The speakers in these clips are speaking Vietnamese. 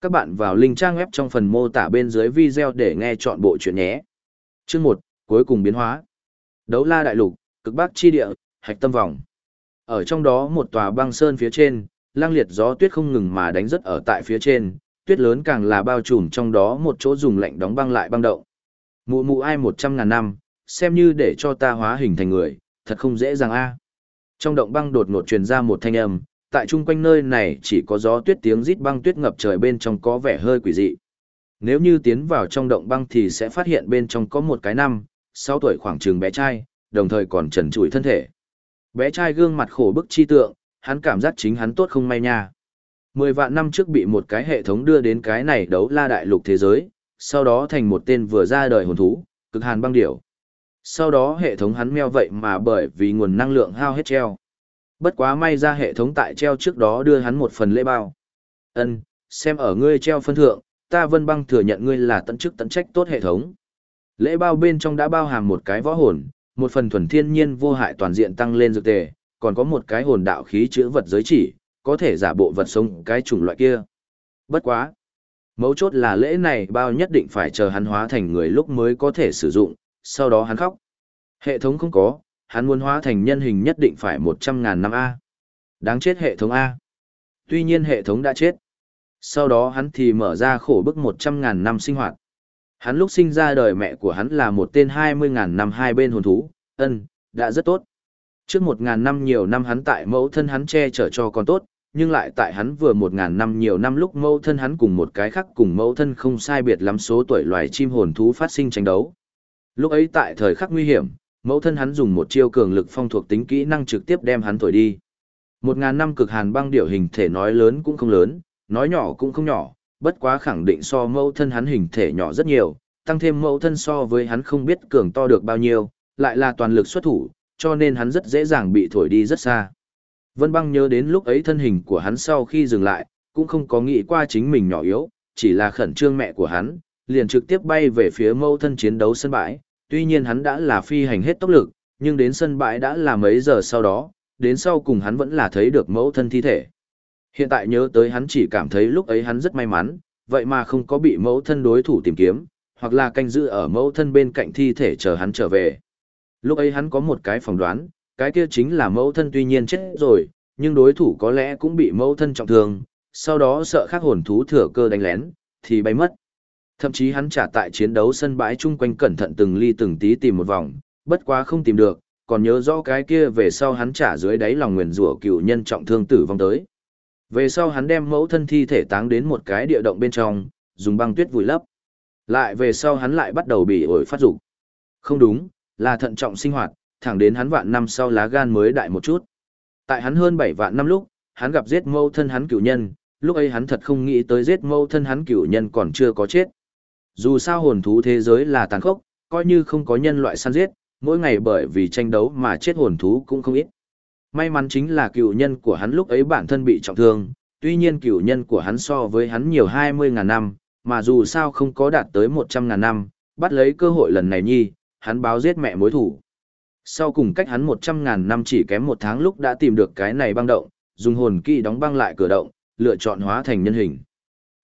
Các bạn vào link trang web trong phần mô tả bên dưới video để nghe chọn bộ chuyện nhé. Chương 1, cuối cùng biến hóa. Đấu la đại lục, cực bắc chi địa, hạch tâm vòng. Ở trong đó một tòa băng sơn phía trên, lang liệt gió tuyết không ngừng mà đánh rất ở tại phía trên, tuyết lớn càng là bao trùm trong đó một chỗ dùng lạnh đóng băng lại băng động. Mụ mụ ai một trăm ngàn năm, xem như để cho ta hóa hình thành người, thật không dễ dàng a. Trong động băng đột ngột truyền ra một thanh âm, tại chung quanh nơi này chỉ có gió tuyết tiếng rít băng tuyết ngập trời bên trong có vẻ hơi quỷ dị. Nếu như tiến vào trong động băng thì sẽ phát hiện bên trong có một cái năm, sáu tuổi khoảng trường bé trai, đồng thời còn trần trụi thân thể. Bé trai gương mặt khổ bức chi tượng, hắn cảm giác chính hắn tốt không may nha. Mười vạn năm trước bị một cái hệ thống đưa đến cái này đấu la đại lục thế giới, sau đó thành một tên vừa ra đời hồn thú, cực hàn băng điểu. Sau đó hệ thống hắn meo vậy mà bởi vì nguồn năng lượng hao hết treo. Bất quá may ra hệ thống tại treo trước đó đưa hắn một phần lễ bao. Ân, xem ở ngươi treo phân thượng, ta vân băng thừa nhận ngươi là tận chức tận trách tốt hệ thống. Lễ bao bên trong đã bao hàm một cái võ hồn, một phần thuần thiên nhiên vô hại toàn diện tăng lên dược tề, còn có một cái hồn đạo khí chữa vật giới chỉ, có thể giả bộ vật sống cái chủng loại kia. Bất quá. Mấu chốt là lễ này bao nhất định phải chờ hắn hóa thành người lúc mới có thể sử dụng, sau đó hắn khóc. Hệ thống không có, hắn muốn hóa thành nhân hình nhất định phải một trăm ngàn năm A. Đáng chết hệ thống A. Tuy nhiên hệ thống đã chết. Sau đó hắn thì mở ra khổ bức một trăm ngàn năm sinh hoạt. Hắn lúc sinh ra đời mẹ của hắn là một tên hai mươi ngàn năm hai bên hồn thú, ân, đã rất tốt. Trước một ngàn năm nhiều năm hắn tại mẫu thân hắn che chở cho con tốt, nhưng lại tại hắn vừa một ngàn năm nhiều năm lúc mẫu thân hắn cùng một cái khác cùng mẫu thân không sai biệt lắm số tuổi loài chim hồn thú phát sinh tranh đấu. Lúc ấy tại thời khắc nguy hiểm, mẫu thân hắn dùng một chiêu cường lực phong thuộc tính kỹ năng trực tiếp đem hắn thổi đi. Một ngàn năm cực hàn băng điểu hình thể nói lớn cũng không lớn, nói nhỏ cũng không nhỏ, bất quá khẳng định so mẫu thân hắn hình thể nhỏ rất nhiều, tăng thêm mẫu thân so với hắn không biết cường to được bao nhiêu, lại là toàn lực xuất thủ, cho nên hắn rất dễ dàng bị thổi đi rất xa. Vân băng nhớ đến lúc ấy thân hình của hắn sau khi dừng lại, cũng không có nghĩ qua chính mình nhỏ yếu, chỉ là khẩn trương mẹ của hắn, liền trực tiếp bay về phía mẫu thân chiến đấu sân bãi, tuy nhiên hắn đã là phi hành hết tốc lực, nhưng đến sân bãi đã là mấy giờ sau đó, đến sau cùng hắn vẫn là thấy được mẫu thân thi thể. Hiện tại nhớ tới hắn chỉ cảm thấy lúc ấy hắn rất may mắn, vậy mà không có bị mẫu thân đối thủ tìm kiếm, hoặc là canh giữ ở mẫu thân bên cạnh thi thể chờ hắn trở về. Lúc ấy hắn có một cái phỏng đoán, cái kia chính là mẫu thân tuy nhiên chết rồi, nhưng đối thủ có lẽ cũng bị mẫu thân trọng thương, sau đó sợ khắc hồn thú thừa cơ đánh lén, thì bay mất. Thậm chí hắn trả tại chiến đấu sân bãi chung quanh cẩn thận từng ly từng tí tìm một vòng, bất quá không tìm được, còn nhớ rõ cái kia về sau hắn trả dưới đáy lòng nguyền rủa cựu nhân trọng thương tử vong tới. Về sau hắn đem mẫu thân thi thể táng đến một cái địa động bên trong, dùng băng tuyết vùi lấp. Lại về sau hắn lại bắt đầu bị ổi phát dục. Không đúng, là thận trọng sinh hoạt, thẳng đến hắn vạn năm sau lá gan mới đại một chút. Tại hắn hơn 7 vạn năm lúc, hắn gặp giết mẫu thân hắn cựu nhân, lúc ấy hắn thật không nghĩ tới giết mẫu thân hắn cựu nhân còn chưa có chết. Dù sao hồn thú thế giới là tàn khốc, coi như không có nhân loại săn giết, mỗi ngày bởi vì tranh đấu mà chết hồn thú cũng không ít. May mắn chính là cựu nhân của hắn lúc ấy bản thân bị trọng thương, tuy nhiên cựu nhân của hắn so với hắn nhiều 20.000 năm, mà dù sao không có đạt tới 100.000 năm, bắt lấy cơ hội lần này nhi, hắn báo giết mẹ mối thủ. Sau cùng cách hắn 100.000 năm chỉ kém một tháng lúc đã tìm được cái này băng động, dùng hồn kỹ đóng băng lại cửa động, lựa chọn hóa thành nhân hình.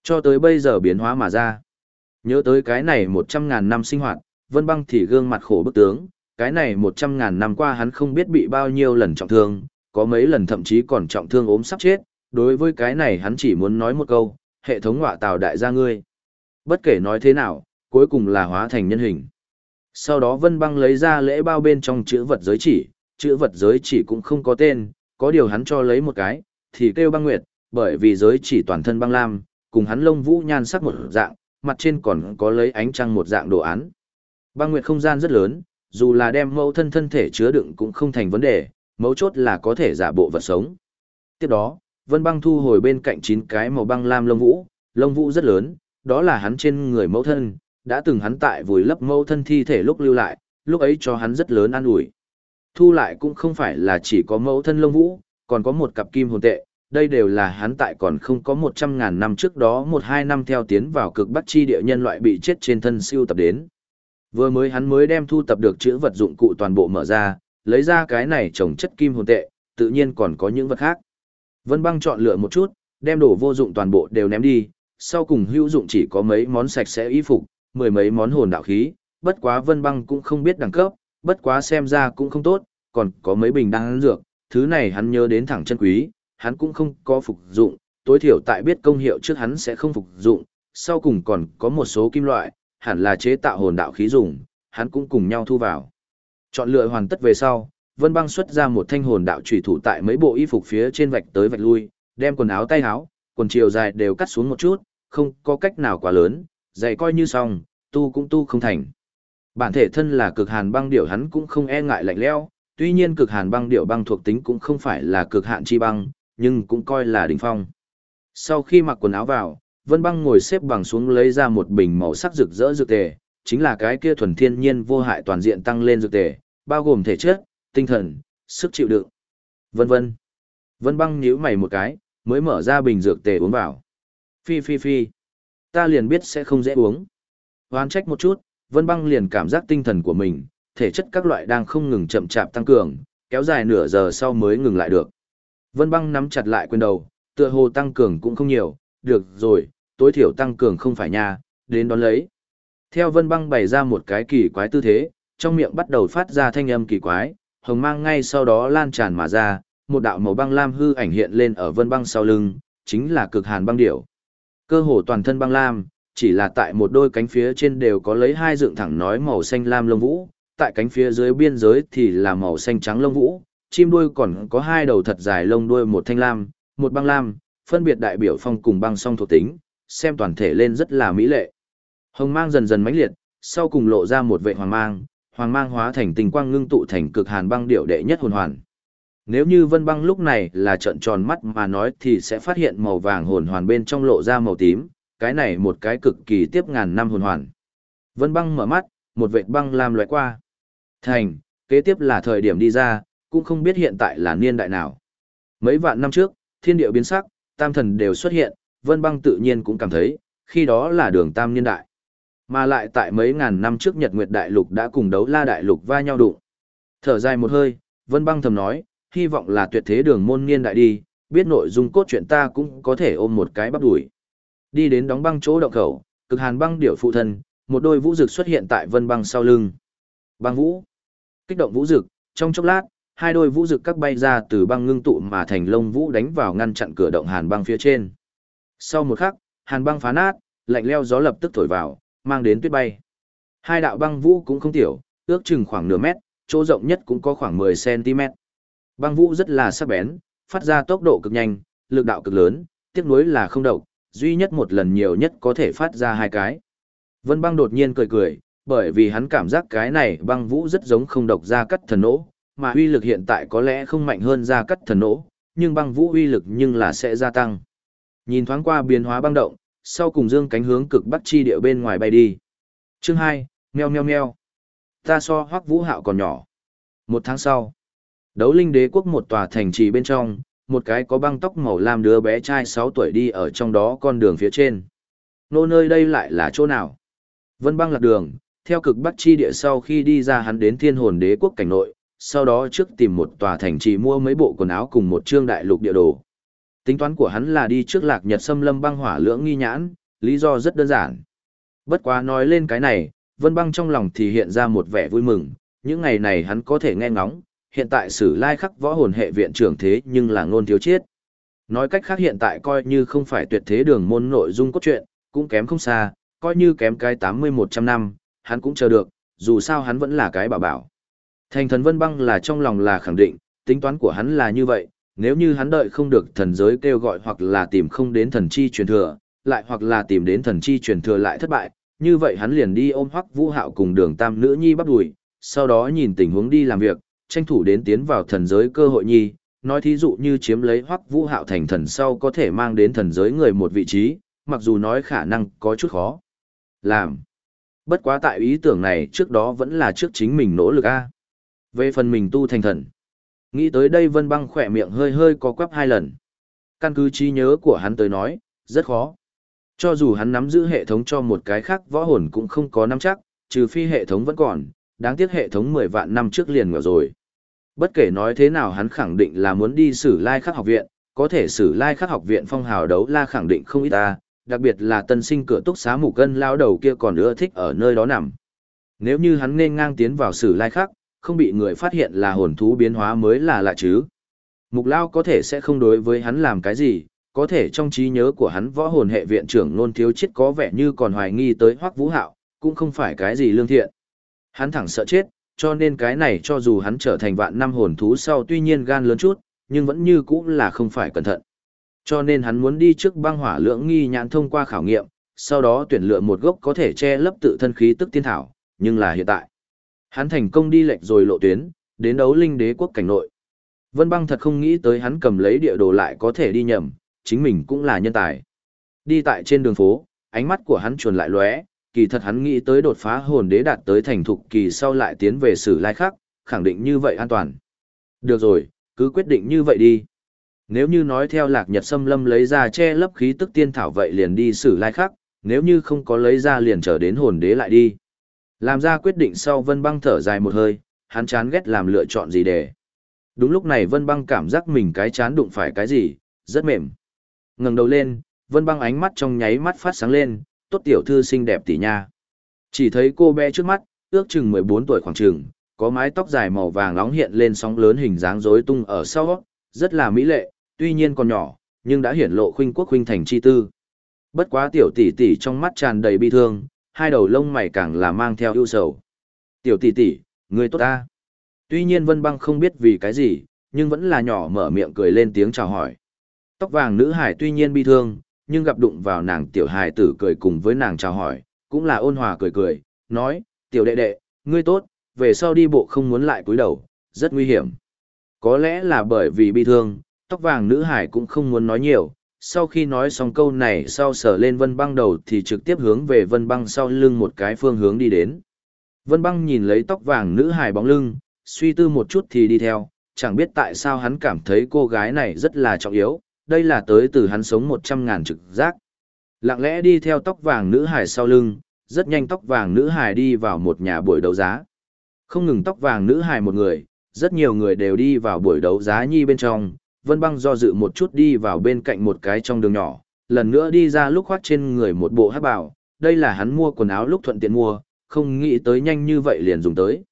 Cho tới bây giờ biến hóa mà ra. Nhớ tới cái này một trăm ngàn năm sinh hoạt, vân băng thì gương mặt khổ bức tướng, cái này một trăm ngàn năm qua hắn không biết bị bao nhiêu lần trọng thương, có mấy lần thậm chí còn trọng thương ốm sắp chết, đối với cái này hắn chỉ muốn nói một câu, hệ thống ngọa tào đại gia ngươi. Bất kể nói thế nào, cuối cùng là hóa thành nhân hình. Sau đó Vân Băng lấy ra lễ bao bên trong chữ vật giới chỉ, chữ vật giới chỉ cũng không có tên, có điều hắn cho lấy một cái, thì kêu băng nguyệt, bởi vì giới chỉ toàn thân băng lam, cùng hắn lông vũ nhan sắc một dạng, mặt trên còn có lấy ánh trăng một dạng đồ án. Băng nguyệt không gian rất lớn, dù là đem mẫu thân thân thể chứa đựng cũng không thành vấn đề, mấu chốt là có thể giả bộ vật sống. Tiếp đó, Vân Băng thu hồi bên cạnh chín cái màu băng lam lông vũ, lông vũ rất lớn, đó là hắn trên người mẫu thân, đã từng hắn tại vùi lấp mẫu thân thi thể lúc lưu lại, lúc ấy cho hắn rất lớn an ủi. Thu lại cũng không phải là chỉ có mẫu thân lông vũ, còn có một cặp kim hồn tệ, đây đều là hắn tại còn không có một trăm ngàn năm trước đó một hai năm theo tiến vào cực bắc chi địa nhân loại bị chết trên thân siêu tập đến. Vừa mới hắn mới đem thu tập được chữ vật dụng cụ toàn bộ mở ra, lấy ra cái này trồng chất kim hồn tệ, tự nhiên còn có những vật khác. Vân băng chọn lựa một chút, đem đồ vô dụng toàn bộ đều ném đi, sau cùng hữu dụng chỉ có mấy món sạch sẽ y phục, mười mấy món hồn đạo khí, bất quá Vân Băng cũng không biết đẳng cấp, bất quá xem ra cũng không tốt, còn có mấy bình đan dược, thứ này hắn nhớ đến thẳng chân quý, hắn cũng không có phục dụng, tối thiểu tại biết công hiệu trước hắn sẽ không phục dụng, sau cùng còn có một số kim loại, hẳn là chế tạo hồn đạo khí dùng, hắn cũng cùng nhau thu vào. Chọn lựa hoàn tất về sau, Vân Băng xuất ra một thanh hồn đạo chủy thủ tại mấy bộ y phục phía trên vạch tới vạch lui, đem quần áo tay áo, quần chiều dài đều cắt xuống một chút, không có cách nào quá lớn, dày coi như xong, tu cũng tu không thành. Bản thể thân là cực hàn băng điểu hắn cũng không e ngại lạnh lẽo, tuy nhiên cực hàn băng điểu băng thuộc tính cũng không phải là cực hạn chi băng, nhưng cũng coi là đỉnh phong. Sau khi mặc quần áo vào, Vân Băng ngồi xếp bằng xuống lấy ra một bình màu sắc rực rỡ dược tề, chính là cái kia thuần thiên nhiên vô hại toàn diện tăng lên dược tề, bao gồm thể chất, tinh thần, sức chịu đựng, vân vân. Vân Băng nhíu mày một cái, mới mở ra bình dược tề uống vào. Phi phi phi, ta liền biết sẽ không dễ uống. Hoán trách một chút, Vân Băng liền cảm giác tinh thần của mình, thể chất các loại đang không ngừng chậm chạp tăng cường, kéo dài nửa giờ sau mới ngừng lại được. Vân Băng nắm chặt lại quyền đầu, tựa hồ tăng cường cũng không nhiều, được rồi, tối thiểu tăng cường không phải nha, đến đón lấy. Theo Vân Băng bày ra một cái kỳ quái tư thế, trong miệng bắt đầu phát ra thanh âm kỳ quái, hồng mang ngay sau đó lan tràn mà ra, một đạo màu băng lam hư ảnh hiện lên ở Vân Băng sau lưng, chính là cực hàn băng điểu. Cơ hồ toàn thân băng lam, chỉ là tại một đôi cánh phía trên đều có lấy hai dựng thẳng nói màu xanh lam lông vũ, tại cánh phía dưới biên giới thì là màu xanh trắng lông vũ, chim đuôi còn có hai đầu thật dài lông đuôi một thanh lam, một băng lam, phân biệt đại biểu phong cùng băng song thuộc tính, xem toàn thể lên rất là mỹ lệ. Hồng mang dần dần mãnh liệt, sau cùng lộ ra một vệ hoàng mang, hoàng mang hóa thành tình quang ngưng tụ thành cực hàn băng điệu đệ nhất hồn hoàn. Nếu như vân băng lúc này là trận tròn mắt mà nói thì sẽ phát hiện màu vàng hồn hoàn bên trong lộ ra màu tím, cái này một cái cực kỳ tiếp ngàn năm hồn hoàn. Vân băng mở mắt, một vệt băng lam loại qua. Thành, kế tiếp là thời điểm đi ra, cũng không biết hiện tại là niên đại nào. Mấy vạn năm trước, thiên địa biến sắc, tam thần đều xuất hiện, vân băng tự nhiên cũng cảm thấy, khi đó là đường tam niên đại. Mà lại tại mấy ngàn năm trước Nhật Nguyệt Đại Lục đã cùng đấu la Đại Lục va nhau đụng. Thở dài một hơi, vân băng thầm nói, hy vọng là tuyệt thế đường môn niên đại đi, biết nội dung cốt truyện ta cũng có thể ôm một cái bắp đuổi. Đi đến đóng băng chỗ động khẩu, cực hàn băng điểu phụ thân, một đôi vũ rực xuất hiện tại vân băng sau lưng. Băng vũ. Kích động vũ rực, trong chốc lát, hai đôi vũ rực các bay ra từ băng ngưng tụ mà thành lông vũ đánh vào ngăn chặn cửa động hàn băng phía trên. Sau một khắc, hàn băng phá nát, lạnh leo gió lập tức thổi vào, mang đến tuyết bay. Hai đạo băng vũ cũng không tiểu, ước chừng khoảng nửa mét, chỗ rộng nhất cũng có khoảng 10 cm. Băng vũ rất là sắc bén, phát ra tốc độ cực nhanh, lực đạo cực lớn, tiếc nuối là không độc, duy nhất một lần nhiều nhất có thể phát ra hai cái. Vân băng đột nhiên cười cười, bởi vì hắn cảm giác cái này băng vũ rất giống không độc ra cắt thần nỗ, mà uy lực hiện tại có lẽ không mạnh hơn ra cắt thần nỗ, nhưng băng vũ uy lực nhưng là sẽ gia tăng. Nhìn thoáng qua biến hóa băng động, sau cùng dương cánh hướng cực bắc chi địa bên ngoài bay đi. Chương 2, meo meo meo. Ta so hoắc vũ hạo còn nhỏ. Một tháng sau, đấu linh đế quốc một tòa thành trì bên trong, một cái có băng tóc màu lam đứa bé trai 6 tuổi đi ở trong đó con đường phía trên. Nô nơi đây lại là chỗ nào? Vân băng lạc đường, theo cực bắc chi địa sau khi đi ra hắn đến thiên hồn đế quốc cảnh nội, sau đó trước tìm một tòa thành trì mua mấy bộ quần áo cùng một trương đại lục địa đồ. Tính toán của hắn là đi trước lạc nhật xâm lâm băng hỏa lưỡng nghi nhãn, lý do rất đơn giản. Bất quá nói lên cái này, vân băng trong lòng thì hiện ra một vẻ vui mừng, những ngày này hắn có thể nghe ngóng, hiện tại sử lai khắc võ hồn hệ viện trưởng thế nhưng là ngôn thiếu chiết. Nói cách khác hiện tại coi như không phải tuyệt thế đường môn nội dung cốt truyện, cũng kém không xa, coi như kém cái 80-100 năm, hắn cũng chờ được, dù sao hắn vẫn là cái bảo bảo. Thành thần vân băng là trong lòng là khẳng định, tính toán của hắn là như vậy, nếu như hắn đợi không được thần giới kêu gọi hoặc là tìm không đến thần chi truyền thừa, lại hoặc là tìm đến thần chi truyền thừa lại thất bại, như vậy hắn liền đi ôm hoắc vũ hạo cùng đường tam nữ nhi bắt đuổi, sau đó nhìn tình huống đi làm việc, tranh thủ đến tiến vào thần giới cơ hội nhi, nói thí dụ như chiếm lấy hoắc vũ hạo thành thần sau có thể mang đến thần giới người một vị trí, mặc dù nói khả năng có chút khó làm. Bất quá tại ý tưởng này trước đó vẫn là trước chính mình nỗ lực a. Về phần mình tu thành thần. Nghĩ tới đây Vân Băng khỏe miệng hơi hơi có quắp hai lần. Căn cứ trí nhớ của hắn tới nói, rất khó. Cho dù hắn nắm giữ hệ thống cho một cái khác võ hồn cũng không có nắm chắc, trừ phi hệ thống vẫn còn, đáng tiếc hệ thống 10 vạn năm trước liền ngờ rồi. Bất kể nói thế nào hắn khẳng định là muốn đi sử lai khắc học viện, có thể sử lai khắc học viện phong hào đấu la khẳng định không ít ta, đặc biệt là tân sinh cửa túc xá mục cân lao đầu kia còn ưa thích ở nơi đó nằm. Nếu như hắn nên ngang tiến vào sử lai khắc không bị người phát hiện là hồn thú biến hóa mới là lạ chứ. Mục lao có thể sẽ không đối với hắn làm cái gì, có thể trong trí nhớ của hắn võ hồn hệ viện trưởng nôn thiếu chết có vẻ như còn hoài nghi tới hoắc vũ hạo, cũng không phải cái gì lương thiện. Hắn thẳng sợ chết, cho nên cái này cho dù hắn trở thành vạn năm hồn thú sau tuy nhiên gan lớn chút, nhưng vẫn như cũng là không phải cẩn thận. Cho nên hắn muốn đi trước băng hỏa lưỡng nghi nhãn thông qua khảo nghiệm, sau đó tuyển lựa một gốc có thể che lấp tự thân khí tức tiên thảo, nhưng là hiện tại. Hắn thành công đi lệch rồi lộ tuyến, đến đấu linh đế quốc cảnh nội. Vân băng thật không nghĩ tới hắn cầm lấy địa đồ lại có thể đi nhầm, chính mình cũng là nhân tài. Đi tại trên đường phố, ánh mắt của hắn chuồn lại lóe, kỳ thật hắn nghĩ tới đột phá hồn đế đạt tới thành thục kỳ sau lại tiến về sử lai khác, khẳng định như vậy an toàn. Được rồi, cứ quyết định như vậy đi. Nếu như nói theo lạc nhật xâm lâm lấy ra che lấp khí tức tiên thảo vậy liền đi sử lai khác, nếu như không có lấy ra liền trở đến hồn đế lại đi. Làm ra quyết định sau vân băng thở dài một hơi, hắn chán ghét làm lựa chọn gì để. Đúng lúc này vân băng cảm giác mình cái chán đụng phải cái gì, rất mềm. ngẩng đầu lên, vân băng ánh mắt trong nháy mắt phát sáng lên, tốt tiểu thư xinh đẹp tỷ nha. Chỉ thấy cô bé trước mắt, ước chừng 14 tuổi khoảng chừng, có mái tóc dài màu vàng nóng hiện lên sóng lớn hình dáng rối tung ở sau, rất là mỹ lệ, tuy nhiên còn nhỏ, nhưng đã hiển lộ khuynh quốc khuynh thành chi tư. Bất quá tiểu tỷ tỷ trong mắt tràn đầy bi thương, hai đầu lông mày càng là mang theo ưu sầu. Tiểu tỷ tỷ, người tốt ta. Tuy nhiên Vân Băng không biết vì cái gì, nhưng vẫn là nhỏ mở miệng cười lên tiếng chào hỏi. Tóc vàng nữ hải tuy nhiên bi thương, nhưng gặp đụng vào nàng tiểu hài tử cười cùng với nàng chào hỏi, cũng là ôn hòa cười cười, nói, tiểu đệ đệ, ngươi tốt, về sau đi bộ không muốn lại cúi đầu, rất nguy hiểm. Có lẽ là bởi vì bi thương, tóc vàng nữ hải cũng không muốn nói nhiều, sau khi nói xong câu này sau sở lên vân băng đầu thì trực tiếp hướng về vân băng sau lưng một cái phương hướng đi đến. Vân băng nhìn lấy tóc vàng nữ hài bóng lưng, suy tư một chút thì đi theo, chẳng biết tại sao hắn cảm thấy cô gái này rất là trọng yếu, đây là tới từ hắn sống một trăm ngàn trực giác. Lặng lẽ đi theo tóc vàng nữ hài sau lưng, rất nhanh tóc vàng nữ hài đi vào một nhà buổi đấu giá. Không ngừng tóc vàng nữ hài một người, rất nhiều người đều đi vào buổi đấu giá nhi bên trong, Vân Băng do dự một chút đi vào bên cạnh một cái trong đường nhỏ, lần nữa đi ra lúc khoác trên người một bộ hát bảo, đây là hắn mua quần áo lúc thuận tiện mua, không nghĩ tới nhanh như vậy liền dùng tới.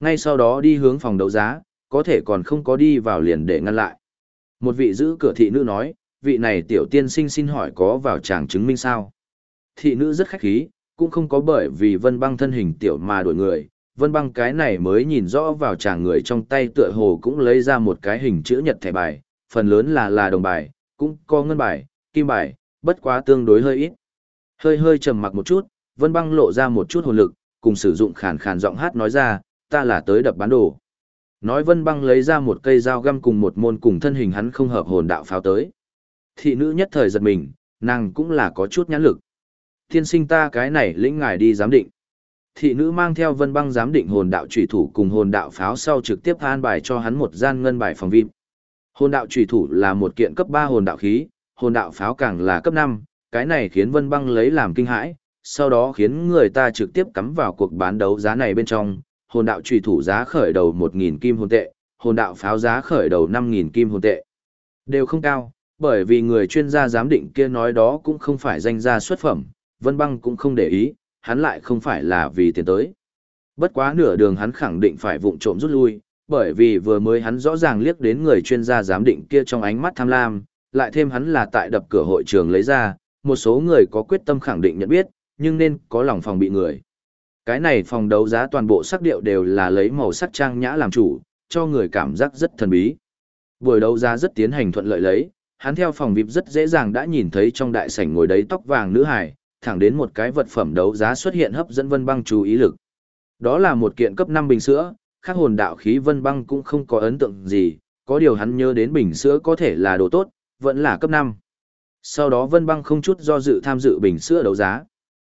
Ngay sau đó đi hướng phòng đấu giá, có thể còn không có đi vào liền để ngăn lại. Một vị giữ cửa thị nữ nói, vị này tiểu tiên sinh xin hỏi có vào chàng chứng minh sao? Thị nữ rất khách khí, cũng không có bởi vì vân băng thân hình tiểu mà đổi người, vân băng cái này mới nhìn rõ vào chàng người trong tay tựa hồ cũng lấy ra một cái hình chữ nhật thẻ bài, phần lớn là là đồng bài, cũng có ngân bài, kim bài, bất quá tương đối hơi ít. Hơi hơi trầm mặc một chút, vân băng lộ ra một chút hồn lực, cùng sử dụng khàn khàn giọng hát nói ra, ta là tới đập bán đồ. Nói vân băng lấy ra một cây dao găm cùng một môn cùng thân hình hắn không hợp hồn đạo pháo tới. Thị nữ nhất thời giật mình, nàng cũng là có chút nhãn lực. Thiên sinh ta cái này lĩnh ngài đi giám định. Thị nữ mang theo vân băng giám định hồn đạo trùy thủ cùng hồn đạo pháo sau trực tiếp an bài cho hắn một gian ngân bài phòng vip. Hồn đạo trùy thủ là một kiện cấp 3 hồn đạo khí, hồn đạo pháo càng là cấp 5, cái này khiến vân băng lấy làm kinh hãi, sau đó khiến người ta trực tiếp cắm vào cuộc bán đấu giá này bên trong, hồn đạo trùy thủ giá khởi đầu 1.000 kim hồn tệ, hồn đạo pháo giá khởi đầu 5.000 kim hồn tệ. Đều không cao, bởi vì người chuyên gia giám định kia nói đó cũng không phải danh gia xuất phẩm, Vân Băng cũng không để ý, hắn lại không phải là vì tiền tới. Bất quá nửa đường hắn khẳng định phải vụng trộm rút lui, bởi vì vừa mới hắn rõ ràng liếc đến người chuyên gia giám định kia trong ánh mắt tham lam, lại thêm hắn là tại đập cửa hội trường lấy ra, một số người có quyết tâm khẳng định nhận biết, nhưng nên có lòng phòng bị người. Cái này phòng đấu giá toàn bộ sắc điệu đều là lấy màu sắc trang nhã làm chủ, cho người cảm giác rất thần bí. Buổi đấu giá rất tiến hành thuận lợi lấy, hắn theo phòng VIP rất dễ dàng đã nhìn thấy trong đại sảnh ngồi đấy tóc vàng nữ hài, thẳng đến một cái vật phẩm đấu giá xuất hiện hấp dẫn Vân Băng chú ý lực. Đó là một kiện cấp 5 bình sữa, khác hồn đạo khí Vân Băng cũng không có ấn tượng gì, có điều hắn nhớ đến bình sữa có thể là đồ tốt, vẫn là cấp 5. Sau đó Vân Băng không chút do dự tham dự bình sữa đấu giá.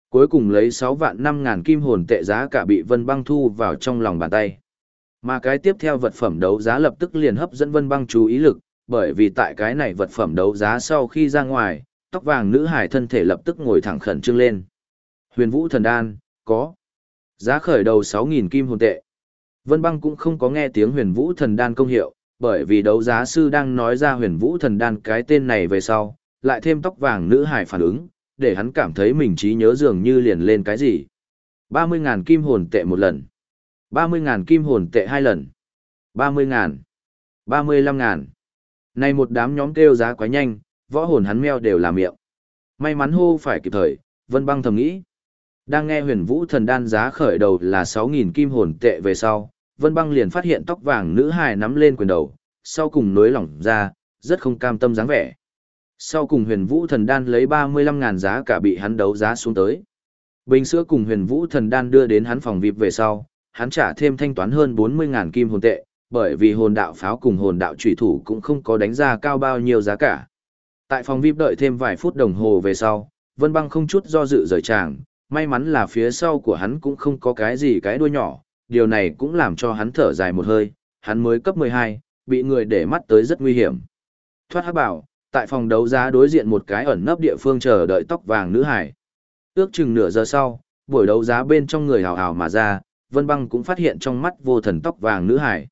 Cuối cùng lấy 6 vạn 5 ngàn kim hồn tệ giá cả bị Vân Băng thu vào trong lòng bàn tay. Mà cái tiếp theo vật phẩm đấu giá lập tức liền hấp dẫn Vân Băng chú ý lực, bởi vì tại cái này vật phẩm đấu giá sau khi ra ngoài, tóc vàng nữ hải thân thể lập tức ngồi thẳng khẩn trương lên. Huyền Vũ Thần Đan, có. Giá khởi đầu 6.000 kim hồn tệ. Vân Băng cũng không có nghe tiếng Huyền Vũ Thần Đan công hiệu, bởi vì đấu giá sư đang nói ra Huyền Vũ Thần Đan cái tên này về sau, lại thêm tóc vàng nữ hải phản ứng, để hắn cảm thấy mình trí nhớ dường như liền lên cái gì. 30.000 kim hồn tệ một lần. 30.000 kim hồn tệ hai lần. 30.000. 35.000. Này một đám nhóm kêu giá quá nhanh, võ hồn hắn meo đều là miệng. May mắn hô phải kịp thời, Vân Băng thầm nghĩ. Đang nghe huyền vũ thần đan giá khởi đầu là 6.000 kim hồn tệ về sau, Vân Băng liền phát hiện tóc vàng nữ hài nắm lên quyền đầu, sau cùng nối lỏng ra, rất không cam tâm dáng vẻ. Sau cùng huyền vũ thần đan lấy 35.000 giá cả bị hắn đấu giá xuống tới. Bình sữa cùng huyền vũ thần đan đưa đến hắn phòng VIP về sau, hắn trả thêm thanh toán hơn 40.000 kim hồn tệ, bởi vì hồn đạo pháo cùng hồn đạo trùy thủ cũng không có đánh ra cao bao nhiêu giá cả. Tại phòng VIP đợi thêm vài phút đồng hồ về sau, Vân Băng không chút do dự rời tràng, may mắn là phía sau của hắn cũng không có cái gì cái đuôi nhỏ, điều này cũng làm cho hắn thở dài một hơi, hắn mới cấp 12, bị người để mắt tới rất nguy hiểm. Thoát hắc bảo, tại phòng đấu giá đối diện một cái ẩn nấp địa phương chờ đợi tóc vàng nữ hải. Ước chừng nửa giờ sau, buổi đấu giá bên trong người hào hào mà ra, Vân Băng cũng phát hiện trong mắt vô thần tóc vàng nữ hải.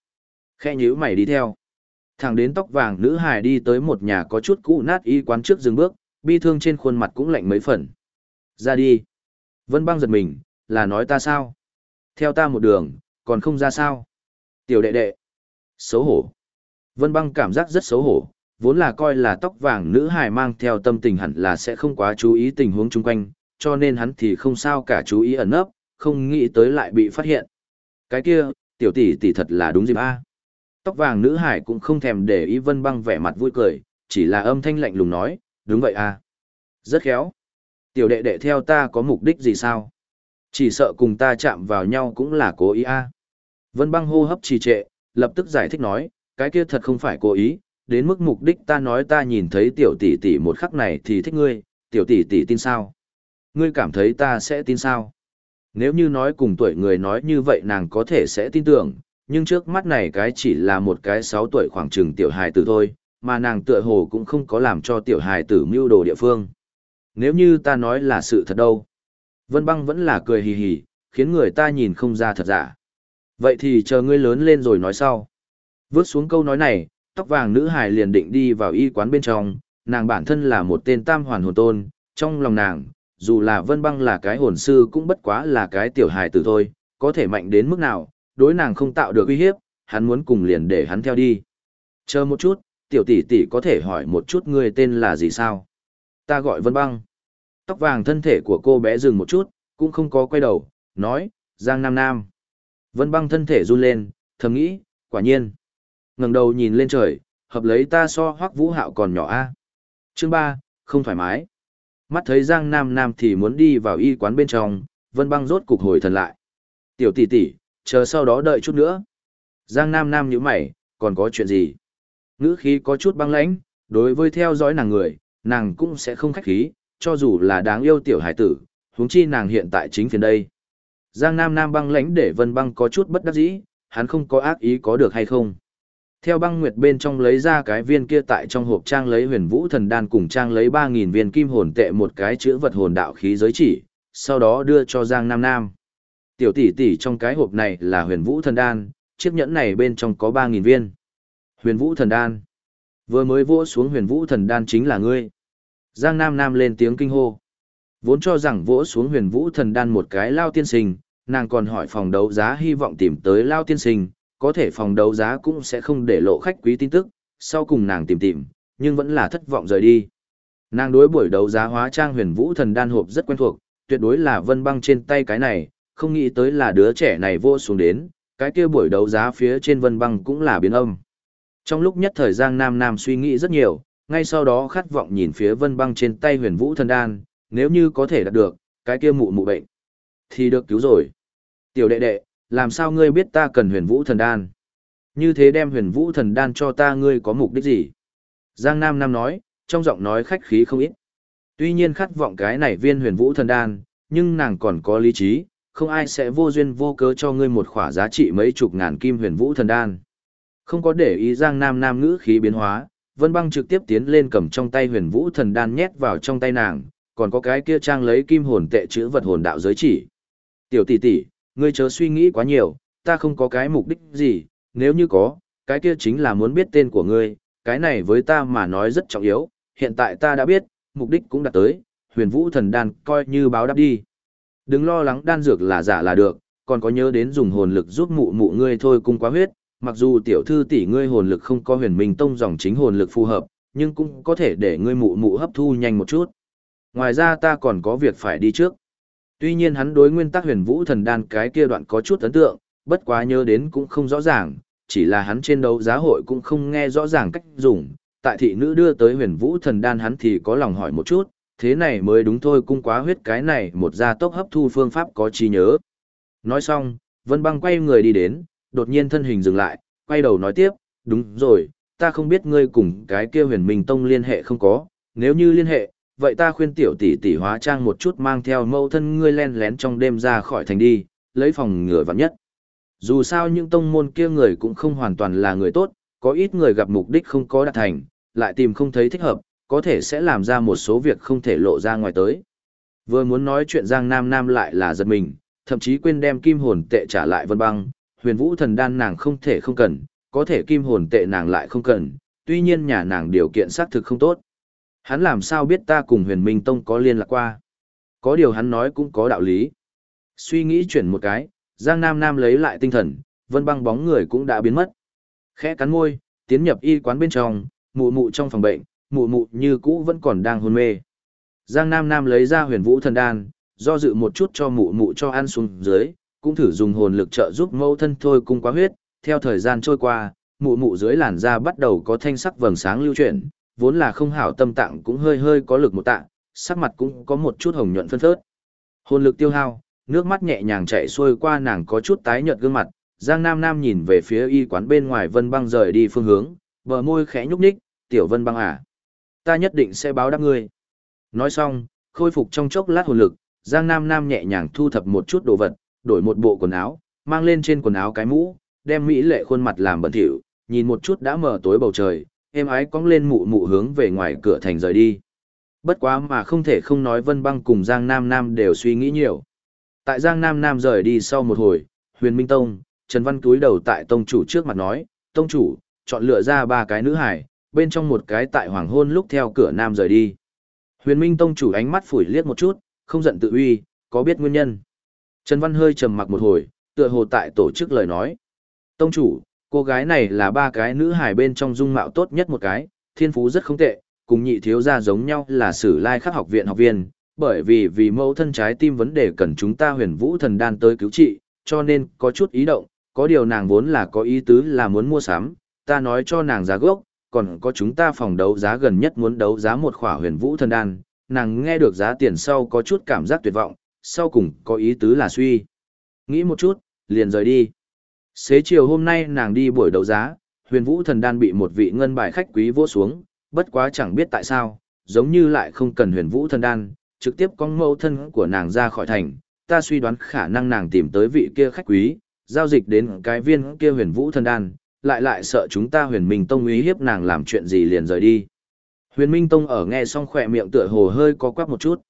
Khe nhíu mày đi theo. Thẳng đến tóc vàng nữ hải đi tới một nhà có chút cũ nát y quán trước dừng bước, bi thương trên khuôn mặt cũng lạnh mấy phần. Ra đi. Vân Băng giật mình, là nói ta sao? Theo ta một đường, còn không ra sao? Tiểu đệ đệ. Xấu hổ. Vân Băng cảm giác rất xấu hổ, vốn là coi là tóc vàng nữ hài mang theo tâm tình hẳn là sẽ không quá chú ý tình huống chung quanh, cho nên hắn thì không sao cả chú ý ẩn nấp, không nghĩ tới lại bị phát hiện. Cái kia, tiểu tỷ tỷ thật là đúng dịp a. Tóc vàng nữ hải cũng không thèm để ý Vân Băng vẻ mặt vui cười, chỉ là âm thanh lạnh lùng nói, đúng vậy a. Rất khéo. Tiểu đệ đệ theo ta có mục đích gì sao? Chỉ sợ cùng ta chạm vào nhau cũng là cố ý a. Vân Băng hô hấp trì trệ, lập tức giải thích nói, cái kia thật không phải cố ý, đến mức mục đích ta nói ta nhìn thấy tiểu tỷ tỷ một khắc này thì thích ngươi, tiểu tỷ tỷ tin sao? Ngươi cảm thấy ta sẽ tin sao? Nếu như nói cùng tuổi người nói như vậy nàng có thể sẽ tin tưởng, nhưng trước mắt này cái chỉ là một cái 6 tuổi khoảng chừng tiểu hài tử thôi, mà nàng tựa hồ cũng không có làm cho tiểu hài tử mưu đồ địa phương. Nếu như ta nói là sự thật đâu? Vân băng vẫn là cười hì hì, khiến người ta nhìn không ra thật giả. Vậy thì chờ ngươi lớn lên rồi nói sau. Vớt xuống câu nói này, tóc vàng nữ hài liền định đi vào y quán bên trong, nàng bản thân là một tên tam hoàn hồn tôn, trong lòng nàng, dù là vân băng là cái hồn sư cũng bất quá là cái tiểu hài tử thôi, có thể mạnh đến mức nào, đối nàng không tạo được uy hiếp, hắn muốn cùng liền để hắn theo đi. Chờ một chút, tiểu tỷ tỷ có thể hỏi một chút ngươi tên là gì sao? Ta gọi vân băng. Tóc vàng thân thể của cô bé dừng một chút, cũng không có quay đầu, nói, Giang Nam Nam. Vân băng thân thể run lên, thầm nghĩ, quả nhiên ngẩng đầu nhìn lên trời, hợp lấy ta so hoắc vũ hạo còn nhỏ a. Chương ba không thoải mái. Mắt thấy Giang Nam Nam thì muốn đi vào y quán bên trong, Vân Băng rốt cục hồi thần lại. Tiểu tỷ tỷ, chờ sau đó đợi chút nữa. Giang Nam Nam nhíu mày, còn có chuyện gì? Ngữ khí có chút băng lãnh, đối với theo dõi nàng người, nàng cũng sẽ không khách khí, cho dù là đáng yêu tiểu hải tử, huống chi nàng hiện tại chính phiền đây. Giang Nam Nam băng lãnh để Vân Băng có chút bất đắc dĩ, hắn không có ác ý có được hay không? Theo băng nguyệt bên trong lấy ra cái viên kia tại trong hộp trang lấy huyền vũ thần đan cùng trang lấy 3.000 viên kim hồn tệ một cái chữ vật hồn đạo khí giới chỉ, sau đó đưa cho Giang Nam Nam. Tiểu tỷ tỷ trong cái hộp này là huyền vũ thần đan, chiếc nhẫn này bên trong có 3.000 viên. Huyền vũ thần đan. Vừa mới vỗ xuống huyền vũ thần đan chính là ngươi. Giang Nam Nam lên tiếng kinh hô. Vốn cho rằng vỗ xuống huyền vũ thần đan một cái lao tiên sinh, nàng còn hỏi phòng đấu giá hy vọng tìm tới lao tiên sinh, có thể phòng đấu giá cũng sẽ không để lộ khách quý tin tức, sau cùng nàng tìm tìm, nhưng vẫn là thất vọng rời đi. Nàng đối buổi đấu giá hóa trang huyền vũ thần đan hộp rất quen thuộc, tuyệt đối là vân băng trên tay cái này, không nghĩ tới là đứa trẻ này vô xuống đến, cái kia buổi đấu giá phía trên vân băng cũng là biến âm. Trong lúc nhất thời Giang Nam Nam suy nghĩ rất nhiều, ngay sau đó khát vọng nhìn phía vân băng trên tay huyền vũ thần đan, nếu như có thể đạt được, cái kia mụ mụ bệnh, thì được cứu rồi. Tiểu đệ đệ, làm sao ngươi biết ta cần huyền vũ thần đan? Như thế đem huyền vũ thần đan cho ta ngươi có mục đích gì? Giang Nam Nam nói, trong giọng nói khách khí không ít. Tuy nhiên khát vọng cái này viên huyền vũ thần đan, nhưng nàng còn có lý trí, không ai sẽ vô duyên vô cớ cho ngươi một khỏa giá trị mấy chục ngàn kim huyền vũ thần đan. Không có để ý Giang Nam Nam ngữ khí biến hóa, Vân Băng trực tiếp tiến lên cầm trong tay huyền vũ thần đan nhét vào trong tay nàng, còn có cái kia trang lấy kim hồn tệ chữ vật hồn đạo giới chỉ. Tiểu tỷ tỷ, ngươi chớ suy nghĩ quá nhiều, ta không có cái mục đích gì, nếu như có, cái kia chính là muốn biết tên của ngươi, cái này với ta mà nói rất trọng yếu, hiện tại ta đã biết, mục đích cũng đạt tới, huyền vũ thần đan coi như báo đáp đi. Đừng lo lắng đan dược là giả là được, còn có nhớ đến dùng hồn lực giúp mụ mụ ngươi thôi cung quá huyết, mặc dù tiểu thư tỷ ngươi hồn lực không có huyền minh tông dòng chính hồn lực phù hợp, nhưng cũng có thể để ngươi mụ mụ hấp thu nhanh một chút. Ngoài ra ta còn có việc phải đi trước. Tuy nhiên hắn đối nguyên tắc huyền vũ thần đan cái kia đoạn có chút ấn tượng, bất quá nhớ đến cũng không rõ ràng, chỉ là hắn trên đấu giá hội cũng không nghe rõ ràng cách dùng. Tại thị nữ đưa tới huyền vũ thần đan hắn thì có lòng hỏi một chút, thế này mới đúng thôi cung quá huyết cái này một gia tốc hấp thu phương pháp có trí nhớ. Nói xong, Vân Băng quay người đi đến, đột nhiên thân hình dừng lại, quay đầu nói tiếp, đúng rồi, ta không biết ngươi cùng cái kia huyền minh tông liên hệ không có, nếu như liên hệ, vậy ta khuyên tiểu tỷ tỷ hóa trang một chút mang theo mẫu thân ngươi len lén trong đêm ra khỏi thành đi, lấy phòng ngừa vạn nhất. Dù sao những tông môn kia người cũng không hoàn toàn là người tốt, có ít người gặp mục đích không có đạt thành, lại tìm không thấy thích hợp, có thể sẽ làm ra một số việc không thể lộ ra ngoài tới. Vừa muốn nói chuyện Giang Nam Nam lại là giật mình, thậm chí quên đem kim hồn tệ trả lại Vân Băng, huyền vũ thần đan nàng không thể không cần, có thể kim hồn tệ nàng lại không cần, tuy nhiên nhà nàng điều kiện xác thực không tốt. Hắn làm sao biết ta cùng huyền minh tông có liên lạc qua? Có điều hắn nói cũng có đạo lý. Suy nghĩ chuyển một cái, Giang Nam Nam lấy lại tinh thần, vân băng bóng người cũng đã biến mất. Khẽ cắn môi, tiến nhập y quán bên trong, mụ mụ trong phòng bệnh, mụ mụ như cũ vẫn còn đang hôn mê. Giang Nam Nam lấy ra huyền vũ thần đan, do dự một chút cho mụ mụ cho ăn xuống dưới, cũng thử dùng hồn lực trợ giúp mẫu thân thôi cung quá huyết, theo thời gian trôi qua, mụ mụ dưới làn da bắt đầu có thanh sắc vầng sáng lưu chuyển, vốn là không hảo tâm tạng cũng hơi hơi có lực một tạng, sắc mặt cũng có một chút hồng nhuận phân phớt. Hồn lực tiêu hao, nước mắt nhẹ nhàng chảy xuôi qua nàng có chút tái nhợt gương mặt, Giang Nam Nam nhìn về phía y quán bên ngoài Vân Băng rời đi phương hướng, bờ môi khẽ nhúc nhích, "Tiểu Vân Băng à, ta nhất định sẽ báo đáp ngươi." Nói xong, khôi phục trong chốc lát hồn lực, Giang Nam Nam nhẹ nhàng thu thập một chút đồ vật, đổi một bộ quần áo, mang lên trên quần áo cái mũ, đem mỹ lệ khuôn mặt làm bẩn thỉu, nhìn một chút đã mở tối bầu trời, em ái cong lên mụ mụ hướng về ngoài cửa thành rời đi. Bất quá mà không thể không nói Vân Băng cùng Giang Nam Nam đều suy nghĩ nhiều. Tại Giang Nam Nam rời đi sau một hồi, Huyền Minh Tông, Trần Văn cúi đầu tại tông chủ trước mặt nói, tông chủ, chọn lựa ra ba cái nữ hải, bên trong một cái tại hoàng hôn lúc theo cửa nam rời đi. Huyền Minh Tông chủ ánh mắt phủi liếc một chút, không giận tự uy, có biết nguyên nhân. Trần Văn hơi trầm mặc một hồi, tựa hồ tại tổ chức lời nói. Tông chủ, cô gái này là ba cái nữ hài bên trong dung mạo tốt nhất một cái, thiên phú rất không tệ, cùng nhị thiếu gia giống nhau là sử lai khắc học viện học viên, bởi vì vì mẫu thân trái tim vấn đề cần chúng ta huyền vũ thần đan tới cứu trị, cho nên có chút ý động, có điều nàng vốn là có ý tứ là muốn mua sắm, ta nói cho nàng giá gốc, còn có chúng ta phòng đấu giá gần nhất muốn đấu giá một khỏa huyền vũ thần đan, nàng nghe được giá tiền sau có chút cảm giác tuyệt vọng, sau cùng có ý tứ là suy. Nghĩ một chút, liền rời đi. Xế chiều hôm nay nàng đi buổi đấu giá, huyền vũ thần đan bị một vị ngân bài khách quý vỗ xuống, bất quá chẳng biết tại sao, giống như lại không cần huyền vũ thần đan, trực tiếp con mẫu thân của nàng ra khỏi thành, ta suy đoán khả năng nàng tìm tới vị kia khách quý, giao dịch đến cái viên kia huyền vũ thần đan, lại lại sợ chúng ta huyền minh tông uy hiếp nàng làm chuyện gì liền rời đi. Huyền minh tông ở nghe xong khỏe miệng tựa hồ hơi có quắc một chút.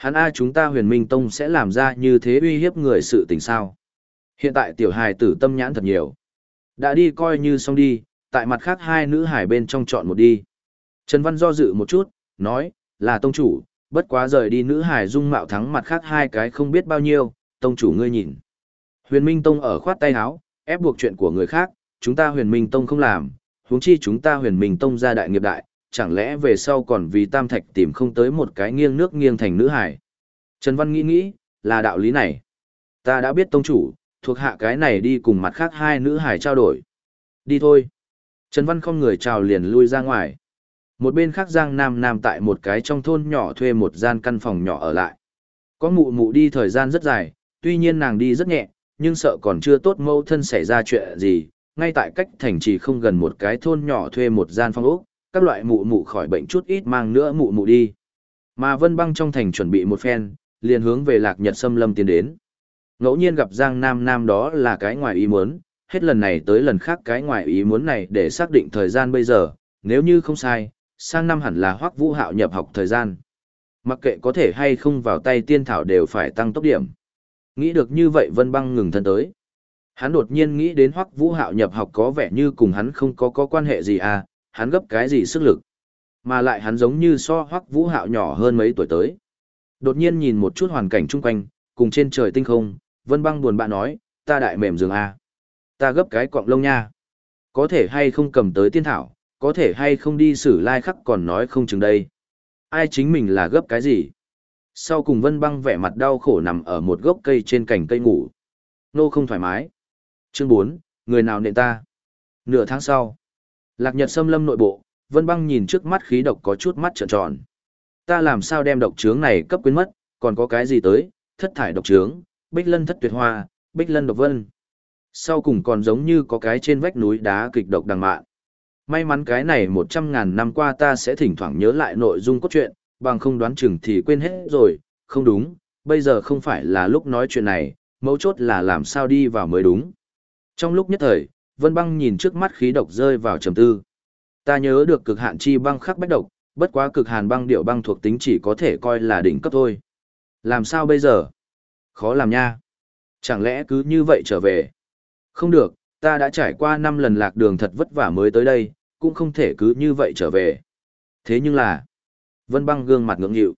Hắn A chúng ta huyền minh tông sẽ làm ra như thế uy hiếp người sự tình sao. Hiện tại tiểu hài tử tâm nhãn thật nhiều. Đã đi coi như xong đi, tại mặt khác hai nữ hải bên trong chọn một đi. Trần Văn do dự một chút, nói, là tông chủ, bất quá rời đi nữ hải dung mạo thắng mặt khác hai cái không biết bao nhiêu, tông chủ ngươi nhìn. Huyền Minh Tông ở khoát tay áo, ép buộc chuyện của người khác, chúng ta huyền Minh Tông không làm, huống chi chúng ta huyền Minh Tông ra đại nghiệp đại, chẳng lẽ về sau còn vì tam thạch tìm không tới một cái nghiêng nước nghiêng thành nữ hải. Trần Văn nghĩ nghĩ, là đạo lý này. Ta đã biết tông chủ, thuộc hạ cái này đi cùng mặt khác hai nữ hải trao đổi. Đi thôi. Trần Văn không người chào liền lui ra ngoài. Một bên khác Giang Nam Nam tại một cái trong thôn nhỏ thuê một gian căn phòng nhỏ ở lại. Có mụ mụ đi thời gian rất dài, tuy nhiên nàng đi rất nhẹ, nhưng sợ còn chưa tốt mâu thân xảy ra chuyện gì, ngay tại cách thành trì không gần một cái thôn nhỏ thuê một gian phòng ốc, các loại mụ mụ khỏi bệnh chút ít mang nữa mụ mụ đi. Mà Vân Băng trong thành chuẩn bị một phen, liền hướng về Lạc Nhật Sâm Lâm tiến đến. Ngẫu nhiên gặp Giang Nam Nam đó là cái ngoài ý muốn, hết lần này tới lần khác cái ngoài ý muốn này để xác định thời gian bây giờ, nếu như không sai, sang năm hẳn là Hoắc Vũ Hạo nhập học thời gian. Mặc kệ có thể hay không vào tay tiên thảo đều phải tăng tốc điểm. Nghĩ được như vậy Vân Băng ngừng thân tới. Hắn đột nhiên nghĩ đến Hoắc Vũ Hạo nhập học có vẻ như cùng hắn không có có quan hệ gì à, hắn gấp cái gì sức lực. Mà lại hắn giống như so Hoắc Vũ Hạo nhỏ hơn mấy tuổi tới. Đột nhiên nhìn một chút hoàn cảnh chung quanh, cùng trên trời tinh không, Vân Băng buồn bã nói, ta đại mềm giường a. Ta gấp cái cọng lông nha. Có thể hay không cầm tới tiên thảo, có thể hay không đi xử lai khắc còn nói không chừng đây. Ai chính mình là gấp cái gì? Sau cùng Vân Băng vẻ mặt đau khổ nằm ở một gốc cây trên cành cây ngủ. Nô không thoải mái. Chương 4, người nào nện ta? Nửa tháng sau, Lạc Nhật xâm lâm nội bộ, Vân Băng nhìn trước mắt khí độc có chút mắt trợn tròn. Ta làm sao đem độc trướng này cấp quên mất, còn có cái gì tới, thất thải độc trướng, bích lân thất tuyệt hoa, bích lân độc vân. Sau cùng còn giống như có cái trên vách núi đá kịch độc đằng mạn. May mắn cái này một trăm ngàn năm qua ta sẽ thỉnh thoảng nhớ lại nội dung cốt truyện, bằng không đoán chừng thì quên hết rồi, không đúng, bây giờ không phải là lúc nói chuyện này, mấu chốt là làm sao đi vào mới đúng. Trong lúc nhất thời, Vân Băng nhìn trước mắt khí độc rơi vào trầm tư. Ta nhớ được cực hạn chi băng khắc bách độc, bất quá cực hàn băng điệu băng thuộc tính chỉ có thể coi là đỉnh cấp thôi. Làm sao bây giờ? Khó làm nha. Chẳng lẽ cứ như vậy trở về? Không được, ta đã trải qua 5 lần lạc đường thật vất vả mới tới đây, cũng không thể cứ như vậy trở về. Thế nhưng là, Vân băng gương mặt ngưỡng nghịu.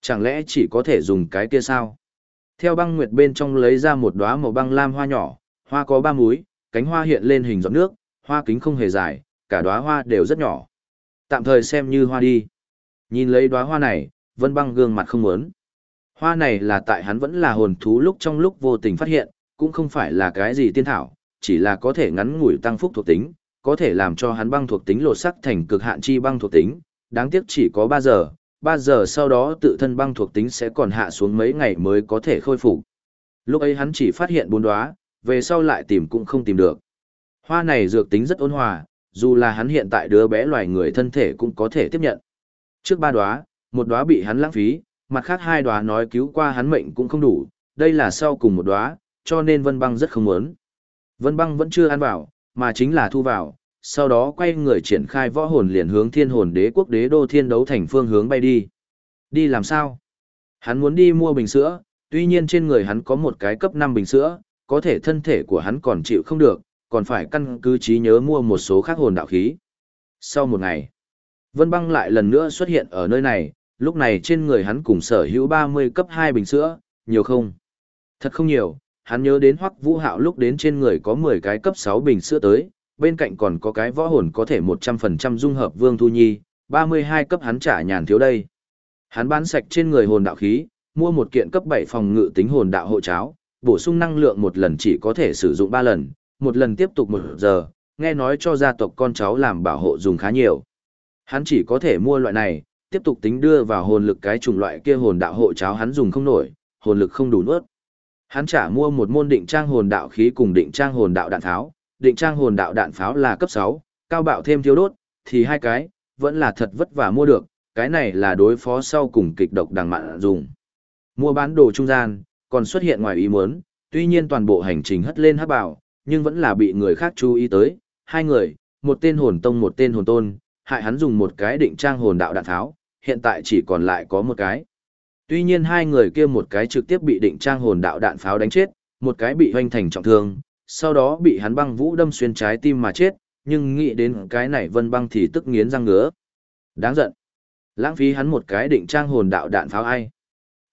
Chẳng lẽ chỉ có thể dùng cái kia sao? Theo băng nguyệt bên trong lấy ra một đóa màu băng lam hoa nhỏ, hoa có ba múi, cánh hoa hiện lên hình giọt nước, hoa kính không hề dài, cả đóa hoa đều rất nhỏ. Tạm thời xem như hoa đi. Nhìn lấy đóa hoa này, Vân Băng gương mặt không muốn. Hoa này là tại hắn vẫn là hồn thú lúc trong lúc vô tình phát hiện, cũng không phải là cái gì tiên thảo, chỉ là có thể ngắn ngủi tăng phúc thuộc tính, có thể làm cho hắn băng thuộc tính lột sắc thành cực hạn chi băng thuộc tính, đáng tiếc chỉ có 3 giờ, 3 giờ sau đó tự thân băng thuộc tính sẽ còn hạ xuống mấy ngày mới có thể khôi phục. Lúc ấy hắn chỉ phát hiện bốn đóa, về sau lại tìm cũng không tìm được. Hoa này dược tính rất ôn hòa, dù là hắn hiện tại đứa bé loài người thân thể cũng có thể tiếp nhận. Trước ba đóa, một đóa bị hắn lãng phí, mặt khác hai đóa nói cứu qua hắn mệnh cũng không đủ, đây là sau cùng một đóa, cho nên Vân Băng rất không muốn. Vân Băng vẫn chưa ăn vào, mà chính là thu vào, sau đó quay người triển khai võ hồn liền hướng thiên hồn đế quốc đế đô thiên đấu thành phương hướng bay đi. Đi làm sao? Hắn muốn đi mua bình sữa, tuy nhiên trên người hắn có một cái cấp 5 bình sữa, có thể thân thể của hắn còn chịu không được, còn phải căn cứ trí nhớ mua một số khác hồn đạo khí. Sau một ngày, Vân Băng lại lần nữa xuất hiện ở nơi này, lúc này trên người hắn cùng sở hữu 30 cấp 2 bình sữa, nhiều không? Thật không nhiều, hắn nhớ đến Hoắc Vũ Hạo lúc đến trên người có 10 cái cấp 6 bình sữa tới, bên cạnh còn có cái võ hồn có thể 100% dung hợp Vương Thu Nhi, 32 cấp hắn trả nhàn thiếu đây. Hắn bán sạch trên người hồn đạo khí, mua một kiện cấp 7 phòng ngự tính hồn đạo hộ cháo, bổ sung năng lượng một lần chỉ có thể sử dụng ba lần, một lần tiếp tục một giờ, nghe nói cho gia tộc con cháu làm bảo hộ dùng khá nhiều. Hắn chỉ có thể mua loại này, tiếp tục tính đưa vào hồn lực cái chủng loại kia hồn đạo hộ cháo hắn dùng không nổi, hồn lực không đủ nuốt. Hắn trả mua một môn định trang hồn đạo khí cùng định trang hồn đạo đạn tháo, định trang hồn đạo đạn pháo là cấp 6, cao bạo thêm thiếu đốt, thì hai cái, vẫn là thật vất vả mua được, cái này là đối phó sau cùng kịch độc đằng mạn dùng. Mua bán đồ trung gian, còn xuất hiện ngoài ý muốn, tuy nhiên toàn bộ hành trình hất lên hắc bảo, nhưng vẫn là bị người khác chú ý tới, hai người, một tên hồn tông một tên hồn tôn, hại hắn dùng một cái định trang hồn đạo đạn tháo, hiện tại chỉ còn lại có một cái. Tuy nhiên hai người kia một cái trực tiếp bị định trang hồn đạo đạn pháo đánh chết, một cái bị hoanh thành trọng thương, sau đó bị hắn băng vũ đâm xuyên trái tim mà chết, nhưng nghĩ đến cái này vân băng thì tức nghiến răng ngứa. Đáng giận. Lãng phí hắn một cái định trang hồn đạo đạn pháo ai.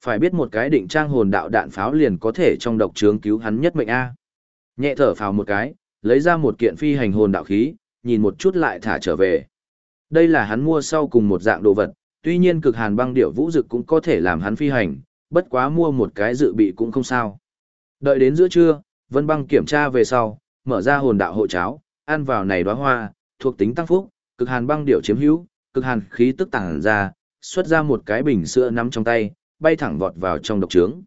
Phải biết một cái định trang hồn đạo đạn pháo liền có thể trong độc trướng cứu hắn nhất mệnh A. Nhẹ thở phào một cái, lấy ra một kiện phi hành hồn đạo khí, nhìn một chút lại thả trở về. Đây là hắn mua sau cùng một dạng đồ vật, tuy nhiên cực hàn băng điệu vũ dực cũng có thể làm hắn phi hành, bất quá mua một cái dự bị cũng không sao. Đợi đến giữa trưa, Vân băng kiểm tra về sau, mở ra hồn đạo hộ cháo, ăn vào này đóa hoa, thuộc tính tăng phúc, cực hàn băng điệu chiếm hữu, cực hàn khí tức tàng ra, xuất ra một cái bình sữa nắm trong tay, bay thẳng vọt vào trong độc trướng.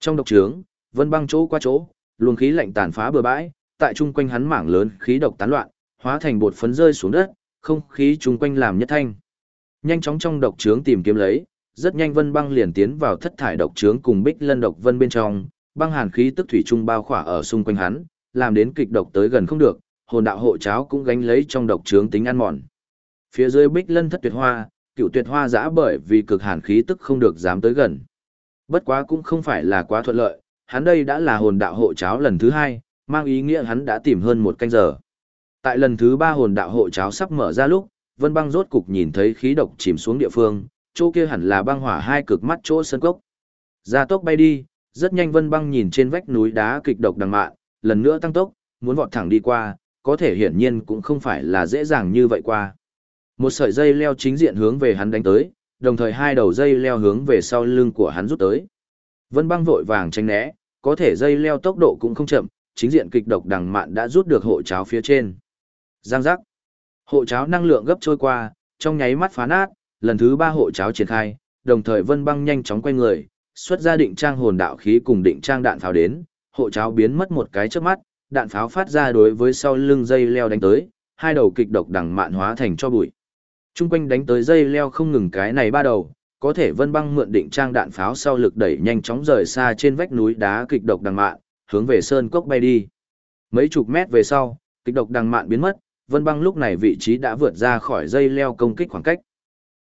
Trong độc trướng, Vân băng chỗ qua chỗ, luồng khí lạnh tàn phá bừa bãi, tại trung quanh hắn mảng lớn khí độc tán loạn, hóa thành bột phấn rơi xuống đất, không khí chung quanh làm nhất thanh. Nhanh chóng trong độc trướng tìm kiếm lấy, rất nhanh Vân Băng liền tiến vào thất thải độc trướng cùng Bích Lân độc vân bên trong, băng hàn khí tức thủy trung bao khỏa ở xung quanh hắn, làm đến kịch độc tới gần không được, hồn đạo hộ cháo cũng gánh lấy trong độc trướng tính ăn mòn. Phía dưới Bích Lân thất tuyệt hoa, cựu tuyệt hoa giã bởi vì cực hàn khí tức không được dám tới gần. Bất quá cũng không phải là quá thuận lợi, hắn đây đã là hồn đạo hộ cháo lần thứ hai, mang ý nghĩa hắn đã tìm hơn một canh giờ. Tại lần thứ ba hồn đạo hộ cháo sắp mở ra lúc, Vân Băng rốt cục nhìn thấy khí độc chìm xuống địa phương, chỗ kia hẳn là băng hỏa hai cực mắt chỗ sân cốc. Ra tốc bay đi, rất nhanh vân băng nhìn trên vách núi đá kịch độc đằng mạn, lần nữa tăng tốc, muốn vọt thẳng đi qua, có thể hiển nhiên cũng không phải là dễ dàng như vậy qua. Một sợi dây leo chính diện hướng về hắn đánh tới, đồng thời hai đầu dây leo hướng về sau lưng của hắn rút tới. Vân băng vội vàng tránh né, có thể dây leo tốc độ cũng không chậm, chính diện kịch độc đằng mạn đã rút được hộ cháo phía trên. Giang giác. Hộ cháo năng lượng gấp trôi qua, trong nháy mắt phá nát, lần thứ ba hộ cháo triển khai, đồng thời vân băng nhanh chóng quay người, xuất ra định trang hồn đạo khí cùng định trang đạn pháo đến, hộ cháo biến mất một cái trước mắt, đạn pháo phát ra đối với sau lưng dây leo đánh tới, hai đầu kịch độc đằng mạn hóa thành cho bụi. Trung quanh đánh tới dây leo không ngừng cái này ba đầu, có thể vân băng mượn định trang đạn pháo sau lực đẩy nhanh chóng rời xa trên vách núi đá kịch độc đằng mạn, hướng về sơn cốc bay đi. Mấy chục mét về sau, kịch độc đằng mạn biến mất, vân băng lúc này vị trí đã vượt ra khỏi dây leo công kích khoảng cách.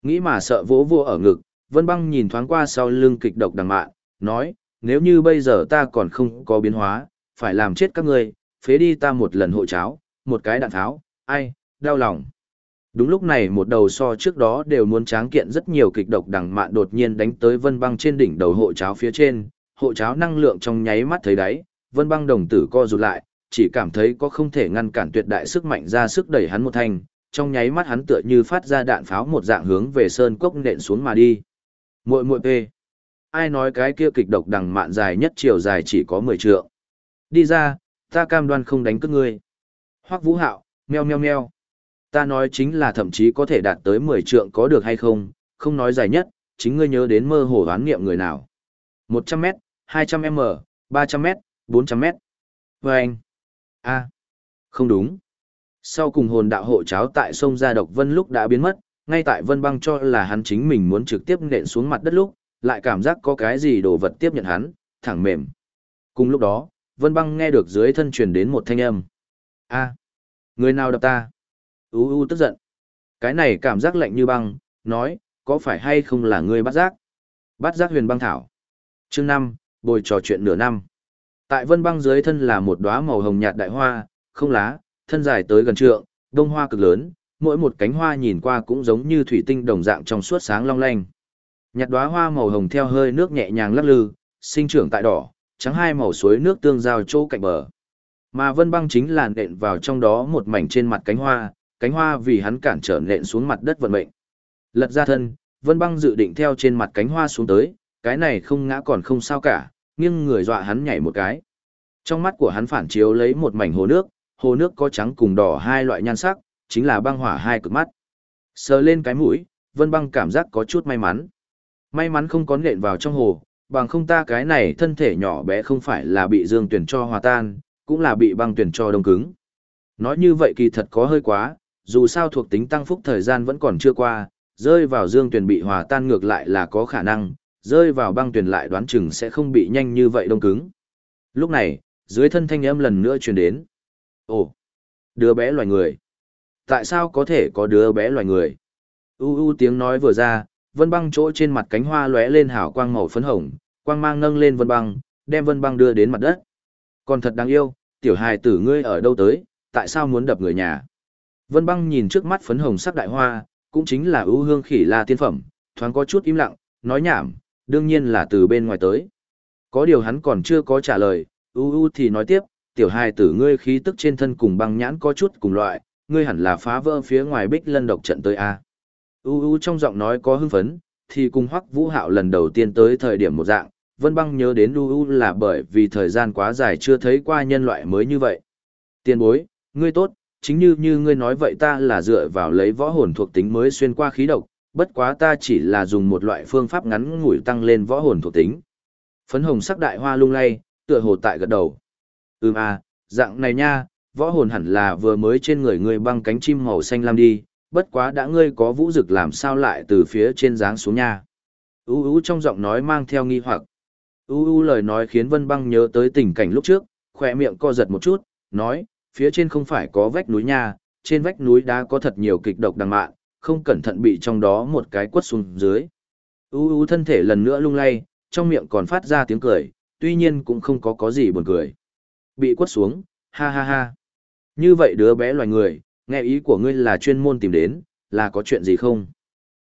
Nghĩ mà sợ vỗ vua ở ngực, vân băng nhìn thoáng qua sau lưng kịch độc đằng mạn, nói, nếu như bây giờ ta còn không có biến hóa, phải làm chết các ngươi, phế đi ta một lần hộ cháo, một cái đạn tháo, ai, đau lòng. Đúng lúc này một đầu so trước đó đều muốn tráng kiện rất nhiều kịch độc đằng mạn đột nhiên đánh tới vân băng trên đỉnh đầu hộ cháo phía trên, hộ cháo năng lượng trong nháy mắt thấy đáy, vân băng đồng tử co rụt lại, chỉ cảm thấy có không thể ngăn cản tuyệt đại sức mạnh ra sức đẩy hắn một thanh, trong nháy mắt hắn tựa như phát ra đạn pháo một dạng hướng về sơn cốc nện xuống mà đi. Muội muội p. Ai nói cái kia kịch độc đằng mạn dài nhất chiều dài chỉ có 10 trượng. Đi ra, ta cam đoan không đánh cướp ngươi. Hoắc Vũ Hạo, meo meo meo. Ta nói chính là thậm chí có thể đạt tới 10 trượng có được hay không, không nói dài nhất, chính ngươi nhớ đến mơ hồ hoán nghiệm người nào. 100m, 200m, 300m, 400m. Và anh. a không đúng. Sau cùng hồn đạo hộ cháo tại sông Gia Độc Vân lúc đã biến mất, ngay tại Vân Băng cho là hắn chính mình muốn trực tiếp nện xuống mặt đất lúc, lại cảm giác có cái gì đồ vật tiếp nhận hắn, thẳng mềm. Cùng lúc đó, Vân Băng nghe được dưới thân truyền đến một thanh âm. A, người nào đập ta? U u tức giận. Cái này cảm giác lạnh như băng, nói, có phải hay không là ngươi bắt giác? Bắt giác huyền băng thảo. Chương năm, bồi trò chuyện nửa năm. Tại Vân Băng dưới thân là một đóa màu hồng nhạt đại hoa, không lá, thân dài tới gần trượng, đông hoa cực lớn, mỗi một cánh hoa nhìn qua cũng giống như thủy tinh đồng dạng trong suốt sáng long lanh. Nhạt đóa hoa màu hồng theo hơi nước nhẹ nhàng lắc lư, sinh trưởng tại đỏ, trắng hai màu suối nước tương giao chỗ cạnh bờ. Mà vân băng chính là nện vào trong đó một mảnh trên mặt cánh hoa, cánh hoa vì hắn cản trở nện xuống mặt đất vận mệnh. Lật ra thân, vân băng dự định theo trên mặt cánh hoa xuống tới, cái này không ngã còn không sao cả, nhưng người dọa hắn nhảy một cái. Trong mắt của hắn phản chiếu lấy một mảnh hồ nước, hồ nước có trắng cùng đỏ hai loại nhan sắc, chính là băng hỏa hai cực mắt. Sờ lên cái mũi, vân băng cảm giác có chút may mắn. May mắn không có nện vào trong hồ, bằng không ta cái này thân thể nhỏ bé không phải là bị dương tuyển cho hòa tan, cũng là bị băng tuyển cho đông cứng. Nói như vậy kỳ thật có hơi quá, dù sao thuộc tính tăng phúc thời gian vẫn còn chưa qua, rơi vào dương tuyển bị hòa tan ngược lại là có khả năng, rơi vào băng tuyển lại đoán chừng sẽ không bị nhanh như vậy đông cứng. Lúc này, dưới thân thanh âm lần nữa truyền đến. Ồ, đứa bé loài người. Tại sao có thể có đứa bé loài người? U u tiếng nói vừa ra, vân băng chỗ trên mặt cánh hoa lóe lên hào quang màu phấn hồng, quang mang nâng lên vân băng, đem vân băng đưa đến mặt đất. Còn thật đáng yêu, tiểu hài tử ngươi ở đâu tới, tại sao muốn đập người nhà? Vân băng nhìn trước mắt phấn hồng sắc đại hoa, cũng chính là ưu hương khỉ la tiên phẩm, thoáng có chút im lặng, nói nhảm, đương nhiên là từ bên ngoài tới. Có điều hắn còn chưa có trả lời, ưu ưu thì nói tiếp, tiểu hài tử ngươi khí tức trên thân cùng băng nhãn có chút cùng loại, ngươi hẳn là phá vỡ phía ngoài bích lân độc trận tới a. ưu ưu trong giọng nói có hưng phấn, thì cùng Hoắc Vũ Hạo lần đầu tiên tới thời điểm một dạng, Vân Băng nhớ đến ưu ưu là bởi vì thời gian quá dài chưa thấy qua nhân loại mới như vậy. Tiên bối, ngươi tốt, chính như như ngươi nói vậy ta là dựa vào lấy võ hồn thuộc tính mới xuyên qua khí độc, bất quá ta chỉ là dùng một loại phương pháp ngắn ngủi tăng lên võ hồn thuộc tính. Phấn hồng sắc đại hoa lung lay, tựa hồ tại gật đầu. Ừm à, dạng này nha, võ hồn hẳn là vừa mới trên người ngươi băng cánh chim màu xanh lam đi, bất quá đã ngươi có vũ dực làm sao lại từ phía trên dáng xuống nha. U u trong giọng nói mang theo nghi hoặc. U u lời nói khiến Vân Băng nhớ tới tình cảnh lúc trước, khỏe miệng co giật một chút, nói, phía trên không phải có vách núi nha, trên vách núi đã có thật nhiều kịch độc đằng mạn, không cẩn thận bị trong đó một cái quất xuống dưới. U u thân thể lần nữa lung lay, trong miệng còn phát ra tiếng cười, tuy nhiên cũng không có có gì buồn cười. Bị quất xuống, ha ha ha. Như vậy đứa bé loài người, nghe ý của ngươi là chuyên môn tìm đến, là có chuyện gì không?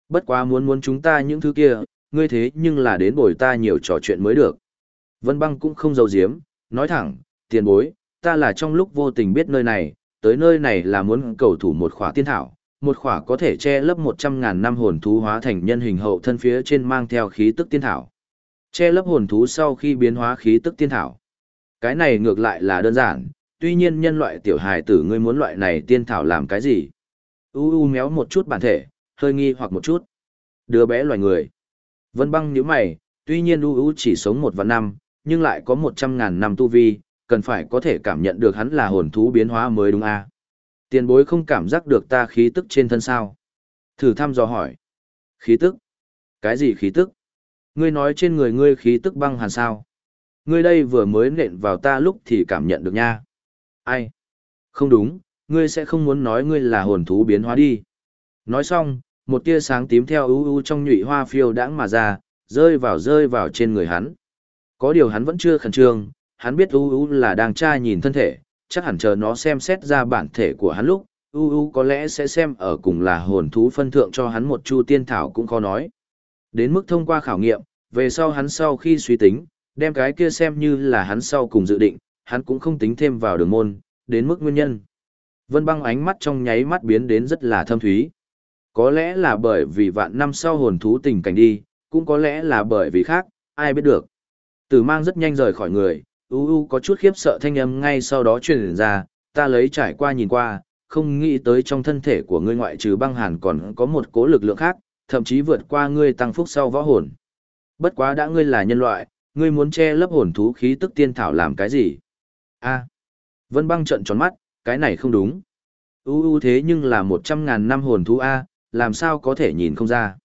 Bất quá muốn muốn chúng ta những thứ kia, ngươi thế nhưng là đến bồi ta nhiều trò chuyện mới được. Vân băng cũng không giấu giếm, nói thẳng, tiền bối, ta là trong lúc vô tình biết nơi này, tới nơi này là muốn cầu thủ một khỏa tiên thảo, một khỏa có thể che lấp một trăm ngàn năm hồn thú hóa thành nhân hình hậu thân phía trên mang theo khí tức tiên thảo. Che lấp hồn thú sau khi biến hóa khí tức tiên thảo. Cái này ngược lại là đơn giản, tuy nhiên nhân loại tiểu hài tử ngươi muốn loại này tiên thảo làm cái gì? U u méo một chút bản thể, hơi nghi hoặc một chút. Đứa bé loài người. Vân băng nhíu mày, tuy nhiên u u chỉ sống một vạn năm, nhưng lại có một trăm ngàn năm tu vi, cần phải có thể cảm nhận được hắn là hồn thú biến hóa mới đúng a à? Tiền bối không cảm giác được ta khí tức trên thân sao? Thử thăm dò hỏi. Khí tức? Cái gì khí tức? Ngươi nói trên người ngươi khí tức băng hàn sao? Ngươi đây vừa mới nện vào ta lúc thì cảm nhận được nha. Ai? Không đúng, ngươi sẽ không muốn nói ngươi là hồn thú biến hóa đi. Nói xong, một tia sáng tím theo ưu ưu trong nhụy hoa phiêu đãng mà ra, rơi vào rơi vào trên người hắn. Có điều hắn vẫn chưa khẩn trương, hắn biết ưu ưu là đang tra nhìn thân thể, chắc hẳn chờ nó xem xét ra bản thể của hắn lúc, ưu ưu có lẽ sẽ xem ở cùng là hồn thú phân thượng cho hắn một chu tiên thảo cũng khó nói. Đến mức thông qua khảo nghiệm, về sau hắn sau khi suy tính, đem cái kia xem như là hắn sau cùng dự định, hắn cũng không tính thêm vào đường môn, đến mức nguyên nhân. Vân băng ánh mắt trong nháy mắt biến đến rất là thâm thúy. Có lẽ là bởi vì vạn năm sau hồn thú tình cảnh đi, cũng có lẽ là bởi vì khác, ai biết được. Tử mang rất nhanh rời khỏi người, u u có chút khiếp sợ thanh âm ngay sau đó truyền ra, ta lấy trải qua nhìn qua, không nghĩ tới trong thân thể của ngươi ngoại trừ băng hàn còn có một cố lực lượng khác, thậm chí vượt qua ngươi tăng phúc sau võ hồn. Bất quá đã ngươi là nhân loại, ngươi muốn che lấp hồn thú khí tức tiên thảo làm cái gì? A. Vân băng trợn tròn mắt, cái này không đúng. U u thế nhưng là một trăm ngàn năm hồn thú A, làm sao có thể nhìn không ra.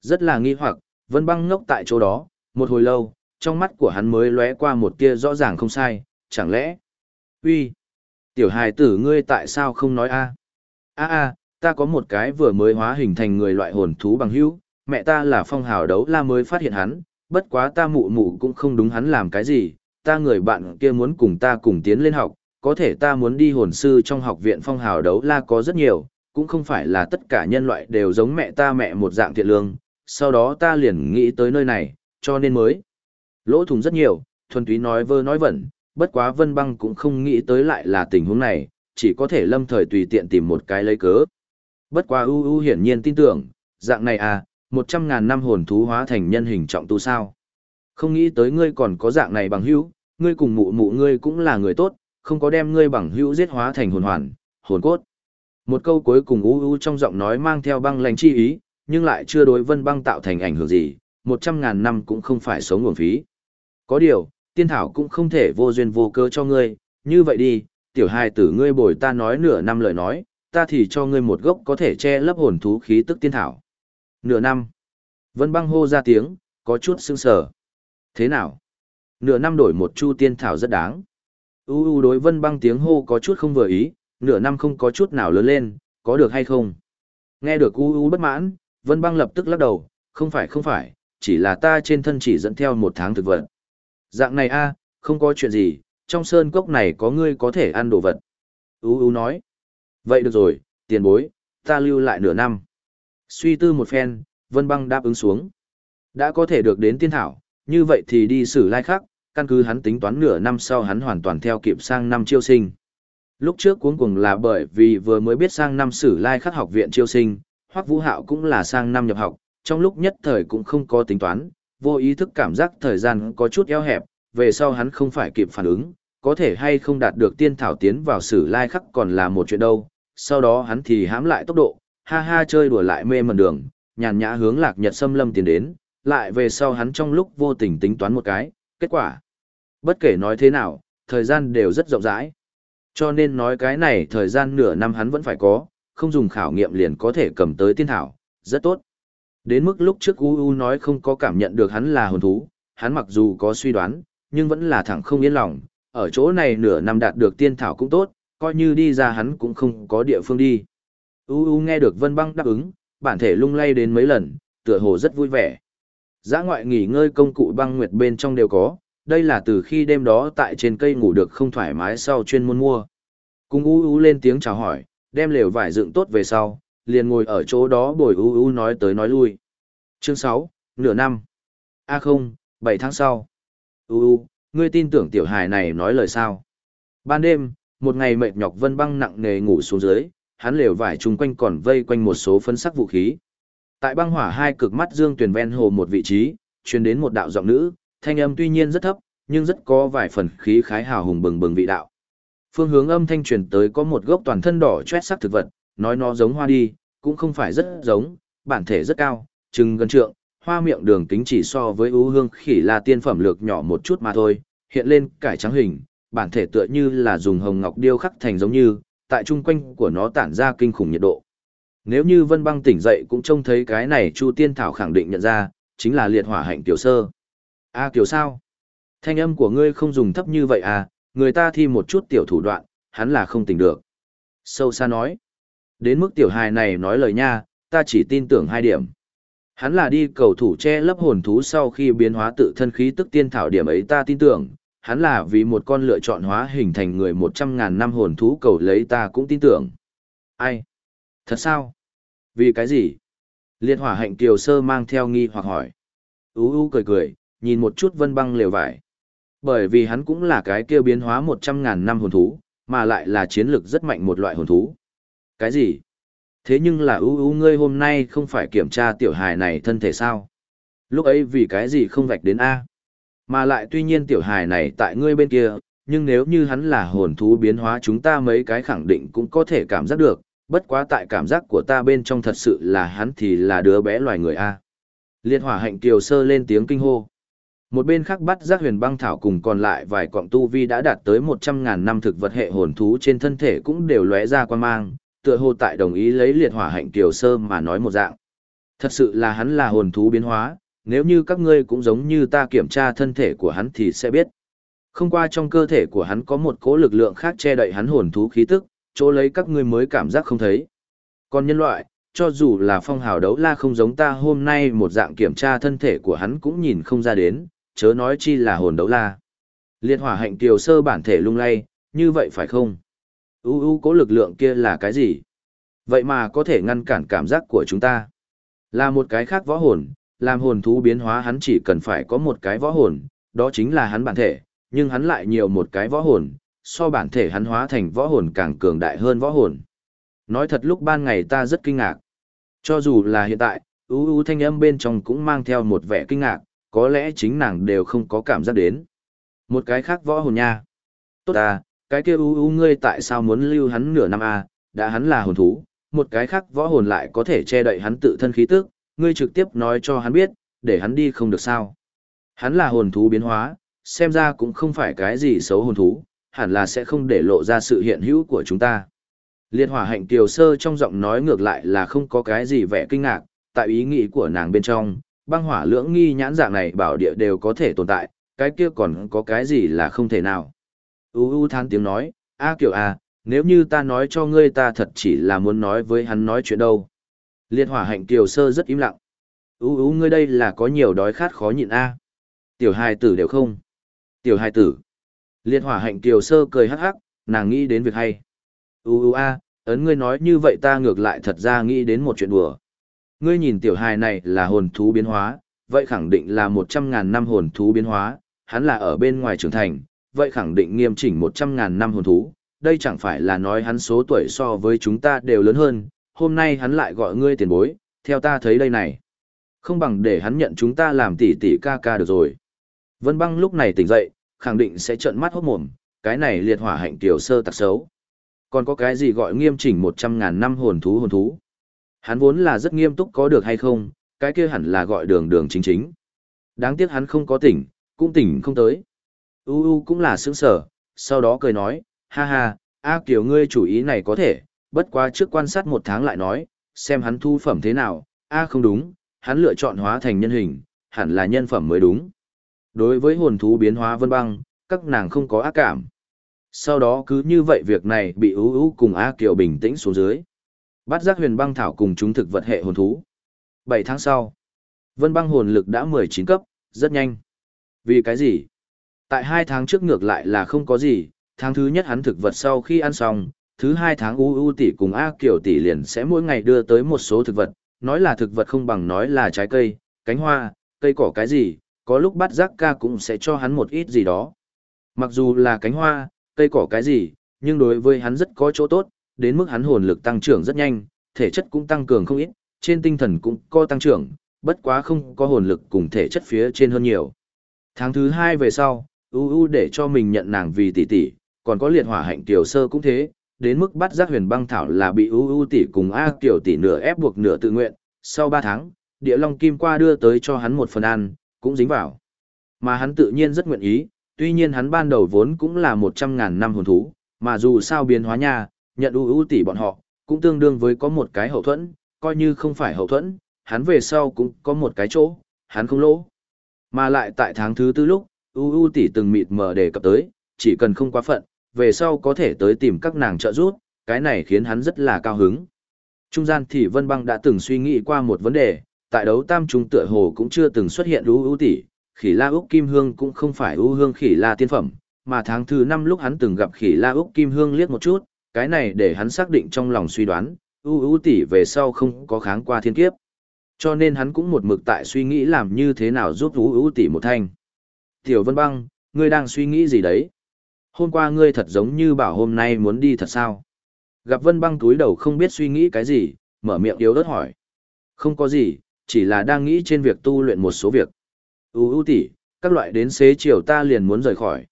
Rất là nghi hoặc, vân băng ngốc tại chỗ đó, một hồi lâu, trong mắt của hắn mới lóe qua một tia rõ ràng không sai, chẳng lẽ... uy Tiểu hài tử ngươi tại sao không nói A? A A, ta có một cái vừa mới hóa hình thành người loại hồn thú bằng hữu, mẹ ta là phong hào đấu la mới phát hiện hắn, bất quá ta mụ mụ cũng không đúng hắn làm cái gì, ta người bạn kia muốn cùng ta cùng tiến lên học, có thể ta muốn đi hồn sư trong học viện phong hào đấu la có rất nhiều, cũng không phải là tất cả nhân loại đều giống mẹ ta mẹ một dạng thiện lương, sau đó ta liền nghĩ tới nơi này, cho nên mới. Lỗ thủng rất nhiều, thuần túy nói vơ nói vẩn, bất quá vân băng cũng không nghĩ tới lại là tình huống này, chỉ có thể lâm thời tùy tiện tìm một cái lấy cớ. Bất quá ưu ưu hiển nhiên tin tưởng, dạng này à, một trăm ngàn năm hồn thú hóa thành nhân hình trọng tu sao. Không nghĩ tới ngươi còn có dạng này bằng hữu, ngươi cùng mụ mụ ngươi cũng là người tốt, không có đem ngươi bằng hữu giết hóa thành hồn hoàn, hồn cốt. Một câu cuối cùng u u trong giọng nói mang theo băng lành chi ý, nhưng lại chưa đối vân băng tạo thành ảnh hưởng gì, một trăm ngàn năm cũng không phải sống nguồn phí. Có điều, tiên thảo cũng không thể vô duyên vô cơ cho ngươi, như vậy đi, tiểu hài tử ngươi bồi ta nói nửa năm lời nói, ta thì cho ngươi một gốc có thể che lấp hồn thú khí tức tiên thảo. Nửa năm. Vân băng hô ra tiếng, có chút sưng sờ. Thế nào? Nửa năm đổi một chu tiên thảo rất đáng. U u đối vân băng tiếng hô có chút không vừa ý, nửa năm không có chút nào lớn lên, có được hay không? Nghe được u u bất mãn, vân băng lập tức lắc đầu, không phải không phải, chỉ là ta trên thân chỉ dẫn theo một tháng thực vật. Dạng này a, không có chuyện gì, trong sơn cốc này có ngươi có thể ăn đồ vật. U u nói. Vậy được rồi, tiền bối, ta lưu lại nửa năm. Suy tư một phen, vân băng đáp ứng xuống. Đã có thể được đến tiên thảo, như vậy thì đi xử lai khắc, căn cứ hắn tính toán nửa năm sau hắn hoàn toàn theo kịp sang năm chiêu sinh. Lúc trước cuống cùng là bởi vì vừa mới biết sang năm sử lai khắc học viện chiêu sinh, hoặc vũ hạo cũng là sang năm nhập học, trong lúc nhất thời cũng không có tính toán, vô ý thức cảm giác thời gian có chút eo hẹp, về sau hắn không phải kịp phản ứng, có thể hay không đạt được tiên thảo tiến vào sử lai khắc còn là một chuyện đâu, sau đó hắn thì hãm lại tốc độ, ha ha chơi đùa lại mê mẩn đường, nhàn nhã hướng lạc nhật xâm lâm tiến đến, lại về sau hắn trong lúc vô tình tính toán một cái, kết quả. Bất kể nói thế nào, thời gian đều rất rộng rãi. Cho nên nói cái này thời gian nửa năm hắn vẫn phải có, không dùng khảo nghiệm liền có thể cầm tới tiên thảo, rất tốt. Đến mức lúc trước U U nói không có cảm nhận được hắn là hồn thú, hắn mặc dù có suy đoán, nhưng vẫn là thẳng không yên lòng, ở chỗ này nửa năm đạt được tiên thảo cũng tốt, coi như đi ra hắn cũng không có địa phương đi. U U nghe được Vân Băng đáp ứng, bản thể lung lay đến mấy lần, tựa hồ rất vui vẻ. Giã ngoại nghỉ ngơi công cụ băng nguyệt bên trong đều có, đây là từ khi đêm đó tại trên cây ngủ được không thoải mái sau chuyên môn mua. Cùng U U lên tiếng chào hỏi, đem lều vải dựng tốt về sau, liền ngồi ở chỗ đó bồi u u nói tới nói lui. Chương 6, nửa năm. A không, 7 tháng sau. U u, ngươi tin tưởng tiểu hài này nói lời sao? Ban đêm, một ngày mệt nhọc vân băng nặng nề ngủ xuống dưới, hắn lều vải chung quanh còn vây quanh một số phân sắc vũ khí. Tại băng hỏa hai cực mắt dương tuyển ven hồ một vị trí, truyền đến một đạo giọng nữ, thanh âm tuy nhiên rất thấp, nhưng rất có vài phần khí khái hào hùng bừng bừng vị đạo. Phương hướng âm thanh truyền tới có một gốc toàn thân đỏ chét sắc thực vật, nói nó giống hoa đi, cũng không phải rất giống, bản thể rất cao, chừng gần trượng, hoa miệng đường kính chỉ so với ưu hương khỉ là tiên phẩm lược nhỏ một chút mà thôi, hiện lên cải trắng hình, bản thể tựa như là dùng hồng ngọc điêu khắc thành giống như, tại trung quanh của nó tản ra kinh khủng nhiệt độ. Nếu như Vân Băng tỉnh dậy cũng trông thấy cái này Chu Tiên Thảo khẳng định nhận ra, chính là liệt hỏa hạnh tiểu sơ. A à, kiểu sao? Thanh âm của ngươi không dùng thấp như vậy à, người ta thi một chút tiểu thủ đoạn, hắn là không tỉnh được. Sâu xa nói. Đến mức tiểu hài này nói lời nha, ta chỉ tin tưởng hai điểm. Hắn là đi cầu thủ che lấp hồn thú sau khi biến hóa tự thân khí tức tiên thảo điểm ấy ta tin tưởng, hắn là vì một con lựa chọn hóa hình thành người một trăm ngàn năm hồn thú cầu lấy ta cũng tin tưởng. Ai? Thật sao? Vì cái gì? Liệt hỏa hạnh kiều sơ mang theo nghi hoặc hỏi. Ú u cười cười, nhìn một chút vân băng lều vải. Bởi vì hắn cũng là cái kêu biến hóa một trăm ngàn năm hồn thú, mà lại là chiến lực rất mạnh một loại hồn thú. Cái gì? Thế nhưng là ưu ưu ngươi hôm nay không phải kiểm tra tiểu hài này thân thể sao? Lúc ấy vì cái gì không vạch đến A? Mà lại tuy nhiên tiểu hài này tại ngươi bên kia, nhưng nếu như hắn là hồn thú biến hóa chúng ta mấy cái khẳng định cũng có thể cảm giác được, bất quá tại cảm giác của ta bên trong thật sự là hắn thì là đứa bé loài người A. Liệt hỏa hạnh kiều sơ lên tiếng kinh hô. Một bên khác bắt giác huyền băng thảo cùng còn lại vài cọng tu vi đã đạt tới một trăm ngàn năm thực vật hệ hồn thú trên thân thể cũng đều lóe ra quan mang, tựa hồ tại đồng ý lấy liệt hỏa hạnh tiểu sơ mà nói một dạng. Thật sự là hắn là hồn thú biến hóa, nếu như các ngươi cũng giống như ta kiểm tra thân thể của hắn thì sẽ biết. Không qua trong cơ thể của hắn có một cỗ lực lượng khác che đậy hắn hồn thú khí tức, chỗ lấy các ngươi mới cảm giác không thấy. Còn nhân loại, cho dù là phong hào đấu la không giống ta hôm nay một dạng kiểm tra thân thể của hắn cũng nhìn không ra đến, chớ nói chi là hồn đấu la. Liệt hỏa hạnh tiểu sơ bản thể lung lay, như vậy phải không? U u cố lực lượng kia là cái gì? Vậy mà có thể ngăn cản cảm giác của chúng ta. Là một cái khác võ hồn, làm hồn thú biến hóa hắn chỉ cần phải có một cái võ hồn, đó chính là hắn bản thể, nhưng hắn lại nhiều một cái võ hồn, so bản thể hắn hóa thành võ hồn càng cường đại hơn võ hồn. Nói thật lúc ban ngày ta rất kinh ngạc. Cho dù là hiện tại, ưu ưu thanh âm bên trong cũng mang theo một vẻ kinh ngạc, có lẽ chính nàng đều không có cảm giác đến. Một cái khác võ hồn nha. Tốt à, cái kia u u ngươi tại sao muốn lưu hắn nửa năm à, đã hắn là hồn thú, một cái khác võ hồn lại có thể che đậy hắn tự thân khí tức, ngươi trực tiếp nói cho hắn biết, để hắn đi không được sao. Hắn là hồn thú biến hóa, xem ra cũng không phải cái gì xấu hồn thú, hẳn là sẽ không để lộ ra sự hiện hữu của chúng ta. Liệt hỏa hạnh kiều sơ trong giọng nói ngược lại là không có cái gì vẻ kinh ngạc, tại ý nghĩ của nàng bên trong, băng hỏa lưỡng nghi nhãn dạng này bảo địa đều có thể tồn tại, cái kia còn có cái gì là không thể nào. U u than tiếng nói, a kiểu a, nếu như ta nói cho ngươi ta thật chỉ là muốn nói với hắn nói chuyện đâu. Liệt hỏa hạnh kiều sơ rất im lặng. U u ngươi đây là có nhiều đói khát khó nhịn a. Tiểu hài tử đều không. Tiểu hài tử. Liệt hỏa hạnh kiều sơ cười hắc hắc, nàng nghĩ đến việc hay. U u a, ấn ngươi nói như vậy ta ngược lại thật ra nghĩ đến một chuyện đùa. Ngươi nhìn tiểu hài này là hồn thú biến hóa, vậy khẳng định là một trăm ngàn năm hồn thú biến hóa, hắn là ở bên ngoài trưởng thành, vậy khẳng định nghiêm chỉnh một trăm ngàn năm hồn thú, đây chẳng phải là nói hắn số tuổi so với chúng ta đều lớn hơn, hôm nay hắn lại gọi ngươi tiền bối, theo ta thấy đây này. Không bằng để hắn nhận chúng ta làm tỷ tỷ ca ca được rồi. Vân băng lúc này tỉnh dậy, khẳng định sẽ trợn mắt hốt mồm, cái này liệt hỏa hạnh tiểu sơ tặc xấu. Còn có cái gì gọi nghiêm chỉnh một trăm ngàn năm hồn thú hồn thú. Hắn vốn là rất nghiêm túc có được hay không, cái kia hẳn là gọi đường đường chính chính. Đáng tiếc hắn không có tỉnh, cũng tỉnh không tới. U U cũng là sướng sở, sau đó cười nói, ha ha, A Kiều ngươi chủ ý này có thể, bất quá trước quan sát một tháng lại nói, xem hắn thu phẩm thế nào, A không đúng, hắn lựa chọn hóa thành nhân hình, hẳn là nhân phẩm mới đúng. Đối với hồn thú biến hóa vân băng, các nàng không có ác cảm. Sau đó cứ như vậy việc này bị U U cùng A Kiều bình tĩnh xuống dưới. Bắt giác huyền băng thảo cùng chúng thực vật hệ hồn thú. 7 tháng sau, vân băng hồn lực đã 19 cấp, rất nhanh. Vì cái gì? Tại hai tháng trước ngược lại là không có gì, tháng thứ nhất hắn thực vật sau khi ăn xong, thứ hai tháng U U tỷ cùng A Kiều tỷ liền sẽ mỗi ngày đưa tới một số thực vật, nói là thực vật không bằng nói là trái cây, cánh hoa, cây cỏ cái gì, có lúc bắt giác ca cũng sẽ cho hắn một ít gì đó. Mặc dù là cánh hoa, cây cỏ cái gì, nhưng đối với hắn rất có chỗ tốt, đến mức hắn hồn lực tăng trưởng rất nhanh, thể chất cũng tăng cường không ít, trên tinh thần cũng có tăng trưởng, bất quá không có hồn lực cùng thể chất phía trên hơn nhiều. Tháng thứ hai về sau, U U để cho mình nhận nàng vì tỷ tỷ, còn có liệt hỏa hạnh tiểu sơ cũng thế, đến mức bắt giác huyền băng thảo là bị U U tỷ cùng A tiểu tỷ nửa ép buộc nửa tự nguyện, sau 3 tháng, địa long kim qua đưa tới cho hắn một phần ăn, cũng dính vào. Mà hắn tự nhiên rất nguyện ý, tuy nhiên hắn ban đầu vốn cũng là 100.000 năm hồn thú, mà dù sao biến hóa nha, nhận U U tỷ bọn họ, cũng tương đương với có một cái hậu thuẫn, coi như không phải hậu thuẫn, hắn về sau cũng có một cái chỗ, hắn không lỗ. Mà lại tại tháng thứ tư lúc, Uu tỷ từng mịt mờ đề cập tới, chỉ cần không quá phận, về sau có thể tới tìm các nàng trợ giúp, cái này khiến hắn rất là cao hứng. Trung gian thì Vân Băng đã từng suy nghĩ qua một vấn đề, tại đấu tam trung tựa hồ cũng chưa từng xuất hiện Uu tỷ, khỉ la Úc Kim Hương cũng không phải U Hương khỉ la tiên phẩm, mà tháng thứ năm lúc hắn từng gặp khỉ la Úc Kim Hương liếc một chút, cái này để hắn xác định trong lòng suy đoán, Uu tỷ về sau không có kháng qua thiên kiếp. Cho nên hắn cũng một mực tại suy nghĩ làm như thế nào giúp Uu tỷ một thanh. Tiểu Vân Băng, ngươi đang suy nghĩ gì đấy? Hôm qua ngươi thật giống như bảo hôm nay muốn đi thật sao? Gặp Vân Băng túi đầu không biết suy nghĩ cái gì, mở miệng yếu ớt hỏi. Không có gì, chỉ là đang nghĩ trên việc tu luyện một số việc. U U tỷ, các loại đến xế chiều ta liền muốn rời khỏi.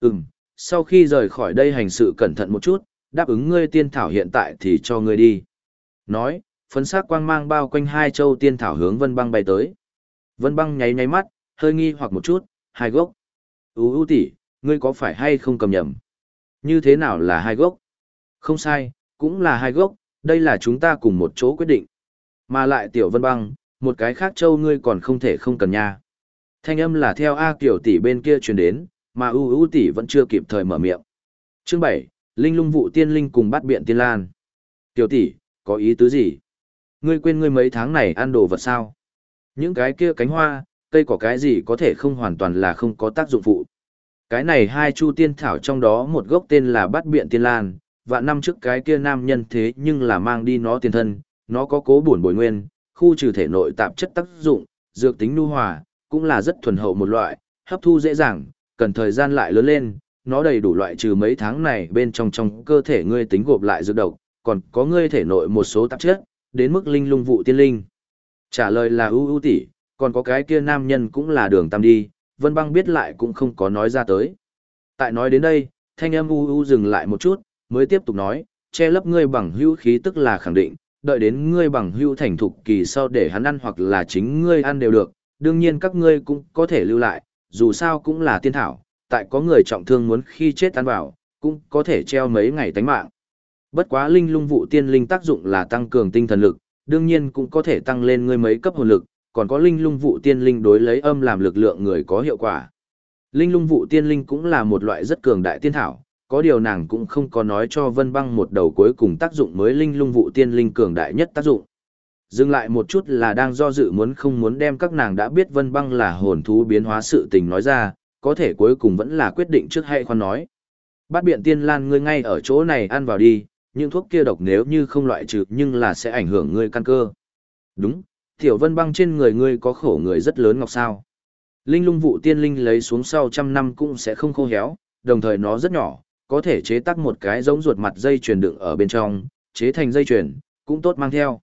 Ừm, sau khi rời khỏi đây hành sự cẩn thận một chút, đáp ứng ngươi tiên thảo hiện tại thì cho ngươi đi. Nói, phấn sắc quang mang bao quanh hai châu tiên thảo hướng Vân Băng bay tới. Vân Băng nháy nháy mắt, hơi nghi hoặc một chút, hai gốc. U U tỷ, ngươi có phải hay không cầm nhầm? Như thế nào là hai gốc? Không sai, cũng là hai gốc, đây là chúng ta cùng một chỗ quyết định. Mà lại tiểu Vân Băng, một cái khác châu ngươi còn không thể không cần nha. Thanh âm là theo A Kiều tỷ bên kia truyền đến, mà U U tỷ vẫn chưa kịp thời mở miệng. Chương 7, Linh Lung vụ tiên linh cùng bắt biện tiên lan. Tiểu tỷ, có ý tứ gì? Ngươi quên ngươi mấy tháng này ăn đồ vật sao? Những cái kia cánh hoa, cây có cái gì có thể không hoàn toàn là không có tác dụng phụ. Cái này hai chu tiên thảo trong đó một gốc tên là bát biện tiên lan, và năm trước cái kia nam nhân thế nhưng là mang đi nó tiền thân, nó có cố bổn bồi nguyên, khu trừ thể nội tạp chất tác dụng, dược tính nu hòa, cũng là rất thuần hậu một loại, hấp thu dễ dàng, cần thời gian lại lớn lên, nó đầy đủ loại trừ mấy tháng này bên trong trong cơ thể ngươi tính gộp lại dược độc, còn có ngươi thể nội một số tạp chất, đến mức linh lung vụ tiên linh. Trả lời là ưu ưu tỷ, còn có cái kia nam nhân cũng là đường tam đi, Vân Băng biết lại cũng không có nói ra tới. Tại nói đến đây, thanh âm u u dừng lại một chút, mới tiếp tục nói, che lấp ngươi bằng hữu khí tức là khẳng định, đợi đến ngươi bằng hữu thành thục kỳ sau để hắn ăn hoặc là chính ngươi ăn đều được, đương nhiên các ngươi cũng có thể lưu lại, dù sao cũng là tiên thảo, tại có người trọng thương muốn khi chết ăn vào, cũng có thể treo mấy ngày tánh mạng. Bất quá linh lung vụ tiên linh tác dụng là tăng cường tinh thần lực, đương nhiên cũng có thể tăng lên ngươi mấy cấp hồn lực, còn có linh lung vụ tiên linh đối lấy âm làm lực lượng người có hiệu quả. Linh lung vụ tiên linh cũng là một loại rất cường đại tiên thảo, có điều nàng cũng không có nói cho vân băng một đầu cuối cùng tác dụng mới linh lung vụ tiên linh cường đại nhất tác dụng. Dừng lại một chút là đang do dự muốn không muốn đem các nàng đã biết vân băng là hồn thú biến hóa sự tình nói ra, có thể cuối cùng vẫn là quyết định trước hay khoan nói. Bát biện tiên lan ngươi ngay ở chỗ này ăn vào đi, những thuốc kia độc nếu như không loại trừ nhưng là sẽ ảnh hưởng ngươi căn cơ. Đúng, tiểu vân băng trên người ngươi có khổ người rất lớn ngọc sao. Linh lung vụ tiên linh lấy xuống sau trăm năm cũng sẽ không khô héo, đồng thời nó rất nhỏ, có thể chế tác một cái giống ruột mặt dây chuyền đựng ở bên trong, chế thành dây chuyền, cũng tốt mang theo.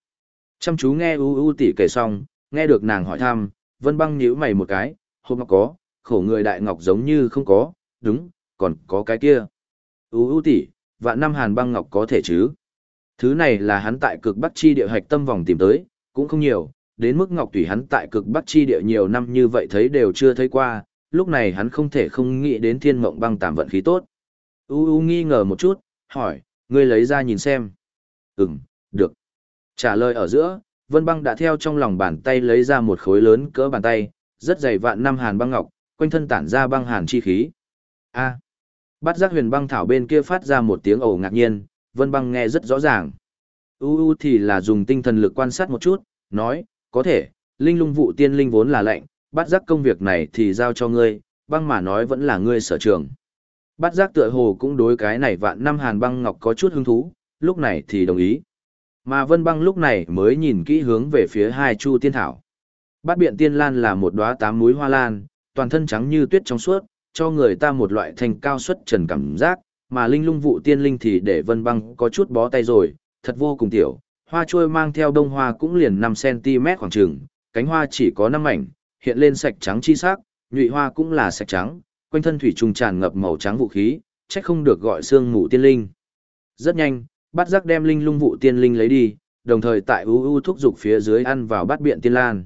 Chăm chú nghe u u tỷ kể xong, nghe được nàng hỏi thăm, vân băng nhíu mày một cái, hôm ngọc có, khổ người đại ngọc giống như không có, đúng, còn có cái kia. U u tỷ, vạn năm hàn băng ngọc có thể chứ? Thứ này là hắn tại cực bắc chi địa hạch tâm vòng tìm tới, cũng không nhiều, đến mức ngọc tùy hắn tại cực bắc chi địa nhiều năm như vậy thấy đều chưa thấy qua, lúc này hắn không thể không nghĩ đến thiên mộng băng tạm vận khí tốt. U U nghi ngờ một chút, hỏi, ngươi lấy ra nhìn xem. Ừm, được. Trả lời ở giữa, Vân Băng đã theo trong lòng bàn tay lấy ra một khối lớn cỡ bàn tay, rất dày vạn năm hàn băng ngọc, quanh thân tản ra băng hàn chi khí. A. Bát giác huyền băng thảo bên kia phát ra một tiếng ồ ngạc nhiên, Vân Băng nghe rất rõ ràng. U U thì là dùng tinh thần lực quan sát một chút, nói, có thể, linh lung vụ tiên linh vốn là lệnh, bắt giác công việc này thì giao cho ngươi, băng mà nói vẫn là ngươi sở trường. Bắt giác tựa hồ cũng đối cái này vạn năm hàn băng ngọc có chút hứng thú, lúc này thì đồng ý. Mà vân băng lúc này mới nhìn kỹ hướng về phía hai chu tiên thảo. Bát biện tiên lan là một đóa tám múi hoa lan, toàn thân trắng như tuyết trong suốt, cho người ta một loại thành cao suất trần cảm giác, mà linh lung vụ tiên linh thì để vân băng có chút bó tay rồi, thật vô cùng tiểu, hoa trôi mang theo đông hoa cũng liền 5cm khoảng trường, cánh hoa chỉ có 5 mảnh, hiện lên sạch trắng chi sắc, nhụy hoa cũng là sạch trắng, quanh thân thủy trùng tràn ngập màu trắng vũ khí, chắc không được gọi xương mù tiên linh. Rất nhanh, bắt giác đem linh lung vụ tiên linh lấy đi, đồng thời tại u u thúc dục phía dưới ăn vào bát biện tiên lan.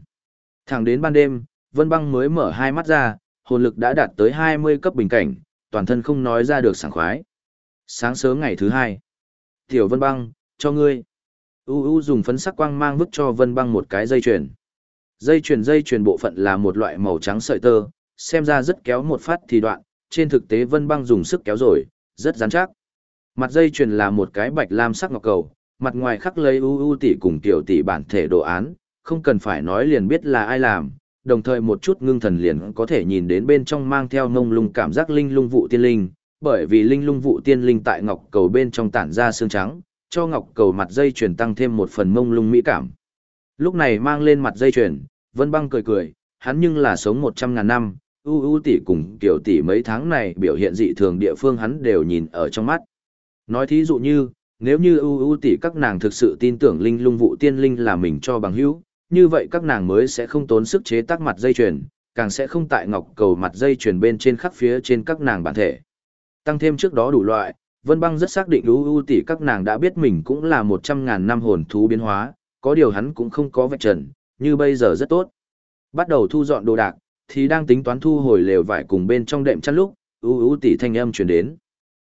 Thẳng đến ban đêm, Vân Băng mới mở hai mắt ra, hồn lực đã đạt tới 20 cấp bình cảnh, toàn thân không nói ra được sảng khoái. Sáng sớm ngày thứ hai, Tiểu Vân Băng, cho ngươi. U U dùng phấn sắc quang mang vứt cho Vân Băng một cái dây chuyền. Dây chuyền dây chuyền bộ phận là một loại màu trắng sợi tơ, xem ra rất kéo một phát thì đoạn, trên thực tế Vân Băng dùng sức kéo rồi, rất rắn chắc. Mặt dây chuyền là một cái bạch lam sắc ngọc cầu, mặt ngoài khắc lấy U U tỷ cùng tiểu tỷ bản thể đồ án, không cần phải nói liền biết là ai làm, đồng thời một chút ngưng thần liền có thể nhìn đến bên trong mang theo ngông lung cảm giác linh lung vụ tiên linh, bởi vì linh lung vụ tiên linh tại ngọc cầu bên trong tản ra xương trắng, cho ngọc cầu mặt dây chuyền tăng thêm một phần mông lung mỹ cảm. Lúc này mang lên mặt dây chuyền, Vân Băng cười cười, hắn nhưng là sống một trăm ngàn năm, u u tỷ cùng tiểu tỷ mấy tháng này biểu hiện dị thường địa phương hắn đều nhìn ở trong mắt. Nói thí dụ như, nếu như u u tỷ các nàng thực sự tin tưởng linh lung vụ tiên linh là mình cho bằng hữu, như vậy các nàng mới sẽ không tốn sức chế tác mặt dây chuyền, càng sẽ không tại ngọc cầu mặt dây chuyền bên trên khắc phía trên các nàng bản thể. Tăng thêm trước đó đủ loại, Vân Băng rất xác định u u tỷ các nàng đã biết mình cũng là một trăm ngàn năm hồn thú biến hóa, có điều hắn cũng không có vạch trần, như bây giờ rất tốt. Bắt đầu thu dọn đồ đạc, thì đang tính toán thu hồi lều vải cùng bên trong đệm chăn lúc, u u tỷ thanh âm truyền đến.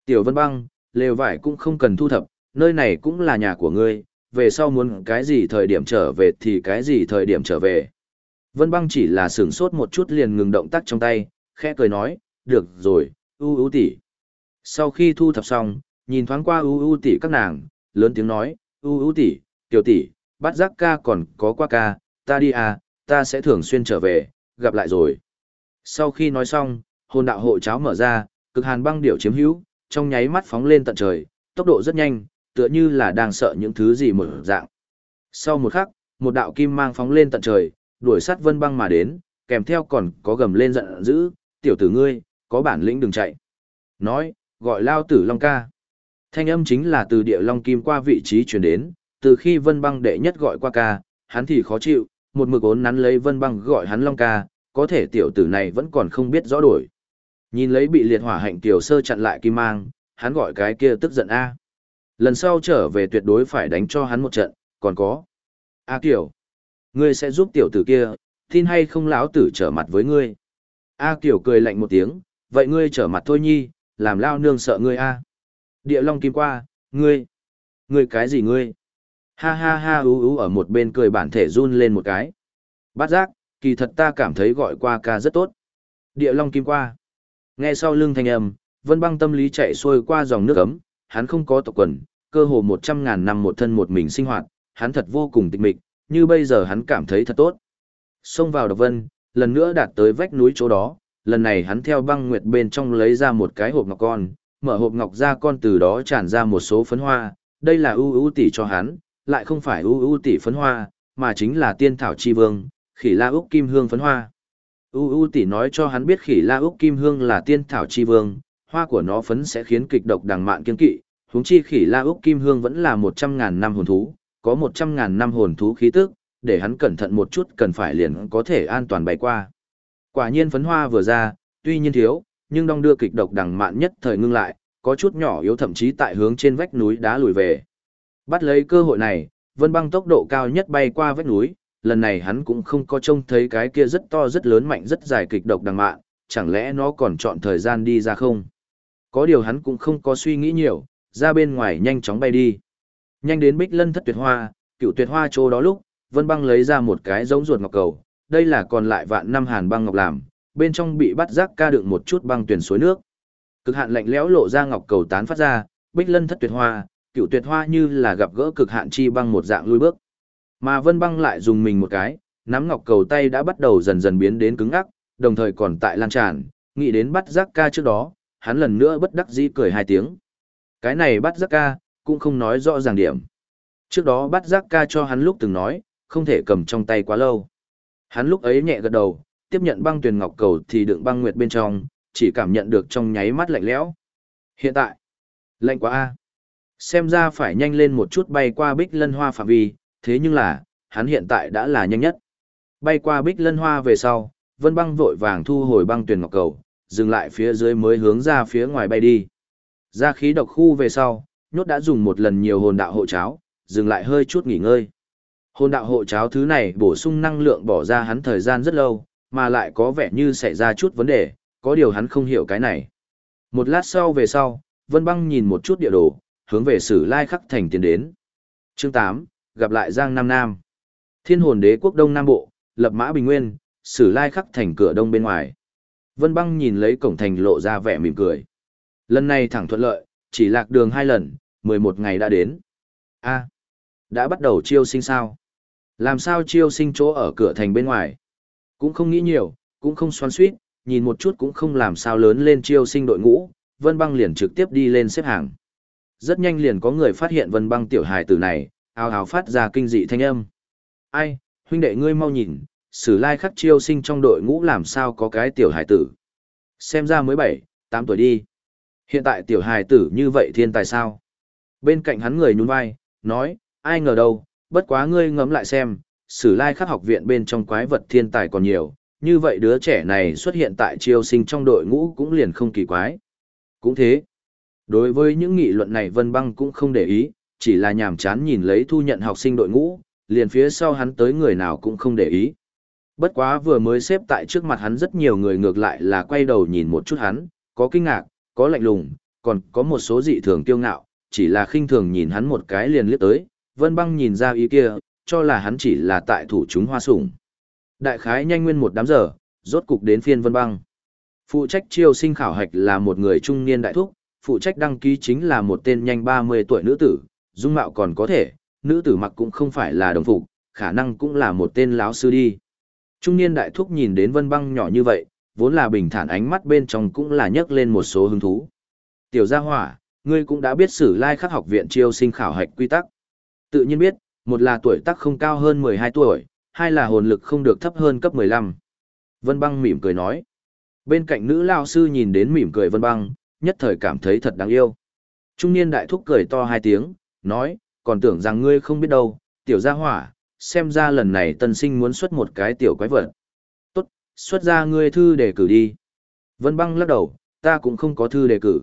Tiểu Vân Băng, lều vải cũng không cần thu thập, nơi này cũng là nhà của ngươi, về sau muốn cái gì thời điểm trở về thì cái gì thời điểm trở về. Vân băng chỉ là sửng sốt một chút liền ngừng động tác trong tay, khẽ cười nói, được rồi, u u tỷ. Sau khi thu thập xong, nhìn thoáng qua u u tỷ các nàng, lớn tiếng nói, u u tỷ, tiểu tỷ, bắt giác ca còn có qua ca, ta đi à, ta sẽ thường xuyên trở về, gặp lại rồi. Sau khi nói xong, hồn đạo hộ cháo mở ra, cực hàn băng điểu chiếm hữu, trong nháy mắt phóng lên tận trời, tốc độ rất nhanh, tựa như là đang sợ những thứ gì mở dạng. Sau một khắc, một đạo kim mang phóng lên tận trời, đuổi sát vân băng mà đến, kèm theo còn có gầm lên giận dữ, tiểu tử ngươi, có bản lĩnh đừng chạy. Nói, gọi lao tử Long ca. Thanh âm chính là từ địa Long Kim qua vị trí chuyển đến, từ khi vân băng đệ nhất gọi qua ca, hắn thì khó chịu, một mực ốn nắn lấy vân băng gọi hắn Long ca, có thể tiểu tử này vẫn còn không biết rõ đổi. Nhìn lấy bị liệt hỏa hạnh tiểu sơ chặn lại kim mang, hắn gọi cái kia tức giận A. Lần sau trở về tuyệt đối phải đánh cho hắn một trận, còn có. A kiểu ngươi sẽ giúp tiểu tử kia, tin hay không lão tử trở mặt với ngươi. A kiểu cười lạnh một tiếng, vậy ngươi trở mặt thôi nhi, làm lao nương sợ ngươi a. Địa Long kim qua, ngươi, ngươi cái gì ngươi? Ha ha ha ú ú ở một bên cười bản thể run lên một cái. Bát giác, kỳ thật ta cảm thấy gọi qua ca rất tốt. Địa Long kim qua. Nghe sau lưng thanh âm, vân băng tâm lý chạy xuôi qua dòng nước ấm, hắn không có tộc quần, cơ hồ một trăm ngàn năm một thân một mình sinh hoạt, hắn thật vô cùng tịch mịch, như bây giờ hắn cảm thấy thật tốt. Xông vào độc vân, lần nữa đạt tới vách núi chỗ đó, lần này hắn theo băng nguyệt bên trong lấy ra một cái hộp ngọc con, mở hộp ngọc ra con từ đó tràn ra một số phấn hoa, đây là ưu ưu tỷ cho hắn, lại không phải ưu ưu tỷ phấn hoa, mà chính là tiên thảo chi vương, khỉ la úc kim hương phấn hoa. ưu ưu tỷ nói cho hắn biết khỉ la úc kim hương là tiên thảo chi vương, hoa của nó phấn sẽ khiến kịch độc đằng mạn kiên kỵ, huống chi khỉ la úc kim hương vẫn là một trăm ngàn năm hồn thú, có một trăm ngàn năm hồn thú khí tức, để hắn cẩn thận một chút cần phải liền có thể an toàn bay qua. Quả nhiên phấn hoa vừa ra, tuy nhiên thiếu, nhưng đong đưa kịch độc đằng mạn nhất thời ngưng lại, có chút nhỏ yếu thậm chí tại hướng trên vách núi đá lùi về. Bắt lấy cơ hội này, vân băng tốc độ cao nhất bay qua vách núi, lần này hắn cũng không có trông thấy cái kia rất to rất lớn mạnh rất dài kịch độc đằng mạn, chẳng lẽ nó còn chọn thời gian đi ra không? Có điều hắn cũng không có suy nghĩ nhiều, ra bên ngoài nhanh chóng bay đi. Nhanh đến bích lân thất tuyệt hoa, cựu tuyệt hoa chỗ đó lúc, vân băng lấy ra một cái giống ruột ngọc cầu, đây là còn lại vạn năm hàn băng ngọc làm, bên trong bị bắt giác ca đựng một chút băng tuyển suối nước. Cực hạn lạnh lẽo lộ ra ngọc cầu tán phát ra, bích lân thất tuyệt hoa, cựu tuyệt hoa như là gặp gỡ cực hạn chi băng một dạng lui bước. Mà vân băng lại dùng mình một cái, nắm ngọc cầu tay đã bắt đầu dần dần biến đến cứng ngắc, đồng thời còn tại lan tràn, nghĩ đến bắt giác ca trước đó, hắn lần nữa bất đắc dĩ cười hai tiếng. Cái này bắt giác ca, cũng không nói rõ ràng điểm. Trước đó bắt giác ca cho hắn lúc từng nói, không thể cầm trong tay quá lâu. Hắn lúc ấy nhẹ gật đầu, tiếp nhận băng tuyền ngọc cầu thì đựng băng nguyệt bên trong, chỉ cảm nhận được trong nháy mắt lạnh lẽo. Hiện tại, lạnh quá a. Xem ra phải nhanh lên một chút bay qua bích lân hoa phạm vi, thế nhưng là, hắn hiện tại đã là nhanh nhất. Bay qua bích lân hoa về sau, vân băng vội vàng thu hồi băng tuyển ngọc cầu, dừng lại phía dưới mới hướng ra phía ngoài bay đi. Ra khí độc khu về sau, nhốt đã dùng một lần nhiều hồn đạo hộ cháo, dừng lại hơi chút nghỉ ngơi. Hồn đạo hộ cháo thứ này bổ sung năng lượng bỏ ra hắn thời gian rất lâu, mà lại có vẻ như xảy ra chút vấn đề, có điều hắn không hiểu cái này. Một lát sau về sau, Vân Băng nhìn một chút địa đồ, hướng về Sử Lai Khắc Thành tiến đến. Chương 8, gặp lại Giang Nam Nam. Thiên hồn đế quốc Đông Nam Bộ, lập mã bình nguyên, Sử Lai Khắc Thành cửa đông bên ngoài. Vân Băng nhìn lấy cổng thành lộ ra vẻ mỉm cười. Lần này thẳng thuận lợi, chỉ lạc đường hai lần, 11 ngày đã đến. a đã bắt đầu chiêu sinh sao? Làm sao chiêu sinh chỗ ở cửa thành bên ngoài? Cũng không nghĩ nhiều, cũng không xoắn suýt, nhìn một chút cũng không làm sao lớn lên chiêu sinh đội ngũ, Vân Băng liền trực tiếp đi lên xếp hàng. Rất nhanh liền có người phát hiện Vân Băng tiểu hài tử này, ào ào phát ra kinh dị thanh âm. Ai, huynh đệ ngươi mau nhìn, sử lai khắc chiêu sinh trong đội ngũ làm sao có cái tiểu hài tử. Xem ra mới 7, 8 tuổi đi. Hiện tại tiểu hài tử như vậy thiên tài sao? Bên cạnh hắn người nhún vai, nói, ai ngờ đâu, bất quá ngươi ngẫm lại xem, sử lai khắc học viện bên trong quái vật thiên tài còn nhiều, như vậy đứa trẻ này xuất hiện tại chiêu sinh trong đội ngũ cũng liền không kỳ quái. Cũng thế. Đối với những nghị luận này Vân Băng cũng không để ý, chỉ là nhàm chán nhìn lấy thu nhận học sinh đội ngũ, liền phía sau hắn tới người nào cũng không để ý. Bất quá vừa mới xếp tại trước mặt hắn rất nhiều người ngược lại là quay đầu nhìn một chút hắn, có kinh ngạc, có lạnh lùng, còn có một số dị thường kiêu ngạo, chỉ là khinh thường nhìn hắn một cái liền liếc tới, Vân Băng nhìn ra ý kia, cho là hắn chỉ là tại thủ chúng hoa sủng. Đại khái nhanh nguyên một đám giờ, rốt cục đến phiên Vân Băng. Phụ trách chiêu sinh khảo hạch là một người trung niên đại thúc, phụ trách đăng ký chính là một tên nhanh 30 tuổi nữ tử, dung mạo còn có thể, nữ tử mặc cũng không phải là đồng phục, khả năng cũng là một tên láo sư đi. Trung niên đại thúc nhìn đến Vân Băng nhỏ như vậy, vốn là bình thản ánh mắt bên trong cũng là nhấc lên một số hứng thú. Tiểu gia hỏa, ngươi cũng đã biết sử lai khắc học viện chiêu sinh khảo hạch quy tắc. Tự nhiên biết, một là tuổi tác không cao hơn 12 tuổi, hai là hồn lực không được thấp hơn cấp 15. Vân băng mỉm cười nói. Bên cạnh nữ lao sư nhìn đến mỉm cười vân băng, nhất thời cảm thấy thật đáng yêu. Trung niên đại thúc cười to hai tiếng, nói, còn tưởng rằng ngươi không biết đâu, tiểu gia hỏa, xem ra lần này tân sinh muốn xuất một cái tiểu quái vật. Tốt, xuất ra ngươi thư đề cử đi. Vân băng lắc đầu, ta cũng không có thư đề cử.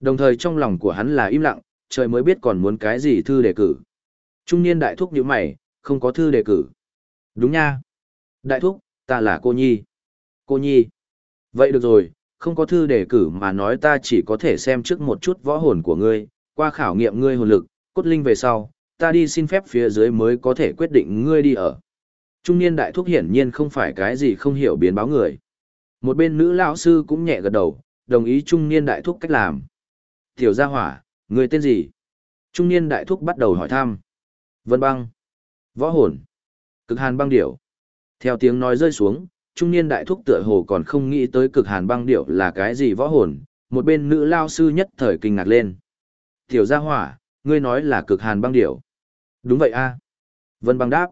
Đồng thời trong lòng của hắn là im lặng, trời mới biết còn muốn cái gì thư đề cử. Trung niên đại thúc như mày, không có thư đề cử. Đúng nha. Đại thúc, ta là cô Nhi. Cô Nhi. Vậy được rồi, không có thư đề cử mà nói ta chỉ có thể xem trước một chút võ hồn của ngươi, qua khảo nghiệm ngươi hồn lực, cốt linh về sau, ta đi xin phép phía dưới mới có thể quyết định ngươi đi ở. Trung niên đại thúc hiển nhiên không phải cái gì không hiểu biến báo người. Một bên nữ lão sư cũng nhẹ gật đầu, đồng ý trung niên đại thúc cách làm. Tiểu gia hỏa, người tên gì? Trung niên đại thúc bắt đầu hỏi thăm. Vân băng. Võ hồn. Cực hàn băng điểu. Theo tiếng nói rơi xuống, trung niên đại thúc tựa hồ còn không nghĩ tới cực hàn băng điểu là cái gì võ hồn, một bên nữ lao sư nhất thời kinh ngạc lên. Tiểu gia hỏa, ngươi nói là cực hàn băng điểu. Đúng vậy a. Vân băng đáp.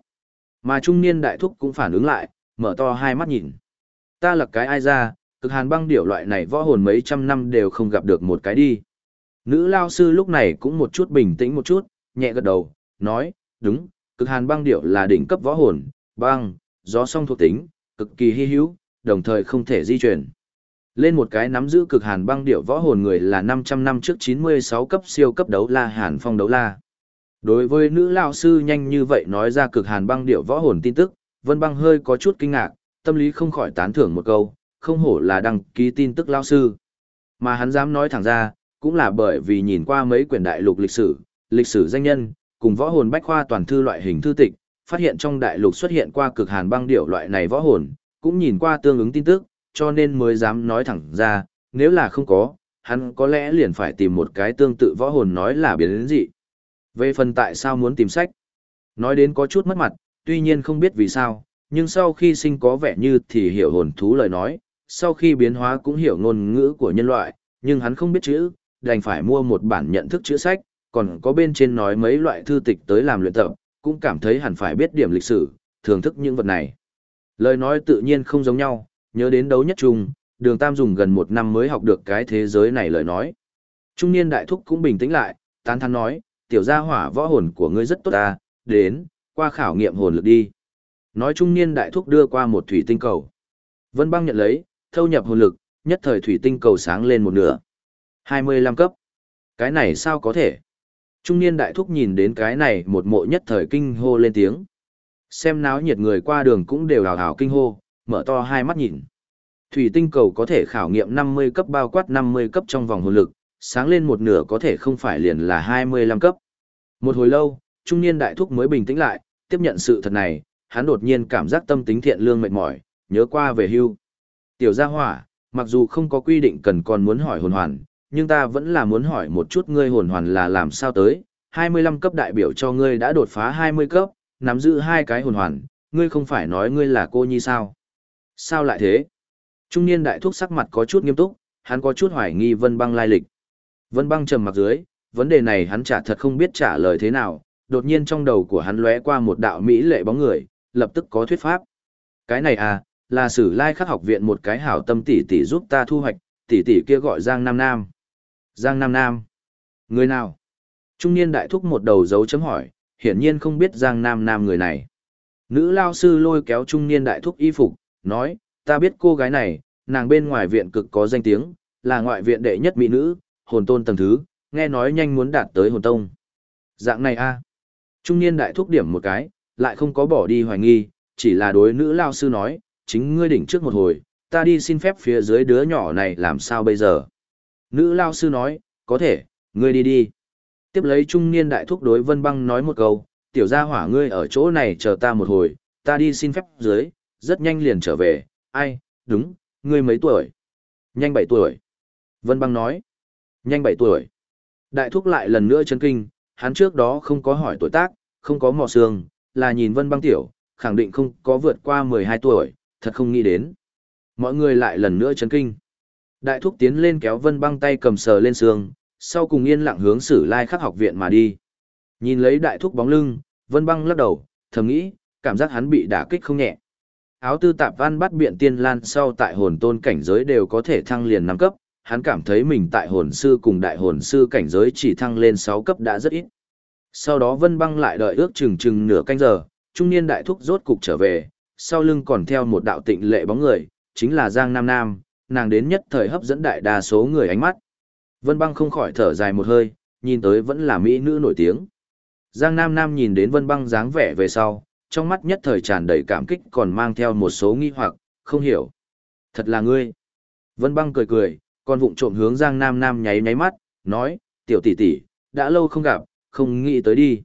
Mà trung niên đại thúc cũng phản ứng lại, mở to hai mắt nhìn. Ta là cái ai ra, cực hàn băng điểu loại này võ hồn mấy trăm năm đều không gặp được một cái đi. Nữ lao sư lúc này cũng một chút bình tĩnh một chút, nhẹ gật đầu, nói, đúng, cực hàn băng điệu là đỉnh cấp võ hồn, băng, gió song thuộc tính, cực kỳ hy hữu, đồng thời không thể di chuyển. Lên một cái nắm giữ cực hàn băng điệu võ hồn người là 500 năm trước 96 cấp siêu cấp đấu la hàn phong đấu la. Đối với nữ lao sư nhanh như vậy nói ra cực hàn băng điệu võ hồn tin tức, Vân Băng hơi có chút kinh ngạc, tâm lý không khỏi tán thưởng một câu, không hổ là đăng ký tin tức lao sư. Mà hắn dám nói thẳng ra, cũng là bởi vì nhìn qua mấy quyển đại lục lịch sử, lịch sử danh nhân, cùng võ hồn bách khoa toàn thư loại hình thư tịch, phát hiện trong đại lục xuất hiện qua cực hàn băng điệu loại này võ hồn, cũng nhìn qua tương ứng tin tức, cho nên mới dám nói thẳng ra, nếu là không có, hắn có lẽ liền phải tìm một cái tương tự võ hồn nói là biến đến gì. Về phần tại sao muốn tìm sách, nói đến có chút mất mặt, tuy nhiên không biết vì sao, nhưng sau khi sinh có vẻ như thì hiểu hồn thú lời nói, sau khi biến hóa cũng hiểu ngôn ngữ của nhân loại, Nhưng hắn không biết chữ, đành phải mua một bản nhận thức chữ sách, còn có bên trên nói mấy loại thư tịch tới làm luyện tập, cũng cảm thấy hẳn phải biết điểm lịch sử, thưởng thức những vật này. Lời nói tự nhiên không giống nhau, nhớ đến đấu nhất chung, đường Tam dùng gần một năm mới học được cái thế giới này lời nói. Trung niên đại thúc cũng bình tĩnh lại, tán thán nói, tiểu gia hỏa võ hồn của ngươi rất tốt ta, đến, qua khảo nghiệm hồn lực đi. Nói trung niên đại thúc đưa qua một thủy tinh cầu. Vân băng nhận lấy, thâu nhập hồn lực, nhất thời thủy tinh cầu sáng lên một nửa. 25 cấp. Cái này sao có thể? Trung niên đại thúc nhìn đến cái này một mộ nhất thời kinh hô lên tiếng. Xem náo nhiệt người qua đường cũng đều hào hào kinh hô, mở to hai mắt nhìn. Thủy tinh cầu có thể khảo nghiệm 50 cấp bao quát 50 cấp trong vòng hồn lực, sáng lên một nửa có thể không phải liền là 25 cấp. Một hồi lâu, trung niên đại thúc mới bình tĩnh lại, tiếp nhận sự thật này, hắn đột nhiên cảm giác tâm tính thiện lương mệt mỏi, nhớ qua về hưu. Tiểu gia hỏa, mặc dù không có quy định cần còn muốn hỏi hồn hoàn, nhưng ta vẫn là muốn hỏi một chút ngươi hồn hoàn là làm sao tới, 25 cấp đại biểu cho ngươi đã đột phá 20 cấp, nắm giữ hai cái hồn hoàn, ngươi không phải nói ngươi là cô nhi sao? Sao lại thế? Trung niên đại thúc sắc mặt có chút nghiêm túc, hắn có chút hoài nghi Vân Băng lai lịch. Vân Băng trầm mặc dưới, vấn đề này hắn trả thật không biết trả lời thế nào, đột nhiên trong đầu của hắn lóe qua một đạo mỹ lệ bóng người, lập tức có thuyết pháp. Cái này à, là sử lai khắc học viện một cái hảo tâm tỷ tỷ giúp ta thu hoạch, tỷ tỷ kia gọi Giang Nam Nam. Giang Nam Nam. Người nào? Trung niên đại thúc một đầu dấu chấm hỏi, hiển nhiên không biết Giang Nam Nam người này. Nữ lao sư lôi kéo trung niên đại thúc y phục, nói, ta biết cô gái này, nàng bên ngoài viện cực có danh tiếng, là ngoại viện đệ nhất mỹ nữ, hồn tôn tầng thứ, nghe nói nhanh muốn đạt tới hồn tông. Dạng này a Trung niên đại thúc điểm một cái, lại không có bỏ đi hoài nghi, chỉ là đối nữ lao sư nói, chính ngươi đỉnh trước một hồi, ta đi xin phép phía dưới đứa nhỏ này làm sao bây giờ. Nữ lao sư nói, có thể, ngươi đi đi. Tiếp lấy trung niên đại thúc đối vân băng nói một câu, tiểu gia hỏa ngươi ở chỗ này chờ ta một hồi, ta đi xin phép dưới, rất nhanh liền trở về, ai, đúng, ngươi mấy tuổi? Nhanh 7 tuổi. Vân băng nói, nhanh 7 tuổi. Đại thúc lại lần nữa chấn kinh, hắn trước đó không có hỏi tuổi tác, không có mò xương, là nhìn vân băng tiểu, khẳng định không có vượt qua 12 tuổi, thật không nghĩ đến. Mọi người lại lần nữa chấn kinh. Đại thúc tiến lên kéo vân băng tay cầm sờ lên xương, sau cùng yên lặng hướng sử lai khắc học viện mà đi. Nhìn lấy đại thúc bóng lưng, vân băng lắc đầu, thầm nghĩ, cảm giác hắn bị đả kích không nhẹ. Áo tư tạp văn bắt biện tiên lan sau tại hồn tôn cảnh giới đều có thể thăng liền năm cấp, hắn cảm thấy mình tại hồn sư cùng đại hồn sư cảnh giới chỉ thăng lên 6 cấp đã rất ít. Sau đó vân băng lại đợi ước chừng chừng nửa canh giờ, trung niên đại thúc rốt cục trở về, sau lưng còn theo một đạo tịnh lệ bóng người, chính là Giang Nam Nam, nàng đến nhất thời hấp dẫn đại đa số người ánh mắt. Vân băng không khỏi thở dài một hơi, nhìn tới vẫn là mỹ nữ nổi tiếng. Giang Nam Nam nhìn đến Vân băng dáng vẻ về sau, trong mắt nhất thời tràn đầy cảm kích còn mang theo một số nghi hoặc, không hiểu. Thật là ngươi. Vân băng cười cười, còn vụng trộm hướng Giang Nam Nam nháy nháy mắt, nói, tiểu tỷ tỷ, đã lâu không gặp, không nghĩ tới đi.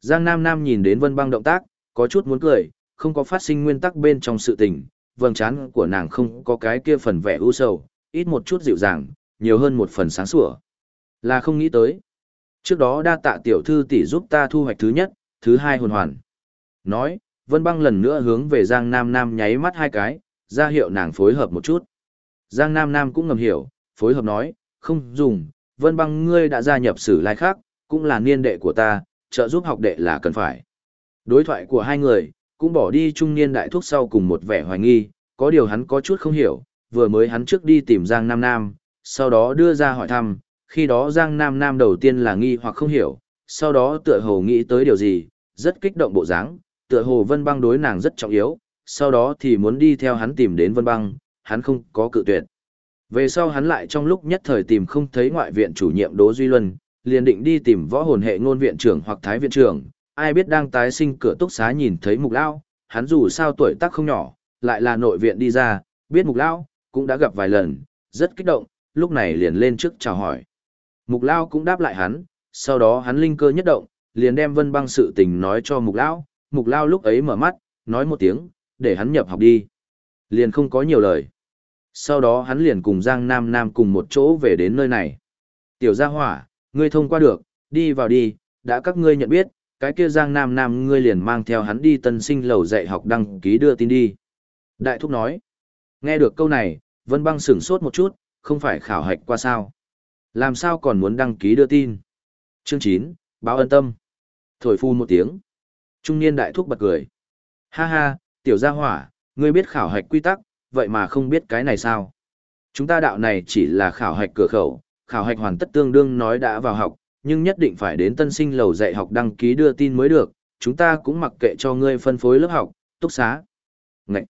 Giang Nam Nam nhìn đến Vân băng động tác, có chút muốn cười, không có phát sinh nguyên tắc bên trong sự tình, vầng trán của nàng không có cái kia phần vẻ u sầu, ít một chút dịu dàng, nhiều hơn một phần sáng sủa. Là không nghĩ tới. Trước đó đa tạ tiểu thư tỷ giúp ta thu hoạch thứ nhất, thứ hai hồn hoàn. Nói, Vân Băng lần nữa hướng về Giang Nam Nam nháy mắt hai cái, ra hiệu nàng phối hợp một chút. Giang Nam Nam cũng ngầm hiểu, phối hợp nói, không dùng, Vân Băng ngươi đã gia nhập sử lai khác, cũng là niên đệ của ta, trợ giúp học đệ là cần phải. Đối thoại của hai người, cũng bỏ đi trung niên đại thúc sau cùng một vẻ hoài nghi, có điều hắn có chút không hiểu, vừa mới hắn trước đi tìm Giang Nam Nam, sau đó đưa ra hỏi thăm, khi đó Giang Nam Nam đầu tiên là nghi hoặc không hiểu, sau đó tựa hồ nghĩ tới điều gì, rất kích động bộ dáng, tựa hồ Vân Băng đối nàng rất trọng yếu, sau đó thì muốn đi theo hắn tìm đến Vân Băng, hắn không có cự tuyệt. Về sau hắn lại trong lúc nhất thời tìm không thấy ngoại viện chủ nhiệm Đỗ Duy Luân, liền định đi tìm võ hồn hệ ngôn viện trưởng hoặc thái viện trưởng, ai biết đang tái sinh cửa túc xá nhìn thấy mục lão, hắn dù sao tuổi tác không nhỏ, lại là nội viện đi ra, biết mục lão cũng đã gặp vài lần, rất kích động, lúc này liền lên trước chào hỏi. Mục lão cũng đáp lại hắn, sau đó hắn linh cơ nhất động, liền đem vân băng sự tình nói cho mục lão. mục lão lúc ấy mở mắt, nói một tiếng, để hắn nhập học đi. Liền không có nhiều lời. Sau đó hắn liền cùng Giang Nam Nam cùng một chỗ về đến nơi này. Tiểu gia hỏa, ngươi thông qua được, đi vào đi, đã các ngươi nhận biết, cái kia Giang Nam Nam ngươi liền mang theo hắn đi tân sinh lầu dạy học đăng ký đưa tin đi. Đại thúc nói, nghe được câu này, Vân Băng sửng sốt một chút, không phải khảo hạch qua sao. Làm sao còn muốn đăng ký đưa tin? Chương chín, báo ân tâm. Thổi phu một tiếng. Trung niên đại thúc bật cười. Ha ha, tiểu gia hỏa, ngươi biết khảo hạch quy tắc, vậy mà không biết cái này sao? Chúng ta đạo này chỉ là khảo hạch cửa khẩu, khảo hạch hoàn tất tương đương nói đã vào học, nhưng nhất định phải đến tân sinh lầu dạy học đăng ký đưa tin mới được, chúng ta cũng mặc kệ cho ngươi phân phối lớp học, túc xá. Ngậy!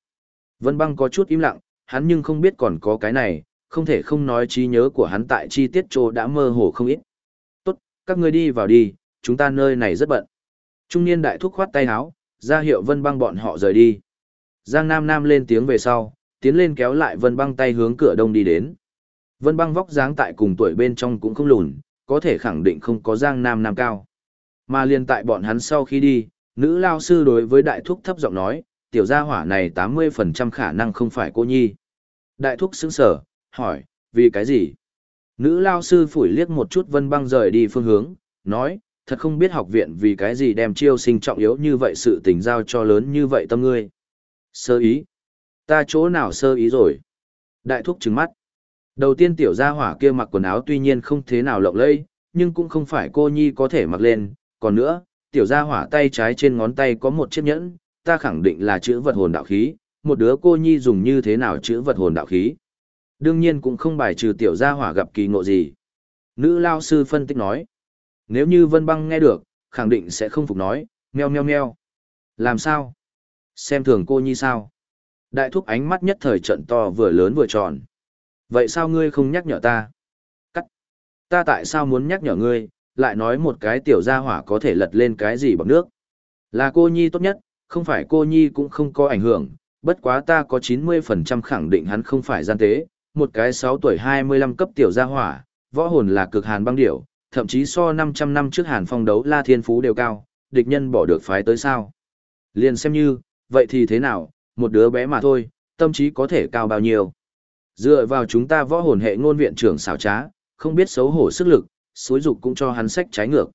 Vân băng có chút im lặng, hắn nhưng không biết còn có cái này, không thể không nói trí nhớ của hắn tại chi tiết trô đã mơ hồ không ít. Tốt, các ngươi đi vào đi, chúng ta nơi này rất bận. Trung niên đại thúc khoát tay áo, ra hiệu vân băng bọn họ rời đi. Giang Nam Nam lên tiếng về sau, tiến lên kéo lại vân băng tay hướng cửa đông đi đến. Vân băng vóc dáng tại cùng tuổi bên trong cũng không lùn, có thể khẳng định không có Giang Nam Nam cao. Mà liền tại bọn hắn sau khi đi, nữ lao sư đối với đại thúc thấp giọng nói, tiểu gia hỏa này 80% khả năng không phải cô nhi. Đại thúc sững sở, hỏi, vì cái gì? Nữ lao sư phủi liếc một chút vân băng rời đi phương hướng, nói, thật không biết học viện vì cái gì đem chiêu sinh trọng yếu như vậy sự tình giao cho lớn như vậy tâm ngươi. Sơ ý. Ta chỗ nào sơ ý rồi? Đại thúc trừng mắt. Đầu tiên tiểu gia hỏa kia mặc quần áo tuy nhiên không thế nào lộng lẫy, nhưng cũng không phải cô nhi có thể mặc lên. Còn nữa, tiểu gia hỏa tay trái trên ngón tay có một chiếc nhẫn, ta khẳng định là chữ vật hồn đạo khí, một đứa cô nhi dùng như thế nào chữ vật hồn đạo khí. Đương nhiên cũng không bài trừ tiểu gia hỏa gặp kỳ ngộ gì. Nữ lao sư phân tích nói. Nếu như Vân Băng nghe được, khẳng định sẽ không phục nói, meo meo meo. Làm sao? Xem thường cô nhi sao? Đại thúc ánh mắt nhất thời trận to vừa lớn vừa tròn. Vậy sao ngươi không nhắc nhở ta? Cắt. Ta tại sao muốn nhắc nhở ngươi, lại nói một cái tiểu gia hỏa có thể lật lên cái gì bằng nước? Là cô nhi tốt nhất, không phải cô nhi cũng không có ảnh hưởng, bất quá ta có 90% khẳng định hắn không phải gian tế, một cái 6 tuổi 25 cấp tiểu gia hỏa, võ hồn là cực hàn băng điểu, thậm chí so 500 năm trước hàn phong đấu la thiên phú đều cao, địch nhân bỏ được phái tới sao. Liền xem như, vậy thì thế nào, một đứa bé mà thôi, tâm trí có thể cao bao nhiêu. Dựa vào chúng ta võ hồn hệ ngôn viện trưởng xảo trá, không biết xấu hổ sức lực, xối dục cũng cho hắn sách trái ngược.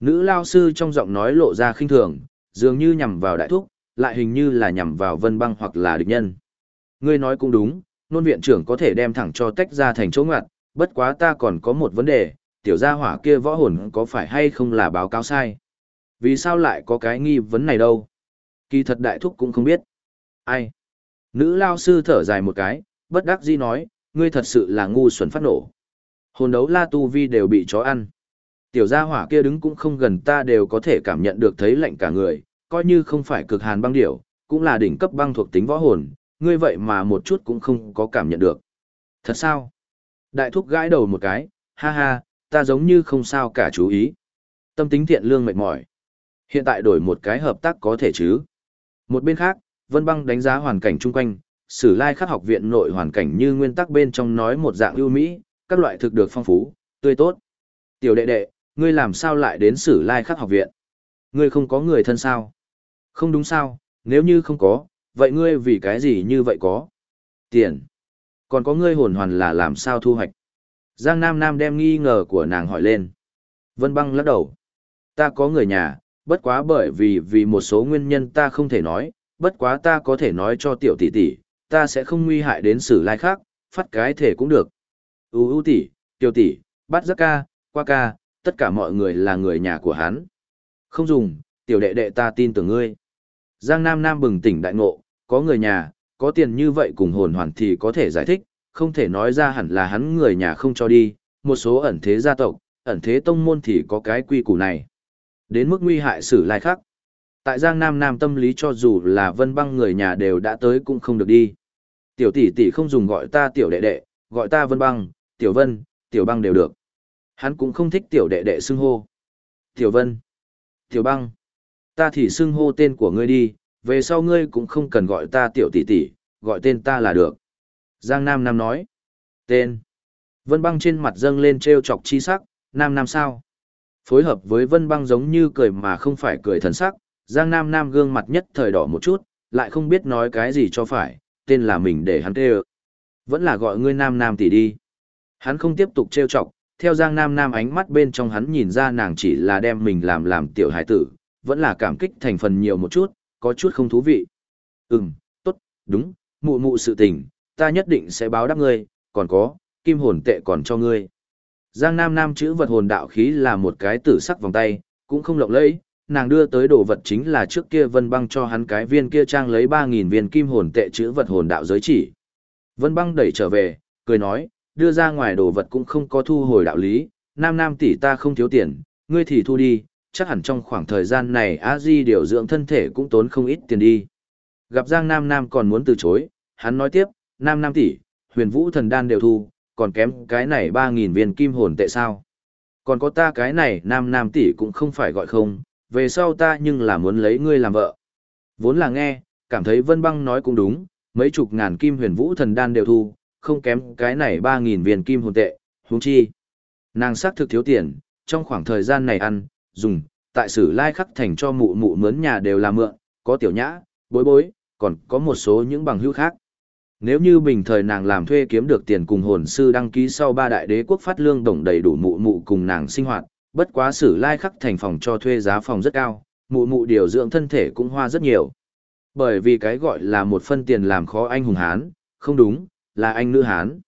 Nữ lao sư trong giọng nói lộ ra khinh thường, dường như nhằm vào đại thúc, lại hình như là nhằm vào vân băng hoặc là địch nhân. Ngươi nói cũng đúng, nôn viện trưởng có thể đem thẳng cho tách ra thành chỗ ngặt, bất quá ta còn có một vấn đề, tiểu gia hỏa kia võ hồn có phải hay không là báo cáo sai? Vì sao lại có cái nghi vấn này đâu? Kỳ thật đại thúc cũng không biết. Ai? Nữ lao sư thở dài một cái, bất đắc dĩ nói, ngươi thật sự là ngu xuẩn phát nổ. Hồn đấu la tu vi đều bị chó ăn. Tiểu gia hỏa kia đứng cũng không gần ta đều có thể cảm nhận được thấy lạnh cả người, coi như không phải cực hàn băng điểu, cũng là đỉnh cấp băng thuộc tính võ hồn, ngươi vậy mà một chút cũng không có cảm nhận được. Thật sao? Đại thúc gãi đầu một cái, ha ha, ta giống như không sao cả chú ý. Tâm tính thiện lương mệt mỏi. Hiện tại đổi một cái hợp tác có thể chứ. Một bên khác, Vân Băng đánh giá hoàn cảnh chung quanh, sử lai khắc học viện nội hoàn cảnh như nguyên tắc bên trong nói một dạng ưu mỹ, các loại thực được phong phú, tươi tốt. Tiểu đệ đệ, ngươi làm sao lại đến sử lai khắc học viện? Ngươi không có người thân sao? Không đúng sao, nếu như không có, vậy ngươi vì cái gì như vậy có? Tiền. Còn có ngươi hồn hoàn là làm sao thu hoạch? Giang Nam Nam đem nghi ngờ của nàng hỏi lên. Vân băng lắc đầu. Ta có người nhà, bất quá bởi vì vì một số nguyên nhân ta không thể nói, bất quá ta có thể nói cho tiểu tỷ tỷ, ta sẽ không nguy hại đến sử lai khác, phát cái thể cũng được. U u tỷ, tiểu tỷ, bắt giác ca, qua ca, tất cả mọi người là người nhà của hắn. Không dùng, tiểu đệ đệ ta tin tưởng ngươi. Giang Nam Nam bừng tỉnh đại ngộ, có người nhà, có tiền như vậy cùng hồn hoàn thì có thể giải thích, không thể nói ra hẳn là hắn người nhà không cho đi, một số ẩn thế gia tộc, ẩn thế tông môn thì có cái quy củ này. Đến mức nguy hại sử lai khác. Tại Giang Nam Nam tâm lý cho dù là vân băng người nhà đều đã tới cũng không được đi. Tiểu tỷ tỷ không dùng gọi ta tiểu đệ đệ, gọi ta vân băng, tiểu vân, tiểu băng đều được. Hắn cũng không thích tiểu đệ đệ xưng hô. Tiểu vân, tiểu băng, ta thì xưng hô tên của ngươi đi, về sau ngươi cũng không cần gọi ta tiểu tỷ tỷ, gọi tên ta là được. Giang Nam Nam nói. Tên. Vân băng trên mặt dâng lên treo chọc chi sắc, Nam Nam sao? Phối hợp với Vân băng giống như cười mà không phải cười thần sắc, Giang Nam Nam gương mặt nhất thời đỏ một chút, lại không biết nói cái gì cho phải, tên là mình để hắn kêu. Vẫn là gọi ngươi Nam Nam tỷ đi. Hắn không tiếp tục trêu chọc, theo Giang Nam Nam ánh mắt bên trong hắn nhìn ra nàng chỉ là đem mình làm làm tiểu hải tử, vẫn là cảm kích thành phần nhiều một chút, có chút không thú vị. Ừm, tốt, đúng, mụ mụ sự tình, ta nhất định sẽ báo đáp ngươi, còn có, kim hồn tệ còn cho ngươi. Giang Nam Nam chữ vật hồn đạo khí là một cái tử sắc vòng tay, cũng không lộng lẫy, nàng đưa tới đồ vật chính là trước kia Vân Băng cho hắn cái viên kia trang lấy 3000 viên kim hồn tệ chữ vật hồn đạo giới chỉ. Vân Băng đẩy trở về, cười nói, đưa ra ngoài đồ vật cũng không có thu hồi đạo lý, Nam Nam tỷ ta không thiếu tiền, ngươi thì thu đi, chắc hẳn trong khoảng thời gian này A Di điều dưỡng thân thể cũng tốn không ít tiền đi. Gặp Giang Nam Nam còn muốn từ chối, hắn nói tiếp, Nam Nam tỷ, huyền vũ thần đan đều thu, còn kém cái này ba nghìn viên kim hồn tệ sao. Còn có ta cái này Nam Nam tỷ cũng không phải gọi không, về sau ta nhưng là muốn lấy ngươi làm vợ. Vốn là nghe, cảm thấy Vân Băng nói cũng đúng, mấy chục ngàn kim huyền vũ thần đan đều thu, không kém cái này 3.000 viên kim hồn tệ, huống chi. Nàng xác thực thiếu tiền, trong khoảng thời gian này ăn, dùng, tại sử lai khắc thành cho mụ mụ mướn nhà đều là mượn, có tiểu nhã, bối bối, còn có một số những bằng hữu khác. Nếu như bình thời nàng làm thuê kiếm được tiền cùng hồn sư đăng ký sau ba đại đế quốc phát lương đồng đầy đủ mụ mụ cùng nàng sinh hoạt, bất quá sử lai khắc thành phòng cho thuê giá phòng rất cao, mụ mụ điều dưỡng thân thể cũng hoa rất nhiều. Bởi vì cái gọi là một phân tiền làm khó anh hùng Hán, không đúng, là anh nữ Hán.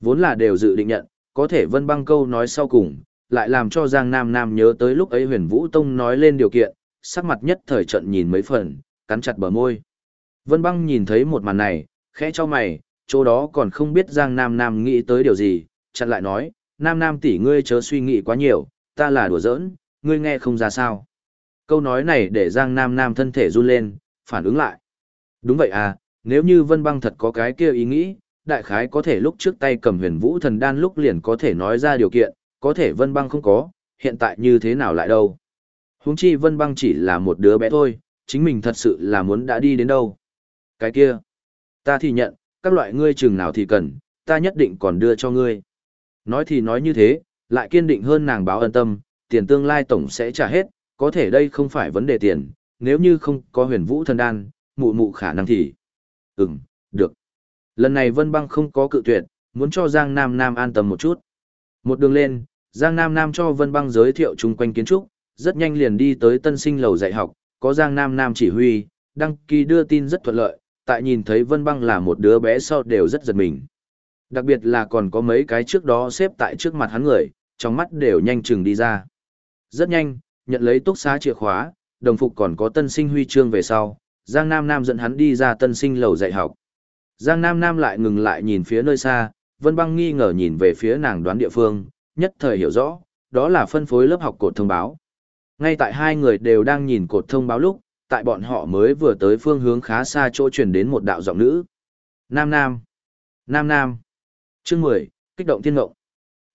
Vốn là đều dự định nhận, có thể vân băng câu nói sau cùng, lại làm cho Giang Nam Nam nhớ tới lúc ấy huyền Vũ Tông nói lên điều kiện, sắc mặt nhất thời trận nhìn mấy phần, cắn chặt bờ môi. Vân băng nhìn thấy một màn này, khẽ cho mày, chỗ đó còn không biết Giang Nam Nam nghĩ tới điều gì, chặn lại nói, Nam Nam tỷ ngươi chớ suy nghĩ quá nhiều, ta là đùa giỡn, ngươi nghe không ra sao. Câu nói này để Giang Nam Nam thân thể run lên, phản ứng lại. Đúng vậy à, nếu như Vân Băng thật có cái kia ý nghĩ, đại khái có thể lúc trước tay cầm huyền vũ thần đan lúc liền có thể nói ra điều kiện, có thể Vân Băng không có, hiện tại như thế nào lại đâu. Huống chi Vân Băng chỉ là một đứa bé thôi, chính mình thật sự là muốn đã đi đến đâu. Cái kia, ta thì nhận, các loại ngươi chừng nào thì cần, ta nhất định còn đưa cho ngươi. Nói thì nói như thế, lại kiên định hơn nàng báo ân tâm, tiền tương lai tổng sẽ trả hết, có thể đây không phải vấn đề tiền, nếu như không có huyền vũ thần đan, mụ mụ khả năng thì... Ừm, được. Lần này Vân Băng không có cự tuyệt, muốn cho Giang Nam Nam an tâm một chút. Một đường lên, Giang Nam Nam cho Vân Băng giới thiệu chung quanh kiến trúc, rất nhanh liền đi tới tân sinh lầu dạy học, có Giang Nam Nam chỉ huy, đăng ký đưa tin rất thuận lợi, tại nhìn thấy Vân Băng là một đứa bé sau đều rất giật mình. Đặc biệt là còn có mấy cái trước đó xếp tại trước mặt hắn người, trong mắt đều nhanh chừng đi ra. Rất nhanh, nhận lấy túc xá chìa khóa, đồng phục còn có tân sinh huy chương về sau, Giang Nam Nam dẫn hắn đi ra tân sinh lầu dạy học. Giang Nam Nam lại ngừng lại nhìn phía nơi xa, Vân Băng nghi ngờ nhìn về phía nàng đoán địa phương, nhất thời hiểu rõ, đó là phân phối lớp học cột thông báo. Ngay tại hai người đều đang nhìn cột thông báo lúc, tại bọn họ mới vừa tới phương hướng khá xa chỗ truyền đến một đạo giọng nữ. Nam Nam. Nam Nam. Chương 10, kích động thiên ngộng.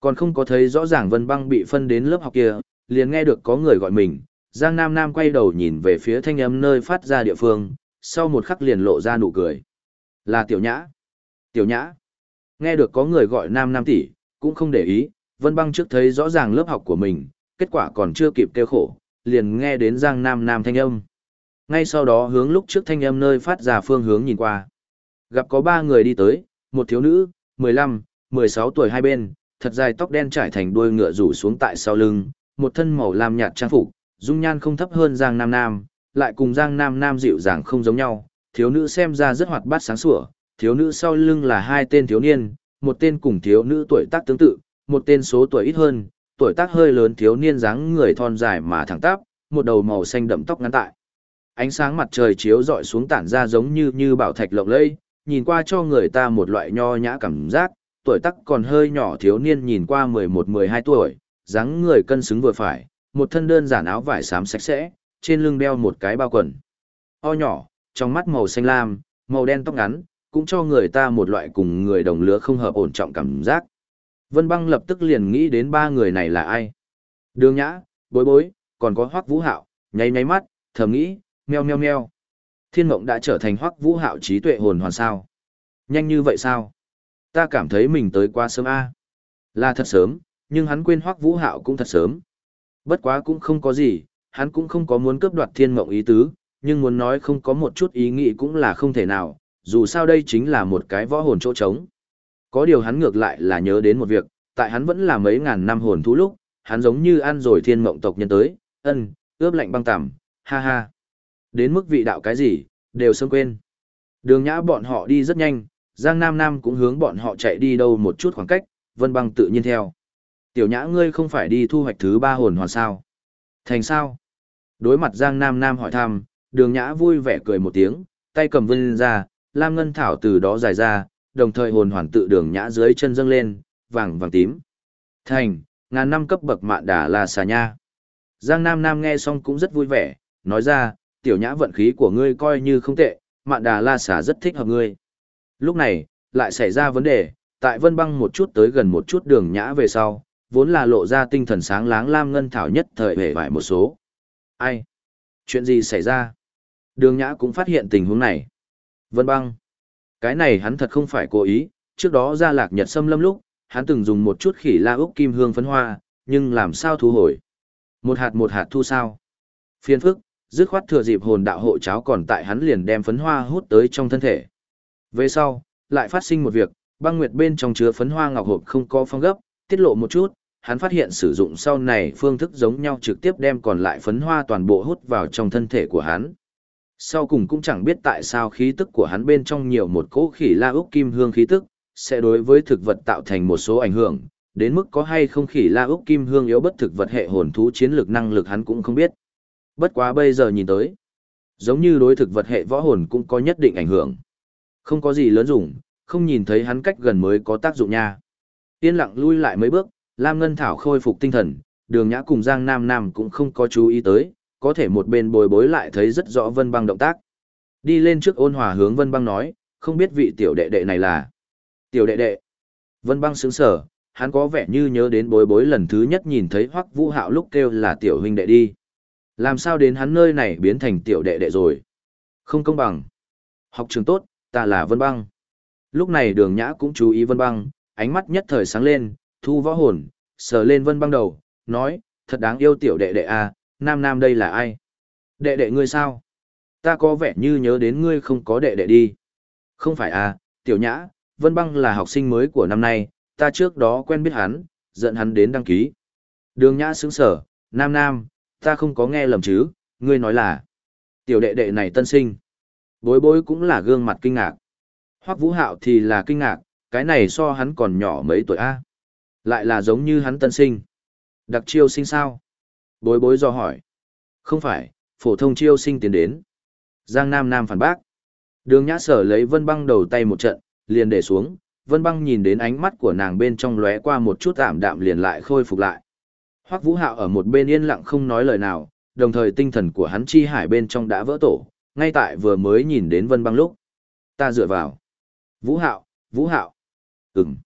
Còn không có thấy rõ ràng Vân Băng bị phân đến lớp học kia, liền nghe được có người gọi mình. Giang Nam Nam quay đầu nhìn về phía thanh âm nơi phát ra địa phương, sau một khắc liền lộ ra nụ cười. Là Tiểu Nhã. Tiểu Nhã. Nghe được có người gọi Nam Nam tỷ, cũng không để ý, Vân Băng trước thấy rõ ràng lớp học của mình, kết quả còn chưa kịp kêu khổ, liền nghe đến Giang Nam Nam thanh âm. Ngay sau đó hướng lúc trước thanh âm nơi phát ra phương hướng nhìn qua. Gặp có ba người đi tới, một thiếu nữ, 15, 16 tuổi hai bên, thật dài tóc đen trải thành đuôi ngựa rủ xuống tại sau lưng, một thân màu lam nhạt trang phục, dung nhan không thấp hơn Giang Nam Nam, lại cùng Giang Nam Nam dịu dàng không giống nhau. Thiếu nữ xem ra rất hoạt bát sáng sủa, thiếu nữ sau lưng là hai tên thiếu niên, một tên cùng thiếu nữ tuổi tác tương tự, một tên số tuổi ít hơn, tuổi tác hơi lớn thiếu niên dáng người thon dài mà thẳng tắp, một đầu màu xanh đậm tóc ngắn tại. Ánh sáng mặt trời chiếu rọi xuống tản ra giống như như bảo thạch lộng lẫy, nhìn qua cho người ta một loại nho nhã cảm giác, tuổi tác còn hơi nhỏ thiếu niên nhìn qua 11-12 tuổi, dáng người cân xứng vừa phải, một thân đơn giản áo vải xám sạch sẽ, trên lưng đeo một cái bao quần. O nhỏ, trong mắt màu xanh lam, màu đen tóc ngắn, cũng cho người ta một loại cùng người đồng lứa không hợp ổn trọng cảm giác. Vân băng lập tức liền nghĩ đến ba người này là ai. Đường nhã, bối bối, còn có hoắc vũ hạo, nháy nháy mắt, thầm nghĩ, meo meo meo. Thiên mộng đã trở thành hoắc vũ hạo trí tuệ hồn hoàn sao. Nhanh như vậy sao? Ta cảm thấy mình tới quá sớm a. Là thật sớm, nhưng hắn quên hoắc vũ hạo cũng thật sớm. Bất quá cũng không có gì, hắn cũng không có muốn cướp đoạt thiên mộng ý tứ, nhưng muốn nói không có một chút ý nghĩ cũng là không thể nào, dù sao đây chính là một cái võ hồn chỗ trống. Có điều hắn ngược lại là nhớ đến một việc, tại hắn vẫn là mấy ngàn năm hồn thú lúc, hắn giống như ăn rồi thiên mộng tộc nhân tới, ân, ướp lạnh băng tằm, ha ha. Đến mức vị đạo cái gì, đều sớm quên. Đường nhã bọn họ đi rất nhanh, Giang Nam Nam cũng hướng bọn họ chạy đi đâu một chút khoảng cách, Vân Băng tự nhiên theo. Tiểu nhã ngươi không phải đi thu hoạch thứ ba hồn hoàn sao? Thành sao? Đối mặt Giang Nam Nam hỏi thăm, đường nhã vui vẻ cười một tiếng, tay cầm vân ra, lam ngân thảo từ đó dài ra, đồng thời hồn hoàn tự đường nhã dưới chân dâng lên, vàng vàng tím. Thành, ngàn năm cấp bậc mạn đà là xà nha. Giang Nam Nam nghe xong cũng rất vui vẻ, nói ra, tiểu nhã vận khí của ngươi coi như không tệ, mạn đà la xà rất thích hợp ngươi. Lúc này, lại xảy ra vấn đề, tại vân băng một chút tới gần một chút đường nhã về sau, vốn là lộ ra tinh thần sáng láng lam ngân thảo nhất thời hề vải một số. Ai? Chuyện gì xảy ra? Đường nhã cũng phát hiện tình huống này. Vân băng. Cái này hắn thật không phải cố ý, trước đó ra lạc nhật xâm lâm lúc, hắn từng dùng một chút khỉ la úc kim hương phấn hoa, nhưng làm sao thu hồi? Một hạt một hạt thu sao? Phiên phức, dứt khoát thừa dịp hồn đạo hộ cháo còn tại hắn liền đem phấn hoa hút tới trong thân thể. Về sau, lại phát sinh một việc, băng nguyệt bên trong chứa phấn hoa ngọc hộp không có phong gấp, tiết lộ một chút, hắn phát hiện sử dụng sau này phương thức giống nhau trực tiếp đem còn lại phấn hoa toàn bộ hút vào trong thân thể của hắn. Sau cùng cũng chẳng biết tại sao khí tức của hắn bên trong nhiều một cỗ khỉ la úc kim hương khí tức, sẽ đối với thực vật tạo thành một số ảnh hưởng, đến mức có hay không khỉ la úc kim hương yếu bất thực vật hệ hồn thú chiến lược năng lực hắn cũng không biết. Bất quá bây giờ nhìn tới, giống như đối thực vật hệ võ hồn cũng có nhất định ảnh hưởng. Không có gì lớn dùng, không nhìn thấy hắn cách gần mới có tác dụng nha. Yên lặng lui lại mấy bước, Lam Ngân Thảo khôi phục tinh thần, đường nhã cùng Giang Nam Nam cũng không có chú ý tới, có thể một bên bồi bối lại thấy rất rõ Vân Băng động tác. Đi lên trước ôn hòa hướng Vân Băng nói, không biết vị tiểu đệ đệ này là. Tiểu đệ đệ. Vân Băng sướng sở, hắn có vẻ như nhớ đến bối bối lần thứ nhất nhìn thấy Hoắc Vũ Hạo lúc kêu là tiểu huynh đệ đi. Làm sao đến hắn nơi này biến thành tiểu đệ đệ rồi? Không công bằng. Học trường tốt, ta là Vân Băng. Lúc này đường nhã cũng chú ý Vân Băng, ánh mắt nhất thời sáng lên, thu võ hồn, sờ lên Vân Băng đầu, nói, thật đáng yêu tiểu đệ đệ à, nam nam đây là ai? Đệ đệ ngươi sao? Ta có vẻ như nhớ đến ngươi không có đệ đệ đi. Không phải à, tiểu nhã, Vân Băng là học sinh mới của năm nay, ta trước đó quen biết hắn, dẫn hắn đến đăng ký. Đường nhã sững sở, nam nam, ta không có nghe lầm chứ, ngươi nói là. Tiểu đệ đệ này tân sinh. Bối bối cũng là gương mặt kinh ngạc. Hoắc vũ hạo thì là kinh ngạc, cái này so hắn còn nhỏ mấy tuổi A. Lại là giống như hắn tân sinh. Đặc chiêu sinh sao? Bối bối do hỏi. Không phải, phổ thông chiêu sinh tiến đến. Giang Nam Nam phản bác. Đường nhã sở lấy vân băng đầu tay một trận, liền để xuống. Vân băng nhìn đến ánh mắt của nàng bên trong lóe qua một chút ảm đạm liền lại khôi phục lại. Hoắc Vũ Hạo ở một bên yên lặng không nói lời nào, đồng thời tinh thần của hắn chi hải bên trong đã vỡ tổ, ngay tại vừa mới nhìn đến Vân Băng lúc. Ta dựa vào. Vũ Hạo, Vũ Hạo. Ừm.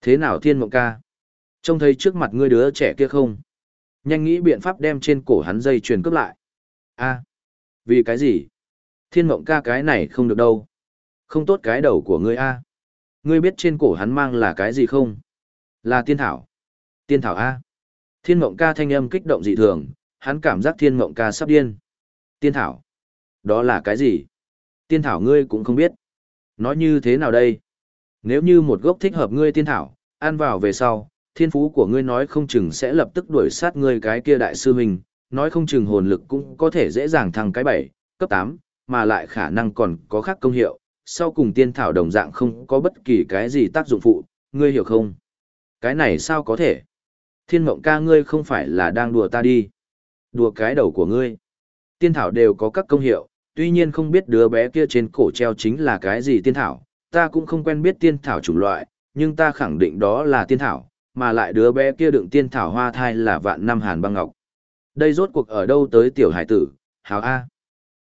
Thế nào Thiên Mộng ca? Trông thấy trước mặt ngươi đứa trẻ kia không? Nhanh nghĩ biện pháp đem trên cổ hắn dây truyền cướp lại. A. Vì cái gì? Thiên Mộng ca cái này không được đâu. Không tốt cái đầu của ngươi a. Ngươi biết trên cổ hắn mang là cái gì không? Là tiên thảo. Tiên thảo a. Thiên mộng ca thanh âm kích động dị thường, hắn cảm giác thiên mộng ca sắp điên. Tiên thảo. Đó là cái gì? Tiên thảo ngươi cũng không biết. Nói như thế nào đây? Nếu như một gốc thích hợp ngươi tiên thảo, ăn vào về sau, thiên phú của ngươi nói không chừng sẽ lập tức đuổi sát ngươi cái kia đại sư mình, nói không chừng hồn lực cũng có thể dễ dàng thăng cái 7, cấp 8, mà lại khả năng còn có khác công hiệu, sau cùng tiên thảo đồng dạng không có bất kỳ cái gì tác dụng phụ, ngươi hiểu không? Cái này sao có thể? thiên mộng ca ngươi không phải là đang đùa ta đi. Đùa cái đầu của ngươi. Tiên thảo đều có các công hiệu, tuy nhiên không biết đứa bé kia trên cổ treo chính là cái gì tiên thảo, ta cũng không quen biết tiên thảo chủng loại, nhưng ta khẳng định đó là tiên thảo, mà lại đứa bé kia đựng tiên thảo hoa thai là vạn năm hàn băng ngọc. Đây rốt cuộc ở đâu tới tiểu hải tử, hào A.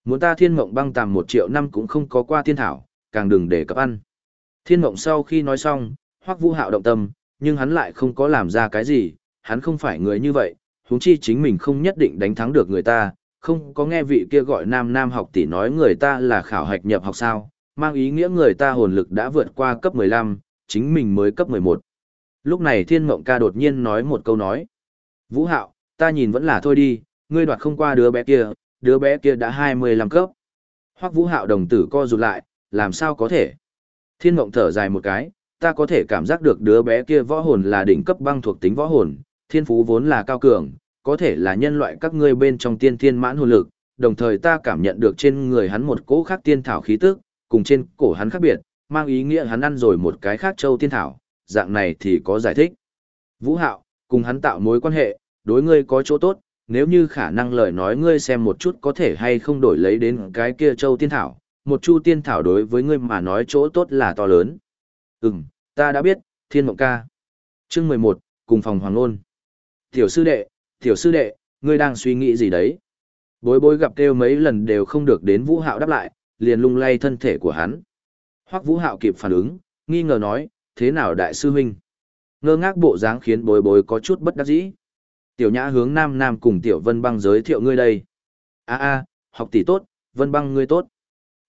Muốn ta thiên mộng băng tàm một triệu năm cũng không có qua tiên thảo, càng đừng để cấp ăn. Thiên mộng sau khi nói xong, hoắc vũ hạo động tâm, nhưng hắn lại không có làm ra cái gì, hắn không phải người như vậy, huống chi chính mình không nhất định đánh thắng được người ta, không có nghe vị kia gọi nam nam học tỷ nói người ta là khảo hạch nhập học sao, mang ý nghĩa người ta hồn lực đã vượt qua cấp 15, chính mình mới cấp 11. Lúc này thiên mộng ca đột nhiên nói một câu nói. Vũ hạo, ta nhìn vẫn là thôi đi, ngươi đoạt không qua đứa bé kia, đứa bé kia đã 25 cấp. Hoắc vũ hạo đồng tử co rụt lại, làm sao có thể? Thiên mộng thở dài một cái, ta có thể cảm giác được đứa bé kia võ hồn là đỉnh cấp băng thuộc tính võ hồn, thiên phú vốn là cao cường, có thể là nhân loại các ngươi bên trong tiên thiên mãn hồn lực, đồng thời ta cảm nhận được trên người hắn một cỗ khác tiên thảo khí tức, cùng trên cổ hắn khác biệt, mang ý nghĩa hắn ăn rồi một cái khác châu tiên thảo, dạng này thì có giải thích. Vũ Hạo, cùng hắn tạo mối quan hệ, đối ngươi có chỗ tốt, nếu như khả năng lời nói ngươi xem một chút có thể hay không đổi lấy đến cái kia châu tiên thảo, một chu tiên thảo đối với ngươi mà nói chỗ tốt là to lớn. Ừm, ta đã biết, thiên mộng ca. Chương mười một, cùng phòng hoàng nôn. Tiểu sư đệ, tiểu sư đệ, ngươi đang suy nghĩ gì đấy? Bối bối gặp kêu mấy lần đều không được đến Vũ Hạo đáp lại, liền lung lay thân thể của hắn. Hoắc Vũ Hạo kịp phản ứng, nghi ngờ nói, thế nào đại sư huynh? Ngơ ngác bộ dáng khiến bối bối có chút bất đắc dĩ. Tiểu Nhã hướng Nam Nam cùng Tiểu Vân Băng giới thiệu ngươi đây. A a, học tỷ tốt, Vân Băng ngươi tốt.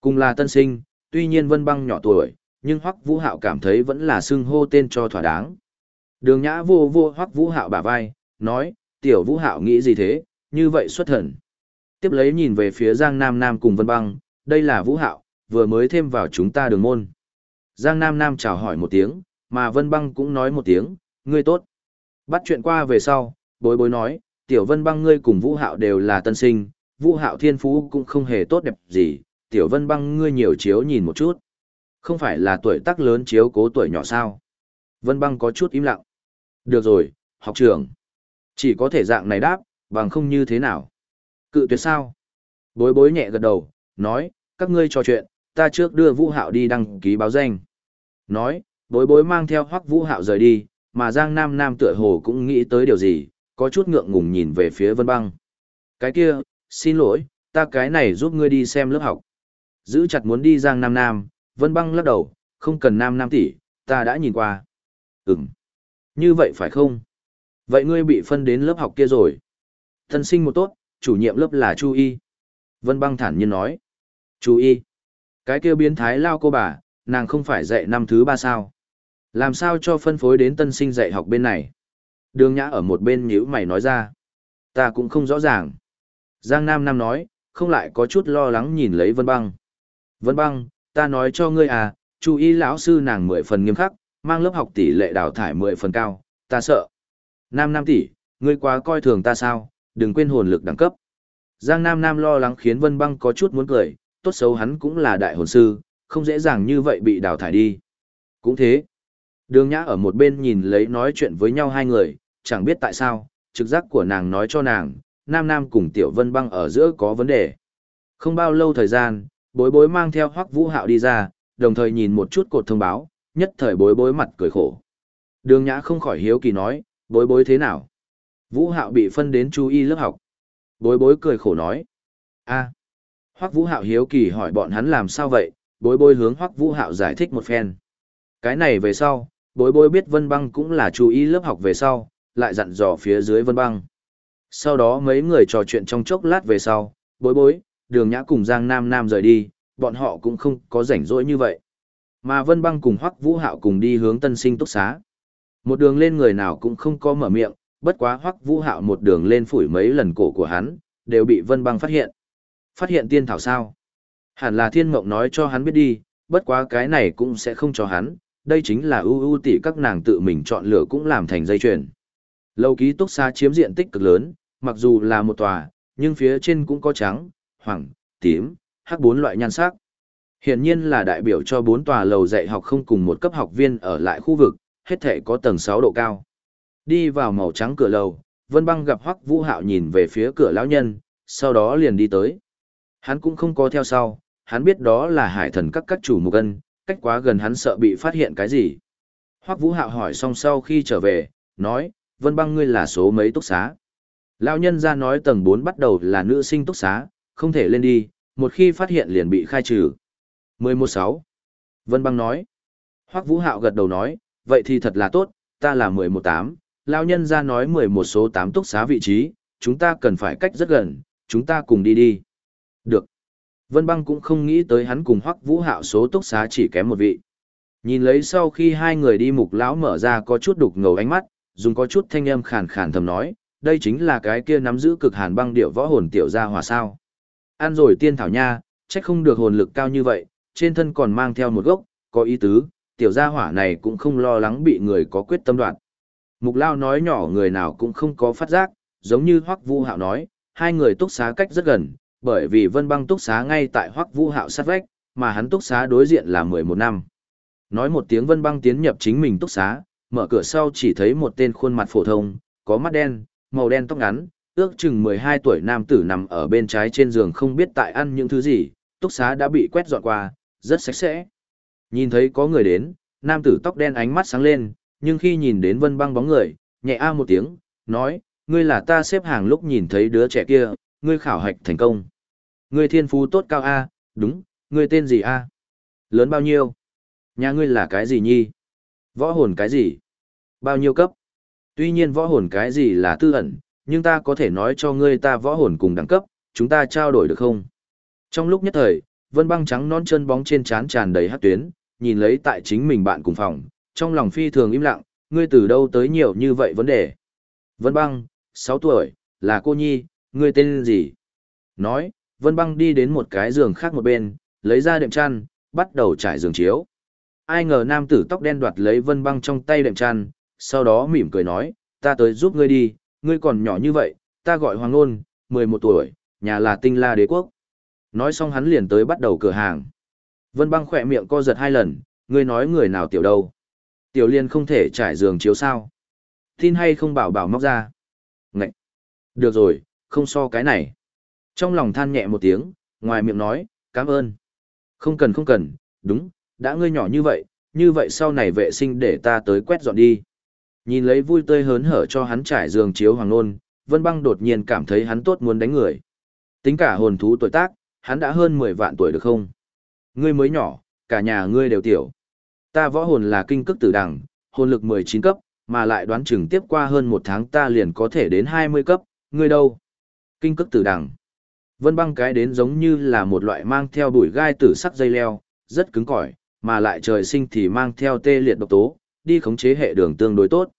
Cùng là tân sinh, tuy nhiên Vân Băng nhỏ tuổi, nhưng Hoắc Vũ Hạo cảm thấy vẫn là xưng hô tên cho thỏa đáng. Đường Nhã vô vô Hoắc Vũ Hạo bả vai, nói, Tiểu Vũ Hạo nghĩ gì thế, như vậy xuất thần. Tiếp lấy nhìn về phía Giang Nam Nam cùng Vân Băng, đây là Vũ Hạo, vừa mới thêm vào chúng ta đường môn. Giang Nam Nam chào hỏi một tiếng, mà Vân Băng cũng nói một tiếng, ngươi tốt. Bắt chuyện qua về sau, bối bối nói, Tiểu Vân Băng ngươi cùng Vũ Hạo đều là tân sinh, Vũ Hạo thiên phú cũng không hề tốt đẹp gì, Tiểu Vân Băng ngươi nhiều chiếu nhìn một chút. Không phải là tuổi tác lớn chiếu cố tuổi nhỏ sao? Vân Băng có chút im lặng. Được rồi, học trưởng. Chỉ có thể dạng này đáp, bằng không như thế nào. Cự tuyệt sao? Bối bối nhẹ gật đầu, nói, các ngươi trò chuyện, ta trước đưa Vũ Hạo đi đăng ký báo danh. Nói, bối bối mang theo hoắc Vũ Hạo rời đi, mà Giang Nam Nam tựa hồ cũng nghĩ tới điều gì, có chút ngượng ngùng nhìn về phía Vân Băng. Cái kia, xin lỗi, ta cái này giúp ngươi đi xem lớp học. Giữ chặt muốn đi Giang Nam Nam, Vân Băng lắc đầu, không cần Nam Nam tỷ, ta đã nhìn qua. Ừm. Như vậy phải không? Vậy ngươi bị phân đến lớp học kia rồi. Thân sinh một tốt, chủ nhiệm lớp là Chu Y. Vân băng thản nhiên nói. Chu Y. Cái kia biến thái lao cô bà, nàng không phải dạy năm thứ ba sao. Làm sao cho phân phối đến tân sinh dạy học bên này? Đường nhã ở một bên nhữ mày nói ra. Ta cũng không rõ ràng. Giang Nam Nam nói, không lại có chút lo lắng nhìn lấy Vân băng. Vân băng, ta nói cho ngươi à, chú ý lão sư nàng mười phần nghiêm khắc, mang lớp học tỷ lệ đào thải mười phần cao, ta sợ. Nam Nam tỷ, ngươi quá coi thường ta sao, đừng quên hồn lực đẳng cấp. Giang Nam Nam lo lắng khiến Vân Băng có chút muốn cười, tốt xấu hắn cũng là đại hồn sư, không dễ dàng như vậy bị đào thải đi. Cũng thế. Đường Nhã ở một bên nhìn lấy nói chuyện với nhau hai người, chẳng biết tại sao, trực giác của nàng nói cho nàng, Nam Nam cùng Tiểu Vân Băng ở giữa có vấn đề. Không bao lâu thời gian, bối bối mang theo Hoắc Vũ Hạo đi ra, đồng thời nhìn một chút cột thông báo, nhất thời bối bối mặt cười khổ. Đường Nhã không khỏi hiếu kỳ nói, bối bối thế nào? Vũ Hạo bị phân đến chú y lớp học. Bối bối cười khổ nói. a Hoắc Vũ Hạo hiếu kỳ hỏi bọn hắn làm sao vậy, bối bối hướng Hoắc Vũ Hạo giải thích một phen. Cái này về sau, bối bối biết Vân Băng cũng là chú ý lớp học về sau, lại dặn dò phía dưới Vân Băng. Sau đó mấy người trò chuyện trong chốc lát về sau, bối bối, đường nhã cùng Giang Nam Nam rời đi, bọn họ cũng không có rảnh rỗi như vậy. Mà Vân Băng cùng Hoắc Vũ Hạo cùng đi hướng tân sinh túc xá. Một đường lên người nào cũng không có mở miệng, bất quá hoắc vũ hạo một đường lên phủi mấy lần cổ của hắn, đều bị vân băng phát hiện. Phát hiện tiên thảo sao? Hẳn là thiên mộng nói cho hắn biết đi, bất quá cái này cũng sẽ không cho hắn, đây chính là ưu ưu tỷ các nàng tự mình chọn lựa cũng làm thành dây chuyền. Lâu ký túc xá chiếm diện tích cực lớn, mặc dù là một tòa, nhưng phía trên cũng có trắng, hoàng, tím, hắc bốn loại nhan sắc. Hiển nhiên là đại biểu cho bốn tòa lầu dạy học không cùng một cấp học viên ở lại khu vực, hết thể có tầng 6 độ cao. Đi vào màu trắng cửa lầu, Vân Băng gặp Hoắc Vũ Hạo nhìn về phía cửa lão nhân, sau đó liền đi tới. Hắn cũng không có theo sau, hắn biết đó là hải thần các các chủ mục ân, cách quá gần hắn sợ bị phát hiện cái gì. Hoắc Vũ Hạo hỏi xong sau khi trở về, nói, Vân Băng ngươi là số mấy túc xá. Lão nhân ra nói tầng 4 bắt đầu là nữ sinh túc xá, không thể lên đi, một khi phát hiện liền bị khai trừ. 116. Vân Băng nói. Hoắc Vũ Hạo gật đầu nói, vậy thì thật là tốt, ta là 118, lao nhân ra nói 11 số 8 túc xá vị trí, chúng ta cần phải cách rất gần, chúng ta cùng đi đi. Được. Vân băng cũng không nghĩ tới hắn cùng hoắc vũ hạo số túc xá chỉ kém một vị. Nhìn lấy sau khi hai người đi mục lão mở ra có chút đục ngầu ánh mắt, dùng có chút thanh âm khàn khàn thầm nói, đây chính là cái kia nắm giữ cực hàn băng điệu võ hồn tiểu gia hòa sao. Ăn rồi tiên thảo nha, trách không được hồn lực cao như vậy, trên thân còn mang theo một gốc, có ý tứ, tiểu gia hỏa này cũng không lo lắng bị người có quyết tâm đoạn. Mục Lao nói nhỏ người nào cũng không có phát giác, giống như Hoắc Vu Hạo nói, hai người túc xá cách rất gần, bởi vì Vân Băng túc xá ngay tại Hoắc Vu Hạo sát vách, mà hắn túc xá đối diện là 11 năm. Nói một tiếng vân băng tiến nhập chính mình túc xá, mở cửa sau chỉ thấy một tên khuôn mặt phổ thông, có mắt đen, màu đen tóc ngắn, ước chừng 12 tuổi nam tử nằm ở bên trái trên giường không biết tại ăn những thứ gì, túc xá đã bị quét dọn qua, rất sạch sẽ. Nhìn thấy có người đến, nam tử tóc đen ánh mắt sáng lên, nhưng khi nhìn đến vân băng bóng người, nhẹ a một tiếng, nói, ngươi là ta xếp hàng lúc nhìn thấy đứa trẻ kia, ngươi khảo hạch thành công. Ngươi thiên phú tốt cao a, đúng, ngươi tên gì a? Lớn bao nhiêu? Nhà ngươi là cái gì nhi? Võ hồn cái gì? Bao nhiêu cấp? Tuy nhiên võ hồn cái gì là tư ẩn, nhưng ta có thể nói cho ngươi ta võ hồn cùng đẳng cấp, chúng ta trao đổi được không? Trong lúc nhất thời, vân băng trắng non chân bóng trên trán tràn đầy hát tuyến, nhìn lấy tại chính mình bạn cùng phòng, trong lòng phi thường im lặng, ngươi từ đâu tới nhiều như vậy vấn đề. Vân băng, 6 tuổi, là cô nhi, ngươi tên gì? Nói, vân băng đi đến một cái giường khác một bên, lấy ra đệm chăn, bắt đầu trải giường chiếu. Ai ngờ nam tử tóc đen đoạt lấy vân băng trong tay đệm chăn, sau đó mỉm cười nói, ta tới giúp ngươi đi, ngươi còn nhỏ như vậy, ta gọi Hoàng Nôn, 11 tuổi, nhà là tinh la đế quốc. Nói xong hắn liền tới bắt đầu cửa hàng. Vân băng khỏe miệng co giật hai lần, ngươi nói người nào tiểu đâu. Tiểu liên không thể trải giường chiếu sao. Tin hay không bảo bảo móc ra. Ngậy. Được rồi, không so cái này. Trong lòng than nhẹ một tiếng, ngoài miệng nói, cảm ơn. Không cần không cần, đúng, đã ngươi nhỏ như vậy, như vậy sau này vệ sinh để ta tới quét dọn đi. Nhìn lấy vui tươi hớn hở cho hắn trải giường chiếu hoàng nôn, Vân Băng đột nhiên cảm thấy hắn tốt muốn đánh người. Tính cả hồn thú tuổi tác, hắn đã hơn 10 vạn tuổi được không? Ngươi mới nhỏ, cả nhà ngươi đều tiểu. Ta võ hồn là kinh cức tử đẳng, hồn lực 19 cấp, mà lại đoán chừng tiếp qua hơn một tháng ta liền có thể đến 20 cấp, ngươi đâu? Kinh cức tử đẳng. Vân băng cái đến giống như là một loại mang theo bụi gai tử sắc dây leo, rất cứng cỏi, mà lại trời sinh thì mang theo tê liệt độc tố, đi khống chế hệ đường tương đối tốt.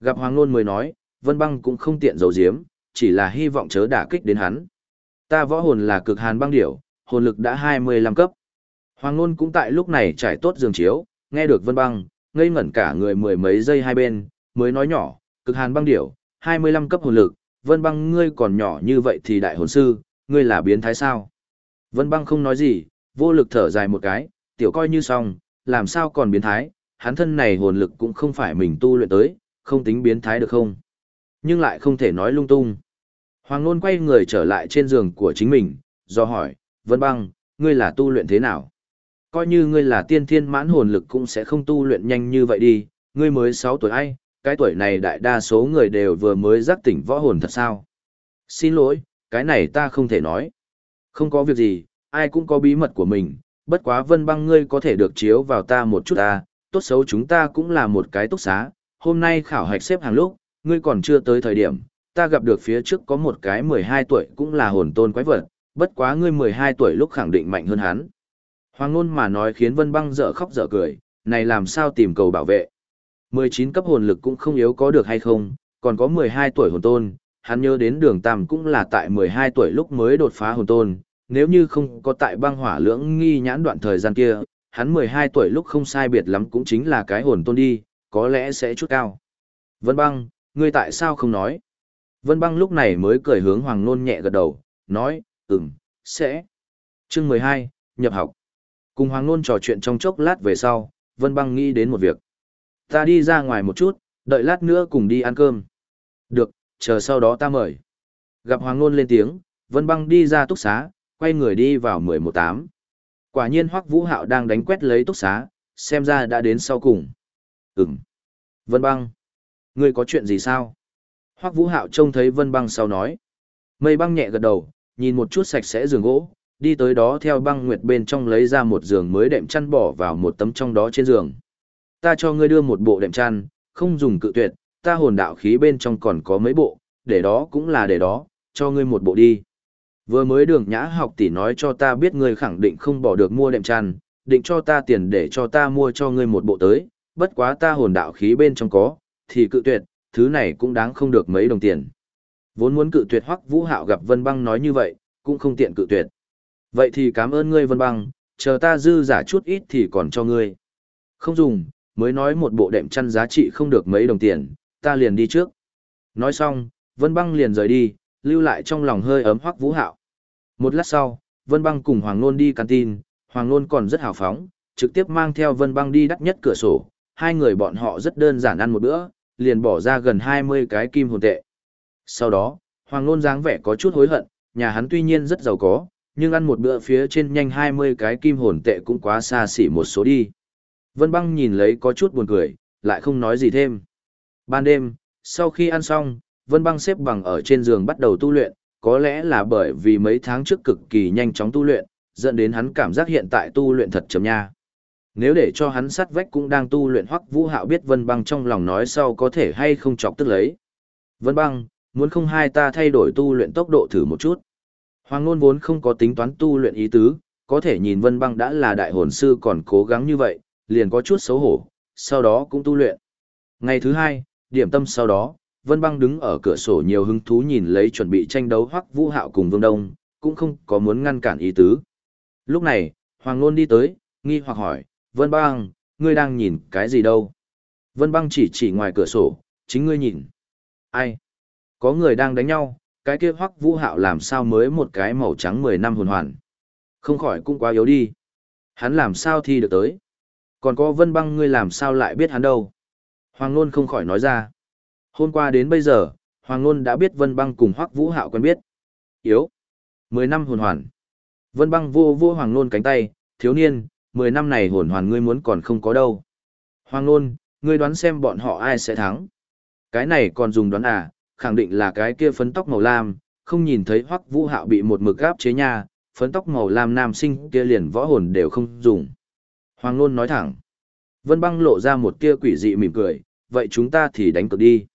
Gặp Hoàng Nôn mới nói, Vân băng cũng không tiện giấu giếm, chỉ là hy vọng chớ đả kích đến hắn. Ta võ hồn là cực hàn băng điểu, hồn lực đã 25 cấp. Hoàng Nôn cũng tại lúc này trải tốt giường chiếu, nghe được Vân băng, ngây ngẩn cả người mười mấy giây hai bên, mới nói nhỏ, cực hàn băng điểu, 25 cấp hồn lực, Vân băng ngươi còn nhỏ như vậy thì đại hồn sư, ngươi là biến thái sao? Vân băng không nói gì, vô lực thở dài một cái, tiểu coi như xong, làm sao còn biến thái, hắn thân này hồn lực cũng không phải mình tu luyện tới, không tính biến thái được không? Nhưng lại không thể nói lung tung. Hoàng Nôn quay người trở lại trên giường của chính mình, do hỏi, Vân băng, ngươi là tu luyện thế nào? Coi như ngươi là tiên thiên mãn hồn lực cũng sẽ không tu luyện nhanh như vậy đi, ngươi mới 6 tuổi ai, cái tuổi này đại đa số người đều vừa mới giác tỉnh võ hồn thật sao? Xin lỗi, cái này ta không thể nói. Không có việc gì, ai cũng có bí mật của mình, bất quá vân băng ngươi có thể được chiếu vào ta một chút ta, tốt xấu chúng ta cũng là một cái túc xá, hôm nay khảo hạch xếp hàng lúc, ngươi còn chưa tới thời điểm, ta gặp được phía trước có một cái 12 tuổi cũng là hồn tôn quái vật, bất quá ngươi 12 tuổi lúc khẳng định mạnh hơn hắn. Hoàng ngôn mà nói khiến vân băng dở khóc dở cười, này làm sao tìm cầu bảo vệ. 19 cấp hồn lực cũng không yếu có được hay không, còn có 12 tuổi hồn tôn, hắn nhớ đến đường tam cũng là tại 12 tuổi lúc mới đột phá hồn tôn, nếu như không có tại băng hỏa lưỡng nghi nhãn đoạn thời gian kia, hắn 12 tuổi lúc không sai biệt lắm cũng chính là cái hồn tôn đi, có lẽ sẽ chút cao. Vân băng, ngươi tại sao không nói? Vân băng lúc này mới cười hướng hoàng nôn nhẹ gật đầu, nói, ừm, sẽ. Chương 12, nhập học. Cùng hoàng nôn trò chuyện trong chốc lát về sau, Vân băng nghĩ đến một việc. Ta đi ra ngoài một chút, đợi lát nữa cùng đi ăn cơm. Được, chờ sau đó ta mời. Gặp Hoàng Nôn lên tiếng, Vân Băng đi ra túc xá, quay người đi vào 118. Quả nhiên Hoắc Vũ Hạo đang đánh quét lấy túc xá, xem ra đã đến sau cùng. Ừm. Vân Băng. Ngươi có chuyện gì sao? Hoắc Vũ Hạo trông thấy Vân Băng sau nói. Mây băng nhẹ gật đầu, nhìn một chút sạch sẽ giường gỗ, đi tới đó theo băng nguyệt bên trong lấy ra một giường mới đệm chăn bỏ vào một tấm trong đó trên giường. Ta cho ngươi đưa một bộ đệm chăn, không dùng cự tuyệt, ta hồn đạo khí bên trong còn có mấy bộ, để đó cũng là để đó, cho ngươi một bộ đi. Vừa mới đường nhã học tỷ nói cho ta biết ngươi khẳng định không bỏ được mua đệm chăn, định cho ta tiền để cho ta mua cho ngươi một bộ tới, bất quá ta hồn đạo khí bên trong có, thì cự tuyệt, thứ này cũng đáng không được mấy đồng tiền. Vốn muốn cự tuyệt hoắc vũ hạo gặp Vân Băng nói như vậy, cũng không tiện cự tuyệt. Vậy thì cảm ơn ngươi Vân Băng, chờ ta dư giả chút ít thì còn cho ngươi. Không dùng, mới nói một bộ đệm chăn giá trị không được mấy đồng tiền, ta liền đi trước. Nói xong, Vân Băng liền rời đi, lưu lại trong lòng hơi ấm hoắc vũ hạo. Một lát sau, Vân Băng cùng Hoàng Nôn đi canteen, Hoàng Nôn còn rất hào phóng, trực tiếp mang theo Vân Băng đi đắt nhất cửa sổ, hai người bọn họ rất đơn giản ăn một bữa, liền bỏ ra gần 20 cái kim hồn tệ. Sau đó, Hoàng Nôn dáng vẻ có chút hối hận, nhà hắn tuy nhiên rất giàu có, nhưng ăn một bữa phía trên nhanh 20 cái kim hồn tệ cũng quá xa xỉ một số đi. Vân băng nhìn lấy có chút buồn cười, lại không nói gì thêm. Ban đêm, sau khi ăn xong, Vân băng xếp bằng ở trên giường bắt đầu tu luyện, có lẽ là bởi vì mấy tháng trước cực kỳ nhanh chóng tu luyện, dẫn đến hắn cảm giác hiện tại tu luyện thật chậm nha. Nếu để cho hắn sát vách cũng đang tu luyện hoặc vũ hạo biết Vân băng trong lòng nói sau có thể hay không chọc tức lấy. Vân băng, muốn không hai ta thay đổi tu luyện tốc độ thử một chút. Hoàng Nôn vốn không có tính toán tu luyện ý tứ, có thể nhìn Vân Băng đã là đại hồn sư còn cố gắng như vậy, liền có chút xấu hổ, sau đó cũng tu luyện. Ngày thứ hai, điểm tâm sau đó, Vân Băng đứng ở cửa sổ nhiều hứng thú nhìn lấy chuẩn bị tranh đấu Hoắc Vũ Hạo cùng Vương Đông, cũng không có muốn ngăn cản ý tứ. Lúc này, Hoàng Nôn đi tới, nghi hoặc hỏi, Vân Băng, ngươi đang nhìn cái gì đâu? Vân Băng chỉ chỉ ngoài cửa sổ, chính ngươi nhìn. Ai? Có người đang đánh nhau, cái kia hoắc vũ hạo làm sao mới một cái màu trắng mười năm hồn hoàn. Không khỏi cũng quá yếu đi. Hắn làm sao thi được tới. Còn có vân băng ngươi làm sao lại biết hắn đâu. Hoàng Nôn không khỏi nói ra. Hôm qua đến bây giờ, Hoàng Nôn đã biết vân băng cùng hoắc vũ hạo quen biết. Yếu. Mười năm hồn hoàn. Vân băng vô vô Hoàng Nôn cánh tay, thiếu niên, mười năm này hồn hoàn ngươi muốn còn không có đâu. Hoàng Nôn, ngươi đoán xem bọn họ ai sẽ thắng. Cái này còn dùng đoán à, khẳng định là cái kia phấn tóc màu lam, không nhìn thấy hoắc vũ hạo bị một mực gáp chế nha, phấn tóc màu lam nam sinh kia liền võ hồn đều không dùng. Hoàng Nôn nói thẳng. Vân băng lộ ra một tia quỷ dị mỉm cười, vậy chúng ta thì đánh cược đi.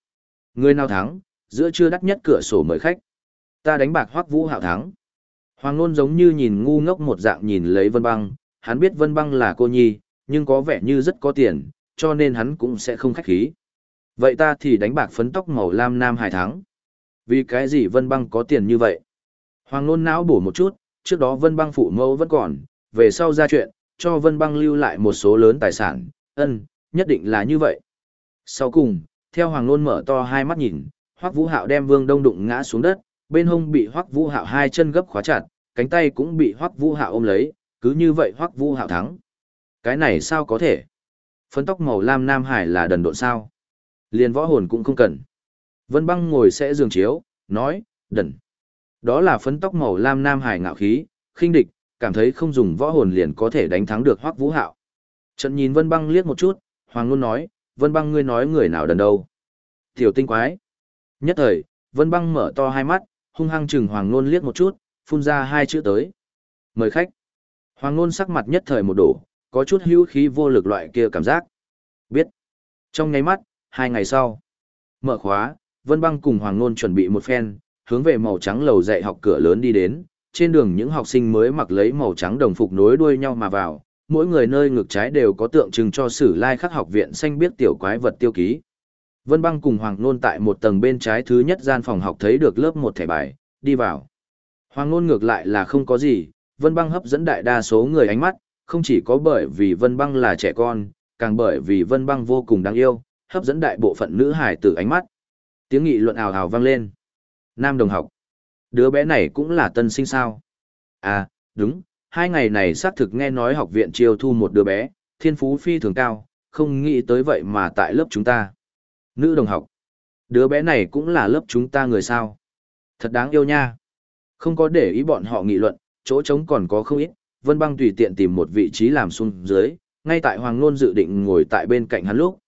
Người nào thắng, giữa trưa đắt nhất cửa sổ mời khách. Ta đánh bạc hoắc vũ hạo thắng. Hoàng Nôn giống như nhìn ngu ngốc một dạng nhìn lấy Vân băng, hắn biết Vân băng là cô nhi, nhưng có vẻ như rất có tiền, cho nên hắn cũng sẽ không khách khí. Vậy ta thì đánh bạc phấn tóc màu lam nam hải thắng. Vì cái gì Vân Băng có tiền như vậy? Hoàng nôn não bổ một chút, trước đó Vân Băng phụ mẫu vẫn còn, về sau ra chuyện, cho Vân Băng lưu lại một số lớn tài sản, ân, nhất định là như vậy. Sau cùng, theo Hoàng nôn mở to hai mắt nhìn, Hoắc Vũ Hạo đem Vương Đông đụng ngã xuống đất, bên hông bị Hoắc Vũ Hạo hai chân gấp khóa chặt, cánh tay cũng bị Hoắc Vũ Hạo ôm lấy, cứ như vậy Hoắc Vũ Hạo thắng. Cái này sao có thể? Phấn tóc màu lam Nam Hải là đần độn sao? Liền võ hồn cũng không cần. Vân băng ngồi sẽ giường chiếu, nói, đần. Đó là phấn tóc màu lam nam hải ngạo khí, khinh địch, cảm thấy không dùng võ hồn liền có thể đánh thắng được hoắc vũ hạo. Trận nhìn vân băng liếc một chút, hoàng luôn nói, vân băng ngươi nói người nào đần đâu. Tiểu tinh quái. Nhất thời, vân băng mở to hai mắt, hung hăng chừng hoàng nôn liếc một chút, phun ra hai chữ tới. Mời khách. Hoàng nôn sắc mặt nhất thời một đổ, có chút hữu khí vô lực loại kia cảm giác. Biết. Trong nháy mắt, hai ngày sau. Mở khóa, Vân Băng cùng Hoàng Nôn chuẩn bị một phen, hướng về màu trắng lầu dạy học cửa lớn đi đến, trên đường những học sinh mới mặc lấy màu trắng đồng phục nối đuôi nhau mà vào, mỗi người nơi ngực trái đều có tượng trưng cho sử lai khắc học viện xanh biết tiểu quái vật tiêu ký. Vân Băng cùng Hoàng Nôn tại một tầng bên trái thứ nhất gian phòng học thấy được lớp một thẻ bài, đi vào. Hoàng Nôn ngược lại là không có gì, Vân Băng hấp dẫn đại đa số người ánh mắt, không chỉ có bởi vì Vân Băng là trẻ con, càng bởi vì Vân Băng vô cùng đáng yêu, hấp dẫn đại bộ phận nữ hải tử ánh mắt. Tiếng nghị luận ào ào vang lên. Nam đồng học. Đứa bé này cũng là tân sinh sao? À, đúng, hai ngày này xác thực nghe nói học viện chiêu thu một đứa bé, thiên phú phi thường cao, không nghĩ tới vậy mà tại lớp chúng ta. Nữ đồng học. Đứa bé này cũng là lớp chúng ta người sao? Thật đáng yêu nha. Không có để ý bọn họ nghị luận, chỗ trống còn có không ít, Vân Băng tùy tiện tìm một vị trí làm xuống dưới, ngay tại Hoàng Nôn dự định ngồi tại bên cạnh hắn lúc,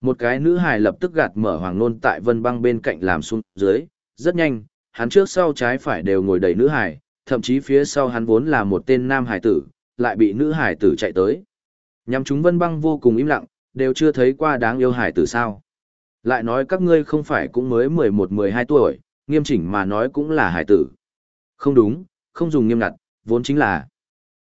một cái nữ hài lập tức gạt mở hoàng nôn tại vân băng bên cạnh làm xuống dưới, rất nhanh, hắn trước sau trái phải đều ngồi đầy nữ hài, thậm chí phía sau hắn vốn là một tên nam hài tử, lại bị nữ hài tử chạy tới. Nhằm chúng vân băng vô cùng im lặng, đều chưa thấy qua đáng yêu hài tử sao. Lại nói các ngươi không phải cũng mới 11-12 tuổi, nghiêm chỉnh mà nói cũng là hài tử. Không đúng, không dùng nghiêm ngặt, vốn chính là.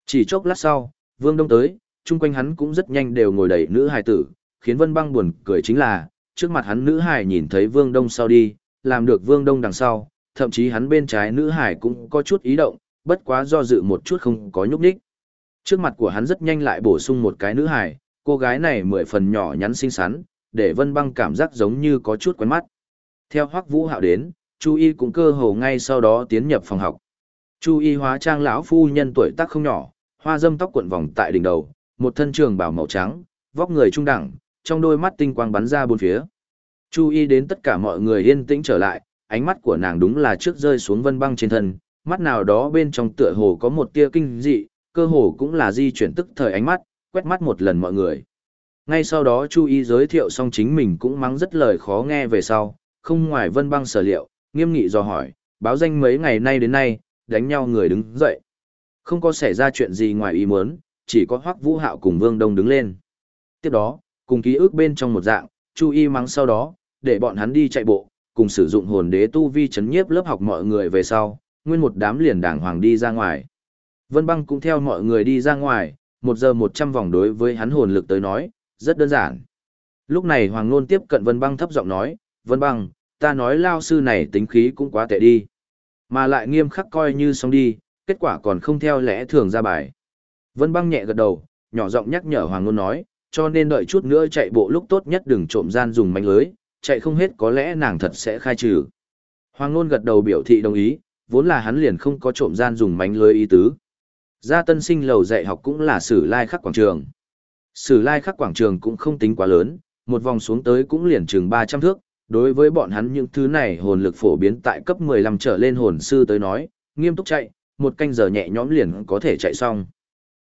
Chỉ chốc lát sau, vương đông tới, chung quanh hắn cũng rất nhanh đều ngồi đầy nữ hài tử, khiến Vân Băng buồn cười chính là, trước mặt hắn nữ hải nhìn thấy Vương Đông sau đi, làm được Vương Đông đằng sau, thậm chí hắn bên trái nữ hải cũng có chút ý động, bất quá do dự một chút không có nhúc nhích. Trước mặt của hắn rất nhanh lại bổ sung một cái nữ hải, cô gái này mười phần nhỏ nhắn xinh xắn, để Vân Băng cảm giác giống như có chút quen mắt. Theo Hoắc Vũ Hạo đến, Chu Y cũng cơ hồ ngay sau đó tiến nhập phòng học. Chu Y hóa trang lão phu nhân tuổi tác không nhỏ, hoa dâm tóc cuộn vòng tại đỉnh đầu, một thân trường bào màu trắng, vóc người trung đẳng, trong đôi mắt tinh quang bắn ra bốn phía. Chú ý đến tất cả mọi người yên tĩnh trở lại, ánh mắt của nàng đúng là trước rơi xuống vân băng trên thân, mắt nào đó bên trong tựa hồ có một tia kinh dị, cơ hồ cũng là di chuyển tức thời ánh mắt, quét mắt một lần mọi người. Ngay sau đó Chu Y giới thiệu xong chính mình cũng mắng rất lời khó nghe về sau, không ngoài vân băng sở liệu, nghiêm nghị do hỏi, báo danh mấy ngày nay đến nay, đánh nhau người đứng dậy. Không có xảy ra chuyện gì ngoài ý muốn, chỉ có Hoắc Vũ Hạo cùng Vương Đông đứng lên. Tiếp đó, cùng ký ức bên trong một dạng, Chu Y mắng sau đó, để bọn hắn đi chạy bộ, cùng sử dụng hồn đế tu vi chấn nhiếp lớp học mọi người về sau, nguyên một đám liền đàng hoàng đi ra ngoài. Vân Băng cũng theo mọi người đi ra ngoài, một giờ một trăm vòng đối với hắn hồn lực tới nói, rất đơn giản. Lúc này Hoàng Nôn tiếp cận Vân Băng thấp giọng nói, Vân Băng, ta nói lao sư này tính khí cũng quá tệ đi. Mà lại nghiêm khắc coi như xong đi, kết quả còn không theo lẽ thường ra bài. Vân Băng nhẹ gật đầu, nhỏ giọng nhắc nhở Hoàng Nôn nói, cho nên đợi chút nữa chạy bộ lúc tốt nhất đừng trộm gian dùng mánh lưới, chạy không hết có lẽ nàng thật sẽ khai trừ. Hoàng Nôn gật đầu biểu thị đồng ý, vốn là hắn liền không có trộm gian dùng mánh lưới ý tứ. Gia tân sinh lầu dạy học cũng là sử lai khắc quảng trường. Sử lai khắc quảng trường cũng không tính quá lớn, một vòng xuống tới cũng liền chừng 300 thước. Đối với bọn hắn những thứ này hồn lực phổ biến tại cấp 15 trở lên hồn sư tới nói, nghiêm túc chạy, một canh giờ nhẹ nhõm liền có thể chạy xong.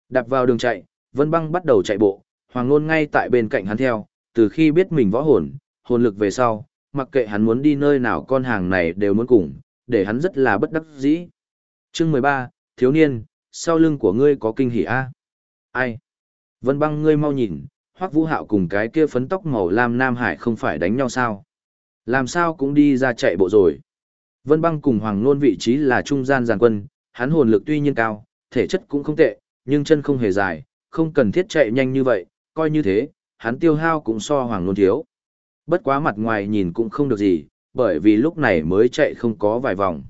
Đạp vào đường chạy, Vân Băng bắt đầu chạy bộ, Hoàng Nôn ngay tại bên cạnh hắn theo, từ khi biết mình võ hồn, hồn lực về sau, mặc kệ hắn muốn đi nơi nào con hàng này đều muốn cùng, để hắn rất là bất đắc dĩ. Chương 13, thiếu niên, sau lưng của ngươi có kinh hỉ a? Ai? Vân Băng ngươi mau nhìn, Hoắc Vũ Hạo cùng cái kia phấn tóc màu lam Nam Hải không phải đánh nhau sao? Làm sao cũng đi ra chạy bộ rồi. Vân Băng cùng Hoàng Nôn vị trí là trung gian giàn quân, hắn hồn lực tuy nhiên cao, thể chất cũng không tệ, nhưng chân không hề dài, không cần thiết chạy nhanh như vậy, coi như thế, hắn tiêu hao cũng so Hoàng luôn thiếu. Bất quá mặt ngoài nhìn cũng không được gì, bởi vì lúc này mới chạy không có vài vòng.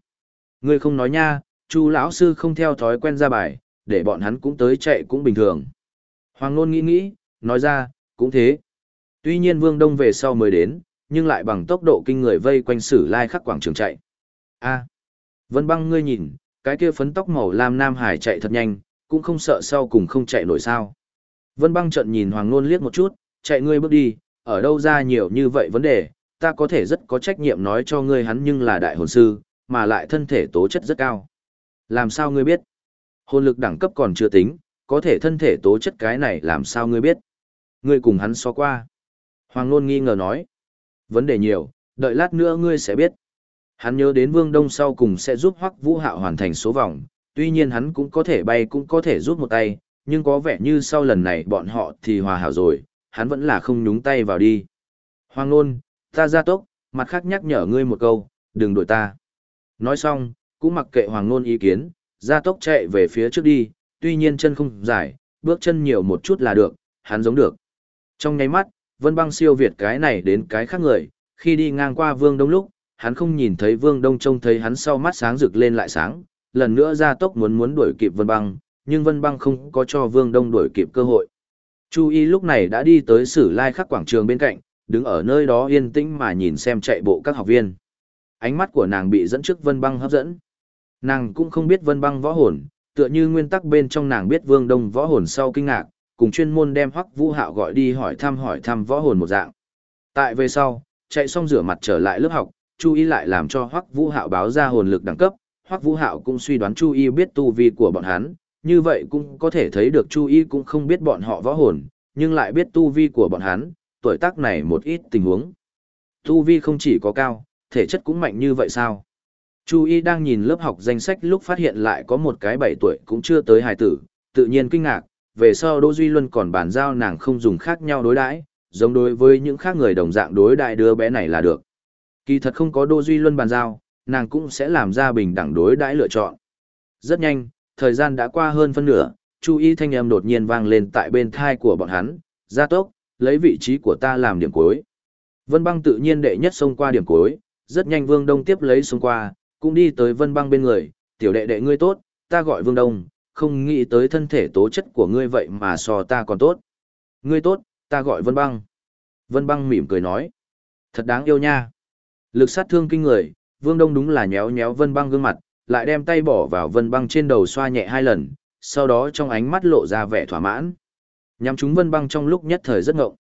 Ngươi không nói nha, Chu lão sư không theo thói quen ra bài, để bọn hắn cũng tới chạy cũng bình thường. Hoàng luôn nghĩ nghĩ, nói ra, cũng thế. Tuy nhiên Vương Đông về sau mới đến, nhưng lại bằng tốc độ kinh người vây quanh sử lai khắc quảng trường chạy. A, Vân Băng ngươi nhìn, cái kia phấn tóc màu lam Nam Hải chạy thật nhanh, cũng không sợ sau cùng không chạy nổi sao. Vân Băng trận nhìn Hoàng Nôn liếc một chút, chạy ngươi bước đi, ở đâu ra nhiều như vậy vấn đề, ta có thể rất có trách nhiệm nói cho ngươi hắn nhưng là đại hồn sư, mà lại thân thể tố chất rất cao. Làm sao ngươi biết? Hồn lực đẳng cấp còn chưa tính, có thể thân thể tố chất cái này làm sao ngươi biết? Ngươi cùng hắn so qua. Hoàng Nôn nghi ngờ nói. Vấn đề nhiều, đợi lát nữa ngươi sẽ biết. Hắn nhớ đến Vương Đông sau cùng sẽ giúp Hoắc Vũ Hạo hoàn thành số vòng, tuy nhiên hắn cũng có thể bay cũng có thể rút một tay, nhưng có vẻ như sau lần này bọn họ thì hòa hảo rồi, hắn vẫn là không nhúng tay vào đi. Hoàng Nôn, ta ra tốc, mặt khác nhắc nhở ngươi một câu, đừng đuổi ta. Nói xong, cũng mặc kệ Hoàng Nôn ý kiến, ra tốc chạy về phía trước đi, tuy nhiên chân không dài, bước chân nhiều một chút là được, hắn giống được. Trong nháy mắt, Vân Băng siêu việt cái này đến cái khác người, khi đi ngang qua Vương Đông lúc, hắn không nhìn thấy Vương Đông trông thấy hắn sau mắt sáng rực lên lại sáng, lần nữa ra tốc muốn muốn đuổi kịp Vân Băng, nhưng Vân Băng không có cho Vương Đông đuổi kịp cơ hội. Chu Y lúc này đã đi tới Sử Lai Khắc quảng trường bên cạnh, đứng ở nơi đó yên tĩnh mà nhìn xem chạy bộ các học viên. Ánh mắt của nàng bị dẫn trước Vân Băng hấp dẫn. Nàng cũng không biết Vân Băng võ hồn, tựa như nguyên tắc bên trong nàng biết Vương Đông võ hồn sau kinh ngạc, cùng chuyên môn đem Hoắc Vũ Hạo gọi đi hỏi thăm hỏi thăm võ hồn một dạng. Tại về sau, chạy xong rửa mặt trở lại lớp học, Chu Y lại làm cho Hoắc Vũ Hạo báo ra hồn lực đẳng cấp, Hoắc Vũ Hạo cũng suy đoán Chu Y biết tu vi của bọn hắn, như vậy cũng có thể thấy được Chu Y cũng không biết bọn họ võ hồn, nhưng lại biết tu vi của bọn hắn, tuổi tác này một ít tình huống. Tu vi không chỉ có cao, thể chất cũng mạnh như vậy sao? Chu Y đang nhìn lớp học danh sách lúc phát hiện lại có một cái 7 tuổi cũng chưa tới hài tử, tự nhiên kinh ngạc, về sau Đỗ Duy Luân còn bàn giao nàng không dùng khác nhau đối đãi, giống đối với những khác người đồng dạng đối đại đứa bé này là được. Kỳ thật không có Đỗ Duy Luân bàn giao, nàng cũng sẽ làm ra bình đẳng đối đãi lựa chọn. Rất nhanh, thời gian đã qua hơn phân nửa, Chu Y thanh âm đột nhiên vang lên tại bên thai của bọn hắn, gia tốc, lấy vị trí của ta làm điểm cuối. Vân băng tự nhiên đệ nhất xông qua điểm cuối, rất nhanh Vương Đông tiếp lấy xông qua, cũng đi tới Vân băng bên người, tiểu đệ đệ ngươi tốt, ta gọi Vương Đông, không nghĩ tới thân thể tố chất của ngươi vậy mà so ta còn tốt. Ngươi tốt, ta gọi Vân băng. Vân băng mỉm cười nói, thật đáng yêu nha. Lực sát thương kinh người, Vương Đông đúng là nhéo nhéo Vân băng gương mặt, lại đem tay bỏ vào Vân băng trên đầu xoa nhẹ hai lần, sau đó trong ánh mắt lộ ra vẻ thỏa mãn. nhắm chúng vân băng trong lúc nhất thời rất ngộng.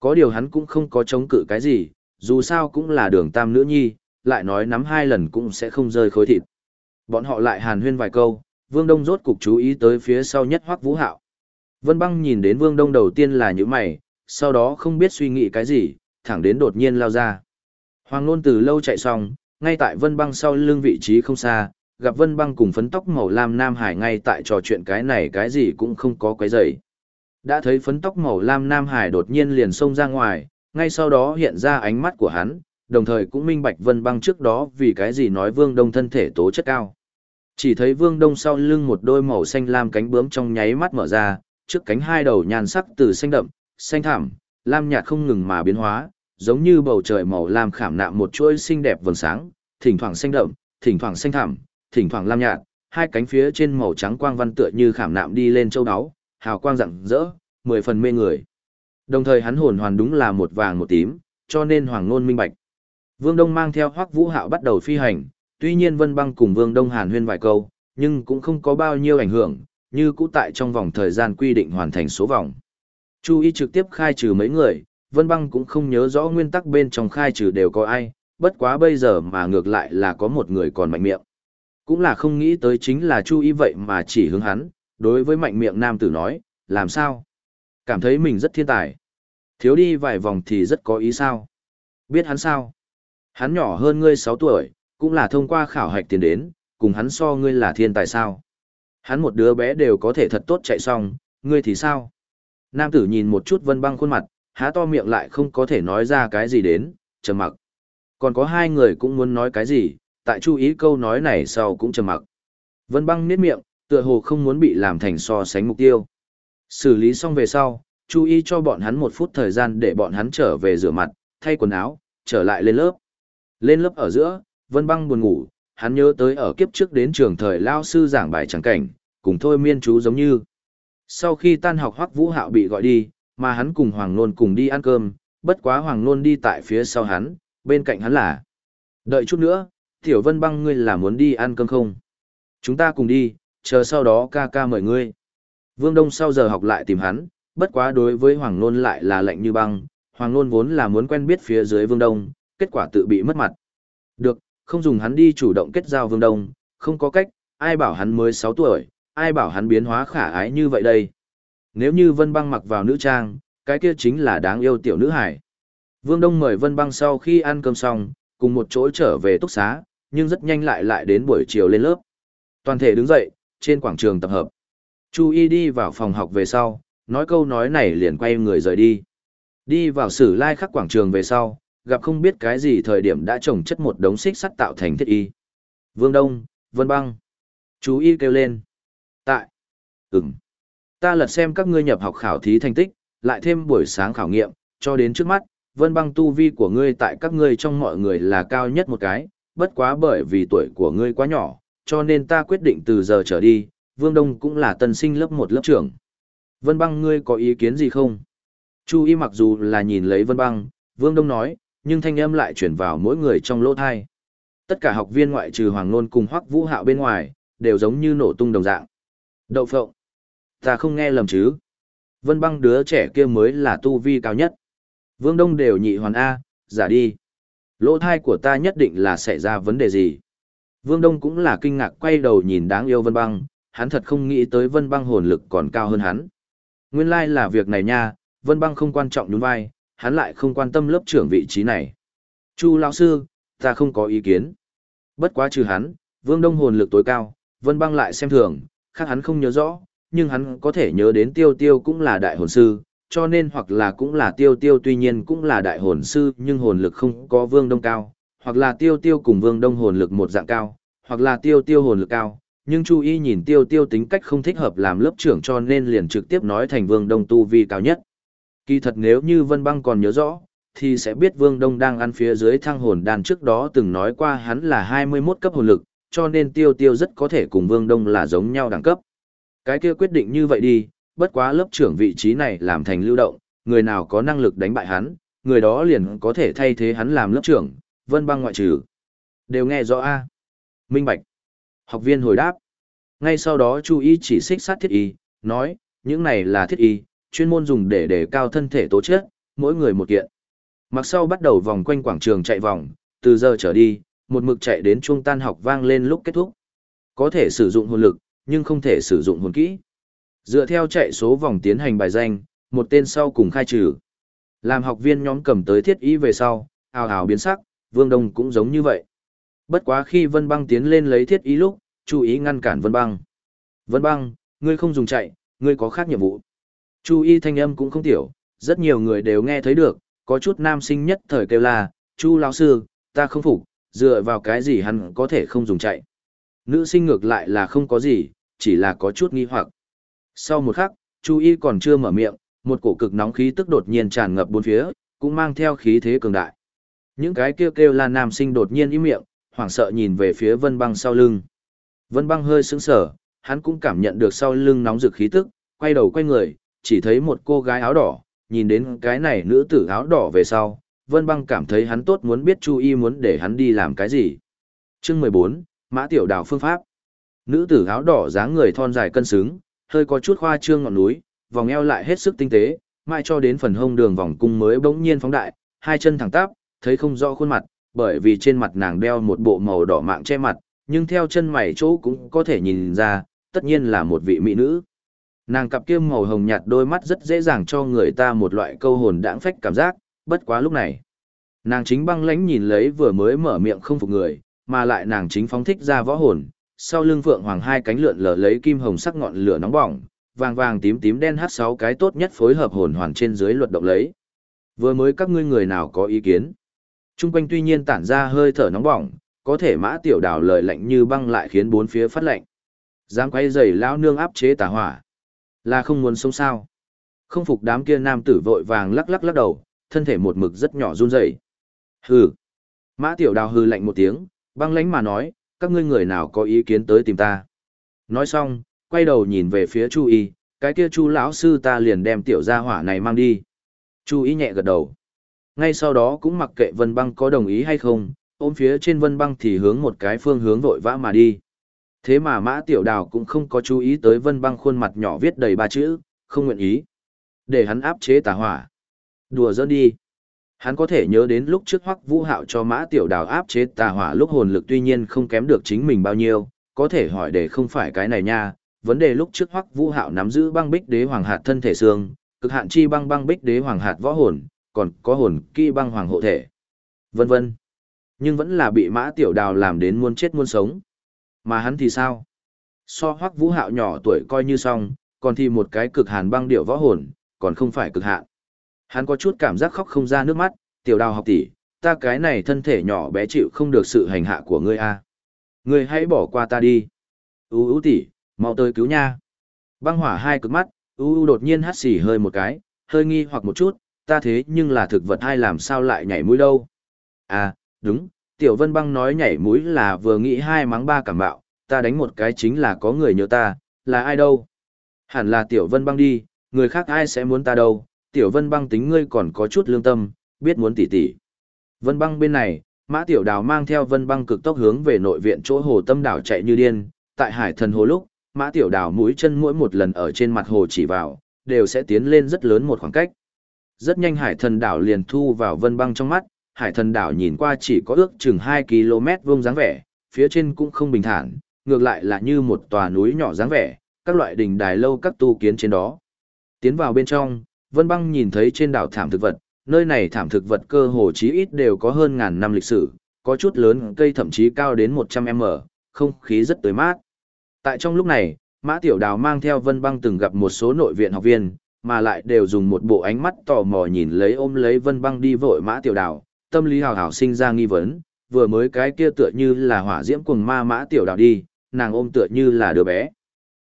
Có điều hắn cũng không có chống cự cái gì, dù sao cũng là đường tam nữ nhi, lại nói nắm hai lần cũng sẽ không rơi khối thịt. Bọn họ lại hàn huyên vài câu, Vương Đông rốt cục chú ý tới phía sau nhất hoắc vũ hạo. Vân băng nhìn đến Vương Đông đầu tiên là những mày, sau đó không biết suy nghĩ cái gì, thẳng đến đột nhiên lao ra. Hoàng Nôn từ lâu chạy xong, ngay tại Vân băng sau lưng vị trí không xa, gặp Vân băng cùng phấn tóc màu lam Nam Hải ngay tại trò chuyện cái này cái gì cũng không có quấy dày Đã thấy phấn tóc màu lam Nam Hải đột nhiên liền xông ra ngoài, ngay sau đó hiện ra ánh mắt của hắn, đồng thời cũng minh bạch Vân băng trước đó vì cái gì nói Vương Đông thân thể tố chất cao. Chỉ thấy Vương Đông sau lưng một đôi màu xanh lam cánh bướm trong nháy mắt mở ra, trước cánh hai đầu nhàn sắc từ xanh đậm, xanh thẳm, lam nhạt không ngừng mà biến hóa, giống như bầu trời màu lam khảm nạm một chuỗi xinh đẹp vầng sáng, thỉnh thoảng xanh đậm, thỉnh thoảng xanh thẳm, thỉnh thoảng lam nhạt, hai cánh phía trên màu trắng quang văn tựa như khảm nạm đi lên châu đáo, hào quang rạng rỡ, mười phần mê người. Đồng thời hắn hồn hoàn đúng là một vàng một tím, cho nên hoàng ngôn minh bạch. Vương Đông mang theo Hoắc Vũ Hạo bắt đầu phi hành, tuy nhiên Vân Băng cùng Vương Đông Hàn huyên vài câu, nhưng cũng không có bao nhiêu ảnh hưởng, như cũ tại trong vòng thời gian quy định hoàn thành số vòng. Chu Y trực tiếp khai trừ mấy người, Vân Băng cũng không nhớ rõ nguyên tắc bên trong khai trừ đều có ai, bất quá bây giờ mà ngược lại là có một người còn mạnh miệng. Cũng là không nghĩ tới chính là Chu Y vậy mà chỉ hướng hắn, đối với mạnh miệng nam tử nói, làm sao? Cảm thấy mình rất thiên tài. Thiếu đi vài vòng thì rất có ý sao? Biết hắn sao? Hắn nhỏ hơn ngươi 6 tuổi, cũng là thông qua khảo hạch tiền đến, cùng hắn so ngươi là thiên tài sao? Hắn một đứa bé đều có thể thật tốt chạy xong, ngươi thì sao? Nam tử nhìn một chút vân băng khuôn mặt, há to miệng lại không có thể nói ra cái gì đến, trầm mặc. Còn có hai người cũng muốn nói cái gì, tại chú ý câu nói này sau cũng trầm mặc. Vân băng niết miệng, tựa hồ không muốn bị làm thành so sánh mục tiêu. Xử lý xong về sau, chú ý cho bọn hắn một phút thời gian để bọn hắn trở về rửa mặt, thay quần áo, trở lại lên lớp. Lên lớp ở giữa, Vân băng buồn ngủ, hắn nhớ tới ở kiếp trước đến trường thời lao sư giảng bài trắng cảnh, cùng thôi miên chú giống như. Sau khi tan học Hoắc Vũ Hạo bị gọi đi, mà hắn cùng Hoàng Nôn cùng đi ăn cơm, bất quá Hoàng Nôn đi tại phía sau hắn, bên cạnh hắn là. Đợi chút nữa, Tiểu Vân băng ngươi là muốn đi ăn cơm không? Chúng ta cùng đi, chờ sau đó ca ca mời ngươi. Vương Đông sau giờ học lại tìm hắn, bất quá đối với Hoàng Nôn lại là lạnh như băng, Hoàng Nôn vốn là muốn quen biết phía dưới Vương Đông, kết quả tự bị mất mặt. Được, không dùng hắn đi chủ động kết giao Vương Đông, không có cách, ai bảo hắn mới 6 tuổi, ai bảo hắn biến hóa khả ái như vậy đây. Nếu như Vân Băng mặc vào nữ trang, cái kia chính là đáng yêu tiểu nữ hải. Vương Đông mời Vân Băng sau khi ăn cơm xong, cùng một chỗ trở về túc xá, nhưng rất nhanh lại lại đến buổi chiều lên lớp. Toàn thể đứng dậy, trên quảng trường tập hợp. Chu Y đi vào phòng học về sau, nói câu nói này liền quay người rời đi. Đi vào sử lai khắc quảng trường về sau, gặp không biết cái gì thời điểm đã trồng chất một đống xích sắt tạo thành thiết y. Vương Đông, Vân Băng. Chú Y kêu lên. Tại. Ừm. Ta lật xem các ngươi nhập học khảo thí thành tích, lại thêm buổi sáng khảo nghiệm, cho đến trước mắt, Vân Băng tu vi của ngươi tại các ngươi trong mọi người là cao nhất một cái, bất quá bởi vì tuổi của ngươi quá nhỏ, cho nên ta quyết định từ giờ trở đi, Vương Đông cũng là tân sinh lớp một lớp trưởng. Vân Băng ngươi có ý kiến gì không? Chu Y mặc dù là nhìn lấy Vân Băng, Vương Đông nói, nhưng thanh âm lại chuyển vào mỗi người trong lỗ thai. Tất cả học viên ngoại trừ Hoàng Nôn cùng Hoắc Vũ Hạo bên ngoài, đều giống như nổ tung đồng dạng. Đậu phộng. Ta không nghe lầm chứ. Vân băng đứa trẻ kia mới là tu vi cao nhất. Vương Đông đều nhị hoàn A, giả đi. Lỗ thai của ta nhất định là xảy ra vấn đề gì. Vương Đông cũng là kinh ngạc quay đầu nhìn đáng yêu Vân băng, hắn thật không nghĩ tới Vân băng hồn lực còn cao hơn hắn. Nguyên lai like là việc này nha, Vân băng không quan trọng nhún vai, hắn lại không quan tâm lớp trưởng vị trí này. Chu lão sư, ta không có ý kiến. Bất quá trừ hắn, Vương Đông hồn lực tối cao, Vân băng lại xem thường, khác hắn không nhớ rõ, nhưng hắn có thể nhớ đến tiêu tiêu cũng là đại hồn sư, cho nên hoặc là cũng là tiêu tiêu tuy nhiên cũng là đại hồn sư nhưng hồn lực không có vương đông cao, hoặc là tiêu tiêu cùng vương đông hồn lực một dạng cao, hoặc là tiêu tiêu hồn lực cao, nhưng Chu Y nhìn tiêu tiêu tính cách không thích hợp làm lớp trưởng cho nên liền trực tiếp nói thành vương đông tu vi cao nhất. Kỳ thật nếu như Vân Băng còn nhớ rõ, thì sẽ biết Vương Đông đang ăn phía dưới thăng hồn đan trước đó từng nói qua hắn là 21 cấp hồn lực, cho nên tiêu tiêu rất có thể cùng Vương Đông là giống nhau đẳng cấp. Cái kia quyết định như vậy đi, bất quá lớp trưởng vị trí này làm thành lưu động, người nào có năng lực đánh bại hắn, người đó liền có thể thay thế hắn làm lớp trưởng, vân băng ngoại trừ. Đều nghe rõ A. Minh Bạch. Học viên hồi đáp. Ngay sau đó chú ý chỉ xích sát thiết y, nói, những này là thiết y, chuyên môn dùng để đề cao thân thể tố chất, mỗi người một kiện. Mặc sau bắt đầu vòng quanh quảng trường chạy vòng, từ giờ trở đi, một mực chạy đến trung tan học vang lên lúc kết thúc. Có thể sử dụng hồn lực, nhưng không thể sử dụng hồn kỹ. Dựa theo chạy số vòng tiến hành bài danh, một tên sau cùng khai trừ. Làm học viên nhóm cầm tới thiết ý về sau, ào ào biến sắc, Vương Đông cũng giống như vậy. Bất quá khi Vân Băng tiến lên lấy thiết ý lúc, chú ý ngăn cản Vân Băng. Vân Băng, ngươi không dùng chạy, ngươi có khác nhiệm vụ. Chú ý thanh âm cũng không tiểu, rất nhiều người đều nghe thấy được, có chút nam sinh nhất thời kêu là, Chu lão sư, ta không phục, dựa vào cái gì hắn có thể không dùng chạy. Nữ sinh ngược lại là không có gì, chỉ là có chút nghi hoặc. Sau một khắc, Chu Y còn chưa mở miệng, một cổ cực nóng khí tức đột nhiên tràn ngập bốn phía, cũng mang theo khí thế cường đại. Những cái kêu kêu là nam sinh đột nhiên im miệng, hoảng sợ nhìn về phía Vân Băng sau lưng. Vân Băng hơi sững sờ, hắn cũng cảm nhận được sau lưng nóng rực khí tức, quay đầu quay người, chỉ thấy một cô gái áo đỏ, nhìn đến cái này nữ tử áo đỏ về sau, Vân Băng cảm thấy hắn tốt muốn biết Chu Y muốn để hắn đi làm cái gì. Chương mười bốn, Mã Tiểu Đào phương pháp. Nữ tử áo đỏ dáng người thon dài cân xứng, hơi có chút khoa trương ngọn núi, vòng eo lại hết sức tinh tế, mai cho đến phần hông đường vòng cung mới bỗng nhiên phóng đại, hai chân thẳng tắp, thấy không rõ khuôn mặt, bởi vì trên mặt nàng đeo một bộ màu đỏ mạng che mặt, nhưng theo chân mày chỗ cũng có thể nhìn ra, tất nhiên là một vị mỹ nữ. Nàng cặp kia màu hồng nhạt đôi mắt rất dễ dàng cho người ta một loại câu hồn đãng phách cảm giác, bất quá lúc này. Nàng chính băng lãnh nhìn lấy vừa mới mở miệng không phục người, mà lại nàng chính phóng thích ra võ hồn, sau lưng phượng hoàng hai cánh lượn lờ lấy kim hồng sắc ngọn lửa nóng bỏng, vàng vàng tím tím đen hát sáu cái tốt nhất phối hợp hồn hoàn trên dưới luật động lấy. Vừa mới các ngươi người nào có ý kiến? Trung quanh tuy nhiên tản ra hơi thở nóng bỏng, có thể mã tiểu đào lời lạnh như băng lại khiến bốn phía phát lạnh. Dám quay giày lão nương áp chế tà hỏa. Là không muốn sống sao? Không phục đám kia nam tử vội vàng lắc lắc lắc đầu, thân thể một mực rất nhỏ run rẩy. Hừ. Mã tiểu đào hừ lạnh một tiếng, băng lãnh mà nói, các ngươi người nào có ý kiến tới tìm ta. Nói xong, quay đầu nhìn về phía Chu Y, cái kia Chu lão sư ta liền đem tiểu gia hỏa này mang đi. Chu Y nhẹ gật đầu. Ngay sau đó cũng mặc kệ Vân Băng có đồng ý hay không, ôm phía trên Vân Băng thì hướng một cái phương hướng vội vã mà đi. Thế mà Mã Tiểu Đào cũng không có chú ý tới Vân Băng khuôn mặt nhỏ viết đầy ba chữ, không nguyện ý. Để hắn áp chế tà hỏa. Đùa giỡn đi. Hắn có thể nhớ đến lúc trước Hoắc Vũ Hạo cho Mã Tiểu Đào áp chế tà hỏa lúc hồn lực tuy nhiên không kém được chính mình bao nhiêu, có thể hỏi để không phải cái này nha, vấn đề lúc trước Hoắc Vũ Hạo nắm giữ băng bích đế hoàng hạt thân thể xương, cực hạn chi băng băng bích đế hoàng hạt võ hồn, còn có hồn kỹ băng hoàng hộ thể. Vân vân. Nhưng vẫn là bị Mã Tiểu Đào làm đến muôn chết muôn sống. Mà hắn thì sao? So Hoắc Vũ Hạo nhỏ tuổi coi như xong, còn thì một cái cực hàn băng điệu võ hồn, còn không phải cực hạn. Hắn có chút cảm giác khóc không ra nước mắt, tiểu đào học tỷ, ta cái này thân thể nhỏ bé chịu không được sự hành hạ của ngươi a. Ngươi hãy bỏ qua ta đi. U u tỷ, mau tới cứu nha. Băng hỏa hai cực mắt, u u đột nhiên hắt xì hơi một cái, hơi nghi hoặc một chút, ta thế nhưng là thực vật hay làm sao lại nhảy mũi đâu. À, đúng, tiểu vân băng nói nhảy mũi là vừa nghĩ hai mắng ba cảm bạo, ta đánh một cái chính là có người nhớ ta, là ai đâu. Hẳn là tiểu vân băng đi, người khác ai sẽ muốn ta đâu, tiểu vân băng tính ngươi còn có chút lương tâm, biết muốn tỉ tỉ. Vân băng bên này, mã tiểu đào mang theo vân băng cực tốc hướng về nội viện chỗ hồ tâm đảo chạy như điên, tại hải thần hồ lúc, mã tiểu đào mũi chân mỗi một lần ở trên mặt hồ chỉ vào, đều sẽ tiến lên rất lớn một khoảng cách. Rất nhanh hải thần đảo liền thu vào vân băng trong mắt, hải thần đảo nhìn qua chỉ có ước chừng 2 km vuông dáng vẻ, phía trên cũng không bình thản, ngược lại là như một tòa núi nhỏ dáng vẻ, các loại đình đài lâu các tu kiến trên đó. Tiến vào bên trong, Vân Băng nhìn thấy trên đảo thảm thực vật, nơi này thảm thực vật cơ hồ chí ít đều có hơn ngàn năm lịch sử, có chút lớn cây thậm chí cao đến 100m, không khí rất tươi mát. Tại trong lúc này, Mã Tiểu Đào mang theo Vân Băng từng gặp một số nội viện học viên, mà lại đều dùng một bộ ánh mắt tò mò nhìn lấy ôm lấy Vân Băng đi vội Mã Tiểu Đào, tâm lý hào hào sinh ra nghi vấn, vừa mới cái kia tựa như là hỏa diễm cùng ma Mã Tiểu Đào đi, nàng ôm tựa như là đứa bé.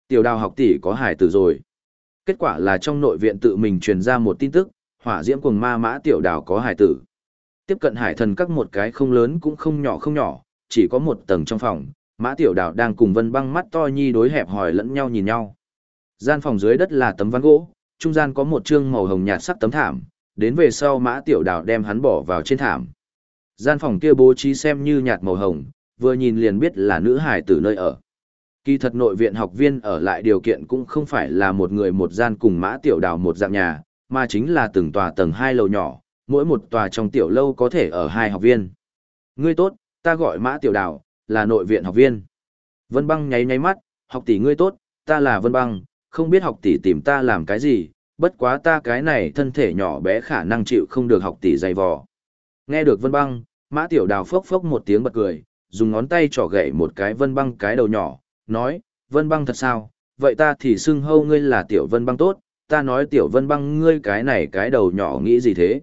Tiểu Đào học tỷ có hải tử rồi. Kết quả là trong nội viện tự mình truyền ra một tin tức, hỏa diễm cuồng ma mã tiểu đào có hải tử. Tiếp cận hải thần các một cái không lớn cũng không nhỏ không nhỏ, chỉ có một tầng trong phòng, mã tiểu đào đang cùng vân băng mắt to nhi đối hẹp hỏi lẫn nhau nhìn nhau. Gian phòng dưới đất là tấm ván gỗ, trung gian có một trương màu hồng nhạt sắc tấm thảm, đến về sau mã tiểu đào đem hắn bỏ vào trên thảm. Gian phòng kia bố trí xem như nhạt màu hồng, vừa nhìn liền biết là nữ hải tử nơi ở. Kỳ thật nội viện học viên ở lại điều kiện cũng không phải là một người một gian cùng mã tiểu đào một dạng nhà, mà chính là từng tòa tầng hai lầu nhỏ, mỗi một tòa trong tiểu lâu có thể ở hai học viên. Ngươi tốt, ta gọi mã tiểu đào, là nội viện học viên. Vân băng nháy nháy mắt, học tỷ ngươi tốt, ta là Vân băng, không biết học tỷ tìm ta làm cái gì, bất quá ta cái này thân thể nhỏ bé khả năng chịu không được học tỷ dày vò. Nghe được Vân băng, mã tiểu đào phốc phốc một tiếng bật cười, dùng ngón tay trỏ gậy một cái Vân băng cái đầu nhỏ, nói, Vân băng thật sao, vậy ta thì xưng hâu ngươi là tiểu Vân băng tốt, ta nói tiểu Vân băng ngươi cái này cái đầu nhỏ nghĩ gì thế?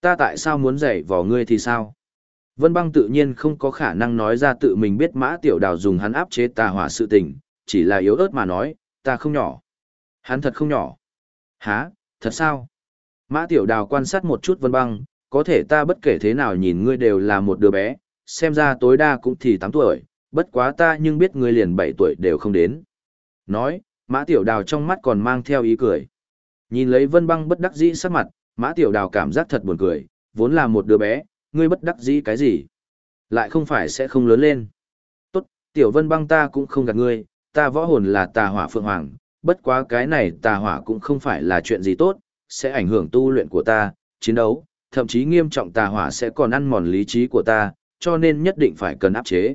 Ta tại sao muốn dạy vò ngươi thì sao? Vân băng tự nhiên không có khả năng nói ra tự mình biết mã tiểu đào dùng hắn áp chế tà hỏa sự tình, chỉ là yếu ớt mà nói, ta không nhỏ. Hắn thật không nhỏ. Hả, thật sao? Mã tiểu đào quan sát một chút vân băng, có thể ta bất kể thế nào nhìn ngươi đều là một đứa bé, xem ra tối đa cũng thì 8 tuổi, bất quá ta nhưng biết ngươi liền 7 tuổi đều không đến. Nói, mã tiểu đào trong mắt còn mang theo ý cười. Nhìn lấy vân băng bất đắc dĩ sắc mặt, mã tiểu đào cảm giác thật buồn cười, vốn là một đứa bé, ngươi bất đắc dĩ cái gì? Lại không phải sẽ không lớn lên. Tốt, tiểu vân băng ta cũng không gạt ngươi, ta võ hồn là tà hỏa phượng hoàng, bất quá cái này tà hỏa cũng không phải là chuyện gì tốt, sẽ ảnh hưởng tu luyện của ta, chiến đấu, thậm chí nghiêm trọng tà hỏa sẽ còn ăn mòn lý trí của ta, cho nên nhất định phải cần áp chế.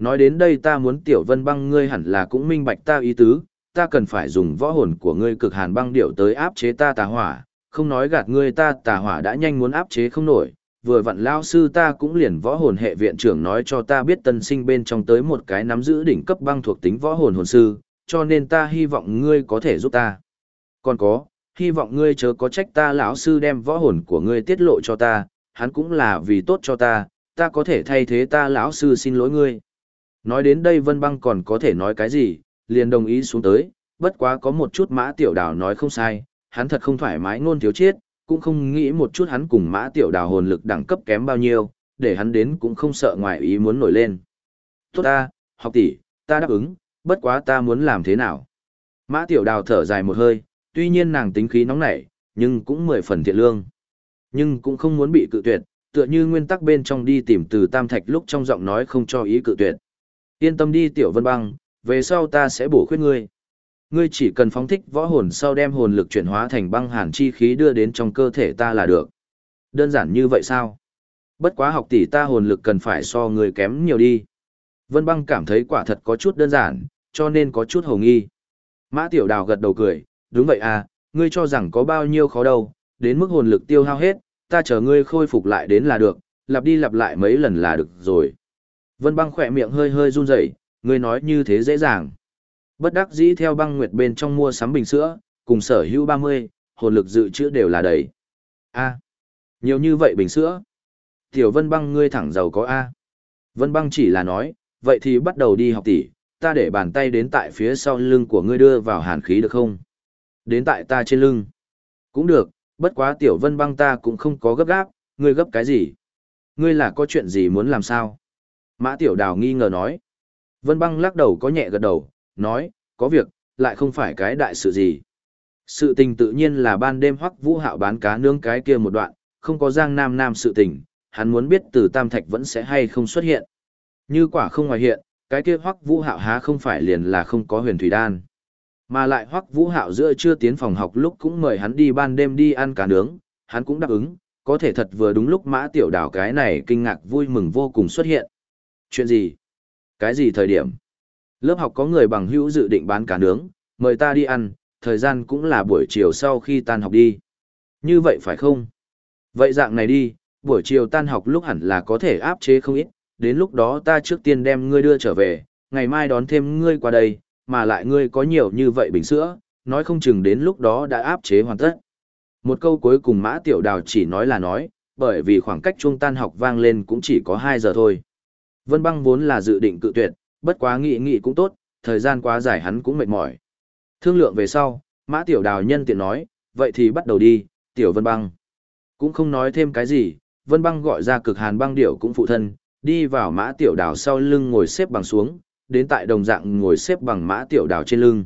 Nói đến đây ta muốn tiểu vân băng ngươi hẳn là cũng minh bạch ta ý tứ, ta cần phải dùng võ hồn của ngươi cực hàn băng điệu tới áp chế ta tà hỏa, không nói gạt ngươi ta tà hỏa đã nhanh muốn áp chế không nổi, vừa vặn lao sư ta cũng liền võ hồn hệ viện trưởng nói cho ta biết tân sinh bên trong tới một cái nắm giữ đỉnh cấp băng thuộc tính võ hồn hồn sư, cho nên ta hy vọng ngươi có thể giúp ta. Còn có, hy vọng ngươi chớ có trách ta lão sư đem võ hồn của ngươi tiết lộ cho ta, hắn cũng là vì tốt cho ta, ta có thể thay thế ta lão sư xin lỗi ngươi. Nói đến đây Vân Băng còn có thể nói cái gì, liền đồng ý xuống tới, bất quá có một chút mã tiểu đào nói không sai, hắn thật không thoải mái ngôn thiếu chiết, cũng không nghĩ một chút hắn cùng mã tiểu đào hồn lực đẳng cấp kém bao nhiêu, để hắn đến cũng không sợ ngoài ý muốn nổi lên. Tốt ta, học tỷ, ta đáp ứng, bất quá ta muốn làm thế nào? Mã tiểu đào thở dài một hơi, tuy nhiên nàng tính khí nóng nảy, nhưng cũng mười phần thiện lương. Nhưng cũng không muốn bị cự tuyệt, tựa như nguyên tắc bên trong đi tìm từ tam thạch lúc trong giọng nói không cho ý cự tuyệt. Yên tâm đi tiểu vân băng, về sau ta sẽ bổ khuyết ngươi. Ngươi chỉ cần phóng thích võ hồn sau đem hồn lực chuyển hóa thành băng hàn chi khí đưa đến trong cơ thể ta là được. Đơn giản như vậy sao? Bất quá học tỷ ta hồn lực cần phải so người kém nhiều đi. Vân băng cảm thấy quả thật có chút đơn giản, cho nên có chút hồ nghi. Mã tiểu đào gật đầu cười, đúng vậy à, ngươi cho rằng có bao nhiêu khó đâu, đến mức hồn lực tiêu hao hết, ta chờ ngươi khôi phục lại đến là được, lặp đi lặp lại mấy lần là được rồi. Vân băng khỏe miệng hơi hơi run rẩy, ngươi nói như thế dễ dàng. Bất đắc dĩ theo băng nguyệt bên trong mua sắm bình sữa, cùng sở hữu 30, hồn lực dự trữ đều là đầy. A. nhiều như vậy bình sữa. Tiểu Vân băng ngươi thẳng giàu có A. Vân băng chỉ là nói, vậy thì bắt đầu đi học tỷ, ta để bàn tay đến tại phía sau lưng của ngươi đưa vào hàn khí được không? Đến tại ta trên lưng. Cũng được, bất quá tiểu vân băng ta cũng không có gấp gáp, ngươi gấp cái gì? Ngươi là có chuyện gì muốn làm sao? Mã tiểu đào nghi ngờ nói. Vân băng lắc đầu có nhẹ gật đầu, nói, có việc, lại không phải cái đại sự gì. Sự tình tự nhiên là ban đêm hoắc vũ hạo bán cá nướng cái kia một đoạn, không có giang nam nam sự tình, hắn muốn biết từ tam thạch vẫn sẽ hay không xuất hiện. Như quả không ngoài hiện, cái kia hoắc vũ hạo há không phải liền là không có huyền thủy đan. Mà lại hoắc vũ hạo giữa chưa tiến phòng học lúc cũng mời hắn đi ban đêm đi ăn cá nướng, hắn cũng đáp ứng, có thể thật vừa đúng lúc mã tiểu đảo cái này kinh ngạc vui mừng vô cùng xuất hiện. Chuyện gì? Cái gì thời điểm? Lớp học có người bằng hữu dự định bán cá nướng, mời ta đi ăn, thời gian cũng là buổi chiều sau khi tan học đi. Như vậy phải không? Vậy dạng này đi, buổi chiều tan học lúc hẳn là có thể áp chế không ít, đến lúc đó ta trước tiên đem ngươi đưa trở về, ngày mai đón thêm ngươi qua đây, mà lại ngươi có nhiều như vậy bình sữa, nói không chừng đến lúc đó đã áp chế hoàn tất. Một câu cuối cùng mã tiểu đào chỉ nói là nói, bởi vì khoảng cách trung tan học vang lên cũng chỉ có 2 giờ thôi. Vân băng vốn là dự định cự tuyệt, bất quá nghị nghị cũng tốt, thời gian quá dài hắn cũng mệt mỏi. Thương lượng về sau, mã tiểu đào nhân tiện nói, vậy thì bắt đầu đi, tiểu vân băng. Cũng không nói thêm cái gì, vân băng gọi ra cực hàn băng điệu cũng phụ thân, đi vào mã tiểu đào sau lưng ngồi xếp bằng xuống, đến tại đồng dạng ngồi xếp bằng mã tiểu đào trên lưng.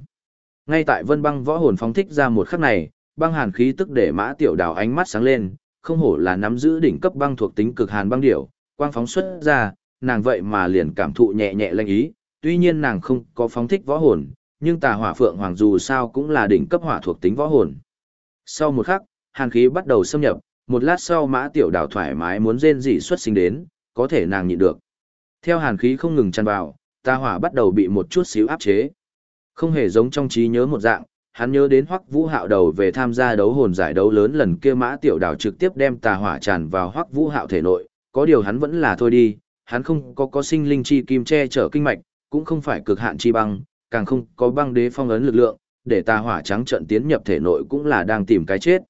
Ngay tại vân băng võ hồn phóng thích ra một khắc này, băng hàn khí tức để mã tiểu đào ánh mắt sáng lên, không hổ là nắm giữ đỉnh cấp băng thuộc tính cực hàn băng điểu, quang phóng xuất ra, nàng vậy mà liền cảm thụ nhẹ nhẹ lanh ý, Tuy nhiên nàng không có phóng thích võ hồn, nhưng tà hỏa phượng hoàng dù sao cũng là đỉnh cấp hỏa thuộc tính võ hồn. Sau một khắc, hàn khí bắt đầu xâm nhập, một lát sau mã tiểu đào thoải mái muốn rên rỉ xuất sinh đến, có thể nàng nhịn được. Theo hàn khí không ngừng tràn vào, tà hỏa bắt đầu bị một chút xíu áp chế. Không hề giống trong trí nhớ một dạng, hắn nhớ đến Hoắc Vũ Hạo đầu về tham gia đấu hồn giải đấu lớn lần kia Mã Tiểu Đào trực tiếp đem tà hỏa tràn vào Hoắc Vũ Hạo thể nội, có điều hắn vẫn là thôi đi, hắn không có có sinh linh chi kim che chở kinh mạch, cũng không phải cực hạn chi băng, càng không có băng đế phong ấn lực lượng, để tà hỏa trắng trận tiến nhập thể nội cũng là đang tìm cái chết.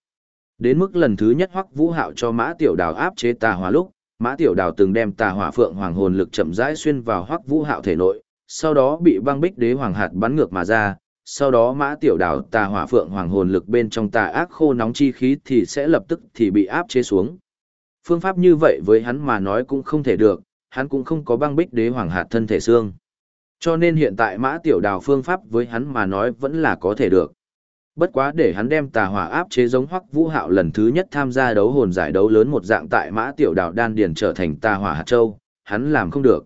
Đến mức lần thứ nhất Hoắc Vũ Hạo cho Mã Tiểu Đào áp chế tà hỏa lúc, Mã Tiểu Đào từng đem tà hỏa phượng hoàng hồn lực chậm rãi xuyên vào Hoắc Vũ Hạo thể nội, sau đó bị băng bích đế hoàng hạt bắn ngược mà ra, sau đó Mã Tiểu Đào tà hỏa phượng hoàng hồn lực bên trong tà ác khô nóng chi khí thì sẽ lập tức thì bị áp chế xuống. Phương pháp như vậy với hắn mà nói cũng không thể được, hắn cũng không có băng bích đế hoàng hạt thân thể xương. Cho nên hiện tại Mã Tiểu Đào phương pháp với hắn mà nói vẫn là có thể được. Bất quá để hắn đem tà hỏa áp chế giống Hoắc Vũ Hạo lần thứ nhất tham gia đấu hồn giải đấu lớn một dạng tại Mã Tiểu Đào đan điền trở thành tà hỏa hạt châu, hắn làm không được.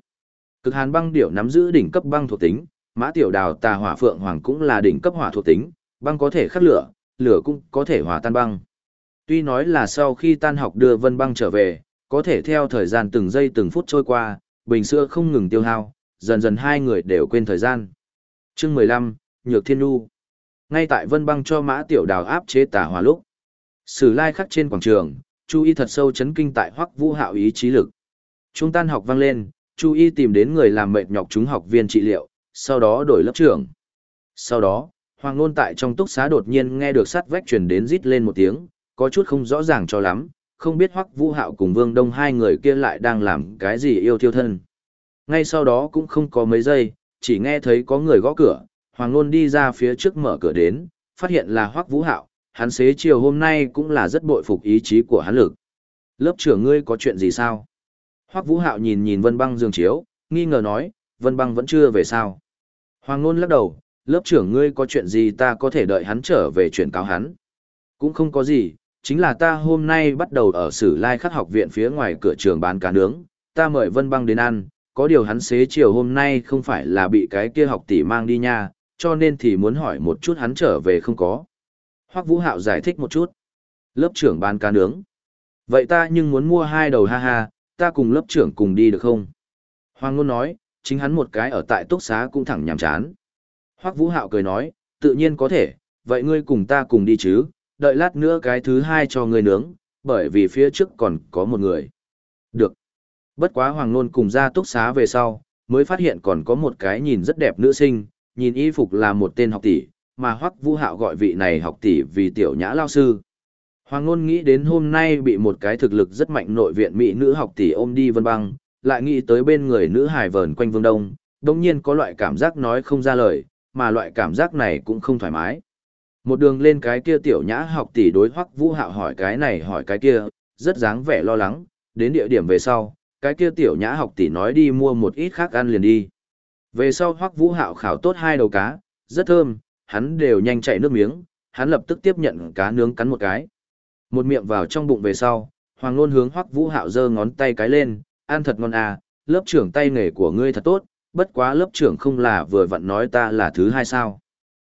Cực Hàn băng điểu nắm giữ đỉnh cấp băng thuộc tính, Mã Tiểu Đào tà hỏa phượng hoàng cũng là đỉnh cấp hỏa thuộc tính, băng có thể khắc lửa, lửa cũng có thể hòa tan băng. Tuy nói là sau khi tan học đưa Vân Băng trở về, có thể theo thời gian từng giây từng phút trôi qua, bình sữa không ngừng tiêu hao, dần dần hai người đều quên thời gian. Chương 15, Nhược Thiên Nhu ngay tại Vân Băng cho Mã Tiểu Đào áp chế tà hỏa lúc. Sử lai khắc trên quảng trường, Chu Y thật sâu chấn kinh tại Hoắc Vũ Hạo ý chí lực. Trung tan học vang lên, Chu Y tìm đến người làm mệt nhọc chúng học viên trị liệu, sau đó đổi lớp trưởng. Sau đó, Hoàng Nôn tại trong túc xá đột nhiên nghe được sắt vách truyền đến rít lên một tiếng, có chút không rõ ràng cho lắm, không biết Hoắc Vũ Hạo cùng Vương Đông hai người kia lại đang làm cái gì yêu thiêu thân. Ngay sau đó cũng không có mấy giây, chỉ nghe thấy có người gõ cửa, Hoàng Nôn đi ra phía trước mở cửa đến, phát hiện là Hoắc Vũ Hạo, hắn xế chiều hôm nay cũng là rất bội phục ý chí của hắn lực. Lớp trưởng ngươi có chuyện gì sao? Hoắc Vũ Hạo nhìn nhìn Vân Băng giường chiếu, nghi ngờ nói, Vân Băng vẫn chưa về sao? Hoàng Nôn lắc đầu, lớp trưởng ngươi có chuyện gì ta có thể đợi hắn trở về chuyển cáo hắn. Cũng không có gì, chính là ta hôm nay bắt đầu ở Sử Lai Khắc học viện phía ngoài cửa trường bán cá nướng, ta mời Vân Băng đến ăn, có điều hắn xế chiều hôm nay không phải là bị cái kia học tỷ mang đi nha, cho nên thì muốn hỏi một chút hắn trở về không có. Hoắc Vũ Hạo giải thích một chút. Lớp trưởng bán cá nướng. Vậy ta nhưng muốn mua hai đầu ha ha, ta cùng lớp trưởng cùng đi được không? Hoàng Ngôn nói, chính hắn một cái ở tại túc xá cũng thẳng nhàm chán. Hoắc Vũ Hạo cười nói, tự nhiên có thể, vậy ngươi cùng ta cùng đi chứ, đợi lát nữa cái thứ hai cho ngươi nướng, bởi vì phía trước còn có một người. Được. Bất quá Hoàng Nôn cùng ra túc xá về sau, mới phát hiện còn có một cái nhìn rất đẹp nữ sinh, nhìn y phục là một tên học tỷ, mà Hoắc Vũ Hạo gọi vị này học tỷ vì tiểu nhã lao sư. Hoàng Nôn nghĩ đến hôm nay bị một cái thực lực rất mạnh nội viện mỹ nữ học tỷ ôm đi vân băng, lại nghĩ tới bên người nữ hài vờn quanh vương đông, đồng nhiên có loại cảm giác nói không ra lời, mà loại cảm giác này cũng không thoải mái. Một đường lên cái kia tiểu nhã học tỷ đối Hoắc Vũ Hạo hỏi cái này hỏi cái kia, rất dáng vẻ lo lắng, đến địa điểm về sau, cái kia tiểu nhã học tỷ nói đi mua một ít khác ăn liền đi. Về sau Hoắc Vũ Hạo khảo tốt hai đầu cá, rất thơm, hắn đều nhanh chảy nước miếng, hắn lập tức tiếp nhận cá nướng cắn một cái. Một miệng vào trong bụng về sau, Hoàng luôn hướng Hoắc Vũ Hạo giơ ngón tay cái lên, ăn thật ngon à, lớp trưởng tay nghề của ngươi thật tốt, bất quá lớp trưởng không là vừa vặn nói ta là thứ hai sao.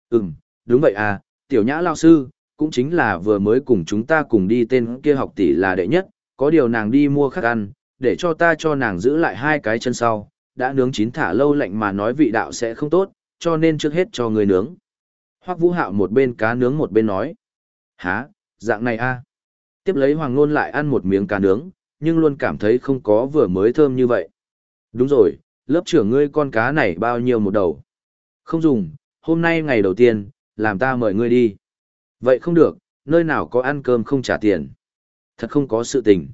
Ừm, đúng vậy à, tiểu nhã lao sư, cũng chính là vừa mới cùng chúng ta cùng đi tên kia học tỷ là đệ nhất, có điều nàng đi mua khác ăn, để cho ta cho nàng giữ lại hai cái chân sau, đã nướng chín thả lâu lạnh mà nói vị đạo sẽ không tốt, cho nên trước hết cho người nướng. Hoắc Vũ Hạo một bên cá nướng một bên nói. Hả, dạng này a? Tiếp lấy Hoàng Nôn lại ăn một miếng cá nướng, nhưng luôn cảm thấy không có vừa mới thơm như vậy. Đúng rồi, lớp trưởng ngươi con cá này bao nhiêu một đầu? Không dùng, hôm nay ngày đầu tiên, làm ta mời ngươi đi. Vậy không được, nơi nào có ăn cơm không trả tiền. Thật không có sự tình.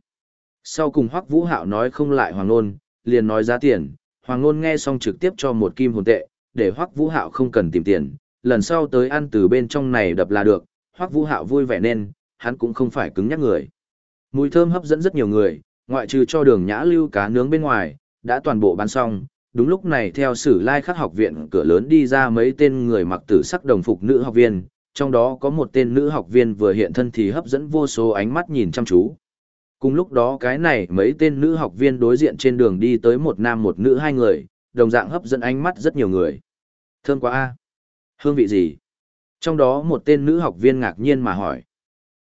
Sau cùng Hoắc Vũ Hạo nói không lại Hoàng Nôn, liền nói giá tiền, Hoàng Nôn nghe xong trực tiếp cho một kim hồn tệ, để Hoắc Vũ Hạo không cần tìm tiền, lần sau tới ăn từ bên trong này đập là được, Hoắc Vũ Hạo vui vẻ nên, hắn cũng không phải cứng nhắc người. Mùi thơm hấp dẫn rất nhiều người, ngoại trừ cho đường nhã lưu cá nướng bên ngoài, đã toàn bộ bán xong. Đúng lúc này theo sử lai khắc học viện cửa lớn đi ra mấy tên người mặc tử sắc đồng phục nữ học viên, trong đó có một tên nữ học viên vừa hiện thân thì hấp dẫn vô số ánh mắt nhìn chăm chú. Cùng lúc đó cái này mấy tên nữ học viên đối diện trên đường đi tới một nam một nữ hai người, đồng dạng hấp dẫn ánh mắt rất nhiều người. Thơm quá a. Hương vị gì? Trong đó một tên nữ học viên ngạc nhiên mà hỏi.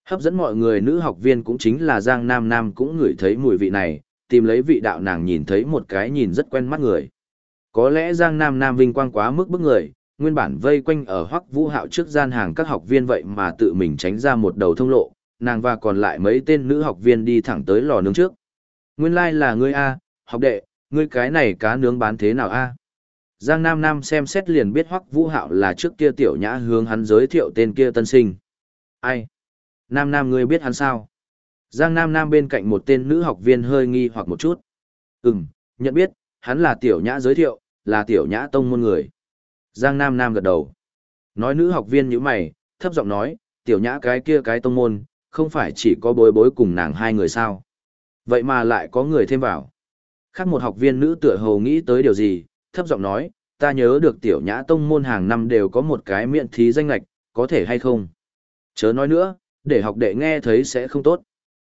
Hấp dẫn mọi người nữ học viên cũng chính là Giang Nam Nam cũng ngửi thấy mùi vị này, tìm lấy vị đạo nàng nhìn thấy một cái nhìn rất quen mắt người. Có lẽ Giang Nam Nam vinh quang quá mức bức người, nguyên bản vây quanh ở hoắc vũ hạo trước gian hàng các học viên vậy mà tự mình tránh ra một đầu thông lộ, nàng và còn lại mấy tên nữ học viên đi thẳng tới lò nướng trước. Nguyên lai like là ngươi A, học đệ, ngươi cái này cá nướng bán thế nào A? Giang Nam Nam xem xét liền biết hoắc vũ hạo là trước kia tiểu nhã hướng hắn giới thiệu tên kia tân sinh. Ai? Nam Nam ngươi biết hắn sao? Giang Nam Nam bên cạnh một tên nữ học viên hơi nghi hoặc một chút. Ừm, nhận biết, hắn là tiểu nhã giới thiệu, là tiểu nhã tông môn người. Giang Nam Nam gật đầu. Nói nữ học viên như mày, thấp giọng nói, tiểu nhã cái kia cái tông môn, không phải chỉ có bối bối cùng nàng hai người sao. Vậy mà lại có người thêm vào. Khác một học viên nữ tựa hồ nghĩ tới điều gì, thấp giọng nói, ta nhớ được tiểu nhã tông môn hàng năm đều có một cái miệng thí danh lạch, có thể hay không? Chớ nói nữa, để học đệ nghe thấy sẽ không tốt.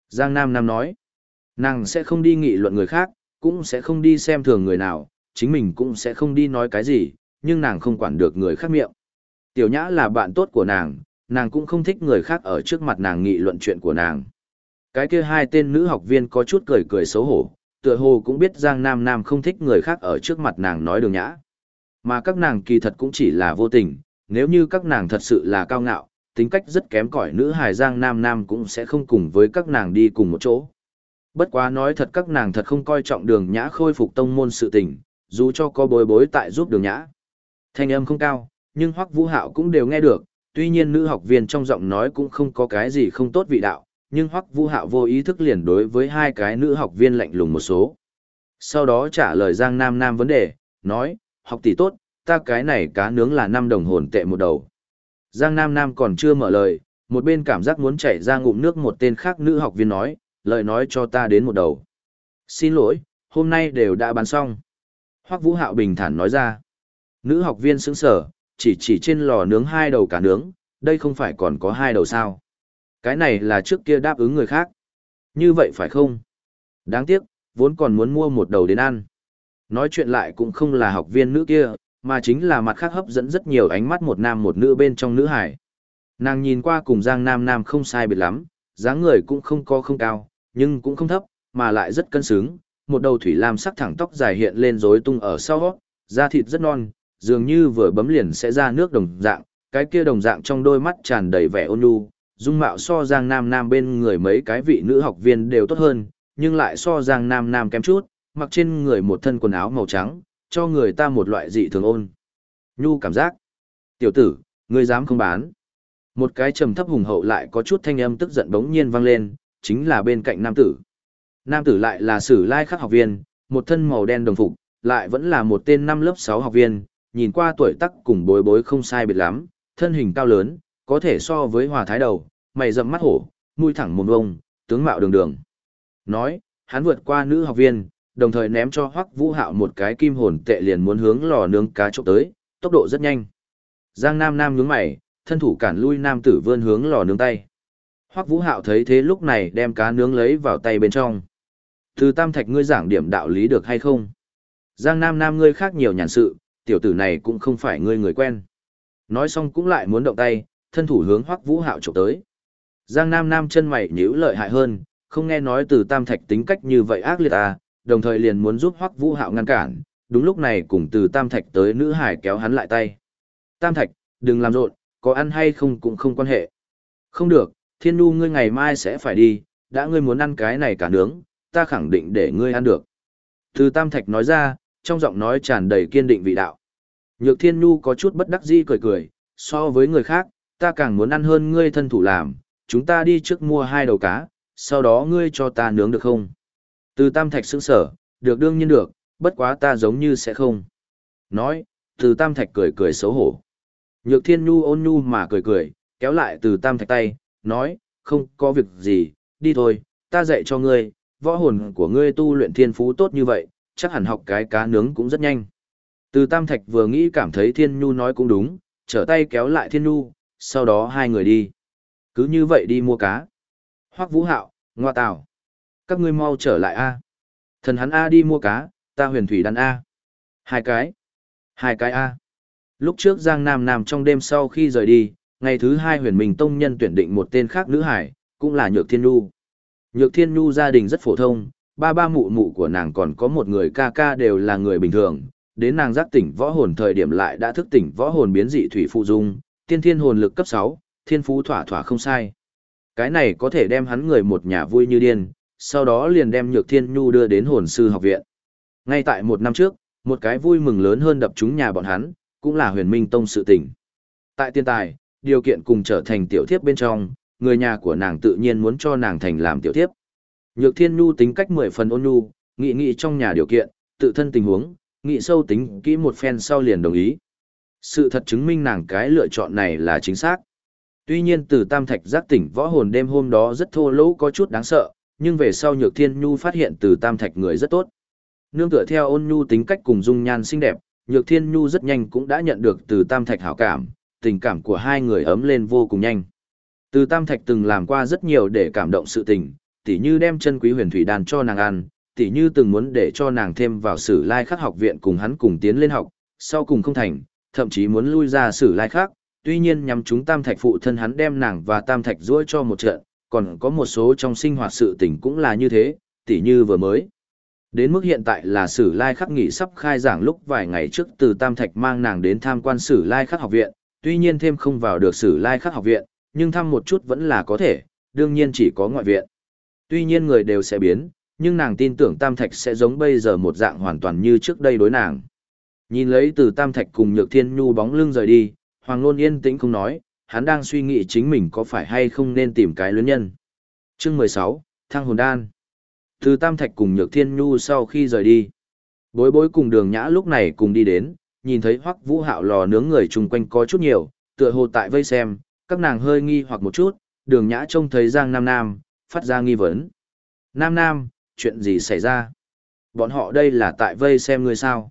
Giang Nam Nam nói, nàng sẽ không đi nghị luận người khác, cũng sẽ không đi xem thường người nào, chính mình cũng sẽ không đi nói cái gì, nhưng nàng không quản được người khác miệng. Tiểu Nhã là bạn tốt của nàng, nàng cũng không thích người khác ở trước mặt nàng nghị luận chuyện của nàng. Cái kia hai tên nữ học viên có chút cười cười xấu hổ, tựa hồ cũng biết Giang Nam Nam không thích người khác ở trước mặt nàng nói đường nhã. Mà các nàng kỳ thật cũng chỉ là vô tình, nếu như các nàng thật sự là cao ngạo, tính cách rất kém cỏi nữ hài Giang Nam Nam cũng sẽ không cùng với các nàng đi cùng một chỗ. Bất quá nói thật các nàng thật không coi trọng đường nhã khôi phục tông môn sự tình, dù cho có bối bối tại giúp đường nhã. Thanh âm không cao, nhưng Hoắc Vũ Hạo cũng đều nghe được, tuy nhiên nữ học viên trong giọng nói cũng không có cái gì không tốt vị đạo, nhưng Hoắc Vũ Hạo vô ý thức liền đối với hai cái nữ học viên lạnh lùng một số. Sau đó trả lời Giang Nam Nam vấn đề, nói, học tỷ tốt, ta cái này cá nướng là năm đồng hồn tệ một đầu. Giang Nam Nam còn chưa mở lời, một bên cảm giác muốn chảy ra ngụm nước một tên khác nữ học viên nói, lời nói cho ta đến một đầu. Xin lỗi, hôm nay đều đã bán xong. Hoắc Vũ Hạo bình thản nói ra. Nữ học viên sững sở, chỉ chỉ trên lò nướng hai đầu cả nướng, đây không phải còn có hai đầu sao. Cái này là trước kia đáp ứng người khác. Như vậy phải không? Đáng tiếc, vốn còn muốn mua một đầu đến ăn. Nói chuyện lại cũng không là học viên nữ kia, mà chính là mặt khác hấp dẫn rất nhiều ánh mắt một nam một nữ bên trong nữ hải. Nàng nhìn qua cùng Giang Nam Nam không sai biệt lắm, dáng người cũng không có không cao, nhưng cũng không thấp, mà lại rất cân xứng, một đầu thủy lam sắc thẳng tóc dài hiện lên rối tung ở sau, da thịt rất non, dường như vừa bấm liền sẽ ra nước đồng dạng, cái kia đồng dạng trong đôi mắt tràn đầy vẻ ôn nhu, dung mạo so Giang Nam Nam bên người mấy cái vị nữ học viên đều tốt hơn, nhưng lại so Giang Nam Nam kém chút, mặc trên người một thân quần áo màu trắng, cho người ta một loại dị thường ôn. Nhu cảm giác. Tiểu tử, ngươi dám không bán. Một cái trầm thấp hùng hậu lại có chút thanh âm tức giận bỗng nhiên vang lên, chính là bên cạnh nam tử. Nam tử lại là sử lai khắc học viên, một thân màu đen đồng phục, lại vẫn là một tên năm lớp 6 học viên, nhìn qua tuổi tác cùng bối bối không sai biệt lắm, thân hình cao lớn, có thể so với hòa thái đầu, mày rậm mắt hổ, mũi thẳng mồm vông, tướng mạo đường đường. Nói, hắn vượt qua nữ học viên, đồng thời ném cho Hoắc Vũ Hạo một cái kim hồn tệ liền muốn hướng lò nướng cá chốc tới, tốc độ rất nhanh. Giang Nam Nam nhướng mày, thân thủ cản lui nam tử vươn hướng lò nướng tay. Hoắc Vũ Hạo thấy thế lúc này đem cá nướng lấy vào tay bên trong. Từ Tam Thạch ngươi giảng điểm đạo lý được hay không? Giang Nam Nam ngươi khác nhiều nhàn sự, tiểu tử này cũng không phải ngươi người quen. Nói xong cũng lại muốn động tay, thân thủ hướng Hoắc Vũ Hạo chụp tới. Giang Nam Nam chân mày nhíu lợi hại hơn, không nghe nói từ Tam Thạch tính cách như vậy ác liệt à, đồng thời liền muốn giúp Hoắc Vũ Hạo ngăn cản, đúng lúc này cùng từ Tam Thạch tới nữ hải kéo hắn lại tay. Tam Thạch, đừng làm rộn, có ăn hay không cũng không quan hệ. Không được, Thiên Nu ngươi ngày mai sẽ phải đi, đã ngươi muốn ăn cái này cả nướng, ta khẳng định để ngươi ăn được. Từ Tam Thạch nói ra, trong giọng nói tràn đầy kiên định vị đạo. Nhược Thiên Nu có chút bất đắc dĩ cười cười, so với người khác, ta càng muốn ăn hơn ngươi thân thủ làm, chúng ta đi trước mua hai đầu cá, sau đó ngươi cho ta nướng được không? Từ Tam Thạch sững sở, được đương nhiên được, bất quá ta giống như sẽ không. Nói, từ Tam Thạch cười cười xấu hổ. Nhược Thiên Nhu ôn nhu mà cười cười, kéo lại từ Tam Thạch tay, nói, không có việc gì, đi thôi, ta dạy cho ngươi, võ hồn của ngươi tu luyện thiên phú tốt như vậy, chắc hẳn học cái cá nướng cũng rất nhanh. Từ Tam Thạch vừa nghĩ cảm thấy Thiên Nhu nói cũng đúng, trở tay kéo lại Thiên Nhu, sau đó hai người đi. Cứ như vậy đi mua cá. Hoắc Vũ Hạo, Ngoa Tào. Các ngươi mau trở lại A. Thần hắn A đi mua cá, ta huyền thủy đan A. Hai cái. Hai cái A. Lúc trước Giang Nam Nam trong đêm sau khi rời đi, ngày thứ hai huyền minh tông nhân tuyển định một tên khác nữ hải, cũng là Nhược Thiên Nhu. Nhược Thiên Nhu gia đình rất phổ thông, ba ba mụ mụ của nàng còn có một người ca ca đều là người bình thường, đến nàng giác tỉnh võ hồn thời điểm lại đã thức tỉnh võ hồn biến dị thủy phụ dung, tiên thiên hồn lực cấp 6, thiên phú thỏa thỏa không sai. Cái này có thể đem hắn người một nhà vui như điên, sau đó liền đem Nhược Thiên Nhu đưa đến hồn sư học viện. Ngay tại một năm trước, một cái vui mừng lớn hơn đập chúng nhà bọn hắn, cũng là huyền minh tông sự tỉnh. Tại tiên tài, điều kiện cùng trở thành tiểu thiếp bên trong, người nhà của nàng tự nhiên muốn cho nàng thành làm tiểu thiếp. Nhược Thiên Nhu tính cách mười phần ôn nhu, nghị nghị trong nhà điều kiện, tự thân tình huống, nghị sâu tính kỹ một phen sau liền đồng ý. Sự thật chứng minh nàng cái lựa chọn này là chính xác. Tuy nhiên từ Tam Thạch giác tỉnh võ hồn đêm hôm đó rất thô lỗ có chút đáng sợ, nhưng về sau Nhược Thiên Nhu phát hiện từ Tam Thạch người rất tốt. Nương tựa theo ôn nhu tính cách cùng dung nhan xinh đẹp, Nhược Thiên Nhu rất nhanh cũng đã nhận được từ Tam Thạch hảo cảm, tình cảm của hai người ấm lên vô cùng nhanh. Từ Tam Thạch từng làm qua rất nhiều để cảm động sự tình, tỉ như đem chân quý huyền thủy đàn cho nàng ăn, tỉ như từng muốn để cho nàng thêm vào sử lai khắc học viện cùng hắn cùng tiến lên học, sau cùng không thành, thậm chí muốn lui ra sử lai khắc, tuy nhiên nhằm chúng Tam Thạch phụ thân hắn đem nàng và Tam Thạch duỗi cho một trận, còn có một số trong sinh hoạt sự tình cũng là như thế, tỉ như vừa mới. Đến mức hiện tại là Sử Lai Khắc nghỉ sắp khai giảng lúc vài ngày trước từ Tam Thạch mang nàng đến tham quan Sử Lai Khắc học viện, tuy nhiên thêm không vào được Sử Lai Khắc học viện, nhưng thăm một chút vẫn là có thể, đương nhiên chỉ có ngoại viện. Tuy nhiên người đều sẽ biến, nhưng nàng tin tưởng Tam Thạch sẽ giống bây giờ một dạng hoàn toàn như trước đây đối nàng. Nhìn lấy từ Tam Thạch cùng Nhược Thiên Nhu bóng lưng rời đi, Hoàng Nôn yên tĩnh không nói, hắn đang suy nghĩ chính mình có phải hay không nên tìm cái luyến nhân. Chương mười sáu Thăng Hồn Đan Từ Tam Thạch cùng Nhược Thiên Nhu sau khi rời đi. Bối bối cùng đường nhã lúc này cùng đi đến, nhìn thấy hoắc vũ hạo lò nướng người chung quanh có chút nhiều, tựa hồ tại vây xem, các nàng hơi nghi hoặc một chút, đường nhã trông thấy Giang Nam Nam, phát ra nghi vấn. Nam Nam, chuyện gì xảy ra? Bọn họ đây là tại vây xem ngươi sao?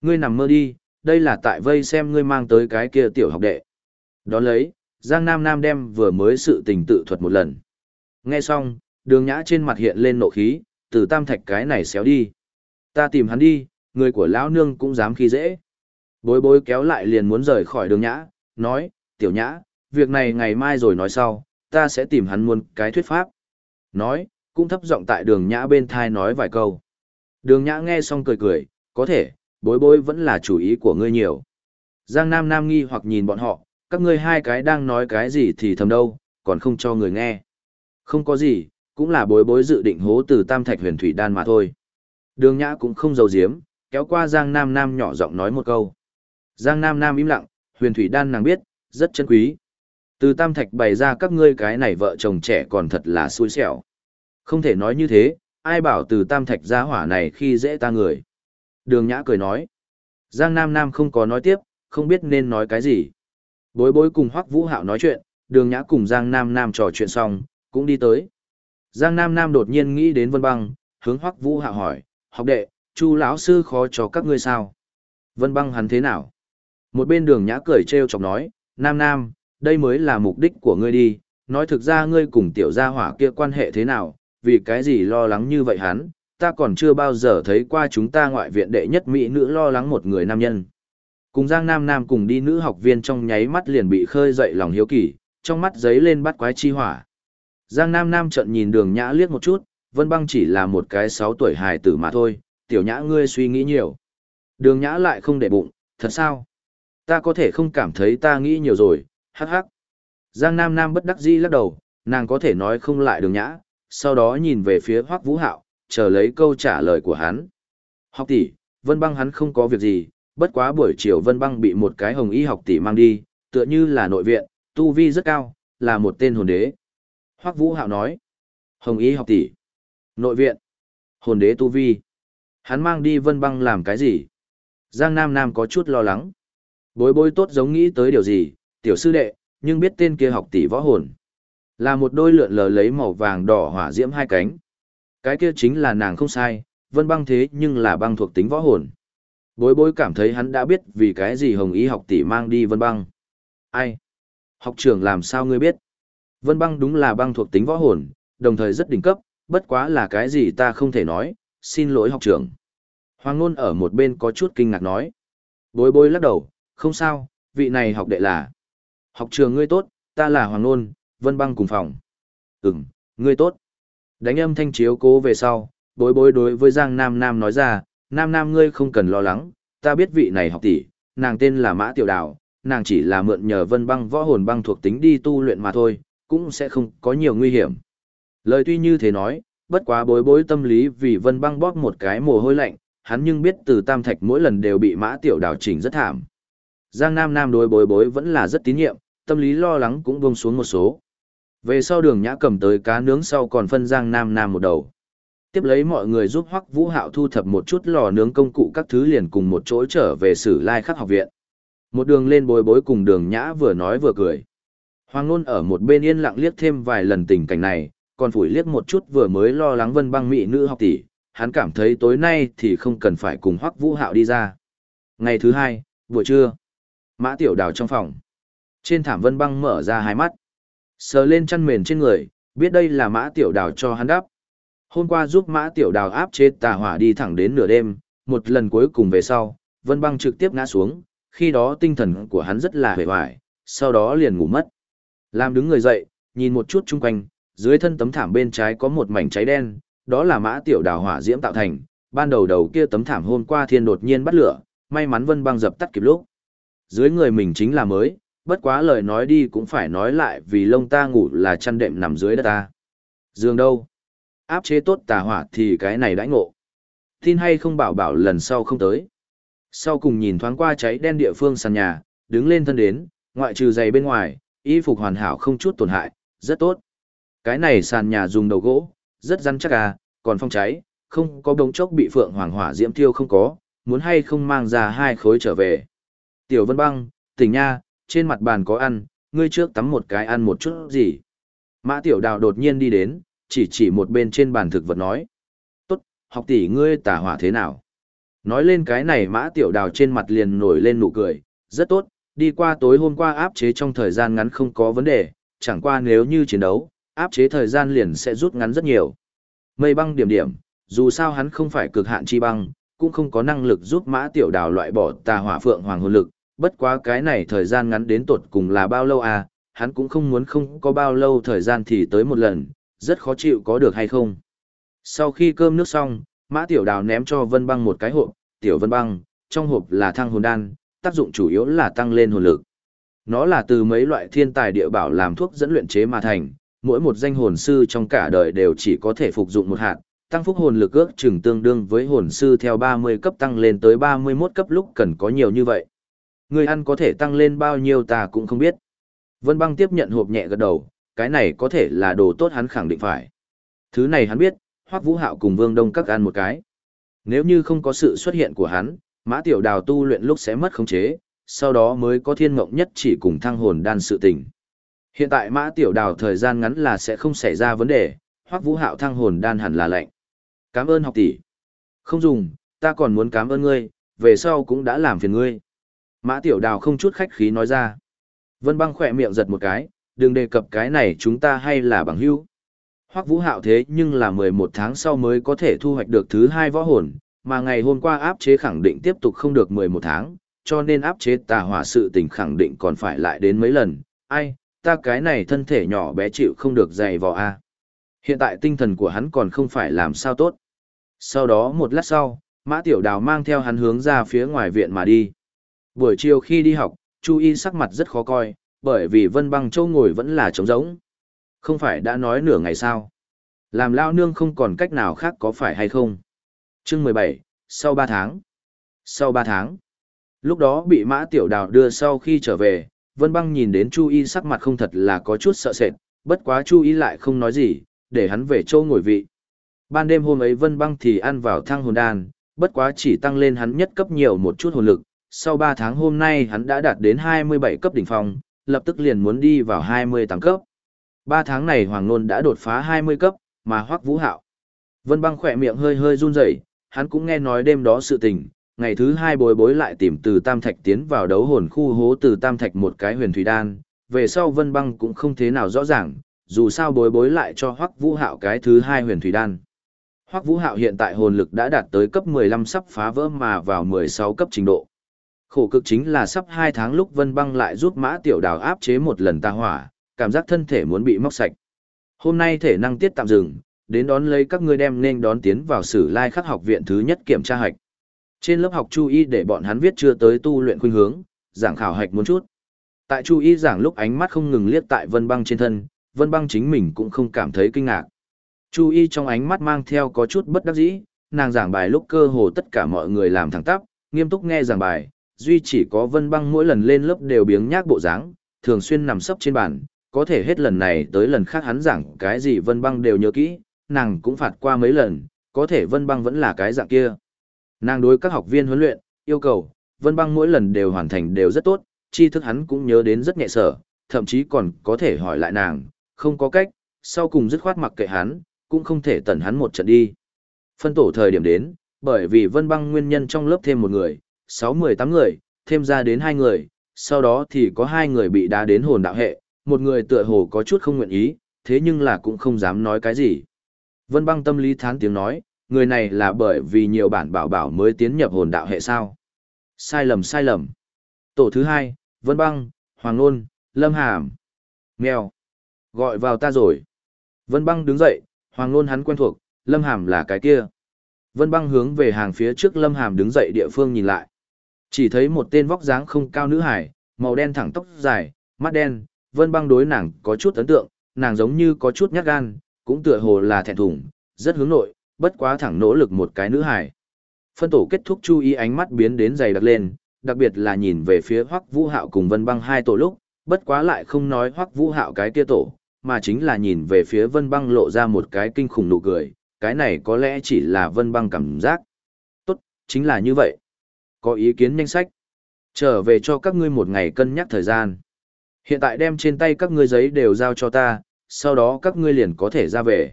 Ngươi nằm mơ đi, đây là tại vây xem ngươi mang tới cái kia tiểu học đệ. Đón lấy, Giang Nam Nam đem vừa mới sự tình tự thuật một lần. Nghe xong, đường nhã trên mặt hiện lên nộ khí, từ tam thạch cái này xéo đi. Ta tìm hắn đi, người của lão nương cũng dám khi dễ. Bối bối kéo lại liền muốn rời khỏi đường nhã, nói, tiểu nhã, việc này ngày mai rồi nói sau, ta sẽ tìm hắn muôn cái thuyết pháp. Nói, cũng thấp giọng tại đường nhã bên thai nói vài câu. Đường nhã nghe xong cười cười, có thể, bối bối vẫn là chủ ý của ngươi nhiều. Giang Nam Nam nghi hoặc nhìn bọn họ, các ngươi hai cái đang nói cái gì thì thầm đâu, còn không cho người nghe. Không có gì, cũng là bối bối dự định hố từ tam thạch huyền thủy đan mà thôi. Đường nhã cũng không giấu giếm, kéo qua Giang Nam Nam nhỏ giọng nói một câu. Giang Nam Nam im lặng, huyền thủy đan nàng biết, rất chân quý. Từ tam thạch bày ra các ngươi cái này vợ chồng trẻ còn thật là xui xẻo. Không thể nói như thế, ai bảo từ tam thạch ra hỏa này khi dễ ta người. Đường nhã cười nói. Giang Nam Nam không có nói tiếp, không biết nên nói cái gì. Bối bối cùng Hoắc Vũ Hạo nói chuyện, đường nhã cùng Giang Nam Nam trò chuyện xong, cũng đi tới. Giang Nam Nam đột nhiên nghĩ đến Vân Băng, hướng Hoắc Vũ Hạo hỏi, học đệ, chu lão sư khó cho các ngươi sao? Vân Băng hắn thế nào? Một bên đường nhã cười trêu chọc nói, Nam Nam, đây mới là mục đích của ngươi đi, nói thực ra ngươi cùng tiểu gia hỏa kia quan hệ thế nào, vì cái gì lo lắng như vậy hắn, ta còn chưa bao giờ thấy qua chúng ta ngoại viện đệ nhất mỹ nữ lo lắng một người nam nhân. Cùng Giang Nam Nam cùng đi nữ học viên trong nháy mắt liền bị khơi dậy lòng hiếu kỳ, trong mắt giấy lên bắt quái chi hỏa. Giang Nam Nam trận nhìn đường nhã liếc một chút, Vân Băng chỉ là một cái 6 tuổi hài tử mà thôi, tiểu nhã ngươi suy nghĩ nhiều. Đường nhã lại không để bụng, thật sao? Ta có thể không cảm thấy ta nghĩ nhiều rồi, hắc hắc. Giang Nam Nam bất đắc dĩ lắc đầu, nàng có thể nói không lại đường nhã, sau đó nhìn về phía Hoắc Vũ Hạo, chờ lấy câu trả lời của hắn. Học tỷ, Vân Băng hắn không có việc gì, bất quá buổi chiều Vân Băng bị một cái hồng y học tỷ mang đi, tựa như là nội viện, tu vi rất cao, là một tên hồn đế. Hoắc Vũ Hạo nói, hồng y học tỷ, nội viện, hồn đế tu vi. Hắn mang đi Vân Băng làm cái gì? Giang Nam Nam có chút lo lắng. Bối bối tốt giống nghĩ tới điều gì, tiểu sư đệ, nhưng biết tên kia học tỷ võ hồn. Là một đôi lượn lờ lấy màu vàng đỏ hỏa diễm hai cánh. Cái kia chính là nàng không sai, vân băng thế nhưng là băng thuộc tính võ hồn. Bối bối cảm thấy hắn đã biết vì cái gì hồng ý học tỷ mang đi vân băng. Ai? Học trưởng làm sao ngươi biết? Vân băng đúng là băng thuộc tính võ hồn, đồng thời rất đỉnh cấp, bất quá là cái gì ta không thể nói, xin lỗi học trưởng. Hoàng Nôn ở một bên có chút kinh ngạc nói. Bối bối lắc đầu, không sao, vị này học đệ là. Học trường ngươi tốt, ta là Hoàng Nôn, Vân Băng cùng phòng. Ừm, ngươi tốt. Đánh âm thanh chiếu cố về sau, bối bối đối với Giang Nam Nam nói ra, Nam Nam ngươi không cần lo lắng, ta biết vị này học tỷ, nàng tên là Mã Tiểu Đào, nàng chỉ là mượn nhờ Vân Băng võ hồn băng thuộc tính đi tu luyện mà thôi, cũng sẽ không có nhiều nguy hiểm. Lời tuy như thế nói, bất quá bối bối tâm lý vì Vân Băng bóp một cái mồ hôi lạnh, hắn nhưng biết từ Tam Thạch mỗi lần đều bị Mã Tiểu Đào chỉnh rất thảm. Giang Nam Nam đối bối bối vẫn là rất tín nhiệm, tâm lý lo lắng cũng buông xuống một số. Về sau đường nhã cầm tới cá nướng sau còn phân Giang Nam Nam một đầu. Tiếp lấy mọi người giúp Hoắc Vũ Hạo thu thập một chút lò nướng công cụ các thứ liền cùng một chỗ trở về Sử Lai Khắc học viện. Một đường lên bối bối cùng đường nhã vừa nói vừa cười. Hoàng Nôn ở một bên yên lặng liếc thêm vài lần tình cảnh này, còn phủi liếc một chút vừa mới lo lắng vân băng mỹ nữ học tỷ, hắn cảm thấy tối nay thì không cần phải cùng Hoắc Vũ Hạo đi ra. Ngày thứ hai, buổi trưa, Mã Tiểu Đào trong phòng. Trên thảm vân băng mở ra hai mắt. Sờ lên chăn mền trên người, biết đây là Mã Tiểu Đào cho hắn đắp. Hôm qua giúp Mã Tiểu Đào áp chế tà hỏa đi thẳng đến nửa đêm, một lần cuối cùng về sau, vân băng trực tiếp ngã xuống, khi đó tinh thần của hắn rất là hề hoài, sau đó liền ngủ mất. Lam đứng người dậy, nhìn một chút chung quanh, dưới thân tấm thảm bên trái có một mảnh cháy đen, đó là mã tiểu đào hỏa diễm tạo thành, ban đầu đầu kia tấm thảm hôm qua thiên đột nhiên bắt lửa, may mắn vân băng dập tắt kịp lúc. Dưới người mình chính là mới, bất quá lời nói đi cũng phải nói lại vì lông ta ngủ là chăn đệm nằm dưới đất ta. Dương đâu? Áp chế tốt tà hỏa thì cái này đãi ngộ. Tin hay không bảo bảo lần sau không tới. Sau cùng nhìn thoáng qua cháy đen địa phương sàn nhà, đứng lên thân đến, ngoại trừ giày bên ngoài, y phục hoàn hảo không chút tổn hại, rất tốt. Cái này sàn nhà dùng đầu gỗ, rất rắn chắc à, còn phong cháy, không có đống chốc bị phượng hoàng hỏa diễm thiêu không có, muốn hay không mang ra hai khối trở về. Tiểu Vân Băng, tỉnh nha, trên mặt bàn có ăn, ngươi trước tắm một cái ăn một chút gì. Mã Tiểu Đào đột nhiên đi đến, chỉ chỉ một bên trên bàn thực vật nói. Tốt, học tỷ ngươi tả hỏa thế nào? Nói lên cái này Mã Tiểu Đào trên mặt liền nổi lên nụ cười, rất tốt, đi qua tối hôm qua áp chế trong thời gian ngắn không có vấn đề, chẳng qua nếu như chiến đấu, áp chế thời gian liền sẽ rút ngắn rất nhiều. Mây băng điểm điểm, dù sao hắn không phải cực hạn chi băng, cũng không có năng lực giúp mã tiểu đào loại bỏ tà hỏa phượng hoàng hồn lực, bất quá cái này thời gian ngắn đến tột cùng là bao lâu à, hắn cũng không muốn không có bao lâu thời gian thì tới một lần, rất khó chịu có được hay không. Sau khi cơm nước xong, mã tiểu đào ném cho vân băng một cái hộp, tiểu vân băng, trong hộp là thăng hồn đan, tác dụng chủ yếu là tăng lên hồn lực. Nó là từ mấy loại thiên tài địa bảo làm thuốc dẫn luyện chế mà thành, mỗi một danh hồn sư trong cả đời đều chỉ có thể phục dụng một hạt, tăng phúc hồn lực ước chừng tương đương với hồn sư theo 30 cấp tăng lên tới 31 cấp lúc cần có nhiều như vậy. Người ăn có thể tăng lên bao nhiêu ta cũng không biết. Vân băng tiếp nhận hộp nhẹ gật đầu, cái này có thể là đồ tốt hắn khẳng định phải. Thứ này hắn biết, Hoắc Vũ Hạo cùng Vương Đông các ăn một cái. Nếu như không có sự xuất hiện của hắn, Mã Tiểu Đào tu luyện lúc sẽ mất khống chế, sau đó mới có thiên mộng nhất chỉ cùng thăng hồn đan sự tình. Hiện tại Mã Tiểu Đào thời gian ngắn là sẽ không xảy ra vấn đề, Hoắc Vũ Hạo thăng hồn đan hẳn là lệnh. Cảm ơn học tỷ. Không dùng, ta còn muốn cảm ơn ngươi, về sau cũng đã làm phiền ngươi. Mã Tiểu Đào không chút khách khí nói ra. Vân Băng khỏe miệng giật một cái, đừng đề cập cái này chúng ta hay là bằng hữu. Hoắc Vũ Hạo thế nhưng là 11 tháng sau mới có thể thu hoạch được thứ hai võ hồn, mà ngày hôm qua áp chế khẳng định tiếp tục không được 11 tháng, cho nên áp chế tà hỏa sự tình khẳng định còn phải lại đến mấy lần. Ai, ta cái này thân thể nhỏ bé chịu không được dày vò a. Hiện tại tinh thần của hắn còn không phải làm sao tốt. Sau đó một lát sau, Mã Tiểu Đào mang theo hắn hướng ra phía ngoài viện mà đi. Buổi chiều khi đi học, Chu Y sắc mặt rất khó coi, bởi vì Vân Băng Châu ngồi vẫn là trống rỗng. Không phải đã nói nửa ngày sao? Làm lao nương không còn cách nào khác có phải hay không? Chương mười bảy, sau ba tháng. Sau ba tháng. Lúc đó bị Mã Tiểu Đào đưa sau khi trở về, Vân Băng nhìn đến Chu Y sắc mặt không thật là có chút sợ sệt, bất quá Chu Y lại không nói gì, để hắn về châu ngồi vị. Ban đêm hôm ấy Vân Băng thì ăn vào thăng hồn đan, bất quá chỉ tăng lên hắn nhất cấp nhiều một chút hồn lực, sau 3 tháng hôm nay hắn đã đạt đến 27 cấp đỉnh phong, lập tức liền muốn đi vào 28 cấp. 3 tháng này Hoàng Nôn đã đột phá 20 cấp, mà Hoắc Vũ Hạo. Vân Băng khỏe miệng hơi hơi run rẩy, hắn cũng nghe nói đêm đó sự tình, ngày thứ hai bối bối lại tìm từ Tam Thạch tiến vào đấu hồn khu hố từ Tam Thạch một cái huyền thủy đan, về sau Vân Băng cũng không thế nào rõ ràng, dù sao bối bối lại cho Hoắc Vũ Hạo cái thứ hai huyền thủy đan. Hoắc Vũ Hạo hiện tại hồn lực đã đạt tới cấp 15 sắp phá vỡ mà vào 16 cấp trình độ. Khổ cực chính là sắp hai tháng lúc Vân Băng lại giúp Mã Tiểu Đào áp chế một lần ta hỏa, cảm giác thân thể muốn bị móc sạch. Hôm nay thể năng tiết tạm dừng, đến đón lấy các ngươi đem nên đón tiến vào sử lai khắc học viện thứ nhất kiểm tra hạch. Trên lớp học chú ý để bọn hắn viết chưa tới tu luyện khuynh hướng, giảng khảo hạch muốn chút. Tại chú ý giảng lúc ánh mắt không ngừng liếc tại Vân Băng trên thân, Vân Băng chính mình cũng không cảm thấy kinh ngạc. Chu y trong ánh mắt mang theo có chút bất đắc dĩ, nàng giảng bài lúc cơ hồ tất cả mọi người làm thẳng tắp, nghiêm túc nghe giảng bài, duy chỉ có Vân Băng mỗi lần lên lớp đều biếng nhác bộ dáng, thường xuyên nằm sấp trên bàn, có thể hết lần này tới lần khác hắn giảng cái gì Vân Băng đều nhớ kỹ, nàng cũng phạt qua mấy lần, có thể Vân Băng vẫn là cái dạng kia. Nàng đối các học viên huấn luyện, yêu cầu, Vân Băng mỗi lần đều hoàn thành đều rất tốt, tri thức hắn cũng nhớ đến rất nhẹ sở, thậm chí còn có thể hỏi lại nàng, không có cách, sau cùng dứt khoát mặc kệ hắn, cũng không thể tẩn hắn một trận đi. Phân tổ thời điểm đến, bởi vì Vân Băng nguyên nhân trong lớp thêm một người, 6-18 người, thêm ra đến hai người, sau đó thì có hai người bị đá đến hồn đạo hệ, một người tựa hồ có chút không nguyện ý, thế nhưng là cũng không dám nói cái gì. Vân Băng tâm lý thán tiếng nói, người này là bởi vì nhiều bản bảo bảo mới tiến nhập hồn đạo hệ sao. Sai lầm sai lầm. Tổ thứ hai, Vân Băng, Hoàng Nôn, Lâm Hàm. Mèo. Gọi vào ta rồi. Vân Băng đứng dậy, Hoàng Nôn hắn quen thuộc, Lâm Hàm là cái kia. Vân Băng hướng về hàng phía trước Lâm Hàm đứng dậy địa phương nhìn lại. Chỉ thấy một tên vóc dáng không cao nữ hải, màu đen thẳng tóc dài, mắt đen, Vân Băng đối nàng có chút ấn tượng, nàng giống như có chút nhát gan, cũng tựa hồ là thẹn thùng, rất hướng nội, bất quá thẳng nỗ lực một cái nữ hải. Phân tổ kết thúc chú ý ánh mắt biến đến dày đặc lên, đặc biệt là nhìn về phía Hoắc Vũ Hạo cùng Vân Băng hai tổ lúc, bất quá lại không nói Hoắc Vũ Hạo cái kia tổ, mà chính là nhìn về phía Vân Băng lộ ra một cái kinh khủng nụ cười, cái này có lẽ chỉ là Vân Băng cảm giác. Tốt, chính là như vậy. Có ý kiến nhanh sách. Trở về cho các ngươi một ngày cân nhắc thời gian. Hiện tại đem trên tay các ngươi giấy đều giao cho ta, sau đó các ngươi liền có thể ra về.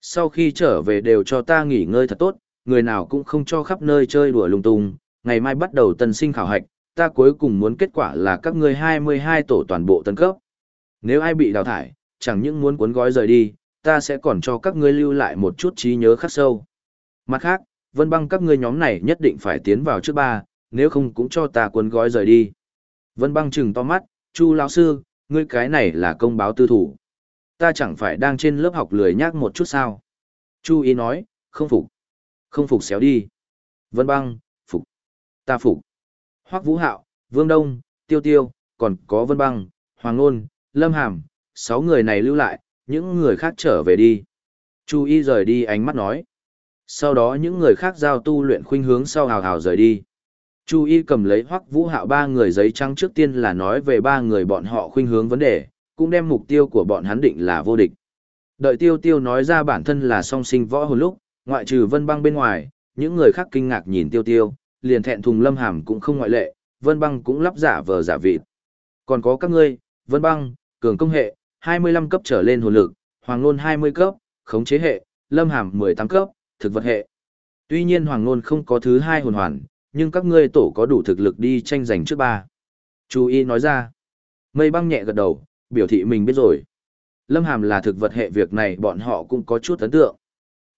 Sau khi trở về đều cho ta nghỉ ngơi thật tốt, người nào cũng không cho khắp nơi chơi đùa lung tung, ngày mai bắt đầu tân sinh khảo hạch, ta cuối cùng muốn kết quả là các ngươi 22 tổ toàn bộ tân cấp. Nếu ai bị đào thải, chẳng những muốn cuốn gói rời đi, ta sẽ còn cho các ngươi lưu lại một chút trí nhớ khắc sâu. Mặt khác, vân băng các ngươi nhóm này nhất định phải tiến vào trước ba, nếu không cũng cho ta cuốn gói rời đi. Vân băng chừng to mắt, Chu lão sư, ngươi cái này là công báo tư thủ. Ta chẳng phải đang trên lớp học lười nhác một chút sao. Chu ý nói, không phục. Không phục xéo đi. Vân băng, phục. Ta phục. Hoắc Vũ Hạo, Vương Đông, Tiêu Tiêu, còn có Vân băng, Hoàng Nôn, Lâm Hàm, sáu người này lưu lại, những người khác trở về đi. Chu y rời đi ánh mắt nói. Sau đó những người khác giao tu luyện khuynh hướng sau hào hào rời đi. Chu y cầm lấy hoắc vũ hạo ba người giấy trắng trước tiên là nói về ba người bọn họ khuynh hướng vấn đề, cũng đem mục tiêu của bọn hắn định là vô địch. Đợi tiêu tiêu nói ra bản thân là song sinh võ hồn lúc, ngoại trừ vân băng bên ngoài, những người khác kinh ngạc nhìn tiêu tiêu, liền thẹn thùng lâm hàm cũng không ngoại lệ, vân băng cũng lắp giả vờ giả vịt. Còn có các ngươi, vân băng, cường công hệ, 25 cấp trở lên hồn lực, Hoàng Nôn 20 cấp, khống chế hệ, Lâm Hàm 18 cấp, thực vật hệ. Tuy nhiên Hoàng Nôn không có thứ hai hồn hoàn, nhưng các ngươi tổ có đủ thực lực đi tranh giành trước ba. Chú ý nói ra. Mây băng nhẹ gật đầu, biểu thị mình biết rồi. Lâm Hàm là thực vật hệ việc này bọn họ cũng có chút ấn tượng.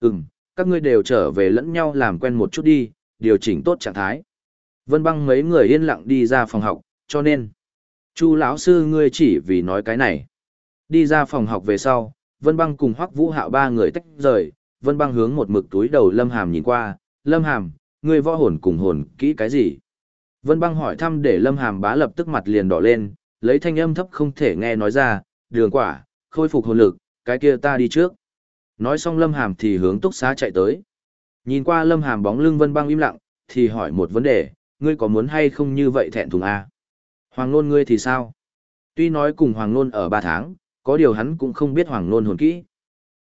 Ừm, các ngươi đều trở về lẫn nhau làm quen một chút đi, điều chỉnh tốt trạng thái. Vân băng mấy người yên lặng đi ra phòng học, cho nên. Chu lão sư ngươi chỉ vì nói cái này. Đi ra phòng học về sau, Vân Băng cùng Hoắc Vũ Hạo ba người tách rời, Vân Băng hướng một mực túi đầu Lâm Hàm nhìn qua, "Lâm Hàm, ngươi võ hồn cùng hồn kỹ cái gì?" Vân Băng hỏi thăm để Lâm Hàm bá lập tức mặt liền đỏ lên, lấy thanh âm thấp không thể nghe nói ra, "Đường quả, khôi phục hồn lực, cái kia ta đi trước." Nói xong Lâm Hàm thì hướng túc xá chạy tới. Nhìn qua Lâm Hàm bóng lưng Vân Băng im lặng, thì hỏi một vấn đề, "Ngươi có muốn hay không như vậy thẹn thùng à? Hoàng Nôn ngươi thì sao?" Tuy nói cùng Hoàng Nôn ở ba tháng, có điều hắn cũng không biết hoàng nôn hồn kỹ.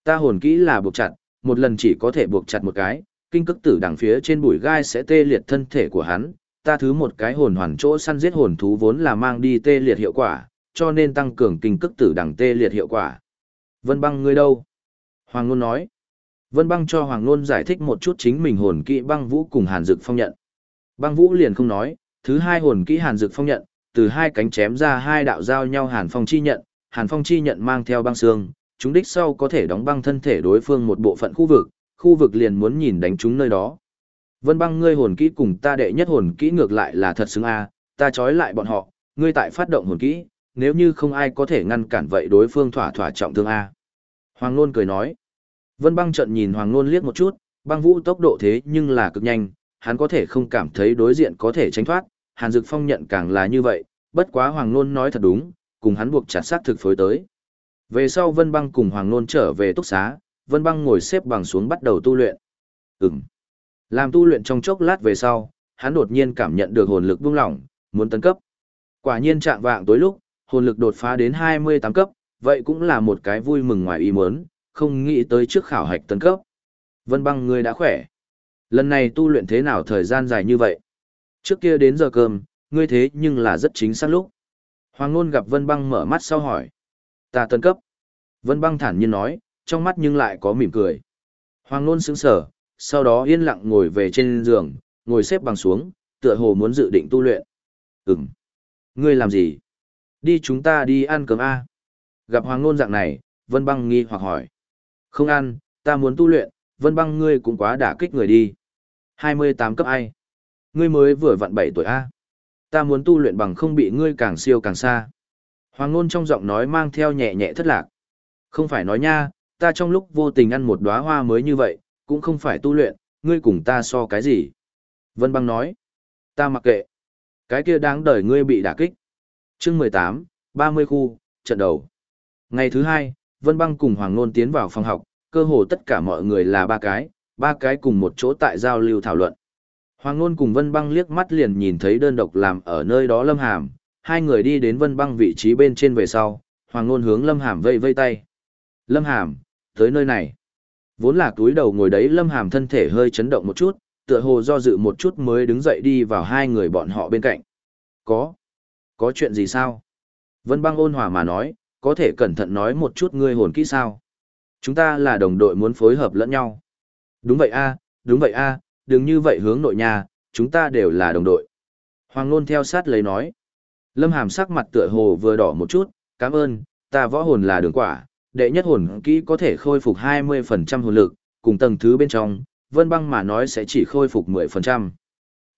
Ta hồn kỹ là buộc chặt, một lần chỉ có thể buộc chặt một cái, kinh cức tử đằng phía trên bụi gai sẽ tê liệt thân thể của hắn, ta thứ một cái hồn hoàn chỗ săn giết hồn thú vốn là mang đi tê liệt hiệu quả, cho nên tăng cường kinh cức tử đằng tê liệt hiệu quả. Vân băng ngươi đâu? Hoàng Nôn nói. Vân băng cho Hoàng Nôn giải thích một chút chính mình hồn kỹ băng vũ cùng hàn dực phong nhận. Băng vũ liền không nói, thứ hai hồn kỹ hàn dực phong nhận, từ hai cánh chém ra hai đạo giao nhau hàn phong chi nhận, Hàn Phong chi nhận mang theo băng xương, chúng đích sau có thể đóng băng thân thể đối phương một bộ phận khu vực, khu vực liền muốn nhìn đánh chúng nơi đó. Vân băng ngươi hồn kỹ cùng ta đệ nhất hồn kỹ ngược lại là thật xứng a, ta trói lại bọn họ, ngươi tại phát động hồn kỹ, nếu như không ai có thể ngăn cản vậy đối phương thỏa thỏa trọng thương a. Hoàng Nôn cười nói. Vân băng trận nhìn Hoàng Nôn liếc một chút, băng vũ tốc độ thế nhưng là cực nhanh, hắn có thể không cảm thấy đối diện có thể tránh thoát, Hàn Dực Phong nhận càng là như vậy, bất quá Hoàng Nôn nói thật đúng, cùng hắn buộc chặt sát thực phối tới. Về sau Vân Băng cùng Hoàng Nôn trở về túc xá, Vân Băng ngồi xếp bằng xuống bắt đầu tu luyện. Ừm. Làm tu luyện trong chốc lát về sau, hắn đột nhiên cảm nhận được hồn lực buông lỏng, muốn tấn cấp. Quả nhiên trạng vạng tối lúc, hồn lực đột phá đến 28 cấp, vậy cũng là một cái vui mừng ngoài ý muốn, không nghĩ tới trước khảo hạch tấn cấp. Vân Băng ngươi đã khỏe. Lần này tu luyện thế nào thời gian dài như vậy? Trước kia đến giờ cơm, ngươi thế nhưng là rất chính xác lúc. Hoàng Nôn gặp Vân Băng mở mắt sau hỏi. Ta tân cấp. Vân Băng thản nhiên nói, trong mắt nhưng lại có mỉm cười. Hoàng Nôn sững sờ, sau đó yên lặng ngồi về trên giường, ngồi xếp bằng xuống, tựa hồ muốn dự định tu luyện. Ừm. Ngươi làm gì? Đi chúng ta đi ăn cơm A. Gặp Hoàng Nôn dạng này, Vân Băng nghi hoặc hỏi. Không ăn, ta muốn tu luyện, Vân Băng ngươi cũng quá đả kích người đi. 28 cấp ai? Ngươi mới vừa vặn 7 tuổi A. Ta muốn tu luyện bằng không bị ngươi càng siêu càng xa. Hoàng Nôn trong giọng nói mang theo nhẹ nhẹ thất lạc. Không phải nói nha, ta trong lúc vô tình ăn một đóa hoa mới như vậy, cũng không phải tu luyện, ngươi cùng ta so cái gì. Vân băng nói, ta mặc kệ. Cái kia đáng đời ngươi bị đả kích. chương 18, 30 khu, trận đầu. Ngày thứ hai, Vân băng cùng Hoàng Nôn tiến vào phòng học, cơ hồ tất cả mọi người là ba cái, ba cái cùng một chỗ tại giao lưu thảo luận. Hoàng Nôn cùng Vân Băng liếc mắt liền nhìn thấy đơn độc làm ở nơi đó Lâm Hàm, hai người đi đến Vân Băng vị trí bên trên về sau, Hoàng ngôn hướng Lâm Hàm vây vây tay. Lâm Hàm, tới nơi này. Vốn là túi đầu ngồi đấy Lâm Hàm thân thể hơi chấn động một chút, tựa hồ do dự một chút mới đứng dậy đi vào hai người bọn họ bên cạnh. Có. Có chuyện gì sao? Vân Băng ôn hòa mà nói, có thể cẩn thận nói một chút ngươi hồn kỹ sao? Chúng ta là đồng đội muốn phối hợp lẫn nhau. Đúng vậy a, đúng vậy a, đừng như vậy hướng nội nhà, chúng ta đều là đồng đội. Hoàng Nôn theo sát lấy nói. Lâm Hàm sắc mặt tựa hồ vừa đỏ một chút, cảm ơn, ta võ hồn là đường quả, đệ nhất hồn kỹ có thể khôi phục 20% hồn lực, cùng tầng thứ bên trong, vân băng mà nói sẽ chỉ khôi phục 10%.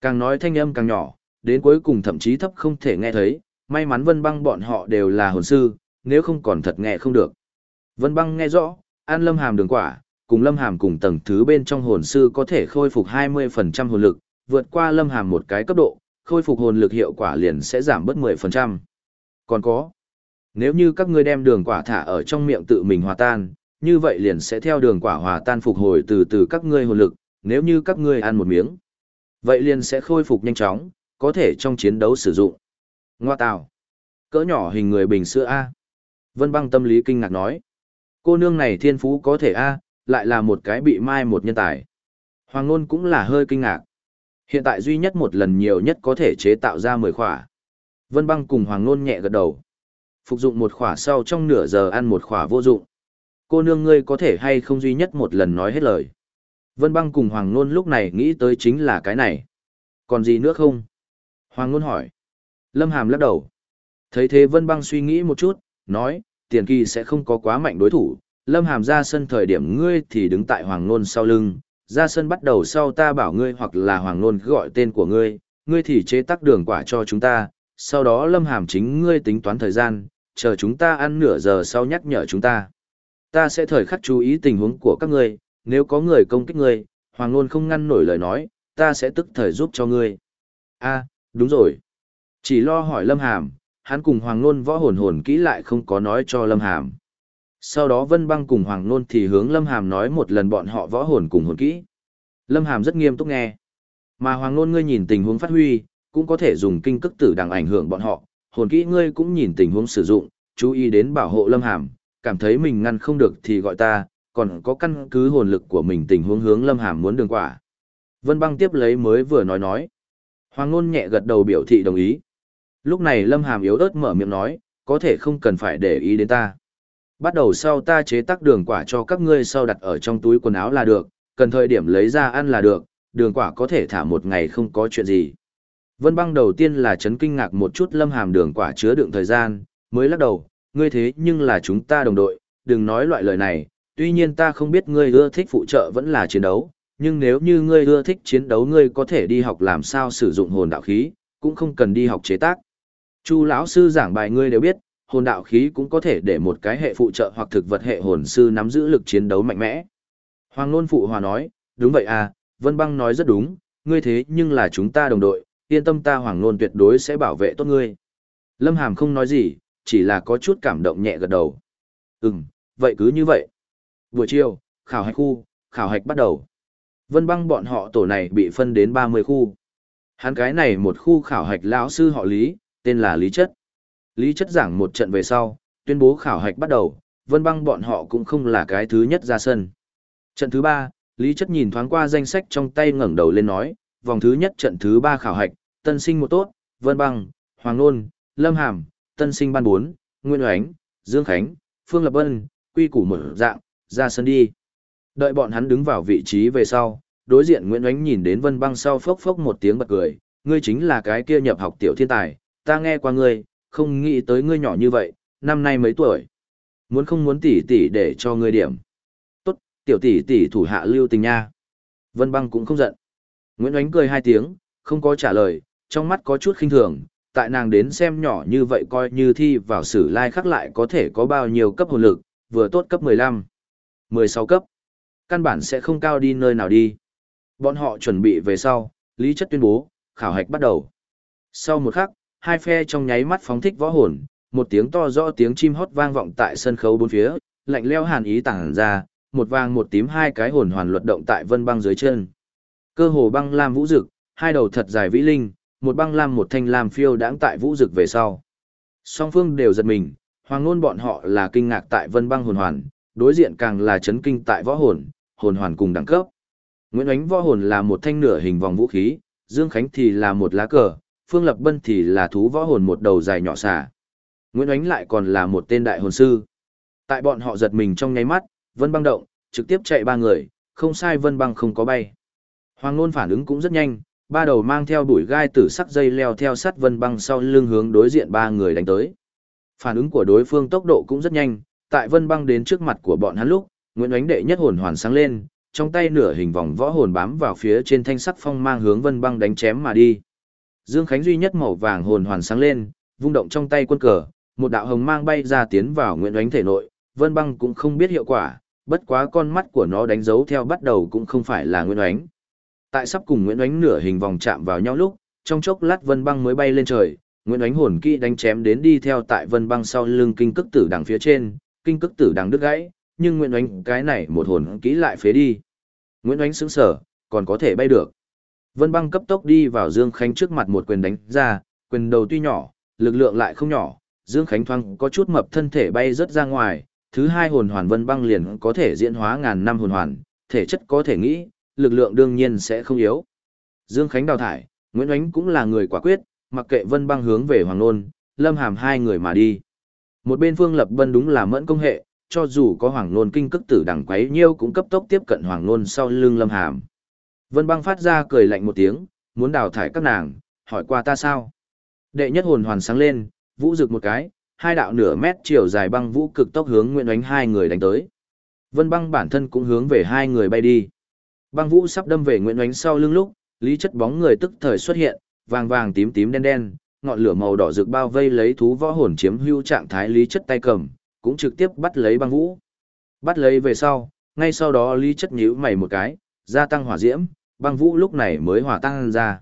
Càng nói thanh âm càng nhỏ, đến cuối cùng thậm chí thấp không thể nghe thấy, may mắn vân băng bọn họ đều là hồn sư, nếu không còn thật nghe không được. Vân băng nghe rõ, an lâm hàm đường quả, cùng lâm hàm cùng tầng thứ bên trong hồn sư có thể khôi phục 20% hồn lực, vượt qua lâm hàm một cái cấp độ, khôi phục hồn lực hiệu quả liền sẽ giảm bớt 10%. Còn có, nếu như các ngươi đem đường quả thả ở trong miệng tự mình hòa tan, như vậy liền sẽ theo đường quả hòa tan phục hồi từ từ các ngươi hồn lực, nếu như các ngươi ăn một miếng, vậy liền sẽ khôi phục nhanh chóng, có thể trong chiến đấu sử dụng. Ngoa tào, cỡ nhỏ hình người bình sữa A. Vân băng tâm lý kinh ngạc nói, cô nương này thiên phú có thể A, lại là một cái bị mai một nhân tài. Hoàng Nôn cũng là hơi kinh ngạc. Hiện tại duy nhất một lần nhiều nhất có thể chế tạo ra 10 khỏa. Vân băng cùng Hoàng Nôn nhẹ gật đầu. Phục dụng một khỏa sau trong nửa giờ ăn một khỏa vô dụng. Cô nương ngươi có thể hay không duy nhất một lần nói hết lời. Vân băng cùng Hoàng Nôn lúc này nghĩ tới chính là cái này. Còn gì nữa không? Hoàng Nôn hỏi. Lâm Hàm lắc đầu. Thấy thế Vân băng suy nghĩ một chút, nói, tiền kỳ sẽ không có quá mạnh đối thủ, Lâm Hàm ra sân thời điểm ngươi thì đứng tại Hoàng Nôn sau lưng, ra sân bắt đầu sau ta bảo ngươi hoặc là Hoàng Nôn gọi tên của ngươi, ngươi thì chế tác đường quả cho chúng ta, sau đó Lâm Hàm chính ngươi tính toán thời gian, chờ chúng ta ăn nửa giờ sau nhắc nhở chúng ta. Ta sẽ thời khắc chú ý tình huống của các ngươi, nếu có người công kích ngươi, Hoàng Nôn không ngăn nổi lời nói, ta sẽ tức thời giúp cho ngươi. a đúng rồi. Chỉ lo hỏi Lâm Hàm, hắn cùng Hoàng Nôn võ hồn hồn kỹ lại không có nói cho Lâm Hàm. Sau đó Vân Băng cùng Hoàng Nôn thì hướng Lâm Hàm nói một lần bọn họ võ hồn cùng hồn kỹ. Lâm Hàm rất nghiêm túc nghe. Mà Hoàng Nôn ngươi nhìn tình huống phát huy, cũng có thể dùng kinh cức tử đằng ảnh hưởng bọn họ, hồn kỹ ngươi cũng nhìn tình huống sử dụng, chú ý đến bảo hộ Lâm Hàm, cảm thấy mình ngăn không được thì gọi ta, còn có căn cứ hồn lực của mình tình huống hướng Lâm Hàm muốn đường quả. Vân Băng tiếp lấy mới vừa nói nói. Hoàng Nôn nhẹ gật đầu biểu thị đồng ý. Lúc này Lâm Hàm yếu ớt mở miệng nói, có thể không cần phải để ý đến ta. Bắt đầu sau ta chế tác đường quả cho các ngươi sau đặt ở trong túi quần áo là được, cần thời điểm lấy ra ăn là được, đường quả có thể thả một ngày không có chuyện gì. Vân băng đầu tiên là chấn kinh ngạc một chút lâm hàm đường quả chứa đựng thời gian, mới lắc đầu, ngươi thế nhưng là chúng ta đồng đội, đừng nói loại lời này, tuy nhiên ta không biết ngươi ưa thích phụ trợ vẫn là chiến đấu, nhưng nếu như ngươi ưa thích chiến đấu ngươi có thể đi học làm sao sử dụng hồn đạo khí, cũng không cần đi học chế tác. Chu lão sư giảng bài ngươi đều biết, hồn đạo khí cũng có thể để một cái hệ phụ trợ hoặc thực vật hệ hồn sư nắm giữ lực chiến đấu mạnh mẽ. Hoàng Nôn phụ hòa nói, đúng vậy à, Vân Băng nói rất đúng, ngươi thế nhưng là chúng ta đồng đội, yên tâm ta Hoàng Nôn tuyệt đối sẽ bảo vệ tốt ngươi. Lâm Hàm không nói gì, chỉ là có chút cảm động nhẹ gật đầu. Ừm, vậy cứ như vậy. Buổi chiều, khảo hạch khu, khảo hạch bắt đầu. Vân băng bọn họ tổ này bị phân đến 30 khu. Hắn cái này một khu khảo hạch lão sư họ Lý, tên là Lý Chất. Lý Chất giảng một trận về sau, tuyên bố khảo hạch bắt đầu, vân băng bọn họ cũng không là cái thứ nhất ra sân. Trận thứ ba, Lý Chất nhìn thoáng qua danh sách trong tay ngẩng đầu lên nói, vòng thứ nhất trận thứ ba khảo hạch, tân sinh một tốt, vân băng, hoàng nôn, lâm hàm, tân sinh ban bốn, nguyên oánh, dương khánh, phương lập vân, quy củ mở dạng, ra sân đi. Đợi bọn hắn đứng vào vị trí về sau, đối diện Nguyễn Oánh nhìn đến Vân Băng sau phốc phốc một tiếng bật cười, ngươi chính là cái kia nhập học tiểu thiên tài, ta nghe qua ngươi, không nghĩ tới ngươi nhỏ như vậy, năm nay mấy tuổi. Muốn không muốn tỷ tỷ để cho ngươi điểm. Tốt, tiểu tỷ tỷ thủ hạ lưu tình nha. Vân Băng cũng không giận. Nguyễn Oánh cười hai tiếng, không có trả lời, trong mắt có chút khinh thường, tại nàng đến xem nhỏ như vậy coi như thi vào sử lai khắc lại có thể có bao nhiêu cấp hồn lực, vừa tốt cấp 15, 16 cấp. Căn bản sẽ không cao đi nơi nào đi. Bọn họ chuẩn bị về sau, lý chất tuyên bố, khảo hạch bắt đầu. Sau một khắc, hai phe trong nháy mắt phóng thích võ hồn, một tiếng to rõ tiếng chim hót vang vọng tại sân khấu bốn phía, lạnh leo hàn ý tản ra, một vàng một tím hai cái hồn hoàn luật động tại vân băng dưới chân. Cơ hồ băng lam vũ dực, hai đầu thật dài vĩ linh, một băng lam một thanh lam phiêu đãng tại vũ dực về sau. Song phương đều giật mình, hoàng ngôn bọn họ là kinh ngạc tại vân băng hồn hoàn, đối diện càng là chấn kinh tại võ hồn, hồn hoàn cùng đẳng cấp. Nguyễn Ánh võ hồn là một thanh nửa hình vòng vũ khí, Dương Khánh thì là một lá cờ, Phương Lập Bân thì là thú võ hồn một đầu dài nhỏ xà. Nguyễn Ánh lại còn là một tên đại hồn sư. Tại bọn họ giật mình trong nháy mắt, Vân băng động, trực tiếp chạy ba người, không sai Vân băng không có bay. Hoàng Nôn phản ứng cũng rất nhanh, ba đầu mang theo đuổi gai tử sắc dây leo theo sát Vân băng sau lưng hướng đối diện ba người đánh tới. Phản ứng của đối phương tốc độ cũng rất nhanh, tại Vân băng đến trước mặt của bọn hắn lúc, Nguyễn Ánh đệ nhất hồn hoàn sáng lên, trong tay nửa hình vòng võ hồn bám vào phía trên thanh sắc phong mang hướng Vân Băng đánh chém mà đi. Dương Khánh duy nhất màu vàng hồn hoàn sáng lên, vung động trong tay quân cờ, một đạo hồng mang bay ra tiến vào Nguyễn Oánh thể nội, Vân Băng cũng không biết hiệu quả, bất quá con mắt của nó đánh dấu theo bắt đầu cũng không phải là Nguyễn Oánh. Tại sắp cùng Nguyễn Oánh nửa hình vòng chạm vào nhau lúc, trong chốc lát Vân Băng mới bay lên trời, Nguyễn Oánh hồn kỹ đánh chém đến đi theo tại Vân Băng sau lưng kinh cức tử đằng phía trên, kinh cức tử đằng đứt gãy, nhưng Nguyễn Oánh cái này một hồn kỹ lại phế đi. Nguyễn Oánh sững sờ, còn có thể bay được. Vân băng cấp tốc đi vào Dương Khánh trước mặt một quyền đánh ra, quyền đầu tuy nhỏ, lực lượng lại không nhỏ, Dương Khánh thoáng có chút mập thân thể bay rất ra ngoài, thứ hai hồn hoàn Vân băng liền có thể diễn hóa ngàn năm hồn hoàn, thể chất có thể nghĩ, lực lượng đương nhiên sẽ không yếu. Dương Khánh đào thải, Nguyễn Oánh cũng là người quả quyết, mặc kệ Vân băng hướng về Hoàng Nôn, Lâm Hàm hai người mà đi. Một bên Phương Lập Vân đúng là mẫn công hệ, cho dù có hoàng nôn kinh cức tử đẳng quấy nhiêu cũng cấp tốc tiếp cận hoàng nôn sau lưng lâm hàm. Vân băng phát ra cười lạnh một tiếng, muốn đào thải các nàng, hỏi qua ta sao? Đệ nhất hồn hoàn sáng lên, vũ rực một cái, hai đạo nửa mét chiều dài băng vũ cực tốc hướng Nguyễn Oánh hai người đánh tới. Vân băng bản thân cũng hướng về hai người bay đi. Băng vũ sắp đâm về Nguyễn Oánh sau lưng lúc, lý chất bóng người tức thời xuất hiện, vàng vàng tím tím đen đen, ngọn lửa màu đỏ rực bao vây lấy thú võ hồn chiếm hưu trạng thái lý chất tay cầm, cũng trực tiếp bắt lấy băng vũ. Bắt lấy về sau, ngay sau đó lý chất nhíu mày một cái, gia tăng hỏa diễm, băng vũ lúc này mới hòa tăng ra.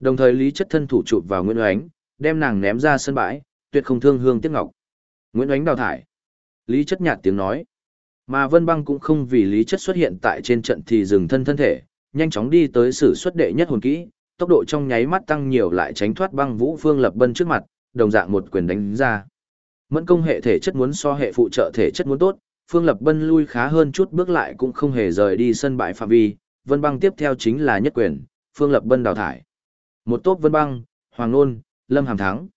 Đồng thời lý chất thân thủ chụp vào Nguyễn Oánh, đem nàng ném ra sân bãi, tuyệt không thương hương tiếc ngọc. Nguyễn Oánh đào thải. Lý chất nhạt tiếng nói. Mà Vân Băng cũng không vì lý chất xuất hiện tại trên trận thì dừng thân thân thể, nhanh chóng đi tới sử xuất đệ nhất hồn kỹ, tốc độ trong nháy mắt tăng nhiều lại tránh thoát băng vũ phương lập bân trước mặt, đồng dạng một quyền đánh ra. Mẫn công hệ thể chất muốn so hệ phụ trợ thể chất muốn tốt, Phương Lập Bân lui khá hơn chút bước lại cũng không hề rời đi sân bãi phạm vi, Vân Băng tiếp theo chính là nhất quyền, Phương Lập Bân đào thải. Một tốp Vân Băng, Hoàng Nôn, Lâm Hàm thắng.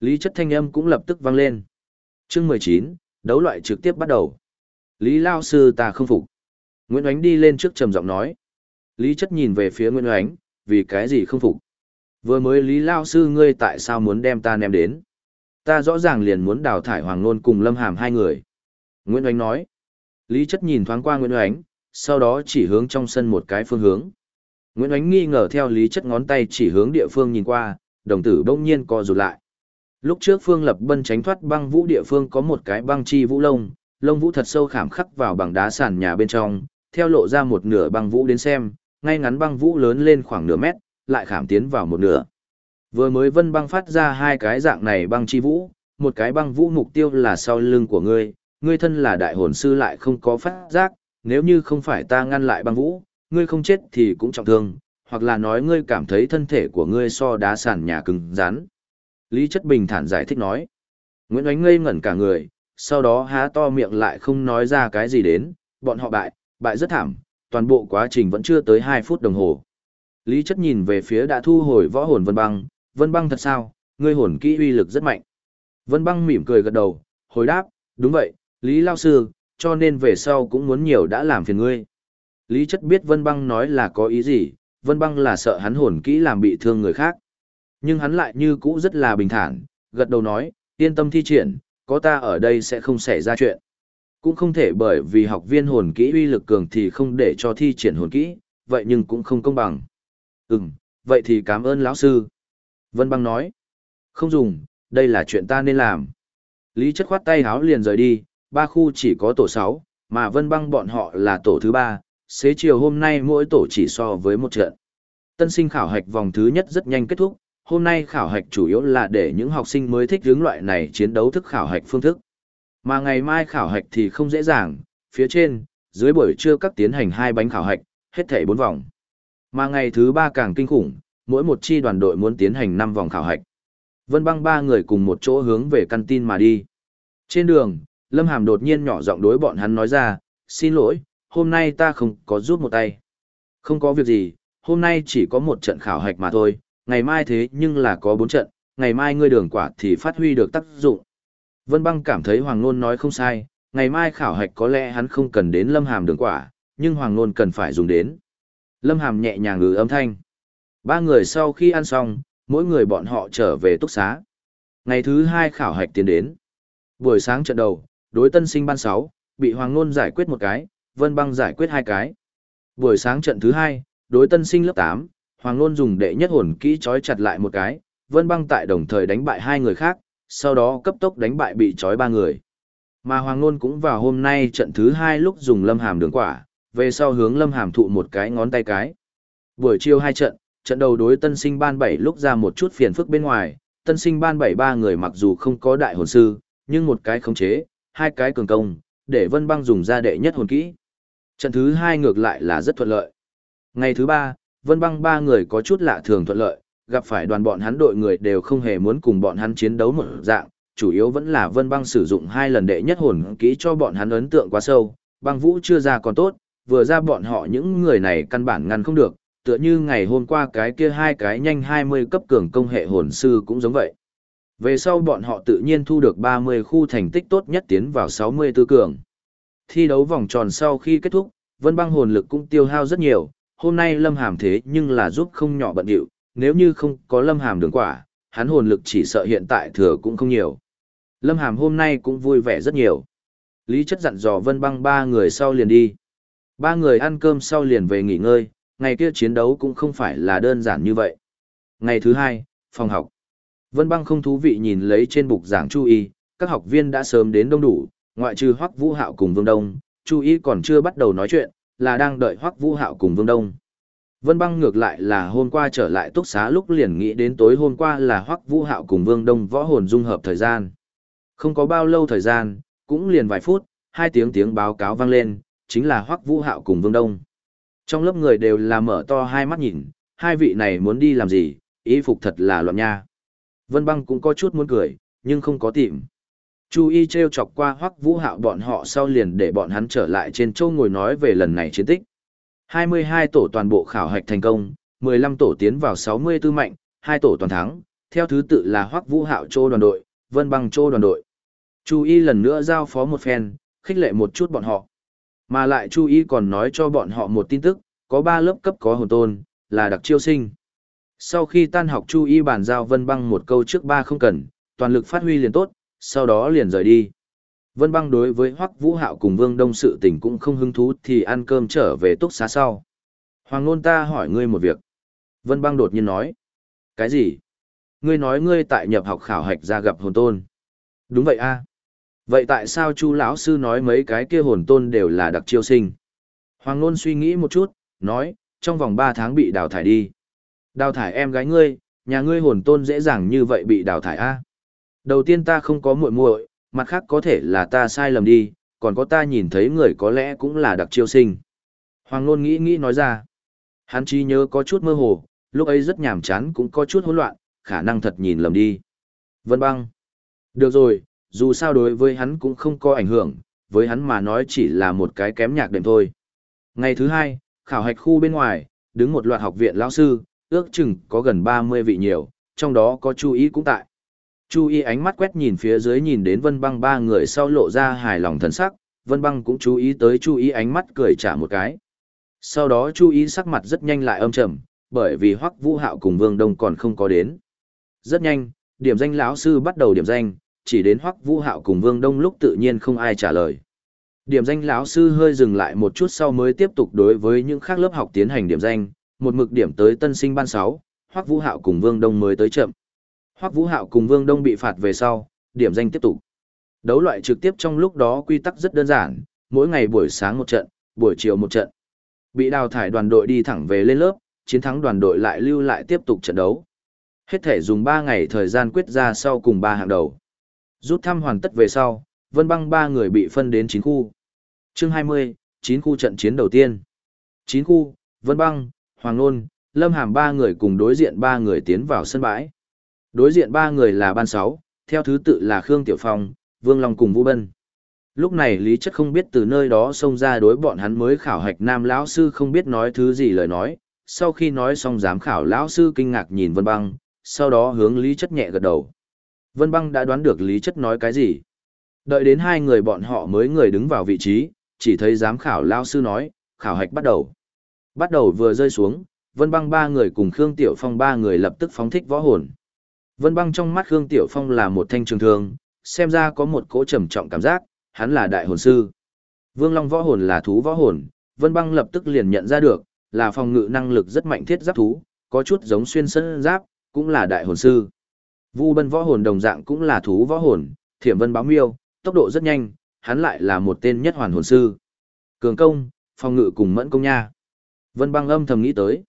Lý chất thanh âm cũng lập tức vang lên. Chương mười chín, đấu loại trực tiếp bắt đầu. Lý Lao Sư ta không phục. Nguyễn Oánh đi lên trước trầm giọng nói. Lý chất nhìn về phía Nguyễn Oánh, vì cái gì không phục. Vừa mới Lý Lao Sư ngươi tại sao muốn đem ta ném đến. Ta rõ ràng liền muốn đào thải Hoàng Nôn cùng Lâm Hàm hai người. Nguyễn Ánh nói. Lý chất nhìn thoáng qua Nguyễn Oánh, sau đó chỉ hướng trong sân một cái phương hướng. Nguyễn Oánh nghi ngờ theo lý chất ngón tay chỉ hướng địa phương nhìn qua, đồng tử bỗng nhiên co rụt lại. Lúc trước Phương Lập Bân tránh thoát băng vũ địa phương có một cái băng chi vũ lông, lông vũ thật sâu khảm khắc vào bằng đá sàn nhà bên trong, theo lộ ra một nửa băng vũ đến xem, ngay ngắn băng vũ lớn lên khoảng nửa mét, lại khảm tiến vào một nửa. Vừa mới vân băng phát ra hai cái dạng này băng chi vũ, một cái băng vũ mục tiêu là sau lưng của ngươi, ngươi thân là đại hồn sư lại không có phát giác, nếu như không phải ta ngăn lại băng vũ, ngươi không chết thì cũng trọng thương, hoặc là nói ngươi cảm thấy thân thể của ngươi so đá sàn nhà cứng rắn. Lý Chất Bình thản giải thích nói. Nguyễn Oánh ngây ngẩn cả người, sau đó há to miệng lại không nói ra cái gì đến, bọn họ bại, bại rất thảm, toàn bộ quá trình vẫn chưa tới 2 phút đồng hồ. Lý Chất nhìn về phía đã thu hồi võ hồn Vân Băng, Vân Băng thật sao, ngươi hồn kỹ uy lực rất mạnh. Vân Băng mỉm cười gật đầu, hồi đáp, đúng vậy, Lý Lao Sư, cho nên về sau cũng muốn nhiều đã làm phiền ngươi. Lý Chất biết Vân Băng nói là có ý gì, Vân Băng là sợ hắn hồn kỹ làm bị thương người khác. Nhưng hắn lại như cũ rất là bình thản, gật đầu nói, yên tâm thi triển, có ta ở đây sẽ không xảy ra chuyện. Cũng không thể bởi vì học viên hồn kỹ uy lực cường thì không để cho thi triển hồn kỹ, vậy nhưng cũng không công bằng. Ừm, vậy thì cảm ơn lão sư. Vân băng nói, không dùng, đây là chuyện ta nên làm. Lý chất khoát tay háo liền rời đi, ba khu chỉ có tổ 6, mà vân băng bọn họ là tổ thứ 3, xế chiều hôm nay mỗi tổ chỉ so với một trận. Tân sinh khảo hạch vòng thứ nhất rất nhanh kết thúc, hôm nay khảo hạch chủ yếu là để những học sinh mới thích hướng loại này chiến đấu thức khảo hạch phương thức. Mà ngày mai khảo hạch thì không dễ dàng, phía trên, dưới buổi trưa các tiến hành hai bánh khảo hạch, hết thảy bốn vòng. Mà ngày thứ ba càng kinh khủng, mỗi một chi đoàn đội muốn tiến hành năm vòng khảo hạch. Vân băng ba người cùng một chỗ hướng về căn tin mà đi. Trên đường, Lâm Hàm đột nhiên nhỏ giọng đối bọn hắn nói ra, xin lỗi, hôm nay ta không có giúp một tay. Không có việc gì, hôm nay chỉ có một trận khảo hạch mà thôi, ngày mai thế nhưng là có bốn trận, ngày mai ngươi đường quả thì phát huy được tác dụng. Vân băng cảm thấy Hoàng Nôn nói không sai, ngày mai khảo hạch có lẽ hắn không cần đến lâm hàm đường quả, nhưng Hoàng Nôn cần phải dùng đến. Lâm hàm nhẹ nhàng ngừ âm thanh. Ba người sau khi ăn xong, mỗi người bọn họ trở về túc xá. Ngày thứ hai khảo hạch tiến đến. Buổi sáng trận đầu, đối tân sinh ban 6, bị Hoàng Nôn giải quyết một cái, Vân băng giải quyết hai cái. Buổi sáng trận thứ hai, đối tân sinh lớp 8, Hoàng Nôn dùng đệ nhất hồn kỹ trói chặt lại một cái, Vân Băng tại đồng thời đánh bại hai người khác, sau đó cấp tốc đánh bại bị trói ba người. Mà Hoàng Nôn cũng vào hôm nay trận thứ hai lúc dùng lâm hàm đường quả, về sau hướng lâm hàm thụ một cái ngón tay cái. Buổi chiều hai trận, trận đầu đối tân sinh ban bảy lúc ra một chút phiền phức bên ngoài, tân sinh ban bảy ba người mặc dù không có đại hồn sư, nhưng một cái khống chế, hai cái cường công, để Vân Băng dùng ra đệ nhất hồn kỹ. Trận thứ hai ngược lại là rất thuận lợi. Ngày thứ ba, Vân Băng ba người có chút lạ thường thuận lợi, gặp phải đoàn bọn hắn đội người đều không hề muốn cùng bọn hắn chiến đấu một dạng, chủ yếu vẫn là Vân Băng sử dụng hai lần đệ nhất hồn kỹ cho bọn hắn ấn tượng quá sâu, băng vũ chưa ra còn tốt, vừa ra bọn họ những người này căn bản ngăn không được, tựa như ngày hôm qua cái kia hai cái nhanh 20 cấp cường công hệ hồn sư cũng giống vậy. Về sau bọn họ tự nhiên thu được 30 khu thành tích tốt nhất tiến vào 64 cường. Thi đấu vòng tròn sau khi kết thúc, Vân Băng hồn lực cũng tiêu hao rất nhiều, hôm nay Lâm Hàm thế nhưng là giúp không nhỏ bận điệu, nếu như không có Lâm Hàm đường quả, hắn hồn lực chỉ sợ hiện tại thừa cũng không nhiều. Lâm Hàm hôm nay cũng vui vẻ rất nhiều. Lý chất dặn dò Vân Băng ba người sau liền đi. Ba người ăn cơm sau liền về nghỉ ngơi, ngày kia chiến đấu cũng không phải là đơn giản như vậy. Ngày thứ hai, phòng học. Vân Băng không thú vị nhìn lấy trên bục giảng Chu Y, các học viên đã sớm đến đông đủ, ngoại trừ Hoắc Vũ Hạo cùng Vương Đông, Chu Y còn chưa bắt đầu nói chuyện, là đang đợi Hoắc Vũ Hạo cùng Vương Đông. Vân Băng ngược lại là hôm qua trở lại túc xá lúc liền nghĩ đến tối hôm qua là Hoắc Vũ Hạo cùng Vương Đông võ hồn dung hợp thời gian. Không có bao lâu thời gian, cũng liền vài phút, hai tiếng tiếng báo cáo vang lên, chính là Hoắc Vũ Hạo cùng Vương Đông. Trong lớp người đều là mở to hai mắt nhìn, hai vị này muốn đi làm gì, ý phục thật là loạn nha. Vân Băng cũng có chút muốn cười, nhưng không có tìm. Chu Y treo chọc qua hoắc vũ hạo bọn họ sau liền để bọn hắn trở lại trên châu ngồi nói về lần này chiến tích. 22 tổ toàn bộ khảo hạch thành công, 15 tổ tiến vào 64 mạnh, 2 tổ toàn thắng, theo thứ tự là hoắc vũ hạo châu đoàn đội, vân băng châu đoàn đội. Chu Y lần nữa giao phó một phen, khích lệ một chút bọn họ. Mà lại Chu Y còn nói cho bọn họ một tin tức, có 3 lớp cấp có hồn tôn, là đặc chiêu sinh. Sau khi tan học Chu Y bàn giao vân băng một câu trước ba không cần, toàn lực phát huy liền tốt, sau đó liền rời đi. Vân băng đối với Hoắc Vũ Hạo cùng Vương Đông sự tình cũng không hứng thú thì ăn cơm trở về túc xá sau. Hoàng Nôn ta hỏi ngươi một việc. Vân băng đột nhiên nói. Cái gì? Ngươi nói ngươi tại nhập học khảo hạch ra gặp hồn tôn. Đúng vậy a. Vậy tại sao Chu lão sư nói mấy cái kia hồn tôn đều là đặc chiêu sinh? Hoàng Nôn suy nghĩ một chút, nói, trong vòng 3 tháng bị đào thải đi. Đào thải em gái ngươi, nhà ngươi hồn tôn dễ dàng như vậy bị đào thải a. Đầu tiên ta không có muội muội, mặt khác có thể là ta sai lầm đi, còn có ta nhìn thấy người có lẽ cũng là đặc chiêu sinh. Hoàng Nôn nghĩ nghĩ nói ra. Hắn trí nhớ có chút mơ hồ, lúc ấy rất nhàm chán cũng có chút hỗn loạn, khả năng thật nhìn lầm đi. Vân băng. Được rồi, dù sao đối với hắn cũng không có ảnh hưởng, với hắn mà nói chỉ là một cái kém nhạc đệm thôi. Ngày thứ hai, khảo hạch khu bên ngoài, đứng một loạt học viện lão sư, ước chừng có gần 30 vị nhiều, trong đó có Chu Ý cũng tại. Chu Y ánh mắt quét nhìn phía dưới nhìn đến Vân Băng ba người sau lộ ra hài lòng thần sắc, Vân Băng cũng chú ý tới Chu Y ánh mắt cười trả một cái. Sau đó Chu Y sắc mặt rất nhanh lại âm trầm, bởi vì Hoắc Vũ Hạo cùng Vương Đông còn không có đến. Rất nhanh, điểm danh lão sư bắt đầu điểm danh, chỉ đến Hoắc Vũ Hạo cùng Vương Đông lúc tự nhiên không ai trả lời. Điểm danh lão sư hơi dừng lại một chút sau mới tiếp tục đối với những khác lớp học tiến hành điểm danh, một mực điểm tới tân sinh ban 6, Hoắc Vũ Hạo cùng Vương Đông mới tới chậm. Hoắc Vũ Hạo cùng Vương Đông bị phạt về sau, điểm danh tiếp tục. Đấu loại trực tiếp trong lúc đó quy tắc rất đơn giản, mỗi ngày buổi sáng một trận, buổi chiều một trận. Bị đào thải đoàn đội đi thẳng về lên lớp, chiến thắng đoàn đội lại lưu lại tiếp tục trận đấu. Hết thể dùng 3 ngày thời gian quyết ra sau cùng 3 hạng đầu. Rút thăm hoàn tất về sau, Vân Băng 3 người bị phân đến 9 khu. Chương 20, 9 khu trận chiến đầu tiên. 9 khu, Vân Băng, Hoàng Nôn, Lâm Hàm ba người cùng đối diện ba người tiến vào sân bãi. Đối diện ba người là ban sáu, theo thứ tự là Khương Tiểu Phong, Vương Long cùng Vũ Bân. Lúc này Lý Chất không biết từ nơi đó xông ra đối bọn hắn mới khảo hạch nam lão sư không biết nói thứ gì lời nói, sau khi nói xong giám khảo lão sư kinh ngạc nhìn Vân Băng, sau đó hướng Lý Chất nhẹ gật đầu. Vân Băng đã đoán được Lý Chất nói cái gì. Đợi đến hai người bọn họ mới người đứng vào vị trí, chỉ thấy giám khảo lão sư nói, khảo hạch bắt đầu. Bắt đầu vừa rơi xuống, Vân Băng ba người cùng Khương Tiểu Phong ba người lập tức phóng thích võ hồn. Vân Băng trong mắt Khương Tiểu Phong là một thanh trường thương, xem ra có một cỗ trầm trọng cảm giác, hắn là đại hồn sư. Vương Long võ hồn là thú võ hồn, Vân Băng lập tức liền nhận ra được, là phòng ngự năng lực rất mạnh thiết giáp thú, có chút giống xuyên sơn giáp, cũng là đại hồn sư. Vu Bân võ hồn đồng dạng cũng là thú võ hồn, Thiểm Vân báo miêu, tốc độ rất nhanh, hắn lại là một tên nhất hoàn hồn sư. Cường công, phòng ngự cùng mẫn công nha. Vân Băng âm thầm nghĩ tới.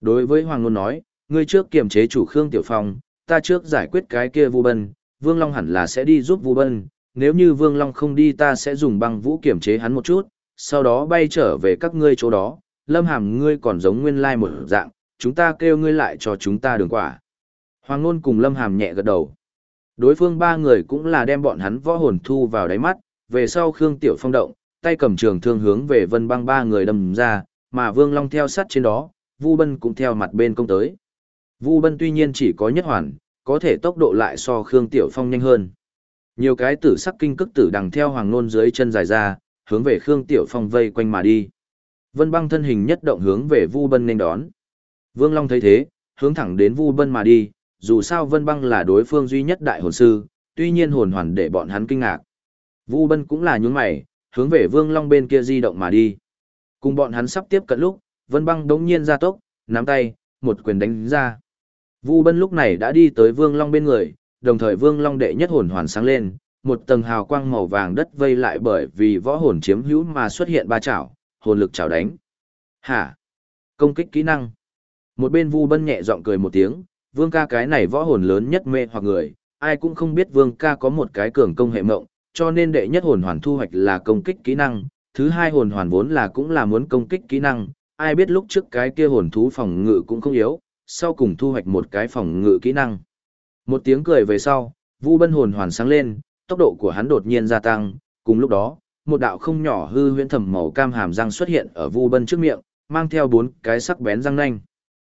Đối với Hoàng Nôn nói, ngươi trước kiềm chế chủ Khương Tiểu Phong, ta trước giải quyết cái kia Vu Bân, Vương Long hẳn là sẽ đi giúp Vu Bân, nếu như Vương Long không đi ta sẽ dùng băng vũ kiềm chế hắn một chút, sau đó bay trở về các ngươi chỗ đó, Lâm Hàm ngươi còn giống nguyên lai một dạng, chúng ta kêu ngươi lại cho chúng ta đường quả. Hoàng Nôn cùng Lâm Hàm nhẹ gật đầu. Đối phương ba người cũng là đem bọn hắn võ hồn thu vào đáy mắt, về sau Khương Tiểu Phong động, tay cầm trường thương hướng về Vân Băng ba người đâm ra, mà Vương Long theo sát trên đó, Vu Bân cũng theo mặt bên công tới. Vu Bân tuy nhiên chỉ có nhất hoàn, có thể tốc độ lại so Khương Tiểu Phong nhanh hơn. Nhiều cái tử sắc kinh cức tử đằng theo hoàng nôn dưới chân dài ra, hướng về Khương Tiểu Phong vây quanh mà đi. Vân băng thân hình nhất động hướng về Vu Bân nên đón. Vương Long thấy thế, hướng thẳng đến Vu Bân mà đi, dù sao Vân băng là đối phương duy nhất đại hồn sư, tuy nhiên hồn hoàn để bọn hắn kinh ngạc. Vu Bân cũng là nhún mày, hướng về Vương Long bên kia di động mà đi. Cùng bọn hắn sắp tiếp cận lúc, Vân băng đống nhiên ra tốc, nắm tay, một quyền đánh ra. Vu Bân lúc này đã đi tới Vương Long bên người, đồng thời Vương Long đệ nhất hồn hoàn sáng lên, một tầng hào quang màu vàng đất vây lại bởi vì võ hồn chiếm hữu mà xuất hiện ba chảo, hồn lực chảo đánh. Hả? Công kích kỹ năng. Một bên Vu Bân nhẹ giọng cười một tiếng, Vương ca cái này võ hồn lớn nhất mê hoặc người, ai cũng không biết Vương ca có một cái cường công hệ mộng, cho nên đệ nhất hồn hoàn thu hoạch là công kích kỹ năng, thứ hai hồn hoàn vốn là cũng là muốn công kích kỹ năng, ai biết lúc trước cái kia hồn thú phòng ngự cũng không yếu, sau cùng thu hoạch một cái phòng ngự kỹ năng. Một tiếng cười về sau, Vu Bân hồn hoàn sáng lên, tốc độ của hắn đột nhiên gia tăng, cùng lúc đó, một đạo không nhỏ hư huyễn thẩm màu cam hàm răng xuất hiện ở Vu Bân trước miệng, mang theo bốn cái sắc bén răng nanh.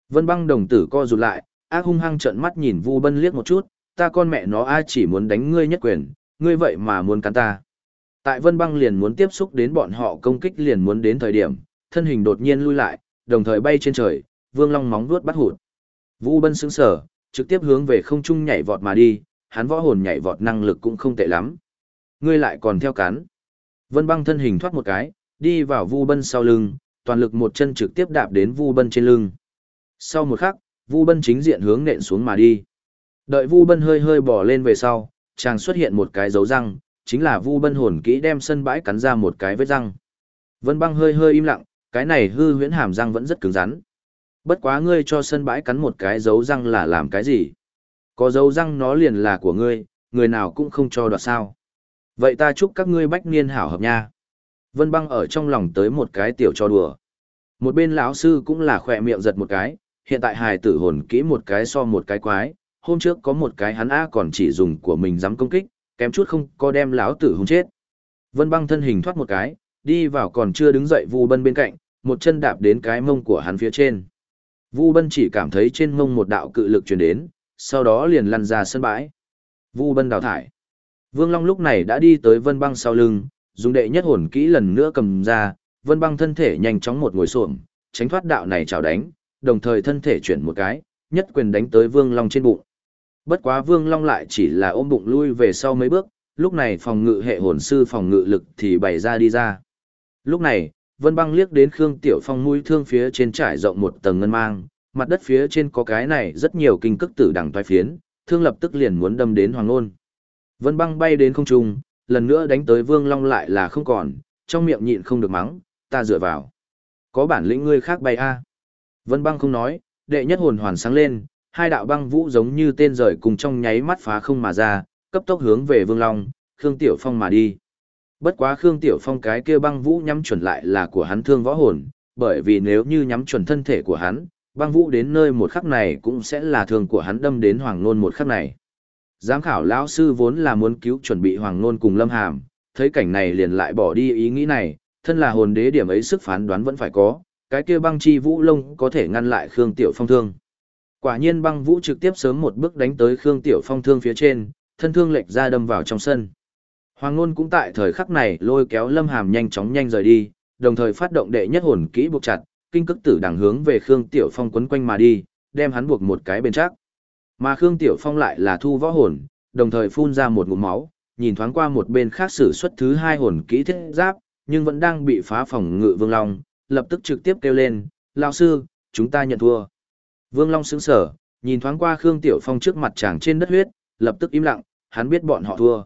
Vân Băng đồng tử co rụt lại, ác hung hăng trợn mắt nhìn Vu Bân liếc một chút, ta con mẹ nó ai chỉ muốn đánh ngươi nhất quyền, ngươi vậy mà muốn cắn ta. Tại Vân Băng liền muốn tiếp xúc đến bọn họ công kích liền muốn đến thời điểm, thân hình đột nhiên lui lại, đồng thời bay trên trời, Vương Long móng vuốt bắt hụt. Vu Bân sững sờ, trực tiếp hướng về không trung nhảy vọt mà đi, hắn võ hồn nhảy vọt năng lực cũng không tệ lắm. Ngươi lại còn theo cắn. Vân băng thân hình thoát một cái, đi vào Vu Bân sau lưng, toàn lực một chân trực tiếp đạp đến Vu Bân trên lưng. Sau một khắc, Vu Bân chính diện hướng nện xuống mà đi. Đợi Vu Bân hơi hơi bỏ lên về sau, chàng xuất hiện một cái dấu răng, chính là Vu Bân hồn kỹ đem sân bãi cắn ra một cái vết răng. Vân Băng hơi hơi im lặng, cái này hư huyễn hàm răng vẫn rất cứng rắn. Bất quá ngươi cho sân bãi cắn một cái dấu răng là làm cái gì? Có dấu răng nó liền là của ngươi, người nào cũng không cho đoạt sao. Vậy ta chúc các ngươi bách niên hảo hợp nha. Vân Băng ở trong lòng tới một cái tiểu cho đùa. Một bên lão sư cũng là khỏe miệng giật một cái, hiện tại hài tử hồn kỹ một cái so một cái quái, hôm trước có một cái hắn a còn chỉ dùng của mình dám công kích, kém chút không có đem lão tử hung chết. Vân băng thân hình thoát một cái, đi vào còn chưa đứng dậy Vu Bân bên cạnh, một chân đạp đến cái mông của hắn phía trên. Vu Bân chỉ cảm thấy trên mông một đạo cự lực truyền đến, sau đó liền lăn ra sân bãi. Vu Bân đào thải. Vương Long lúc này đã đi tới Vân băng sau lưng, dùng đệ nhất hồn kỹ lần nữa cầm ra, Vân băng thân thể nhanh chóng một ngồi xổm, tránh thoát đạo này chào đánh, đồng thời thân thể chuyển một cái, nhất quyền đánh tới Vương Long trên bụng. Bất quá Vương Long lại chỉ là ôm bụng lui về sau mấy bước, lúc này phòng ngự hệ hồn sư phòng ngự lực thì bày ra đi ra. Lúc này, Vân Băng liếc đến Khương Tiểu Phong mũi thương phía trên trải rộng một tầng ngân mang, mặt đất phía trên có cái này rất nhiều kinh cức tử đằng toái phiến, thương lập tức liền muốn đâm đến Hoàng Nôn. Vân Băng bay đến không trung, lần nữa đánh tới Vương Long lại là không còn, trong miệng nhịn không được mắng, ta dựa vào. Có bản lĩnh ngươi khác bay a. Vân Băng không nói, đệ nhất hồn hoàn sáng lên, hai đạo băng vũ giống như tên rời cùng trong nháy mắt phá không mà ra, cấp tốc hướng về Vương Long, Khương Tiểu Phong mà đi. Bất quá Khương Tiểu Phong cái kia băng vũ nhắm chuẩn lại là của hắn thương võ hồn, bởi vì nếu như nhắm chuẩn thân thể của hắn, băng vũ đến nơi một khắc này cũng sẽ là thương của hắn đâm đến Hoàng Nôn một khắc này. Giám khảo lão sư vốn là muốn cứu chuẩn bị Hoàng Nôn cùng Lâm Hàm, thấy cảnh này liền lại bỏ đi ý nghĩ này, thân là hồn đế điểm ấy sức phán đoán vẫn phải có, cái kia băng chi vũ lông có thể ngăn lại Khương Tiểu Phong thương. Quả nhiên băng vũ trực tiếp sớm một bước đánh tới Khương Tiểu Phong thương phía trên, thân thương lệch ra đâm vào trong sân. Hoàng Nôn cũng tại thời khắc này lôi kéo Lâm Hàm nhanh chóng nhanh rời đi, đồng thời phát động đệ nhất hồn kỹ buộc chặt, kinh cức tử đằng hướng về Khương Tiểu Phong quấn quanh mà đi, đem hắn buộc một cái bên chắc. Mà Khương Tiểu Phong lại là thu võ hồn, đồng thời phun ra một ngụm máu, nhìn thoáng qua một bên khác sử xuất thứ hai hồn kỹ thiết giáp, nhưng vẫn đang bị phá phòng ngự Vương Long, lập tức trực tiếp kêu lên, lão sư, chúng ta nhận thua. Vương Long sững sờ, nhìn thoáng qua Khương Tiểu Phong trước mặt chàng trên đất huyết, lập tức im lặng, hắn biết bọn họ thua.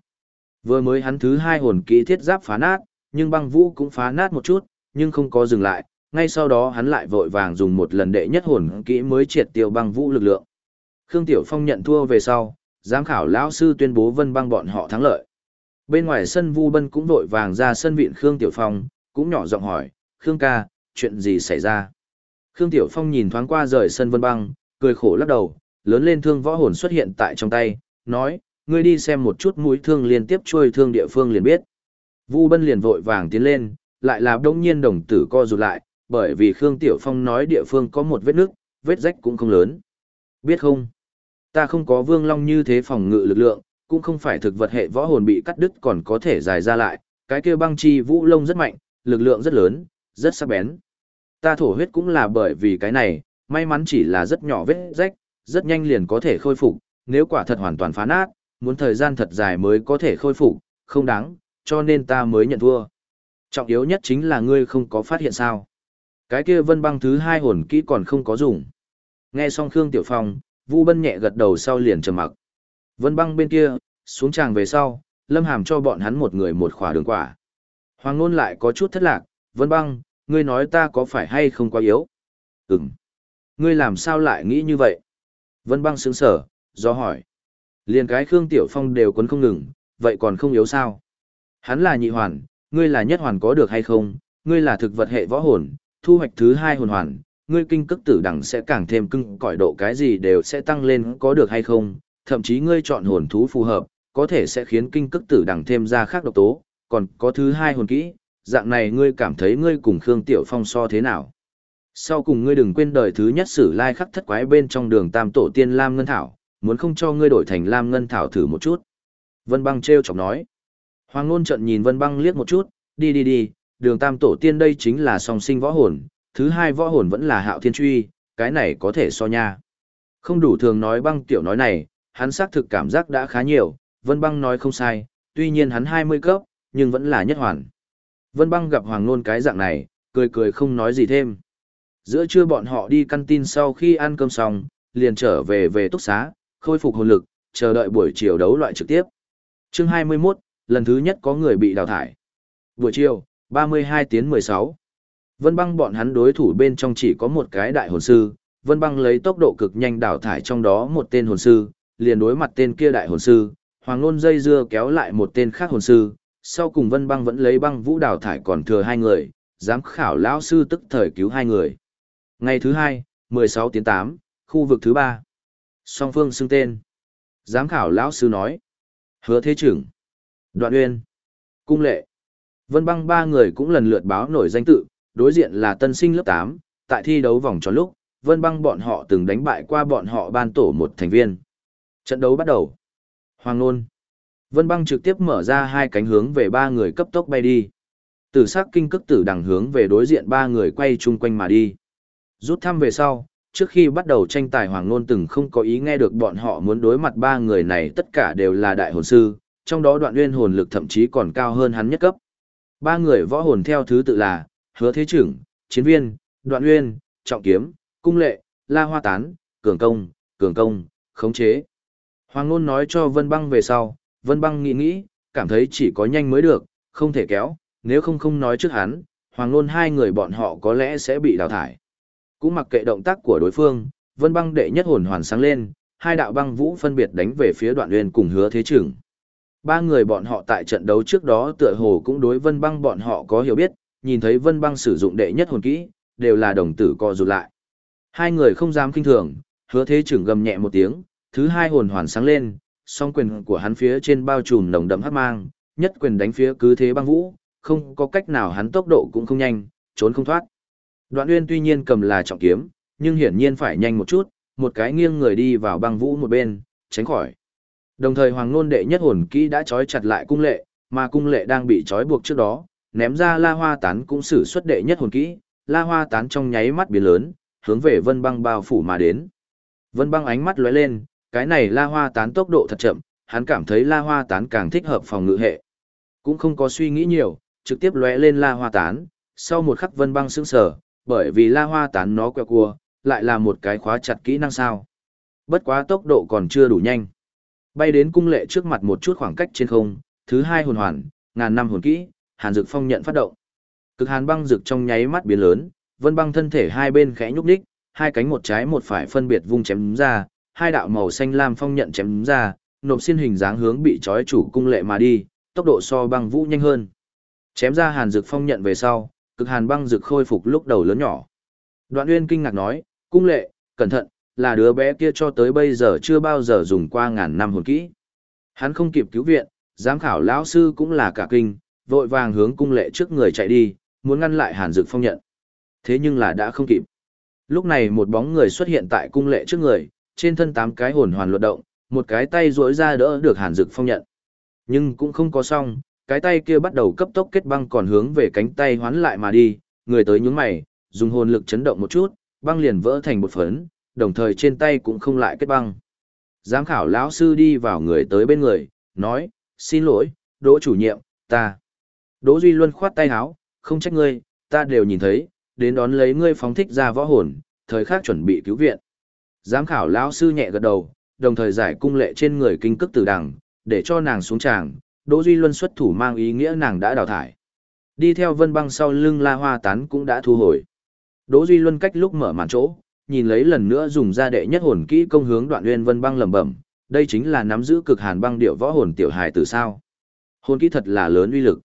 Vừa mới hắn thứ hai hồn kỹ thiết giáp phá nát, nhưng băng vũ cũng phá nát một chút, nhưng không có dừng lại, ngay sau đó hắn lại vội vàng dùng một lần đệ nhất hồn kỹ mới triệt tiêu băng vũ lực lượng. Khương Tiểu Phong nhận thua về sau, giám khảo lão sư tuyên bố vân băng bọn họ thắng lợi. Bên ngoài sân Vu Bân cũng vội vàng ra sân viện Khương Tiểu Phong, cũng nhỏ giọng hỏi, Khương ca, chuyện gì xảy ra? Khương Tiểu Phong nhìn thoáng qua rời sân vân băng, cười khổ lắc đầu, lớn lên thương võ hồn xuất hiện tại trong tay, nói, ngươi đi xem một chút mũi thương liên tiếp trôi thương địa phương liền biết. Vu Bân liền vội vàng tiến lên, lại là đông nhiên đồng tử co rụt lại, bởi vì Khương Tiểu Phong nói địa phương có một vết nước, vết rách cũng không lớn. Biết không? Ta không có vương long như thế phòng ngự lực lượng, cũng không phải thực vật hệ võ hồn bị cắt đứt còn có thể dài ra lại, cái kia băng chi vũ lông rất mạnh, lực lượng rất lớn, rất sắc bén. Ta thổ huyết cũng là bởi vì cái này, may mắn chỉ là rất nhỏ vết rách, rất nhanh liền có thể khôi phục, nếu quả thật hoàn toàn phá nát, muốn thời gian thật dài mới có thể khôi phục, không đáng, cho nên ta mới nhận thua. Trọng yếu nhất chính là ngươi không có phát hiện sao. Cái kia vân băng thứ hai hồn kỹ còn không có dùng. Nghe xong Khương Tiểu Phong, Vu Bân nhẹ gật đầu sau liền trầm mặc. Vân băng bên kia, xuống tràng về sau, Lâm Hàm cho bọn hắn một người một khỏa đường quả. Hoàng Nôn lại có chút thất lạc, Vân băng, ngươi nói ta có phải hay không quá yếu? Ừm. Ngươi làm sao lại nghĩ như vậy? Vân băng sững sở, do hỏi. Liền cái Khương Tiểu Phong đều quấn không ngừng, vậy còn không yếu sao? Hắn là nhị hoàn, ngươi là nhất hoàn có được hay không? Ngươi là thực vật hệ võ hồn, thu hoạch thứ hai hồn hoàn, ngươi kinh cức tử đẳng sẽ càng thêm cưng cõi độ cái gì đều sẽ tăng lên có được hay không? Thậm chí ngươi chọn hồn thú phù hợp, có thể sẽ khiến kinh cức tử đẳng thêm ra khác độc tố, còn có thứ hai hồn kỹ, dạng này ngươi cảm thấy ngươi cùng Khương Tiểu Phong so thế nào? Sau cùng ngươi đừng quên đời thứ nhất sử lai khắc thất quái bên trong đường tam tổ tiên Lam Ngân Thảo, muốn không cho ngươi đổi thành Lam Ngân Thảo thử một chút. Vân băng treo chọc nói. Hoàng Nôn trận nhìn Vân băng liếc một chút, đi đi đi, đường tam tổ tiên đây chính là song sinh võ hồn, thứ hai võ hồn vẫn là hạo thiên truy, cái này có thể so nha. Không đủ thường nói băng tiểu nói này, hắn xác thực cảm giác đã khá nhiều, Vân băng nói không sai, tuy nhiên hắn 20 cấp, nhưng vẫn là nhất hoàn. Vân băng gặp Hoàng Nôn cái dạng này, cười cười không nói gì thêm. Giữa trưa bọn họ đi căn tin sau khi ăn cơm xong, liền trở về về túc xá, khôi phục hồn lực, chờ đợi buổi chiều đấu loại trực tiếp. Chương 21, lần thứ nhất có người bị đào thải. Buổi chiều, 32 tiếng 16. Vân băng bọn hắn đối thủ bên trong chỉ có một cái đại hồn sư, Vân băng lấy tốc độ cực nhanh đào thải trong đó một tên hồn sư, liền đối mặt tên kia đại hồn sư, Hoàng Nôn dây dưa kéo lại một tên khác hồn sư, sau cùng Vân băng vẫn lấy băng vũ đào thải còn thừa hai người, giám khảo lão sư tức thời cứu hai người. Ngày thứ hai, 16 tiếng 8, khu vực thứ ba. Song phương xưng tên. Giám khảo lão sư nói. Hứa thế trưởng. Đoạn uyên. Cung lệ. Vân băng ba người cũng lần lượt báo nổi danh tự, đối diện là tân sinh lớp 8, tại thi đấu vòng tròn lúc, Vân băng bọn họ từng đánh bại qua bọn họ ban tổ một thành viên. Trận đấu bắt đầu. Hoàng Nôn. Vân băng trực tiếp mở ra hai cánh hướng về ba người cấp tốc bay đi. Tử sắc kinh cức tử đằng hướng về đối diện ba người quay chung quanh mà đi. Rút thăm về sau, trước khi bắt đầu tranh tài Hoàng Nôn từng không có ý nghe được bọn họ muốn đối mặt ba người này tất cả đều là đại hồn sư, trong đó đoạn nguyên hồn lực thậm chí còn cao hơn hắn nhất cấp. Ba người võ hồn theo thứ tự là, hứa thế trưởng, chiến viên, đoạn nguyên, trọng kiếm, cung lệ, la hoa tán, cường công, cường công, khống chế. Hoàng Nôn nói cho Vân Băng về sau, Vân Băng nghĩ nghĩ, cảm thấy chỉ có nhanh mới được, không thể kéo, nếu không không nói trước hắn, Hoàng Nôn hai người bọn họ có lẽ sẽ bị đào thải. Cũng mặc kệ động tác của đối phương, Vân Băng đệ nhất hồn hoàn sáng lên, hai đạo băng vũ phân biệt đánh về phía Đoạn Uyên cùng Hứa Thế Trưởng. Ba người bọn họ tại trận đấu trước đó tựa hồ cũng đối Vân Băng bọn họ có hiểu biết, nhìn thấy Vân Băng sử dụng đệ nhất hồn kỹ, đều là đồng tử co rụt lại. Hai người không dám kinh thường, Hứa Thế Trưởng gầm nhẹ một tiếng, thứ hai hồn hoàn sáng lên, song quyền của hắn phía trên bao trùm nồng đậm hắc mang, nhất quyền đánh phía cứ thế băng vũ, không có cách nào hắn tốc độ cũng không nhanh, trốn không thoát. Đoạn Uyên tuy nhiên cầm là trọng kiếm, nhưng hiển nhiên phải nhanh một chút, một cái nghiêng người đi vào băng vũ một bên, tránh khỏi. Đồng thời Hoàng Nôn đệ nhất hồn kỹ đã trói chặt lại cung lệ, mà cung lệ đang bị trói buộc trước đó, ném ra La Hoa tán cũng sử xuất đệ nhất hồn kỹ, La Hoa tán trong nháy mắt biến lớn, hướng về Vân Băng bao phủ mà đến. Vân Băng ánh mắt lóe lên, cái này La Hoa tán tốc độ thật chậm, hắn cảm thấy La Hoa tán càng thích hợp phòng ngự hệ. Cũng không có suy nghĩ nhiều, trực tiếp lóe lên La Hoa tán, sau một khắc Vân Băng sững sờ, bởi vì la hoa tán nó quẹo cua, lại là một cái khóa chặt kỹ năng sao. Bất quá tốc độ còn chưa đủ nhanh. Bay đến cung lệ trước mặt một chút khoảng cách trên không, thứ hai hồn hoàn, ngàn năm hồn kỹ, hàn dực phong nhận phát động. Cực hàn băng dược trong nháy mắt biến lớn, vân băng thân thể hai bên khẽ nhúc nhích, hai cánh một trái một phải phân biệt vung chém ra, hai đạo màu xanh lam phong nhận chém ra, nộp xin hình dáng hướng bị trói chủ cung lệ mà đi, tốc độ so băng vũ nhanh hơn. Chém ra hàn dược phong nhận về sau, cực hàn băng dược khôi phục lúc đầu lớn nhỏ. Đoạn Uyên kinh ngạc nói, cung lệ, cẩn thận, là đứa bé kia cho tới bây giờ chưa bao giờ dùng qua ngàn năm hồn kỹ. Hắn không kịp cứu viện, giám khảo lão sư cũng là cả kinh, vội vàng hướng cung lệ trước người chạy đi, muốn ngăn lại hàn dực phong nhận. Thế nhưng là đã không kịp. Lúc này một bóng người xuất hiện tại cung lệ trước người, trên thân tám cái hồn hoàn luật động, một cái tay duỗi ra đỡ được hàn dực phong nhận. Nhưng cũng không có xong, cái tay kia bắt đầu cấp tốc kết băng còn hướng về cánh tay hoán lại mà đi, người tới nhướng mày, dùng hồn lực chấn động một chút, băng liền vỡ thành một phấn, đồng thời trên tay cũng không lại kết băng. Giám khảo lão sư đi vào người tới bên người, nói, xin lỗi, đỗ chủ nhiệm, ta. Đỗ Duy Luân khoát tay áo, không trách ngươi, ta đều nhìn thấy, đến đón lấy ngươi phóng thích ra võ hồn, thời khắc chuẩn bị cứu viện. Giám khảo lão sư nhẹ gật đầu, đồng thời giải cung lệ trên người kinh cức tử đằng, để cho nàng xuống tràng, Đỗ Duy Luân xuất thủ mang ý nghĩa nàng đã đào thải. Đi theo Vân Băng sau lưng La Hoa Tán cũng đã thu hồi. Đỗ Duy Luân cách lúc mở màn chỗ, nhìn lấy lần nữa dùng ra đệ nhất hồn kỹ công hướng Đoạn uyên Vân Băng lẩm bẩm, đây chính là nắm giữ cực hàn băng điệu võ hồn tiểu hài từ sao? Hồn kỹ thật là lớn uy lực.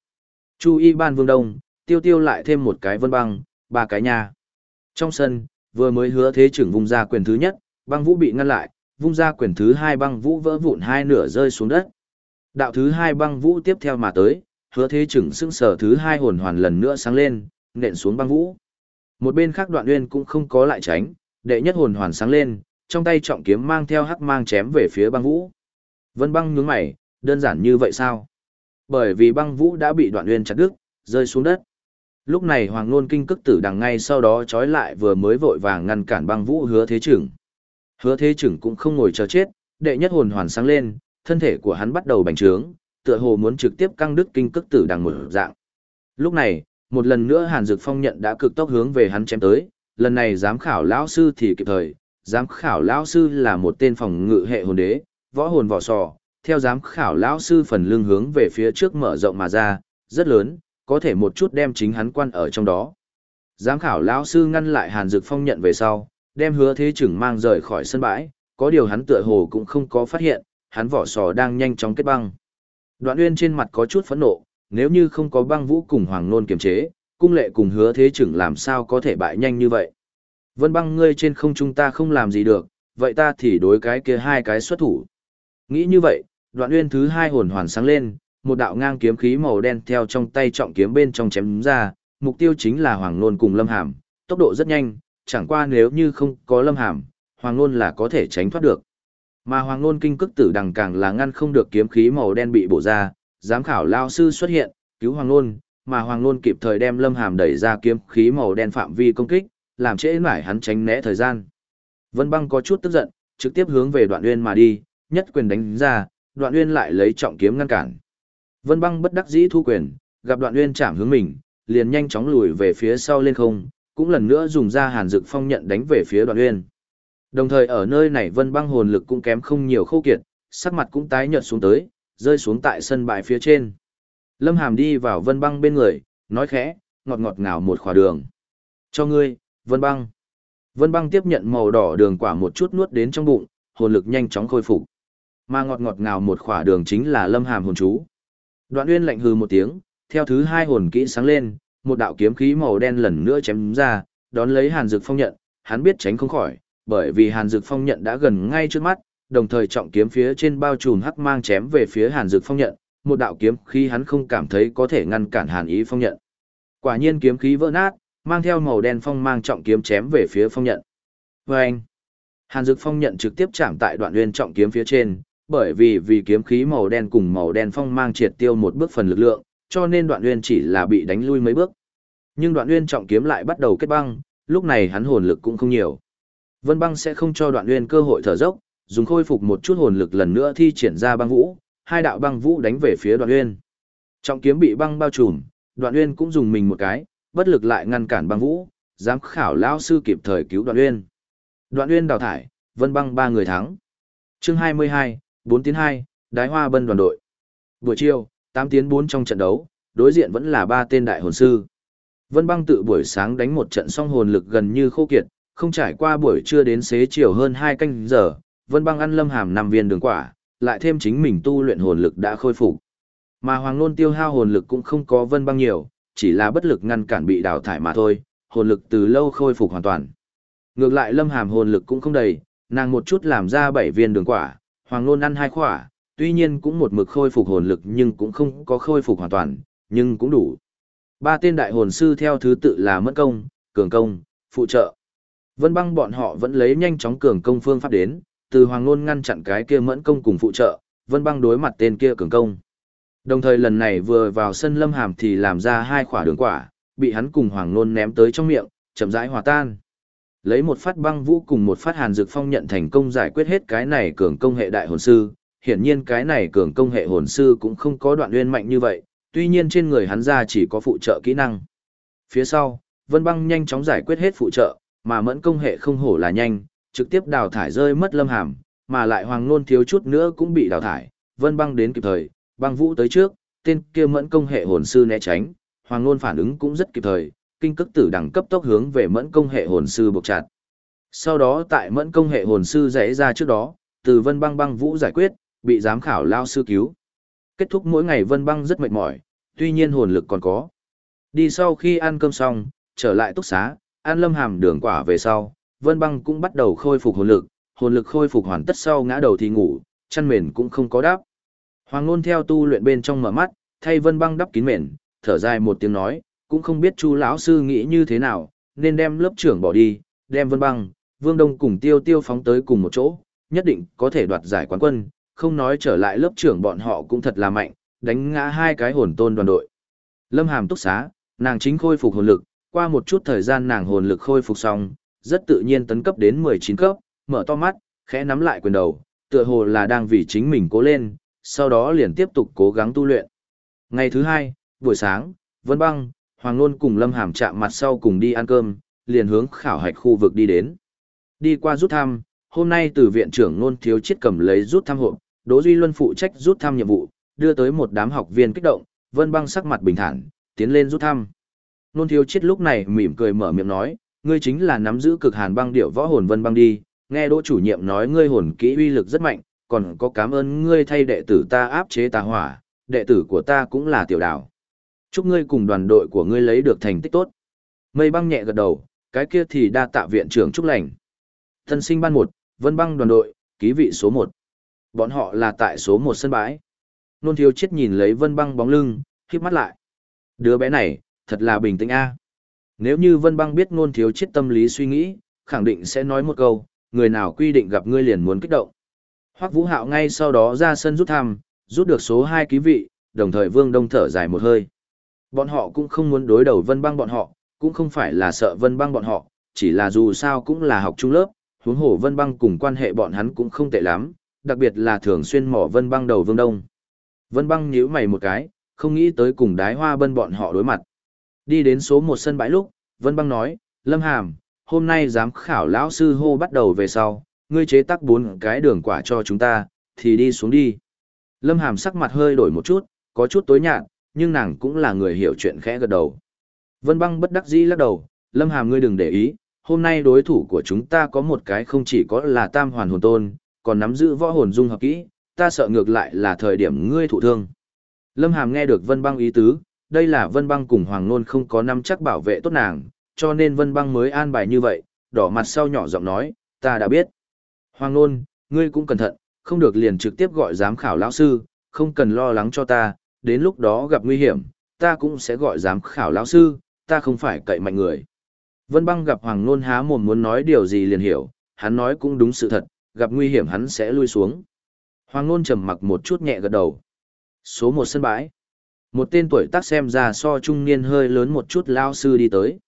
Chu Y Ban Vương Đông, tiêu tiêu lại thêm một cái Vân Băng, ba cái nha. Trong sân, vừa mới hứa thế trưởng vùng ra quyền thứ nhất, băng vũ bị ngăn lại, vung ra quyền thứ hai băng vũ vỡ vụn hai nửa rơi xuống đất. Đạo thứ hai băng vũ tiếp theo mà tới, hứa thế chừng sững sở thứ hai hồn hoàn lần nữa sáng lên, nện xuống băng vũ. Một bên khác đoạn uyên cũng không có lại tránh, đệ nhất hồn hoàn sáng lên, trong tay trọng kiếm mang theo hắc mang chém về phía băng vũ. Vân băng nhướng mày, đơn giản như vậy sao? Bởi vì băng vũ đã bị đoạn uyên chặt đứt, rơi xuống đất. Lúc này Hoàng Nôn kinh cức tử đằng ngay sau đó trói lại vừa mới vội vàng ngăn cản băng vũ hứa thế trưởng. Hứa thế trưởng cũng không ngồi chờ chết, đệ nhất hồn hoàn sáng lên, thân thể của hắn bắt đầu bành trướng, tựa hồ muốn trực tiếp căng đứt kinh cức tử đằng một dạng. Lúc này, một lần nữa Hàn Dực Phong nhận đã cực tốc hướng về hắn chém tới, lần này giám khảo lão sư thì kịp thời, giám khảo lão sư là một tên phòng ngự hệ hồn đế, võ hồn vỏ sò, theo giám khảo lão sư phần lưng hướng về phía trước mở rộng mà ra, rất lớn, có thể một chút đem chính hắn quan ở trong đó. Giám khảo lão sư ngăn lại Hàn Dực Phong nhận về sau, đem hứa thế chừng mang rời khỏi sân bãi, có điều hắn tựa hồ cũng không có phát hiện, hắn vỏ sò đang nhanh chóng kết băng. Đoạn Uyên trên mặt có chút phẫn nộ, nếu như không có băng vũ cùng Hoàng Nôn kiềm chế, cung lệ cùng hứa thế chừng làm sao có thể bại nhanh như vậy. Vân băng ngươi trên không trung ta không làm gì được, vậy ta thì đối cái kia hai cái xuất thủ. Nghĩ như vậy, đoạn uyên thứ hai hồn hoàn sáng lên, một đạo ngang kiếm khí màu đen theo trong tay trọng kiếm bên trong chém ra, mục tiêu chính là Hoàng Nôn cùng Lâm Hàm, tốc độ rất nhanh, chẳng qua nếu như không có Lâm Hàm, Hoàng Nôn là có thể tránh thoát được. Mà Hoàng Nôn kinh cức tử đằng càng là ngăn không được kiếm khí màu đen bị bổ ra, giám khảo lao sư xuất hiện, cứu Hoàng Nôn, mà Hoàng Nôn kịp thời đem Lâm Hàm đẩy ra kiếm khí màu đen phạm vi công kích, làm trễ nải hắn tránh né thời gian. Vân Băng có chút tức giận, trực tiếp hướng về Đoạn Uyên mà đi, nhất quyền đánh ra, Đoạn Uyên lại lấy trọng kiếm ngăn cản. Vân Băng bất đắc dĩ thu quyền, gặp Đoạn Uyên chạm hướng mình, liền nhanh chóng lùi về phía sau lên không, cũng lần nữa dùng ra Hàn Dực Phong nhận đánh về phía Đoạn Uyên. Đồng thời ở nơi này Vân Băng hồn lực cũng kém không nhiều khâu kiệt, sắc mặt cũng tái nhợt xuống tới, rơi xuống tại sân bãi phía trên. Lâm Hàm đi vào Vân Băng bên người, nói khẽ, ngọt ngọt ngào một khỏa đường. Cho ngươi, Vân Băng. Vân Băng tiếp nhận màu đỏ đường quả một chút nuốt đến trong bụng, hồn lực nhanh chóng khôi phục. Mà ngọt ngọt ngào một khỏa đường chính là Lâm Hàm hồn chú. Đoạn Uyên lạnh hừ một tiếng, theo thứ hai hồn kỹ sáng lên, một đạo kiếm khí màu đen lần nữa chém ra, đón lấy Hàn Dực Phong nhận, hắn biết tránh không khỏi, bởi vì Hàn Dực Phong nhận đã gần ngay trước mắt, đồng thời trọng kiếm phía trên bao trùm hắc mang chém về phía Hàn Dực Phong nhận, một đạo kiếm khí hắn không cảm thấy có thể ngăn cản Hàn Ý Phong nhận. Quả nhiên kiếm khí vỡ nát, mang theo màu đen phong mang trọng kiếm chém về phía Phong nhận. Và anh, Hàn Dực Phong nhận trực tiếp chạm tại đoạn nguyên trọng kiếm phía trên, bởi vì vì kiếm khí màu đen cùng màu đen phong mang triệt tiêu một bước phần lực lượng, cho nên đoạn uyên chỉ là bị đánh lui mấy bước. Nhưng đoạn uyên trọng kiếm lại bắt đầu kết băng, lúc này hắn hồn lực cũng không nhiều. Vân băng sẽ không cho đoạn uyên cơ hội thở dốc, dùng khôi phục một chút hồn lực lần nữa thi triển ra băng vũ, hai đạo băng vũ đánh về phía đoạn uyên, Trọng kiếm bị băng bao trùm, đoạn uyên cũng dùng mình một cái, bất lực lại ngăn cản băng vũ, giám khảo lão sư kịp thời cứu đoạn uyên, Đoạn uyên đào thải, vân băng ba người thắng. Chương 22, 4 tiến 2, đái hoa bân đoàn đội. Buổi chiều, 8 tiến 4 trong trận đấu, đối diện vẫn là ba tên đại hồn sư. Vân băng tự buổi sáng đánh một trận xong hồn lực gần như khô kiệt, không trải qua buổi trưa đến xế chiều hơn 2 canh giờ, Vân băng ăn lâm hàm 5 viên đường quả, lại thêm chính mình tu luyện hồn lực đã khôi phục. Mà Hoàng Nôn tiêu hao hồn lực cũng không có Vân băng nhiều, chỉ là bất lực ngăn cản bị đào thải mà thôi, hồn lực từ lâu khôi phục hoàn toàn. Ngược lại lâm hàm hồn lực cũng không đầy, nàng một chút làm ra 7 viên đường quả, Hoàng Nôn ăn hai quả tuy nhiên cũng một mực khôi phục hồn lực nhưng cũng không có khôi phục hoàn toàn, nhưng cũng đủ. Ba tên đại hồn sư theo thứ tự là Mẫn Công, Cường Công, Phụ trợ. Vân băng bọn họ vẫn lấy nhanh chóng Cường Công phương pháp đến, từ Hoàng luân ngăn chặn cái kia Mẫn Công cùng Phụ trợ, Vân băng đối mặt tên kia Cường Công. Đồng thời lần này vừa vào sân Lâm Hàm thì làm ra hai quả đường quả, bị hắn cùng Hoàng luân ném tới trong miệng, chậm rãi hòa tan lấy một phát băng vũ cùng một phát hàn dược phong nhận thành công giải quyết hết cái này cường công hệ đại hồn sư hiển nhiên cái này cường công hệ hồn sư cũng không có đoạn nguyên mạnh như vậy tuy nhiên trên người hắn ra chỉ có phụ trợ kỹ năng phía sau vân băng nhanh chóng giải quyết hết phụ trợ mà mẫn công hệ không hổ là nhanh trực tiếp đào thải rơi mất lâm hàm mà lại hoàng nôn thiếu chút nữa cũng bị đào thải vân băng đến kịp thời băng vũ tới trước tên kia mẫn công hệ hồn sư né tránh hoàng nôn phản ứng cũng rất kịp thời kinh cức tử đẳng cấp tốc hướng về mẫn công hệ hồn sư buộc chặt. Sau đó tại mẫn công hệ hồn sư rẽ ra trước đó, từ vân băng băng vũ giải quyết, bị giám khảo lao sư cứu. Kết thúc mỗi ngày vân băng rất mệt mỏi, tuy nhiên hồn lực còn có. Đi sau khi ăn cơm xong, trở lại túc xá, ăn lâm hàm đường quả về sau, vân băng cũng bắt đầu khôi phục hồn lực, hồn lực khôi phục hoàn tất sau ngã đầu thì ngủ, chăn mền cũng không có đáp. Hoàng Nôn theo tu luyện bên trong mở mắt, thay vân băng đắp kín mền, thở dài một tiếng nói, cũng không biết chu lão sư nghĩ như thế nào nên đem lớp trưởng bỏ đi đem vân băng vương đông cùng tiêu tiêu phóng tới cùng một chỗ nhất định có thể đoạt giải quán quân không nói trở lại lớp trưởng bọn họ cũng thật là mạnh đánh ngã hai cái hồn tôn đoàn đội lâm hàm túc xá nàng chính khôi phục hồn lực qua một chút thời gian nàng hồn lực khôi phục xong rất tự nhiên tấn cấp đến mười chín cấp mở to mắt khẽ nắm lại quyền đầu tựa hồ là đang vì chính mình cố lên sau đó liền tiếp tục cố gắng tu luyện. Ngày thứ hai, buổi sáng, Vân Băng, Hoàng Nôn cùng Lâm Hàm chạm mặt sau cùng đi ăn cơm, liền hướng khảo hạch khu vực đi đến. Đi qua rút thăm, hôm nay từ viện trưởng Nôn Thiếu Chiết cầm lấy rút thăm hộp, Đỗ Duy Luân phụ trách rút thăm nhiệm vụ, đưa tới một đám học viên kích động, Vân Băng sắc mặt bình thản, tiến lên rút thăm. Nôn Thiếu Chiết lúc này mỉm cười mở miệng nói, ngươi chính là nắm giữ cực hàn băng điệu võ hồn Vân Băng đi, nghe Đỗ chủ nhiệm nói ngươi hồn kỹ uy lực rất mạnh, còn có cảm ơn ngươi thay đệ tử ta áp chế tà hỏa, đệ tử của ta cũng là tiểu đảo. Chúc ngươi cùng đoàn đội của ngươi lấy được thành tích tốt. Mây băng nhẹ gật đầu, cái kia thì đa tạ viện trưởng chúc lành. Thân sinh ban một, vân băng đoàn đội, ký vị số một. Bọn họ là tại số một sân bãi. Nôn thiếu chết nhìn lấy vân băng bóng lưng, khiếp mắt lại. Đứa bé này, thật là bình tĩnh a. Nếu như vân băng biết nôn thiếu chết tâm lý suy nghĩ, khẳng định sẽ nói một câu, người nào quy định gặp ngươi liền muốn kích động. Hoắc Vũ Hạo ngay sau đó ra sân rút thăm, rút được số 2 ký vị, đồng thời Vương Đông thở dài một hơi. Bọn họ cũng không muốn đối đầu Vân Băng bọn họ, cũng không phải là sợ Vân Băng bọn họ, chỉ là dù sao cũng là học trung lớp, huống hồ Vân Băng cùng quan hệ bọn hắn cũng không tệ lắm, đặc biệt là thường xuyên mỏ Vân Băng đầu Vương Đông. Vân Băng nhíu mày một cái, không nghĩ tới cùng đái hoa bân bọn họ đối mặt. Đi đến số một sân bãi lúc, Vân Băng nói, Lâm Hàm, hôm nay giám khảo lão sư hô bắt đầu về sau, ngươi chế tác bốn cái đường quả cho chúng ta, thì đi xuống đi. Lâm Hàm sắc mặt hơi đổi một chút, có chút tối nhạt, nhưng nàng cũng là người hiểu chuyện khẽ gật đầu. Vân băng bất đắc dĩ lắc đầu, Lâm Hàm ngươi đừng để ý, hôm nay đối thủ của chúng ta có một cái không chỉ có là tam hoàn hồn tôn, còn nắm giữ võ hồn dung hợp kỹ, ta sợ ngược lại là thời điểm ngươi thụ thương. Lâm Hàm nghe được Vân băng ý tứ, đây là Vân băng cùng Hoàng Nôn không có nắm chắc bảo vệ tốt nàng, cho nên Vân băng mới an bài như vậy, đỏ mặt sau nhỏ giọng nói, ta đã biết. Hoàng Nôn, ngươi cũng cẩn thận, không được liền trực tiếp gọi giám khảo lão sư, không cần lo lắng cho ta, đến lúc đó gặp nguy hiểm, ta cũng sẽ gọi giám khảo lão sư, ta không phải cậy mạnh người. Vân băng gặp Hoàng Nôn há mồm muốn nói điều gì liền hiểu, hắn nói cũng đúng sự thật, gặp nguy hiểm hắn sẽ lui xuống. Hoàng Nôn trầm mặc một chút nhẹ gật đầu. Số một sân bãi. Một tên tuổi tác xem ra so trung niên hơi lớn một chút lao sư đi tới.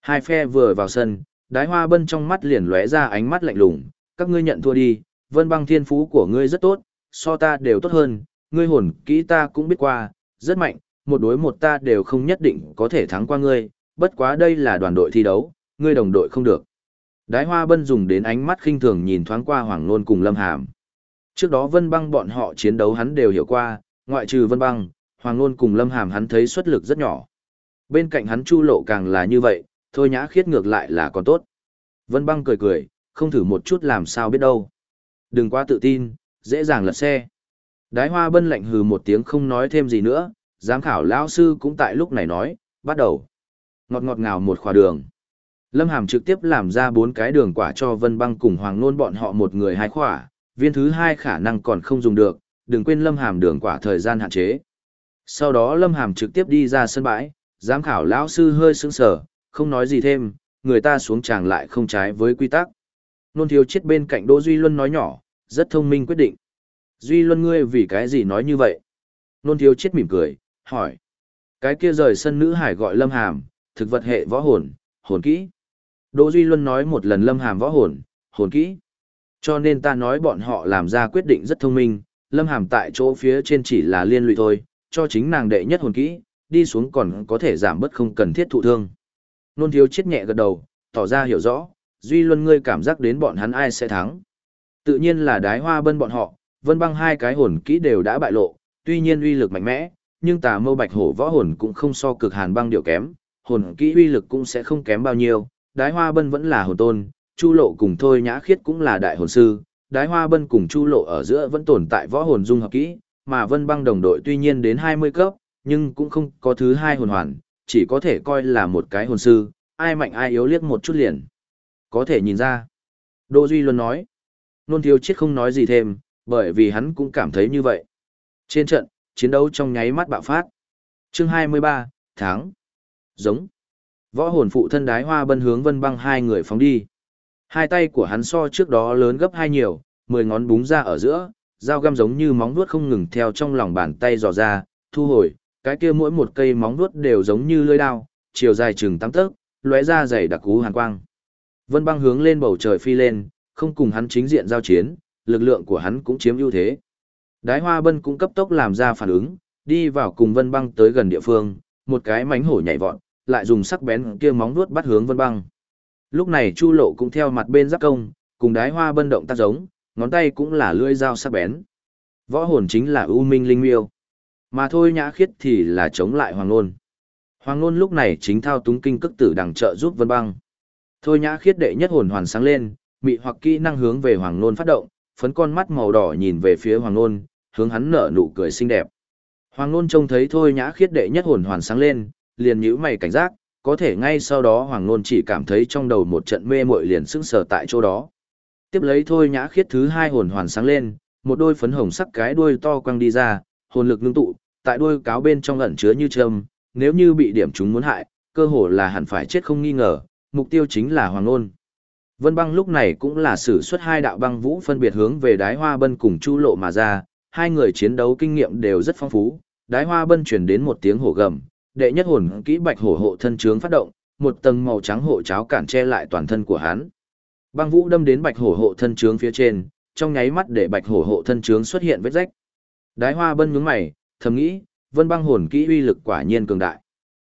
Hai phe vừa vào sân, đái hoa bân trong mắt liền lóe ra ánh mắt lạnh lùng, các ngươi nhận thua đi, vân băng thiên phú của ngươi rất tốt, so ta đều tốt hơn, ngươi hồn kỹ ta cũng biết qua, rất mạnh, một đối một ta đều không nhất định có thể thắng qua ngươi, bất quá đây là đoàn đội thi đấu, ngươi đồng đội không được. Đái hoa bân dùng đến ánh mắt khinh thường nhìn thoáng qua Hoàng Nôn cùng Lâm Hàm. Trước đó Vân Băng bọn họ chiến đấu hắn đều hiểu qua, ngoại trừ Vân Băng, Hoàng Nôn cùng Lâm Hàm hắn thấy xuất lực rất nhỏ. Bên cạnh hắn Chu Lộ càng là như vậy, thôi nhã khiết ngược lại là còn tốt. Vân Băng cười cười, không thử một chút làm sao biết đâu. Đừng quá tự tin, dễ dàng lật xe. Đái hoa bân lạnh hừ một tiếng không nói thêm gì nữa, giám khảo lão sư cũng tại lúc này nói, bắt đầu. Ngọt ngọt ngào một khóa đường. Lâm Hàm trực tiếp làm ra bốn cái đường quả cho Vân Băng cùng Hoàng Nôn bọn họ một người hai khỏa, viên thứ hai khả năng còn không dùng được, đừng quên Lâm Hàm đường quả thời gian hạn chế. Sau đó Lâm Hàm trực tiếp đi ra sân bãi, giám khảo lão sư hơi sững sờ, không nói gì thêm, người ta xuống tràng lại không trái với quy tắc. Nôn thiếu chết bên cạnh Đỗ Duy Luân nói nhỏ, rất thông minh quyết định. Duy Luân ngươi vì cái gì nói như vậy? Nôn thiếu chết mỉm cười, hỏi. Cái kia rời sân nữ hải gọi Lâm Hàm, thực vật hệ võ hồn, hồn kỹ. Đỗ Duy Luân nói một lần Lâm Hàm võ hồn, hồn kỹ. Cho nên ta nói bọn họ làm ra quyết định rất thông minh, Lâm Hàm tại chỗ phía trên chỉ là liên lụy thôi, cho chính nàng đệ nhất hồn kỹ, đi xuống còn có thể giảm bớt không cần thiết thụ thương. Nôn thiếu chết nhẹ gật đầu, tỏ ra hiểu rõ, Duy Luân ngươi cảm giác đến bọn hắn ai sẽ thắng. Tự nhiên là đái hoa bân bọn họ, vân băng hai cái hồn kỹ đều đã bại lộ, tuy nhiên uy lực mạnh mẽ, nhưng tà mâu bạch hổ võ hồn cũng không so cực hàn băng điều kém, hồn kỹ uy lực cũng sẽ không kém bao nhiêu, đái hoa bân vẫn là hồn tôn, chu lộ cùng thôi nhã khiết cũng là đại hồn sư, đái hoa bân cùng chu lộ ở giữa vẫn tồn tại võ hồn dung hợp kỹ, mà vân băng đồng đội tuy nhiên đến 20 cấp, nhưng cũng không có thứ hai hồn hoàn, chỉ có thể coi là một cái hồn sư, ai mạnh ai yếu liếc một chút liền. Có thể nhìn ra. Đỗ Duy luôn nói. Nôn thiếu chết không nói gì thêm, bởi vì hắn cũng cảm thấy như vậy. Trên trận, chiến đấu trong nháy mắt bạo phát. Chương 23, tháng. Giống. Võ hồn phụ thân đái hoa bân hướng vân băng hai người phóng đi. Hai tay của hắn so trước đó lớn gấp hai nhiều, mười ngón búng ra ở giữa, dao găm giống như móng vuốt không ngừng theo trong lòng bàn tay dò ra, thu hồi, cái kia mỗi một cây móng vuốt đều giống như lưỡi dao, chiều dài chừng tám tấc, lóe ra dày đặc cú hàn quang. Vân băng hướng lên bầu trời phi lên, không cùng hắn chính diện giao chiến, lực lượng của hắn cũng chiếm ưu thế. Đái hoa bân cũng cấp tốc làm ra phản ứng, đi vào cùng vân băng tới gần địa phương, một cái mánh hổ nhảy vọt, lại dùng sắc bén kia móng vuốt bắt hướng vân băng. Lúc này Chu Lộ cũng theo mặt bên giáp công, cùng đái hoa bân động tác giống, ngón tay cũng là lưỡi dao sắc bén. Võ hồn chính là ưu minh linh miêu. Mà thôi nhã khiết thì là chống lại hoàng nôn. Hoàng nôn lúc này chính thao túng kinh cức tử đằng trợ giúp vân băng. Thôi nhã khiết đệ nhất hồn hoàn sáng lên, mị hoặc kỹ năng hướng về hoàng nôn phát động, phấn con mắt màu đỏ nhìn về phía hoàng nôn, hướng hắn nở nụ cười xinh đẹp. Hoàng nôn trông thấy thôi nhã khiết đệ nhất hồn hoàn sáng lên, liền nhíu mày cảnh giác, có thể ngay sau đó hoàng nôn chỉ cảm thấy trong đầu một trận mê muội liền sững sờ tại chỗ đó. Tiếp lấy thôi nhã khiết thứ hai hồn hoàn sáng lên, một đôi phấn hồng sắc cái đuôi to quăng đi ra, hồn lực ngưng tụ, tại đuôi cáo bên trong ẩn chứa như châm, nếu như bị điểm chúng muốn hại, cơ hồ là hẳn phải chết không nghi ngờ, mục tiêu chính là Hoàng Nôn. Vân băng lúc này cũng là sử xuất hai đạo băng vũ phân biệt hướng về đái hoa bân cùng chu lộ mà ra, hai người chiến đấu kinh nghiệm đều rất phong phú, đái hoa bân chuyển đến một tiếng hổ gầm, đệ nhất hồn kỹ bạch hổ hộ thân trướng phát động, một tầng màu trắng hộ cháo cản che lại toàn thân của hắn. Băng vũ đâm đến bạch hổ hộ thân trướng phía trên, trong nháy mắt để bạch hổ hộ thân trướng xuất hiện vết rách. Đái hoa bân nhướng mày, thầm nghĩ, vân băng hồn kỹ uy lực quả nhiên cường đại.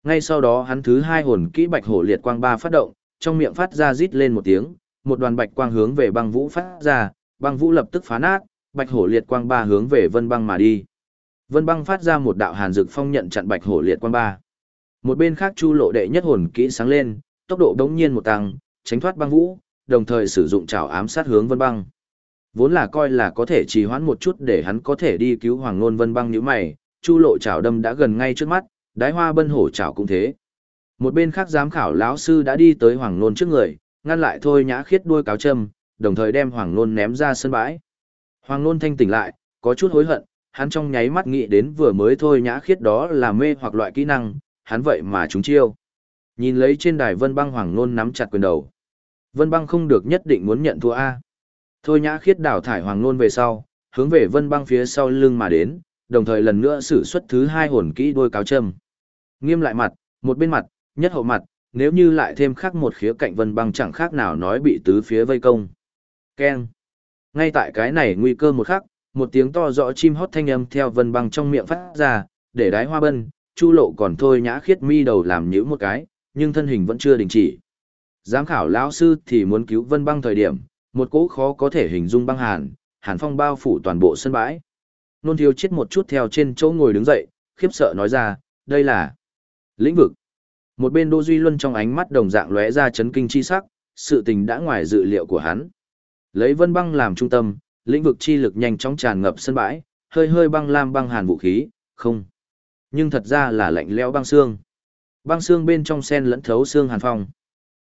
Ngay sau đó hắn thứ hai hồn kỹ bạch hổ liệt quang ba phát động, trong miệng phát ra rít lên một tiếng, một đoàn bạch quang hướng về băng vũ phát ra, băng vũ lập tức phá nát, bạch hổ liệt quang ba hướng về vân băng mà đi. Vân băng phát ra một đạo hàn dực phong nhận chặn bạch hổ liệt quang ba. Một bên khác chu lộ đệ nhất hồn kỹ sáng lên, tốc độ đống nhiên một tăng, tránh thoát băng vũ, đồng thời sử dụng chảo ám sát hướng vân băng. Vốn là coi là có thể trì hoãn một chút để hắn có thể đi cứu Hoàng Nôn Vân băng như mày, chu lộ chảo đâm đã gần ngay trước mắt, đái hoa bân hổ chảo cũng thế. Một bên khác giám khảo lão sư đã đi tới Hoàng Nôn trước người, ngăn lại thôi nhã khiết đuôi cáo châm, đồng thời đem Hoàng Nôn ném ra sân bãi. Hoàng Nôn thanh tỉnh lại, có chút hối hận, hắn trong nháy mắt nghĩ đến vừa mới thôi nhã khiết đó là mê hoặc loại kỹ năng, hắn vậy mà chúng chiêu. Nhìn lấy trên đài Vân Băng Hoàng Nôn nắm chặt quyền đầu. Vân Băng không được nhất định muốn nhận thua A. Thôi nhã khiết đảo thải Hoàng Nôn về sau, hướng về Vân Băng phía sau lưng mà đến, đồng thời lần nữa sử xuất thứ hai hồn kỹ đôi cáo châm. Nghiêm lại mặt, một bên mặt, nhất hậu mặt, nếu như lại thêm khác một khía cạnh Vân Băng chẳng khác nào nói bị tứ phía vây công. Keng. Ngay tại cái này nguy cơ một khắc, một tiếng to rõ chim hót thanh âm theo Vân Băng trong miệng phát ra, để đái hoa bân, chu lộ còn thôi nhã khiết mi đầu làm nhữ một cái, nhưng thân hình vẫn chưa đình chỉ. Giám khảo lão sư thì muốn cứu Vân Băng thời điểm, một cỗ khó có thể hình dung băng hàn, hàn phong bao phủ toàn bộ sân bãi. Nôn thiếu chết một chút theo trên chỗ ngồi đứng dậy, khiếp sợ nói ra, đây là lĩnh vực. Một bên Đỗ Duy Luân trong ánh mắt đồng dạng lóe ra chấn kinh chi sắc, sự tình đã ngoài dự liệu của hắn. Lấy vân băng làm trung tâm, lĩnh vực chi lực nhanh chóng tràn ngập sân bãi, hơi hơi băng lam băng hàn vũ khí, không. Nhưng thật ra là lạnh lẽo băng xương. Băng xương bên trong sen lẫn thấu xương hàn phong.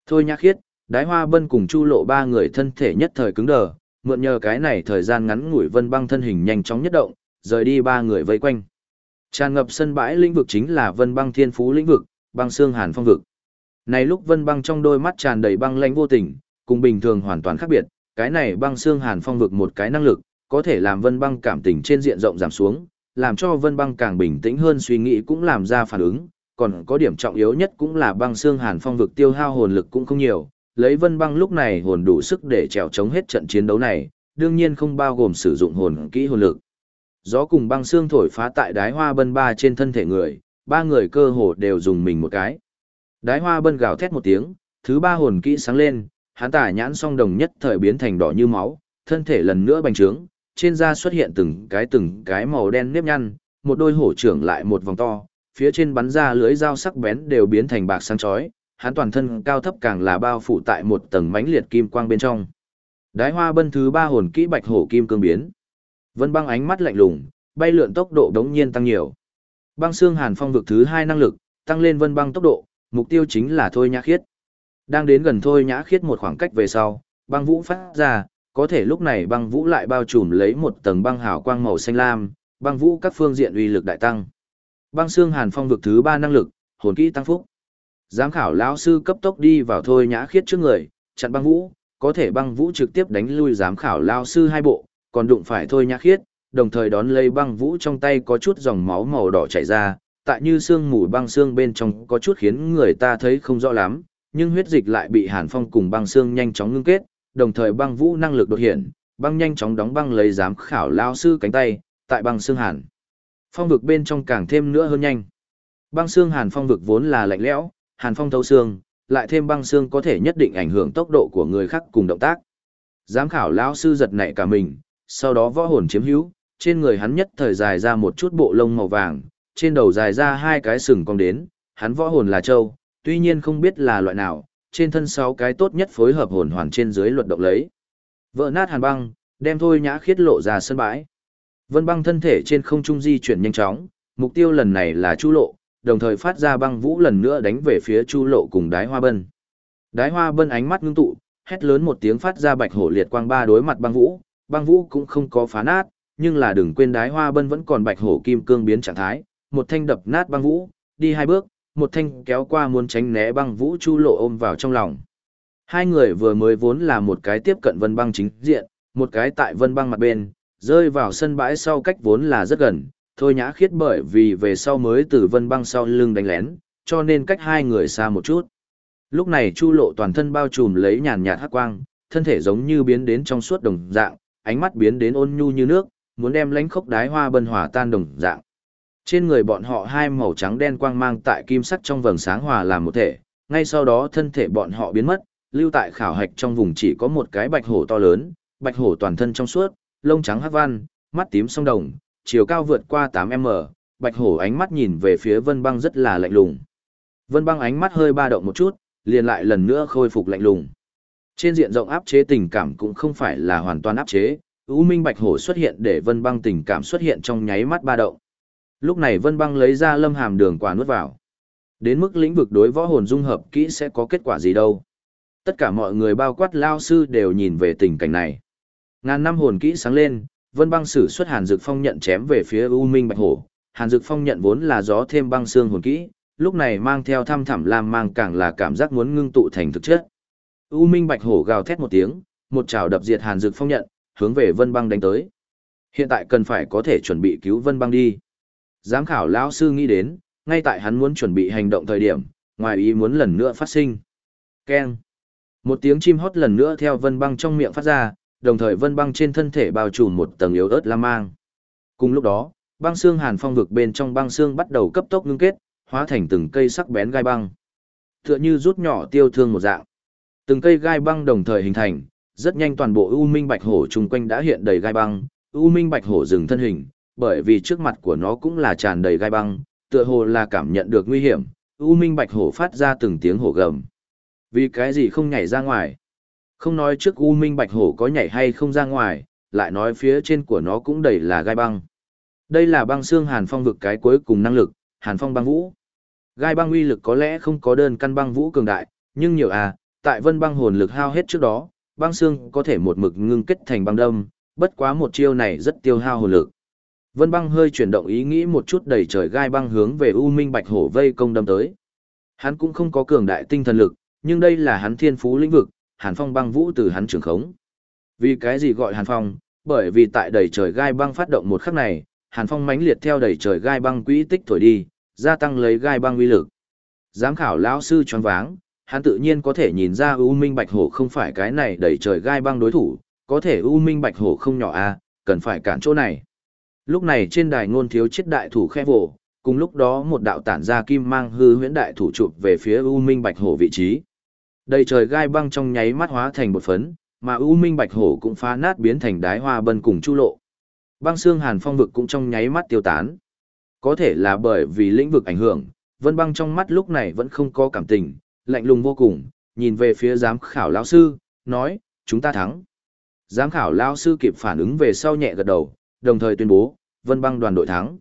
Thôi nhã khiết, đái hoa bân cùng chu lộ ba người thân thể nhất thời cứng đờ, mượn nhờ cái này thời gian ngắn ngủi vân băng thân hình nhanh chóng nhất động, rời đi ba người vây quanh. Tràn ngập sân bãi lĩnh vực chính là vân băng thiên phú lĩnh vực, băng xương hàn phong vực. Này lúc vân băng trong đôi mắt tràn đầy băng lãnh vô tình, cùng bình thường hoàn toàn khác biệt, cái này băng xương hàn phong vực một cái năng lực, có thể làm vân băng cảm tình trên diện rộng giảm xuống, làm cho vân băng càng bình tĩnh hơn suy nghĩ cũng làm ra phản ứng, còn có điểm trọng yếu nhất cũng là băng xương hàn phong vực tiêu hao hồn lực cũng không nhiều, lấy vân băng lúc này hồn đủ sức để trèo chống hết trận chiến đấu này, đương nhiên không bao gồm sử dụng hồn kỹ hồn lực. Gió cùng băng xương thổi phá tại đái hoa bân ba trên thân thể người, ba người cơ hồ đều dùng mình một cái. Đái hoa bân gào thét một tiếng, thứ ba hồn kỹ sáng lên, hắn tả nhãn song đồng nhất thời biến thành đỏ như máu, thân thể lần nữa bành trướng, trên da xuất hiện từng cái từng cái màu đen nếp nhăn, một đôi hổ trưởng lại một vòng to, phía trên bắn ra lưới dao sắc bén đều biến thành bạc sáng chói, hắn toàn thân cao thấp càng là bao phủ tại một tầng mãnh liệt kim quang bên trong. Đái hoa bân thứ ba hồn kỹ bạch hổ kim cương biến. Vân băng ánh mắt lạnh lùng, bay lượn tốc độ đống nhiên tăng nhiều. Băng xương hàn phong vực thứ hai năng lực, tăng lên vân băng tốc độ, mục tiêu chính là thôi nhã khiết. Đang đến gần thôi nhã khiết một khoảng cách về sau, băng vũ phát ra, có thể lúc này băng vũ lại bao trùm lấy một tầng băng hào quang màu xanh lam, băng vũ các phương diện uy lực đại tăng. Băng xương hàn phong vực thứ ba năng lực, hồn kỹ tăng phúc. Giám khảo lão sư cấp tốc đi vào thôi nhã khiết trước người, chặn băng vũ, có thể băng vũ trực tiếp đánh lui giám khảo lão sư hai bộ, còn đụng phải thôi nhã khiết, đồng thời đón lấy băng vũ trong tay có chút dòng máu màu đỏ chảy ra, tại như xương mù băng xương bên trong có chút khiến người ta thấy không rõ lắm, nhưng huyết dịch lại bị hàn phong cùng băng xương nhanh chóng ngưng kết, đồng thời băng vũ năng lực đột hiện, băng nhanh chóng đóng băng lấy giám khảo lao sư cánh tay, tại băng xương hàn. Phong vực bên trong càng thêm nữa hơn nhanh. Băng xương hàn phong vực vốn là lạnh lẽo, hàn phong thấu xương, lại thêm băng xương có thể nhất định ảnh hưởng tốc độ của người khác cùng động tác. Giám khảo lão sư giật nảy cả mình, sau đó võ hồn chiếm hữu, trên người hắn nhất thời dài ra một chút bộ lông màu vàng, trên đầu dài ra hai cái sừng cong đến, hắn võ hồn là châu, tuy nhiên không biết là loại nào, trên thân sáu cái tốt nhất phối hợp hồn hoàn trên dưới luật động lấy. Vỡ nát hàn băng, đem thôi nhã khiết lộ ra sân bãi. Vân băng thân thể trên không trung di chuyển nhanh chóng, mục tiêu lần này là chu lộ, đồng thời phát ra băng vũ lần nữa đánh về phía chu lộ cùng đái hoa bân. Đái hoa bân ánh mắt ngưng tụ, hét lớn một tiếng phát ra bạch hổ liệt quang ba đối mặt băng vũ, băng vũ cũng không có phá nát, nhưng là đừng quên đái hoa bân vẫn còn bạch hổ kim cương biến trạng thái, một thanh đập nát băng vũ, đi hai bước, một thanh kéo qua muốn tránh né băng vũ chu lộ ôm vào trong lòng. Hai người vừa mới vốn là một cái tiếp cận vân băng chính diện, một cái tại vân băng mặt bên, rơi vào sân bãi sau cách vốn là rất gần, thôi nhã khiết bởi vì về sau mới từ vân băng sau lưng đánh lén, cho nên cách hai người xa một chút. Lúc này chu lộ toàn thân bao trùm lấy nhàn nhạt hắc quang, thân thể giống như biến đến trong suốt đồng dạng, ánh mắt biến đến ôn nhu như nước, muốn đem lánh khốc đái hoa bân hòa tan đồng dạng. Trên người bọn họ hai màu trắng đen quang mang tại kim sắc trong vầng sáng hòa làm một thể, ngay sau đó thân thể bọn họ biến mất, lưu tại khảo hạch trong vùng chỉ có một cái bạch hổ to lớn, bạch hổ toàn thân trong suốt, lông trắng hắc văn, mắt tím song đồng, chiều cao vượt qua 8m, bạch hổ ánh mắt nhìn về phía vân băng rất là lạnh lùng. Vân băng ánh mắt hơi ba động một chút, liền lại lần nữa khôi phục lạnh lùng. Trên diện rộng áp chế tình cảm cũng không phải là hoàn toàn áp chế, U Minh Bạch Hổ xuất hiện để Vân Băng tình cảm xuất hiện trong nháy mắt ba động. Lúc này Vân Băng lấy ra Lâm Hàm đường quả nuốt vào. Đến mức lĩnh vực đối võ hồn dung hợp kỹ sẽ có kết quả gì đâu. Tất cả mọi người bao quát lao sư đều nhìn về tình cảnh này. Ngàn năm hồn kỹ sáng lên, Vân Băng sử xuất Hàn Dực Phong nhận chém về phía U Minh Bạch Hổ. Hàn Dực Phong nhận vốn là gió thêm băng xương hồn kỹ, lúc này mang theo thăm thẳm lam mang càng là cảm giác muốn ngưng tụ thành thực chất. U Minh Bạch Hổ gào thét một tiếng, một chảo đập diệt Hàn Dực Phong nhận, hướng về Vân Băng đánh tới. Hiện tại cần phải có thể chuẩn bị cứu Vân Băng đi. Giám khảo lão sư nghĩ đến, ngay tại hắn muốn chuẩn bị hành động thời điểm, ngoài ý muốn lần nữa phát sinh. Keng. Một tiếng chim hót lần nữa theo Vân Băng trong miệng phát ra, đồng thời Vân Băng trên thân thể bao trùm một tầng yếu ớt lam mang. Cùng lúc đó, băng xương hàn phong vực bên trong băng xương bắt đầu cấp tốc ngưng kết, hóa thành từng cây sắc bén gai băng. Tựa như rút nhỏ tiêu thương một dạng. Từng cây gai băng đồng thời hình thành, rất nhanh toàn bộ U Minh Bạch Hổ chung quanh đã hiện đầy gai băng, U Minh Bạch Hổ dừng thân hình, bởi vì trước mặt của nó cũng là tràn đầy gai băng, tựa hồ là cảm nhận được nguy hiểm, U Minh Bạch Hổ phát ra từng tiếng hổ gầm. Vì cái gì không nhảy ra ngoài? Không nói trước U Minh Bạch Hổ có nhảy hay không ra ngoài, lại nói phía trên của nó cũng đầy là gai băng. Đây là băng xương Hàn Phong vực cái cuối cùng năng lực, Hàn Phong băng vũ. Gai băng uy lực có lẽ không có đơn căn băng vũ cường đại, nhưng nhiều à, tại vân băng hồn lực hao hết trước đó, băng xương có thể một mực ngưng kết thành băng đâm, bất quá một chiêu này rất tiêu hao hồn lực. Vân băng hơi chuyển động ý nghĩ một chút đẩy trời gai băng hướng về U Minh Bạch Hổ vây công đâm tới. Hắn cũng không có cường đại tinh thần lực, nhưng đây là hắn thiên phú lĩnh vực, Hàn Phong băng vũ từ hắn trường khống. Vì cái gì gọi Hàn Phong? Bởi vì tại đầy trời gai băng phát động một khắc này, Hàn Phong mãnh liệt theo đầy trời gai băng quỹ tích thổi đi, gia tăng lấy gai băng uy lực. Giám khảo lão sư choáng váng, hắn tự nhiên có thể nhìn ra U Minh Bạch Hổ không phải cái này đầy trời gai băng đối thủ, có thể U Minh Bạch Hổ không nhỏ a, à, cần phải cản chỗ này. Lúc này trên đài ngôn thiếu chết đại thủ khẽ vồ, cùng lúc đó một đạo tản ra kim mang hư huyễn đại thủ chụp về phía U Minh Bạch Hổ vị trí. Đầy trời gai băng trong nháy mắt hóa thành một phấn, mà U Minh Bạch Hổ cũng phá nát biến thành đái hoa bân cùng chu lộ. Băng xương hàn phong vực cũng trong nháy mắt tiêu tán. Có thể là bởi vì lĩnh vực ảnh hưởng, vân băng trong mắt lúc này vẫn không có cảm tình, lạnh lùng vô cùng, nhìn về phía giám khảo lão sư, nói, chúng ta thắng. Giám khảo lão sư kịp phản ứng về sau nhẹ gật đầu, đồng thời tuyên bố, vân băng đoàn đội thắng.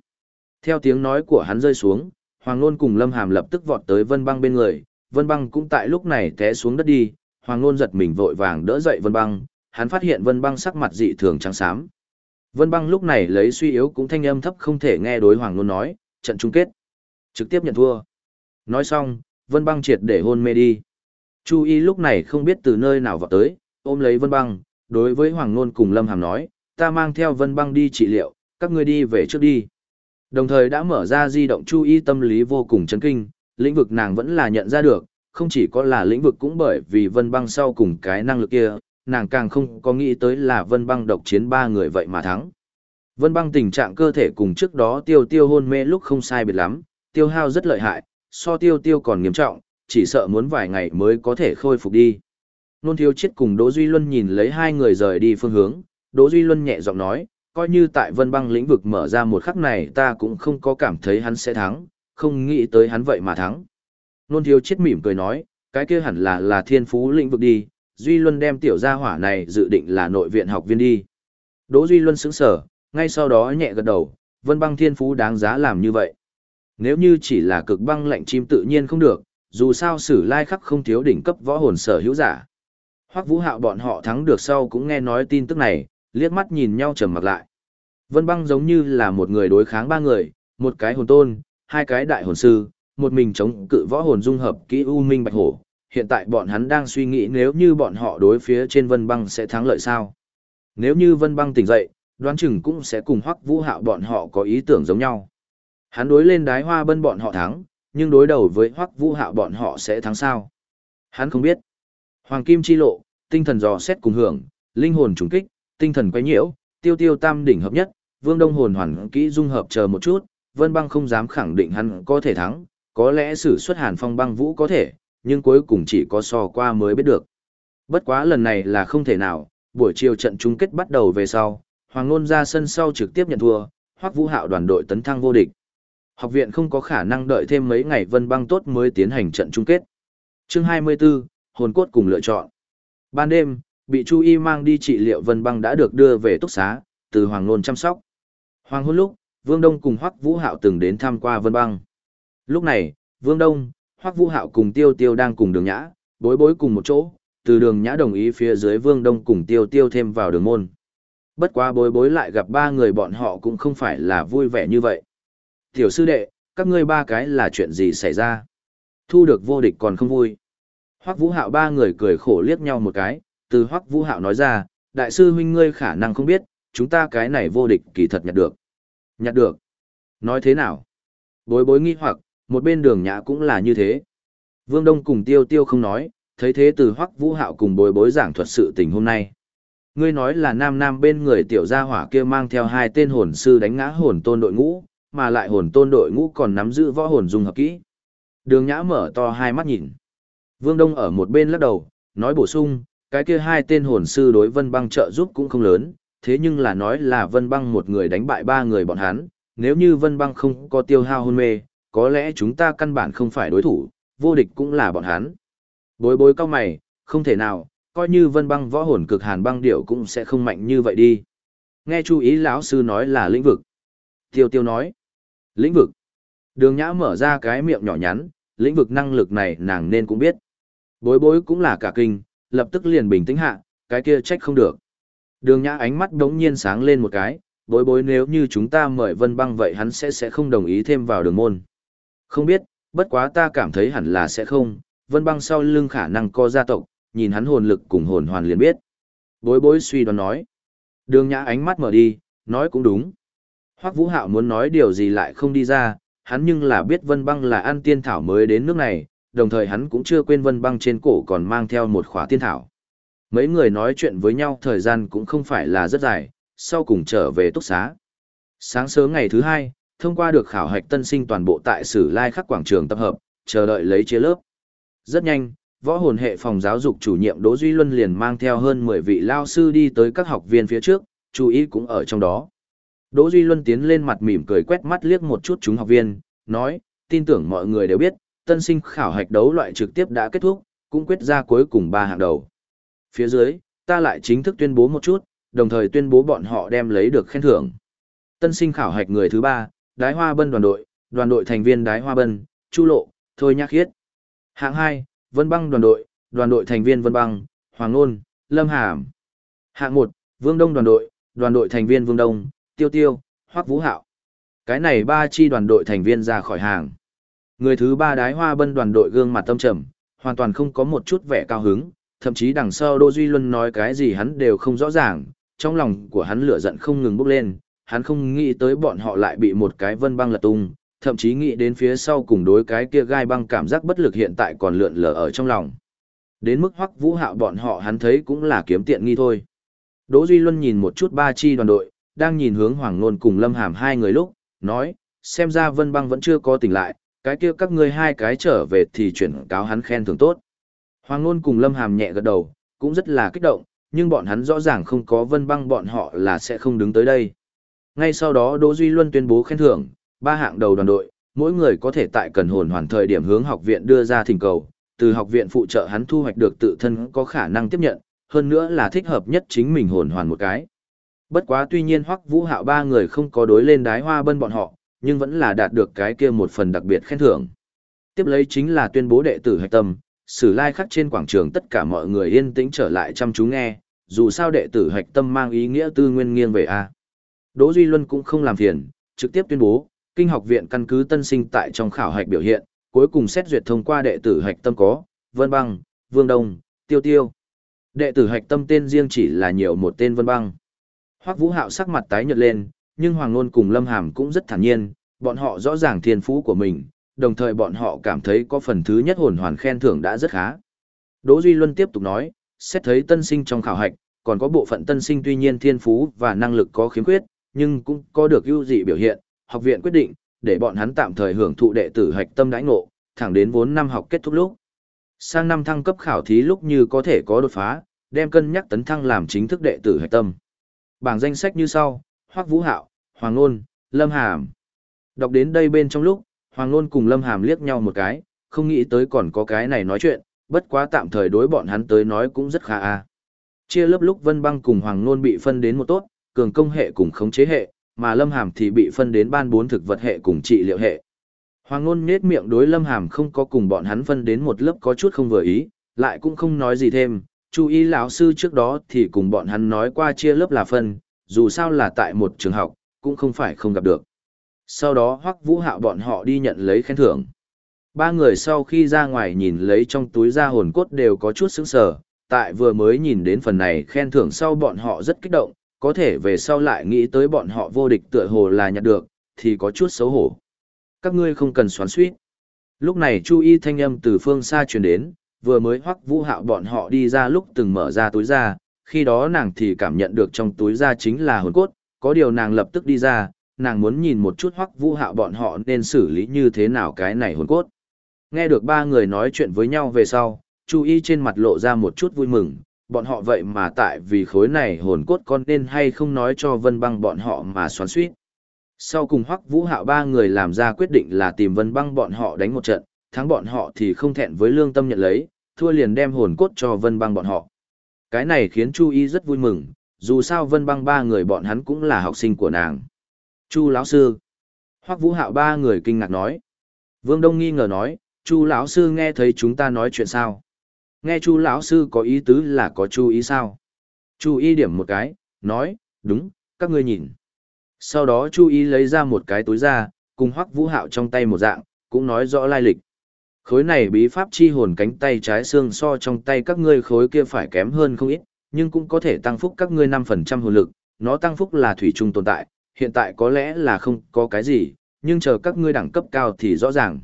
Theo tiếng nói của hắn rơi xuống, Hoàng Nôn cùng Lâm Hàm lập tức vọt tới vân băng bên người, vân băng cũng tại lúc này té xuống đất đi, Hoàng Nôn giật mình vội vàng đỡ dậy vân băng, hắn phát hiện vân băng sắc mặt dị thường trắng xám. Vân băng lúc này lấy suy yếu cũng thanh âm thấp không thể nghe đối Hoàng Nôn nói, trận chung kết. Trực tiếp nhận thua. Nói xong, Vân băng triệt để hôn mê đi. Chu y lúc này không biết từ nơi nào vào tới, ôm lấy Vân băng, đối với Hoàng Nôn cùng Lâm Hàm nói, ta mang theo Vân băng đi trị liệu, các ngươi đi về trước đi. Đồng thời đã mở ra di động Chu y tâm lý vô cùng chấn kinh, lĩnh vực nàng vẫn là nhận ra được, không chỉ có là lĩnh vực cũng bởi vì Vân băng sau cùng cái năng lực kia, nàng càng không có nghĩ tới là Vân băng độc chiến ba người vậy mà thắng. Vân băng tình trạng cơ thể cùng trước đó tiêu tiêu hôn mê lúc không sai biệt lắm, tiêu hao rất lợi hại, so tiêu tiêu còn nghiêm trọng, chỉ sợ muốn vài ngày mới có thể khôi phục đi. Nôn thiếu chết cùng Đỗ Duy Luân nhìn lấy hai người rời đi phương hướng, Đỗ Duy Luân nhẹ giọng nói, coi như tại vân băng lĩnh vực mở ra một khắc này ta cũng không có cảm thấy hắn sẽ thắng, không nghĩ tới hắn vậy mà thắng. Nôn thiếu chết mỉm cười nói, cái kia hẳn là là thiên phú lĩnh vực đi, Duy Luân đem tiểu gia hỏa này dự định là nội viện học viên đi. Đỗ Duy Luân sững sờ, ngay sau đó nhẹ gật đầu, vân băng thiên phú đáng giá làm như vậy. Nếu như chỉ là cực băng lạnh chim tự nhiên không được, dù sao sử lai khắc không thiếu đỉnh cấp võ hồn sở hữu giả. Hoắc Vũ Hạo bọn họ thắng được sau cũng nghe nói tin tức này, liếc mắt nhìn nhau trầm mặc lại. Vân băng giống như là một người đối kháng ba người, một cái hồn tôn, hai cái đại hồn sư, một mình chống cự võ hồn dung hợp kỹ U Minh Bạch Hổ. Hiện tại bọn hắn đang suy nghĩ nếu như bọn họ đối phía trên Vân băng sẽ thắng lợi sao. Nếu như Vân băng tỉnh dậy, đoán chừng cũng sẽ cùng Hoắc Vũ Hạo bọn họ có ý tưởng giống nhau. Hắn đối lên đái hoa bân bọn họ thắng, nhưng đối đầu với Hoắc Vũ Hạo bọn họ sẽ thắng sao? Hắn không biết. Hoàng Kim chi lộ, tinh thần dò xét cùng hưởng, linh hồn trùng kích, tinh thần quấy nhiễu, tiêu tiêu tam đỉnh hợp nhất, Vương Đông hồn hoàn kỹ dung hợp chờ một chút, Vân Băng không dám khẳng định hắn có thể thắng, có lẽ sử xuất Hàn Phong băng vũ có thể, nhưng cuối cùng chỉ có so qua mới biết được. Bất quá lần này là không thể nào, buổi chiều trận chung kết bắt đầu về sau, Hoàng Nôn ra sân sau trực tiếp nhận thua, Hoắc Vũ Hạo đoàn đội tấn thăng vô địch. Học viện không có khả năng đợi thêm mấy ngày Vân Băng tốt mới tiến hành trận chung kết. Chương 24, hồn cốt cùng lựa chọn. Ban đêm, bị Chu Y mang đi trị liệu Vân Băng đã được đưa về túc xá, từ Hoàng Nôn chăm sóc. Hoàng hôn lúc, Vương Đông cùng Hoắc Vũ Hạo từng đến thăm qua Vân Băng. Lúc này, Vương Đông, Hoắc Vũ Hạo cùng Tiêu Tiêu đang cùng Đường Nhã, bối bối cùng một chỗ, từ Đường Nhã đồng ý phía dưới Vương Đông cùng Tiêu Tiêu thêm vào đường môn. Bất quá bối bối lại gặp ba người bọn họ cũng không phải là vui vẻ như vậy. Tiểu sư đệ, các ngươi ba cái là chuyện gì xảy ra? Thu được vô địch còn không vui. Hoắc Vũ Hạo ba người cười khổ liếc nhau một cái, từ Hoắc Vũ Hạo nói ra, đại sư huynh ngươi khả năng không biết, chúng ta cái này vô địch kỳ thật nhặt được. Nhặt được. Nói thế nào? Bối bối nghi hoặc, một bên đường nhã cũng là như thế. Vương Đông cùng tiêu tiêu không nói, thấy thế từ Hoắc Vũ Hạo cùng bối bối giảng thuật sự tình hôm nay. Ngươi nói là nam nam bên người tiểu gia hỏa kia mang theo hai tên hồn sư đánh ngã hồn tôn đội ngũ, mà lại hồn tôn đội ngũ còn nắm giữ võ hồn dung hợp kỹ. Đường Nhã mở to hai mắt nhìn. Vương Đông ở một bên lắc đầu, nói bổ sung, cái kia hai tên hồn sư đối Vân Băng trợ giúp cũng không lớn, thế nhưng là nói là Vân Băng một người đánh bại ba người bọn hắn, nếu như Vân Băng không có tiêu hao hôn mê, có lẽ chúng ta căn bản không phải đối thủ, vô địch cũng là bọn hắn. Bối bối cao mày, không thể nào, coi như Vân Băng võ hồn cực hàn băng điệu cũng sẽ không mạnh như vậy đi. Nghe chú ý lão sư nói là lĩnh vực. Tiêu tiêu nói, lĩnh vực. Đường Nhã mở ra cái miệng nhỏ nhắn, lĩnh vực năng lực này nàng nên cũng biết. Bối bối cũng là cả kinh, lập tức liền bình tĩnh hạ, cái kia trách không được. Đường nhã ánh mắt đống nhiên sáng lên một cái, bối bối nếu như chúng ta mời vân băng vậy hắn sẽ sẽ không đồng ý thêm vào đường môn. Không biết, bất quá ta cảm thấy hẳn là sẽ không, vân băng sau lưng khả năng có gia tộc, nhìn hắn hồn lực cùng hồn hoàn liền biết. Bối bối suy đoán nói. Đường nhã ánh mắt mở đi, nói cũng đúng. Hoắc Vũ Hạo muốn nói điều gì lại không đi ra, hắn nhưng là biết Vân Băng là ăn tiên thảo mới đến nước này, đồng thời hắn cũng chưa quên Vân Băng trên cổ còn mang theo một khóa tiên thảo. Mấy người nói chuyện với nhau thời gian cũng không phải là rất dài, sau cùng trở về túc xá. Sáng sớm ngày thứ hai, thông qua được khảo hạch tân sinh toàn bộ tại Sử Lai Khắc quảng trường tập hợp, chờ đợi lấy chia lớp. Rất nhanh, võ hồn hệ phòng giáo dục chủ nhiệm Đỗ Duy Luân liền mang theo hơn 10 vị lao sư đi tới các học viên phía trước, chú ý cũng ở trong đó. Đỗ Duy Luân tiến lên mặt mỉm cười quét mắt liếc một chút chúng học viên, nói, tin tưởng mọi người đều biết, tân sinh khảo hạch đấu loại trực tiếp đã kết thúc, cũng quyết ra cuối cùng ba hạng đầu. Phía dưới, ta lại chính thức tuyên bố một chút, đồng thời tuyên bố bọn họ đem lấy được khen thưởng. Tân sinh khảo hạch người thứ ba, Đái Hoa Bân đoàn đội, đoàn đội thành viên Đái Hoa Bân, Chu Lộ, Thôi Nhạc Khiết. Hạng hai, Vân Băng đoàn đội, đoàn đội thành viên Vân Băng, Hoàng Nôn, Lâm Hàm. Hạng một, Vương Đông đoàn đội, đoàn đội thành viên Vương Đông, Tiêu Tiêu, Hoắc Vũ Hạo. Cái này ba chi đoàn đội thành viên ra khỏi hàng. Người thứ ba Đái Hoa Bân đoàn đội gương mặt tâm trầm, hoàn toàn không có một chút vẻ cao hứng, thậm chí đằng sau Đỗ Duy Luân nói cái gì hắn đều không rõ ràng, trong lòng của hắn lửa giận không ngừng bốc lên, hắn không nghĩ tới bọn họ lại bị một cái vân băng lật tung, thậm chí nghĩ đến phía sau cùng đối cái kia gai băng cảm giác bất lực hiện tại còn lượn lờ ở trong lòng. Đến mức hoắc vũ hạo bọn họ hắn thấy cũng là kiếm tiện nghi thôi. Đỗ Duy Luân nhìn một chút ba chi đoàn đội, đang nhìn hướng Hoàng Nôn cùng Lâm Hàm hai người lúc, nói, xem ra Vân Băng vẫn chưa có tỉnh lại, cái kia các ngươi hai cái trở về thì chuyển cáo hắn khen thưởng tốt. Hoàng Nôn cùng Lâm Hàm nhẹ gật đầu, cũng rất là kích động, nhưng bọn hắn rõ ràng không có Vân Băng bọn họ là sẽ không đứng tới đây. Ngay sau đó Đỗ Duy Luân tuyên bố khen thưởng, ba hạng đầu đoàn đội, mỗi người có thể tại cần hồn hoàn thời điểm hướng học viện đưa ra thỉnh cầu, từ học viện phụ trợ hắn thu hoạch được tự thân có khả năng tiếp nhận, hơn nữa là thích hợp nhất chính mình hồn hoàn một cái. Bất quá tuy nhiên Hoắc Vũ Hạo ba người không có đối lên đái hoa bân bọn họ, nhưng vẫn là đạt được cái kia một phần đặc biệt khen thưởng. Tiếp lấy chính là tuyên bố đệ tử hạch tâm, sử lai khắc trên quảng trường tất cả mọi người yên tĩnh trở lại chăm chú nghe, dù sao đệ tử hạch tâm mang ý nghĩa tư nguyên nghiêng về A. Đỗ Duy Luân cũng không làm phiền, trực tiếp tuyên bố, kinh học viện căn cứ tân sinh tại trong khảo hạch biểu hiện, cuối cùng xét duyệt thông qua đệ tử hạch tâm có, Vân Băng, Vương Đông, Tiêu Tiêu. Đệ tử hạch tâm tên riêng chỉ là nhiều một tên Vân Băng. Hoắc Vũ Hạo sắc mặt tái nhợt lên, nhưng Hoàng Nôn cùng Lâm Hàm cũng rất thản nhiên, bọn họ rõ ràng thiên phú của mình, đồng thời bọn họ cảm thấy có phần thứ nhất hồn hoàn khen thưởng đã rất khá. Đỗ Duy Luân tiếp tục nói, xét thấy tân sinh trong khảo hạch, còn có bộ phận tân sinh tuy nhiên thiên phú và năng lực có khiếm khuyết, nhưng cũng có được ưu dị biểu hiện, học viện quyết định, để bọn hắn tạm thời hưởng thụ đệ tử hạch tâm đãi ngộ, thẳng đến vốn năm học kết thúc lúc. Sang năm thăng cấp khảo thí lúc như có thể có đột phá, đem cân nhắc tấn thăng làm chính thức đệ tử hạch tâm. Bảng danh sách như sau, Hoắc Vũ Hạo, Hoàng Nôn, Lâm Hàm. Đọc đến đây bên trong lúc, Hoàng Nôn cùng Lâm Hàm liếc nhau một cái, không nghĩ tới còn có cái này nói chuyện, bất quá tạm thời đối bọn hắn tới nói cũng rất khá a. Chia lớp lúc Vân Băng cùng Hoàng Nôn bị phân đến một tốt, cường công hệ cùng khống chế hệ, mà Lâm Hàm thì bị phân đến ban bốn thực vật hệ cùng trị liệu hệ. Hoàng Nôn nết miệng đối Lâm Hàm không có cùng bọn hắn phân đến một lớp có chút không vừa ý, lại cũng không nói gì thêm, chú ý lão sư trước đó thì cùng bọn hắn nói qua chia lớp là phân, dù sao là tại một trường học, cũng không phải không gặp được. Sau đó Hoắc Vũ Hạo bọn họ đi nhận lấy khen thưởng. Ba người sau khi ra ngoài nhìn lấy trong túi da hồn cốt đều có chút sững sờ, tại vừa mới nhìn đến phần này khen thưởng sau bọn họ rất kích động, có thể về sau lại nghĩ tới bọn họ vô địch tựa hồ là nhặt được, thì có chút xấu hổ. Các ngươi không cần xoắn suýt. Lúc này Chu Y thanh âm từ phương xa truyền đến, vừa mới hoắc vũ hạo bọn họ đi ra lúc từng mở ra túi ra, khi đó nàng thì cảm nhận được trong túi ra chính là hồn cốt, có điều nàng lập tức đi ra, nàng muốn nhìn một chút hoắc vũ hạo bọn họ nên xử lý như thế nào cái này hồn cốt. Nghe được ba người nói chuyện với nhau về sau, Chu Y trên mặt lộ ra một chút vui mừng, bọn họ vậy mà tại vì khối này hồn cốt con nên hay không nói cho Vân Băng bọn họ mà xoắn suýt. Sau cùng Hoắc Vũ Hạo ba người làm ra quyết định là tìm Vân Băng bọn họ đánh một trận, thắng bọn họ thì không thẹn với lương tâm nhận lấy, thua liền đem hồn cốt cho Vân Băng bọn họ. Cái này khiến Chu Y rất vui mừng, dù sao Vân Băng ba người bọn hắn cũng là học sinh của nàng. Chu lão sư. Hoắc Vũ Hạo ba người kinh ngạc nói. Vương Đông nghi ngờ nói, Chu lão sư nghe thấy chúng ta nói chuyện sao? Nghe Chu lão sư có ý tứ là có chú ý sao? Chu Y điểm một cái, nói, đúng, các ngươi nhìn. Sau đó Chu Y lấy ra một cái túi ra, cùng Hoắc Vũ Hạo trong tay một dạng, cũng nói rõ lai lịch. Khối này bí pháp chi hồn cánh tay trái xương so trong tay các ngươi khối kia phải kém hơn không ít, nhưng cũng có thể tăng phúc các ngươi năm phần trăm hồn lực, nó tăng phúc là thủy chung tồn tại, hiện tại có lẽ là không có cái gì, nhưng chờ các ngươi đẳng cấp cao thì rõ ràng.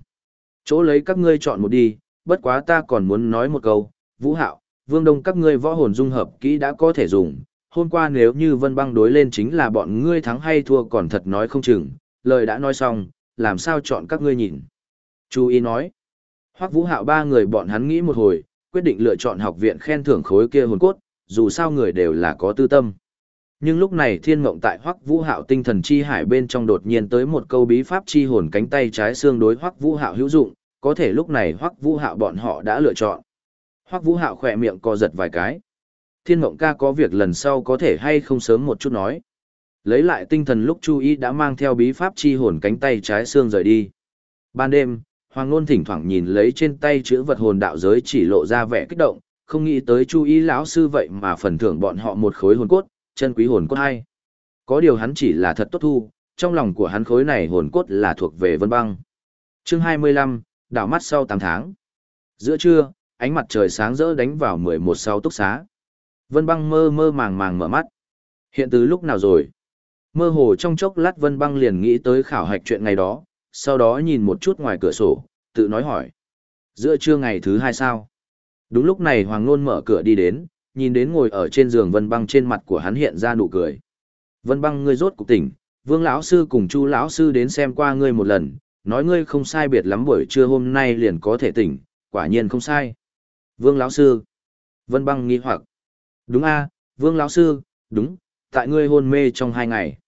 Chỗ lấy các ngươi chọn một đi, bất quá ta còn muốn nói một câu, Vũ Hạo, Vương Đông các ngươi võ hồn dung hợp kỹ đã có thể dùng, hôm qua nếu như Vân Băng đối lên chính là bọn ngươi thắng hay thua còn thật nói không chừng, lời đã nói xong, làm sao chọn các ngươi nhìn. Chú ý nói, Hoắc Vũ Hạo ba người bọn hắn nghĩ một hồi, quyết định lựa chọn học viện khen thưởng khối kia hồn cốt, dù sao người đều là có tư tâm. Nhưng lúc này thiên mộng tại Hoắc Vũ Hạo tinh thần chi hải bên trong đột nhiên tới một câu bí pháp chi hồn cánh tay trái xương đối Hoắc Vũ Hạo hữu dụng, có thể lúc này Hoắc Vũ Hạo bọn họ đã lựa chọn. Hoắc Vũ Hạo khỏe miệng co giật vài cái. Thiên Mộng ca có việc lần sau có thể hay không sớm một chút nói. Lấy lại tinh thần lúc Chu Y đã mang theo bí pháp chi hồn cánh tay trái xương rời đi. Ban đêm, Hoàng Nôn thỉnh thoảng nhìn lấy trên tay chữ vật hồn đạo giới chỉ lộ ra vẻ kích động, không nghĩ tới Chu Y lão sư vậy mà phần thưởng bọn họ một khối hồn cốt, chân quý hồn cốt hay. Có điều hắn chỉ là thật tốt thu, trong lòng của hắn khối này hồn cốt là thuộc về Vân Băng. Chương 25, đảo mắt sau 8 tháng. Giữa trưa, ánh mặt trời sáng rỡ đánh vào 11 sau túc xá. Vân băng mơ mơ màng màng mở mắt. Hiện từ lúc nào rồi? Mơ hồ trong chốc lát Vân băng liền nghĩ tới khảo hạch chuyện ngày đó, sau đó nhìn một chút ngoài cửa sổ, tự nói hỏi. Giữa trưa ngày thứ hai sao? Đúng lúc này Hoàng Nôn mở cửa đi đến, nhìn đến ngồi ở trên giường Vân băng trên mặt của hắn hiện ra nụ cười. Vân băng ngươi rốt cuộc tỉnh, vương lão sư cùng chu lão sư đến xem qua ngươi một lần, nói ngươi không sai biệt lắm buổi trưa hôm nay liền có thể tỉnh, quả nhiên không sai. Vương lão sư. Vân băng nghi hoặc. Đúng a, vương lão sư, đúng, tại ngươi hôn mê trong hai ngày.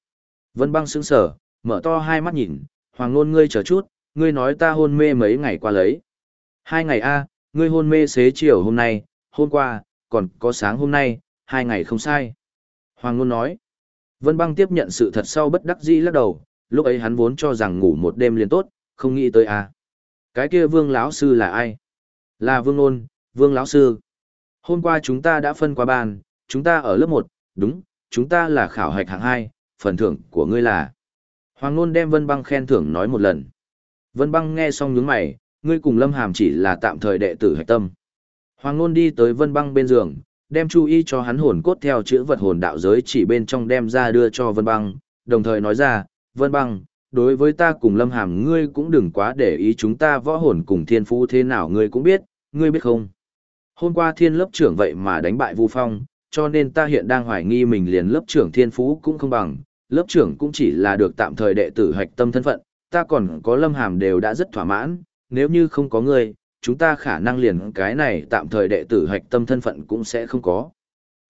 Vân băng sững sờ mở to hai mắt nhìn, hoàng ngôn ngươi chờ chút, ngươi nói ta hôn mê mấy ngày qua lấy. Hai ngày a, ngươi hôn mê xế chiều hôm nay, hôm qua, còn có sáng hôm nay, hai ngày không sai. Hoàng Ngôn nói. Vân băng tiếp nhận sự thật sau bất đắc dĩ lắc đầu, lúc ấy hắn vốn cho rằng ngủ một đêm liền tốt, không nghĩ tới à Cái kia vương lão sư là ai? Là vương nôn, vương lão sư. Hôm qua chúng ta đã phân qua bàn, chúng ta ở lớp một, đúng, chúng ta là khảo hạch hạng hai, phần thưởng của ngươi là. Hoàng Nôn đem Vân Băng khen thưởng nói một lần. Vân Băng nghe xong nhướng mày, ngươi cùng Lâm Hàm chỉ là tạm thời đệ tử hạch tâm. Hoàng Nôn đi tới Vân Băng bên giường, đem chú ý cho hắn hồn cốt theo chữ vật hồn đạo giới chỉ bên trong đem ra đưa cho Vân Băng, đồng thời nói ra, Vân Băng, đối với ta cùng Lâm Hàm ngươi cũng đừng quá để ý chúng ta võ hồn cùng thiên phú thế nào ngươi cũng biết, ngươi biết không? Hôm qua thiên lớp trưởng vậy mà đánh bại Vu Phong, cho nên ta hiện đang hoài nghi mình liền lớp trưởng thiên phú cũng không bằng, lớp trưởng cũng chỉ là được tạm thời đệ tử hạch tâm thân phận, ta còn có lâm hàm đều đã rất thỏa mãn, nếu như không có ngươi, chúng ta khả năng liền cái này tạm thời đệ tử hạch tâm thân phận cũng sẽ không có.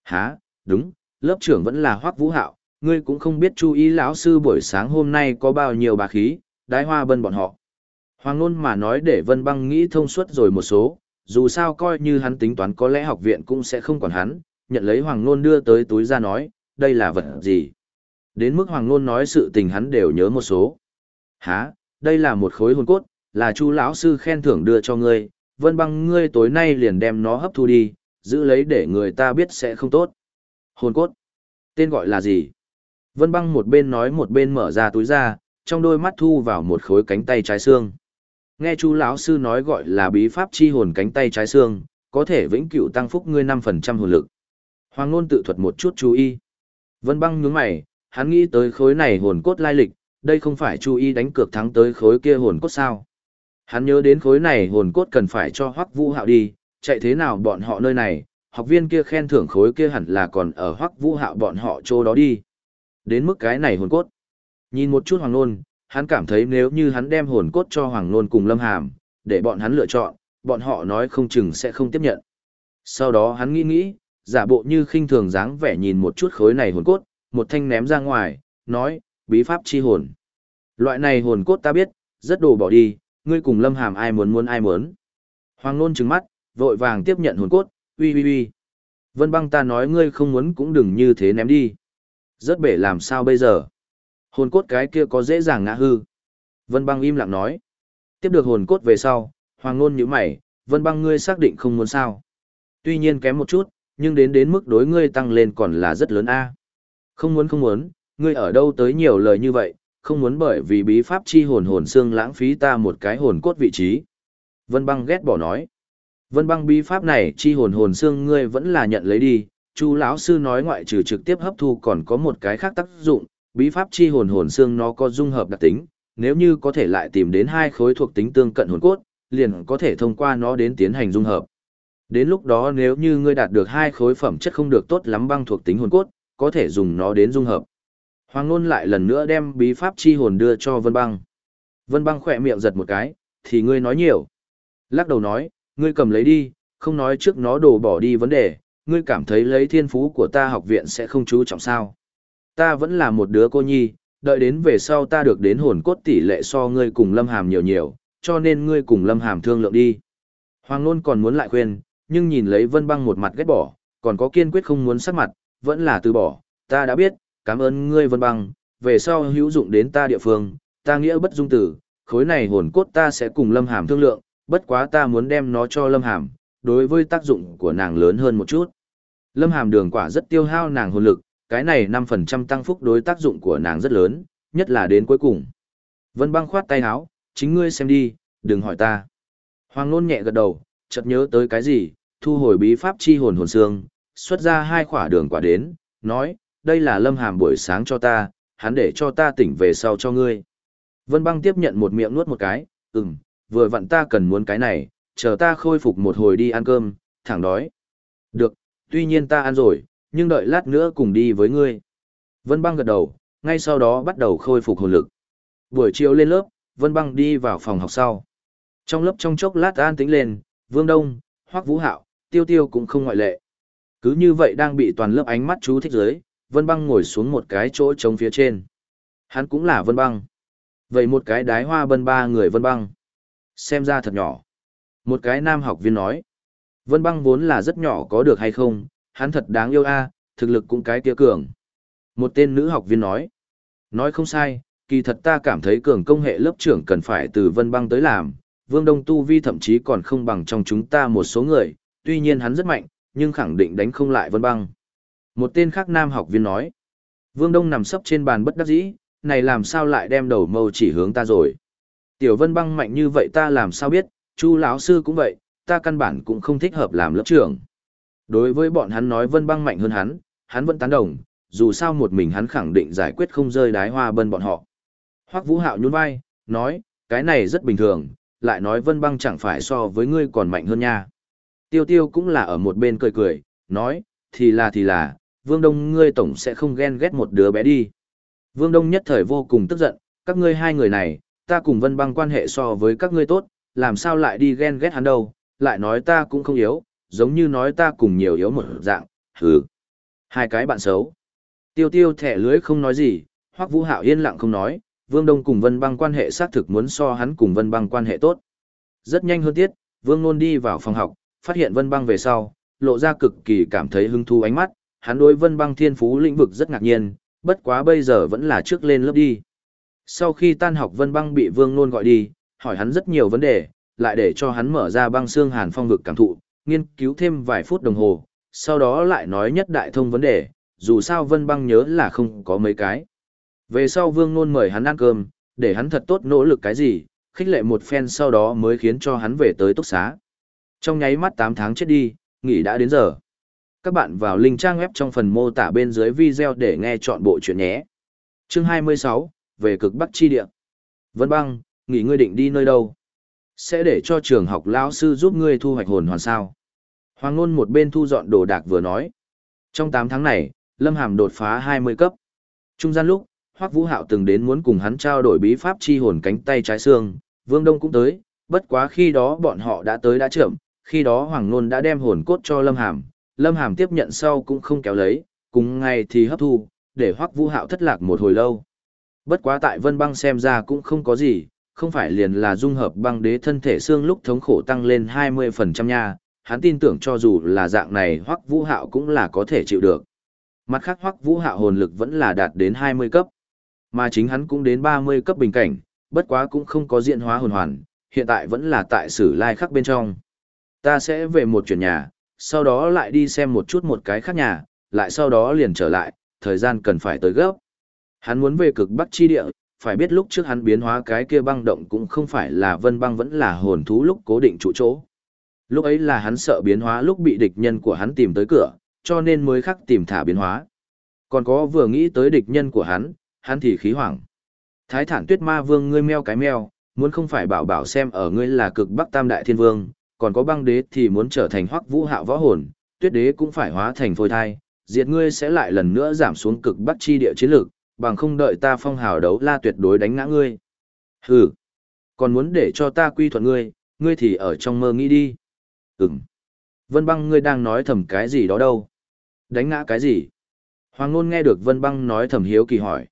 Hả, đúng, lớp trưởng vẫn là Hoắc Vũ Hạo, ngươi cũng không biết chú ý lão sư buổi sáng hôm nay có bao nhiêu bà khí, đái hoa bân bọn họ. Hoàng Nôn mà nói để Vân Băng nghĩ thông suốt rồi một số, dù sao coi như hắn tính toán có lẽ học viện cũng sẽ không còn hắn, nhận lấy Hoàng Nôn đưa tới túi ra nói, đây là vật gì. Đến mức Hoàng Nôn nói sự tình hắn đều nhớ một số. Hả, đây là một khối hồn cốt, là chu lão sư khen thưởng đưa cho ngươi, vân băng ngươi tối nay liền đem nó hấp thu đi, giữ lấy để người ta biết sẽ không tốt. Hồn cốt, tên gọi là gì? Vân băng một bên nói một bên mở ra túi ra, trong đôi mắt thu vào một khối cánh tay trái xương. Nghe chu lão sư nói gọi là bí pháp chi hồn cánh tay trái xương, có thể vĩnh cửu tăng phúc ngươi năm phần trăm hồn lực. Hoàng Nôn tự thuật một chút chú ý. Vân băng nhướng mày, hắn nghĩ tới khối này hồn cốt lai lịch, đây không phải chú ý đánh cược thắng tới khối kia hồn cốt sao. Hắn nhớ đến khối này hồn cốt cần phải cho Hoắc Vũ Hạo đi, chạy thế nào bọn họ nơi này, học viên kia khen thưởng khối kia hẳn là còn ở Hoắc Vũ Hạo bọn họ chỗ đó đi. Đến mức cái này hồn cốt. Nhìn một chút Hoàng Nôn, hắn cảm thấy nếu như hắn đem hồn cốt cho Hoàng Nôn cùng Lâm Hàm, để bọn hắn lựa chọn, bọn họ nói không chừng sẽ không tiếp nhận. Sau đó hắn nghĩ nghĩ, giả bộ như khinh thường dáng vẻ nhìn một chút khối này hồn cốt, một thanh ném ra ngoài, nói, bí pháp chi hồn. Loại này hồn cốt ta biết, rất đồ bỏ đi, ngươi cùng lâm hàm ai muốn muốn ai muốn. Hoàng nôn trừng mắt, vội vàng tiếp nhận hồn cốt, uy uy uy. Vân băng ta nói ngươi không muốn cũng đừng như thế ném đi. Rất bể làm sao bây giờ. Hồn cốt cái kia có dễ dàng ngã hư. Vân băng im lặng nói. Tiếp được hồn cốt về sau, hoàng nôn nhíu mày, vân băng ngươi xác định không muốn sao. Tuy nhiên kém một chút, nhưng đến đến mức đối ngươi tăng lên còn là rất lớn a. Không muốn không muốn, ngươi ở đâu tới nhiều lời như vậy, không muốn bởi vì bí pháp chi hồn hồn xương lãng phí ta một cái hồn cốt vị trí. Vân băng ghét bỏ nói. Vân băng bí pháp này chi hồn hồn xương ngươi vẫn là nhận lấy đi, chu lão sư nói ngoại trừ trực tiếp hấp thu còn có một cái khác tác dụng, bí pháp chi hồn hồn xương nó có dung hợp đặc tính, nếu như có thể lại tìm đến hai khối thuộc tính tương cận hồn cốt, liền có thể thông qua nó đến tiến hành dung hợp. Đến lúc đó nếu như ngươi đạt được hai khối phẩm chất không được tốt lắm băng thuộc tính hồn cốt, có thể dùng nó đến dung hợp. Hoàng Nôn lại lần nữa đem bí pháp chi hồn đưa cho Vân Băng. Vân Băng khỏe miệng giật một cái, thì ngươi nói nhiều. Lắc đầu nói, ngươi cầm lấy đi, không nói trước nó đổ bỏ đi vấn đề, ngươi cảm thấy lấy thiên phú của ta học viện sẽ không chú trọng sao. Ta vẫn là một đứa cô nhi, đợi đến về sau ta được đến hồn cốt tỷ lệ so ngươi cùng Lâm Hàm nhiều nhiều, cho nên ngươi cùng Lâm Hàm thương lượng đi. Hoàng Nôn còn muốn lại khuyên, nhưng nhìn lấy Vân Băng một mặt ghét bỏ, còn có kiên quyết không muốn sắc mặt, vẫn là từ bỏ, ta đã biết, cảm ơn ngươi Vân Băng, về sau hữu dụng đến ta địa phương, ta nghĩa bất dung tử, khối này hồn cốt ta sẽ cùng Lâm Hàm thương lượng, bất quá ta muốn đem nó cho Lâm Hàm, đối với tác dụng của nàng lớn hơn một chút. Lâm Hàm đường quả rất tiêu hao nàng hồn lực, cái này 5% tăng phúc đối tác dụng của nàng rất lớn, nhất là đến cuối cùng. Vân Băng khoát tay áo, chính ngươi xem đi, đừng hỏi ta. Hoàng Nôn nhẹ gật đầu, chợt nhớ tới cái gì, thu hồi bí pháp chi hồn hồn xương, xuất ra hai khỏa đường quả đến, nói, đây là lâm hàm buổi sáng cho ta, hắn để cho ta tỉnh về sau cho ngươi. Vân băng tiếp nhận một miệng nuốt một cái, ừm, vừa vặn ta cần muốn cái này, chờ ta khôi phục một hồi đi ăn cơm, thẳng đói. Được, tuy nhiên ta ăn rồi, nhưng đợi lát nữa cùng đi với ngươi. Vân băng gật đầu, ngay sau đó bắt đầu khôi phục hồn lực. Buổi chiều lên lớp, Vân băng đi vào phòng học sau. Trong lớp trong chốc lát an tĩnh lên, Vương Đông, Hoắc Vũ Hạo, Tiêu Tiêu cũng không ngoại lệ. Cứ như vậy đang bị toàn lớp ánh mắt chú thích dưới, Vân Băng ngồi xuống một cái chỗ trống phía trên. Hắn cũng là Vân Băng. Vậy một cái đái hoa bân ba người Vân Băng. Xem ra thật nhỏ. Một cái nam học viên nói. Vân Băng vốn là rất nhỏ có được hay không, hắn thật đáng yêu a, thực lực cũng cái kia cường. Một tên nữ học viên nói. Nói không sai, kỳ thật ta cảm thấy cường công hệ lớp trưởng cần phải từ Vân Băng tới làm. Vương Đông Tu Vi thậm chí còn không bằng trong chúng ta một số người, tuy nhiên hắn rất mạnh, nhưng khẳng định đánh không lại Vân Băng. Một tên khác nam học viên nói. Vương Đông nằm sấp trên bàn bất đắc dĩ, này làm sao lại đem đầu mâu chỉ hướng ta rồi. Tiểu Vân Băng mạnh như vậy ta làm sao biết, Chu lão sư cũng vậy, ta căn bản cũng không thích hợp làm lớp trưởng. Đối với bọn hắn nói Vân Băng mạnh hơn hắn, hắn vẫn tán đồng, dù sao một mình hắn khẳng định giải quyết không rơi đái hoa bân bọn họ. Hoắc Vũ Hạo nhún vai, nói, cái này rất bình thường, lại nói Vân Băng chẳng phải so với ngươi còn mạnh hơn nha. Tiêu Tiêu cũng là ở một bên cười cười, nói, thì là thì là, Vương Đông ngươi tổng sẽ không ghen ghét một đứa bé đi. Vương Đông nhất thời vô cùng tức giận, các ngươi hai người này, ta cùng Vân Băng quan hệ so với các ngươi tốt, làm sao lại đi ghen ghét hắn đâu, lại nói ta cũng không yếu, giống như nói ta cùng nhiều yếu một dạng, hừ. Hai cái bạn xấu. Tiêu tiêu thẻ lưới không nói gì, Hoắc Vũ Hạo yên lặng không nói, Vương Đông cùng Vân Băng quan hệ xác thực muốn so hắn cùng Vân Băng quan hệ tốt. Rất nhanh hơn tiết, Vương Nôn đi vào phòng học, phát hiện Vân Băng về sau, lộ ra cực kỳ cảm thấy hứng thú ánh mắt, hắn đối Vân Băng thiên phú lĩnh vực rất ngạc nhiên, bất quá bây giờ vẫn là trước lên lớp đi. Sau khi tan học Vân Băng bị Vương Nôn gọi đi, hỏi hắn rất nhiều vấn đề, lại để cho hắn mở ra băng xương hàn phong vực cảm thụ, nghiên cứu thêm vài phút đồng hồ, sau đó lại nói nhất đại thông vấn đề, dù sao Vân Băng nhớ là không có mấy cái. Về sau Vương Nôn mời hắn ăn cơm, để hắn thật tốt nỗ lực cái gì, khích lệ một phen sau đó mới khiến cho hắn về tới túc xá. Trong nháy mắt 8 tháng chết đi, nghỉ đã đến giờ. Các bạn vào link trang web trong phần mô tả bên dưới video để nghe chọn bộ chuyện nhé. Chương 26, về cực Bắc chi địa. Vân băng, nghỉ ngươi định đi nơi đâu? Sẽ để cho trường học lão sư giúp ngươi thu hoạch hồn hoàn sao. Hoàng Nôn một bên thu dọn đồ đạc vừa nói. Trong 8 tháng này, Lâm Hàm đột phá 20 cấp. Trung gian lúc, Hoắc Vũ Hạo từng đến muốn cùng hắn trao đổi bí pháp chi hồn cánh tay trái xương, Vương Đông cũng tới, bất quá khi đó bọn họ đã tới đã chậm, khi đó Hoàng Nôn đã đem hồn cốt cho Lâm Hàm, Lâm Hàm tiếp nhận sau cũng không kéo lấy, cùng ngày thì hấp thu, để Hoắc Vũ Hạo thất lạc một hồi lâu. Bất quá tại Vân Băng xem ra cũng không có gì, không phải liền là dung hợp băng đế thân thể xương lúc thống khổ tăng lên 20% nha, hắn tin tưởng cho dù là dạng này Hoắc Vũ Hạo cũng là có thể chịu được. Mặt khác Hoắc Vũ Hạo hồn lực vẫn là đạt đến 20 cấp, mà chính hắn cũng đến 30 cấp bình cảnh, bất quá cũng không có diện hóa hồn hoàn, hiện tại vẫn là tại sử lai khắc bên trong. Ta sẽ về một chuyển nhà, sau đó lại đi xem một chút một cái khác nhà, lại sau đó liền trở lại, thời gian cần phải tới gấp. Hắn muốn về cực bắc chi địa, phải biết lúc trước hắn biến hóa cái kia băng động cũng không phải là vân băng vẫn là hồn thú lúc cố định trụ chỗ. Lúc ấy là hắn sợ biến hóa lúc bị địch nhân của hắn tìm tới cửa, cho nên mới khắc tìm thả biến hóa. Còn có vừa nghĩ tới địch nhân của hắn, hắn thì khí hoảng. Thái thản tuyết ma vương ngươi meo cái meo, muốn không phải bảo bảo xem ở ngươi là cực bắc tam đại thiên vương, còn có băng đế thì muốn trở thành hoắc vũ hạo võ hồn, tuyết đế cũng phải hóa thành phôi thai, diệt ngươi sẽ lại lần nữa giảm xuống cực bắc chi địa chiến lược, bằng không đợi ta phong hào đấu la tuyệt đối đánh ngã ngươi. Hừ, còn muốn để cho ta quy thuận ngươi, ngươi thì ở trong mơ nghĩ đi. Ừm. Vân băng ngươi đang nói thầm cái gì đó đâu? Đánh ngã cái gì? Hoàng ngôn nghe được Vân băng nói thầm hiếu kỳ hỏi.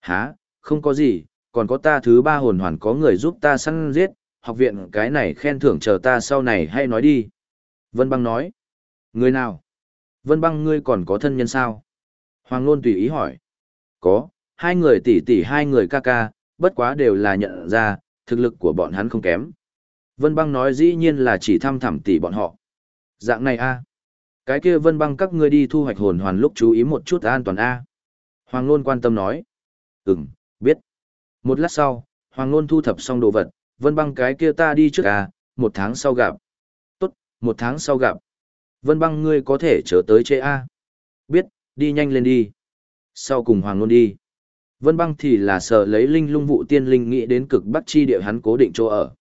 Hả, không có gì, còn có ta thứ ba hồn hoàn có người giúp ta săn giết, học viện cái này khen thưởng chờ ta sau này hay nói đi. Vân băng nói. Người nào? Vân băng ngươi còn có thân nhân sao? Hoàng luân tùy ý hỏi. Có, hai người tỷ tỷ hai người ca ca, bất quá đều là nhận ra, thực lực của bọn hắn không kém. Vân băng nói dĩ nhiên là chỉ thăm thẳm tỷ bọn họ. Dạng này a Cái kia vân băng các ngươi đi thu hoạch hồn hoàn lúc chú ý một chút an toàn a Hoàng Nôn quan tâm nói. Ừm, biết. Một lát sau, Hoàng Nôn thu thập xong đồ vật, vân băng cái kia ta đi trước à, một tháng sau gặp. Tốt, một tháng sau gặp. Vân băng ngươi có thể trở tới chế A. Biết, đi nhanh lên đi. Sau cùng Hoàng luôn đi. Vân băng thì là sợ lấy linh lung vụ tiên linh nghĩ đến cực bắc chi địa hắn cố định chỗ ở.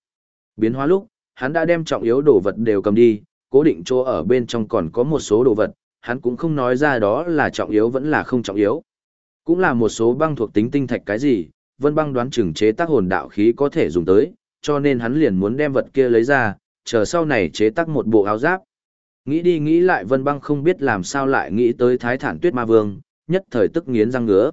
Biến hóa lúc, hắn đã đem trọng yếu đồ vật đều cầm đi, cố định chỗ ở bên trong còn có một số đồ vật, hắn cũng không nói ra đó là trọng yếu vẫn là không trọng yếu. Cũng là một số băng thuộc tính tinh thạch cái gì, Vân Băng đoán chừng chế tác hồn đạo khí có thể dùng tới, cho nên hắn liền muốn đem vật kia lấy ra, chờ sau này chế tác một bộ áo giáp. Nghĩ đi nghĩ lại Vân Băng không biết làm sao lại nghĩ tới Thái Thản Tuyết Ma Vương, nhất thời tức nghiến răng ngứa.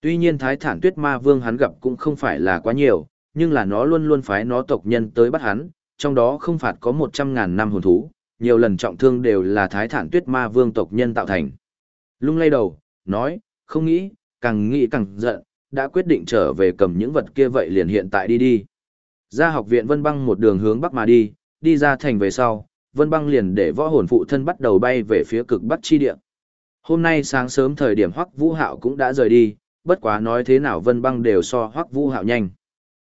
Tuy nhiên Thái Thản Tuyết Ma Vương hắn gặp cũng không phải là quá nhiều, nhưng là nó luôn luôn phái nó tộc nhân tới bắt hắn, trong đó không phạt có một trăm ngàn năm hồn thú, nhiều lần trọng thương đều là Thái Thản Tuyết Ma Vương tộc nhân tạo thành. Lung lay đầu, nói, không nghĩ, càng nghĩ càng giận, đã quyết định trở về cầm những vật kia vậy liền hiện tại đi đi. Ra học viện Vân Băng một đường hướng bắc mà đi, đi ra thành về sau, Vân Băng liền để võ hồn phụ thân bắt đầu bay về phía cực bắc chi địa. Hôm nay sáng sớm thời điểm Hoắc Vũ Hạo cũng đã rời đi, bất quá nói thế nào Vân Băng đều so Hoắc Vũ Hạo nhanh.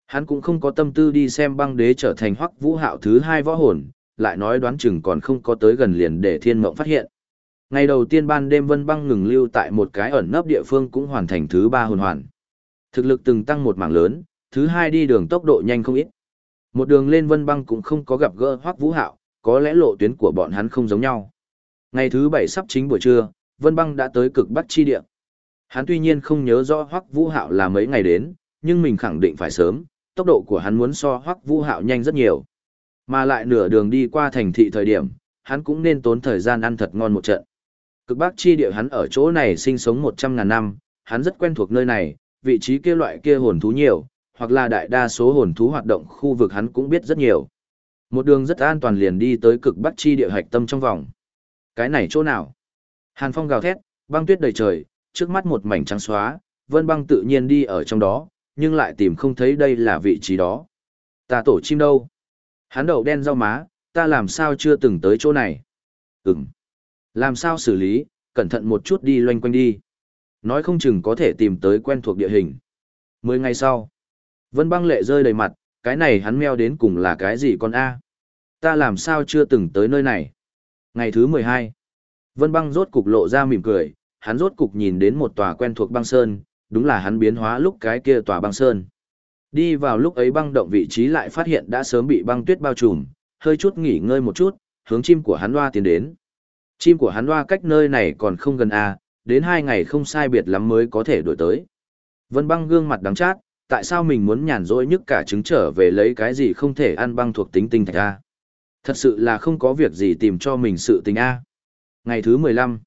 Hắn cũng không có tâm tư đi xem băng đế trở thành Hoắc Vũ Hạo thứ hai võ hồn, lại nói đoán chừng còn không có tới gần liền để Thiên Mộng phát hiện. Ngày đầu tiên ban đêm Vân Băng ngừng lưu tại một cái ẩn nấp địa phương cũng hoàn thành thứ ba hồn hoàn. Thực lực từng tăng một mảng lớn, thứ hai đi đường tốc độ nhanh không ít. Một đường lên Vân Băng cũng không có gặp gỡ Hoắc Vũ Hạo, có lẽ lộ tuyến của bọn hắn không giống nhau. Ngày thứ bảy sắp chính buổi trưa, Vân Băng đã tới cực Bắc chi địa. Hắn tuy nhiên không nhớ rõ Hoắc Vũ Hạo là mấy ngày đến, nhưng mình khẳng định phải sớm, tốc độ của hắn muốn so Hoắc Vũ Hạo nhanh rất nhiều. Mà lại nửa đường đi qua thành thị thời điểm, hắn cũng nên tốn thời gian ăn thật ngon một trận. Cực Bắc chi địa hắn ở chỗ này sinh sống 100 ngàn năm, hắn rất quen thuộc nơi này, vị trí kia loại kia hồn thú nhiều, hoặc là đại đa số hồn thú hoạt động khu vực hắn cũng biết rất nhiều. Một đường rất an toàn liền đi tới cực bắc chi địa hạch tâm trong vòng. Cái này chỗ nào? Hàn phong gào thét, băng tuyết đầy trời, trước mắt một mảnh trắng xóa, vân băng tự nhiên đi ở trong đó, nhưng lại tìm không thấy đây là vị trí đó. Ta tổ chim đâu? Hắn đầu đen rau má, ta làm sao chưa từng tới chỗ này? Ừm. Làm sao xử lý, cẩn thận một chút đi loanh quanh đi. Nói không chừng có thể tìm tới quen thuộc địa hình. Mười ngày sau, Vân băng lệ rơi đầy mặt, cái này hắn meo đến cùng là cái gì con A? Ta làm sao chưa từng tới nơi này? Ngày thứ mười hai, Vân băng rốt cục lộ ra mỉm cười, hắn rốt cục nhìn đến một tòa quen thuộc băng sơn, đúng là hắn biến hóa lúc cái kia tòa băng sơn. Đi vào lúc ấy băng động vị trí lại phát hiện đã sớm bị băng tuyết bao trùm, hơi chút nghỉ ngơi một chút, hướng chim của hắn loa tiến đến. Chim của hắn loa cách nơi này còn không gần a, đến hai ngày không sai biệt lắm mới có thể đổi tới. Vân băng gương mặt đắng chát, tại sao mình muốn nhàn rỗi nhất cả trứng trở về lấy cái gì không thể ăn băng thuộc tính tinh thạch a? Thật sự là không có việc gì tìm cho mình sự tình a. Ngày thứ mười lăm,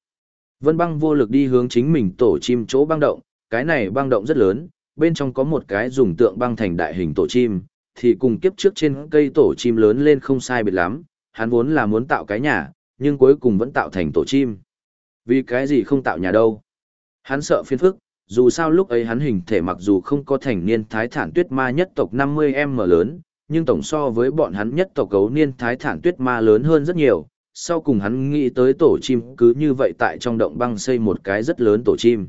Vân băng vô lực đi hướng chính mình tổ chim chỗ băng động, cái này băng động rất lớn, bên trong có một cái dùng tượng băng thành đại hình tổ chim, thì cùng kiếp trước trên cây tổ chim lớn lên không sai biệt lắm, hắn vốn là muốn tạo cái nhà, nhưng cuối cùng vẫn tạo thành tổ chim. Vì cái gì không tạo nhà đâu? Hắn sợ phiền phức, dù sao lúc ấy hắn hình thể mặc dù không có thành niên thái thản tuyết ma nhất tộc 50M lớn, nhưng tổng so với bọn hắn nhất tộc gấu niên thái thản tuyết ma lớn hơn rất nhiều. Sau cùng hắn nghĩ tới tổ chim cứ như vậy tại trong động băng xây một cái rất lớn tổ chim.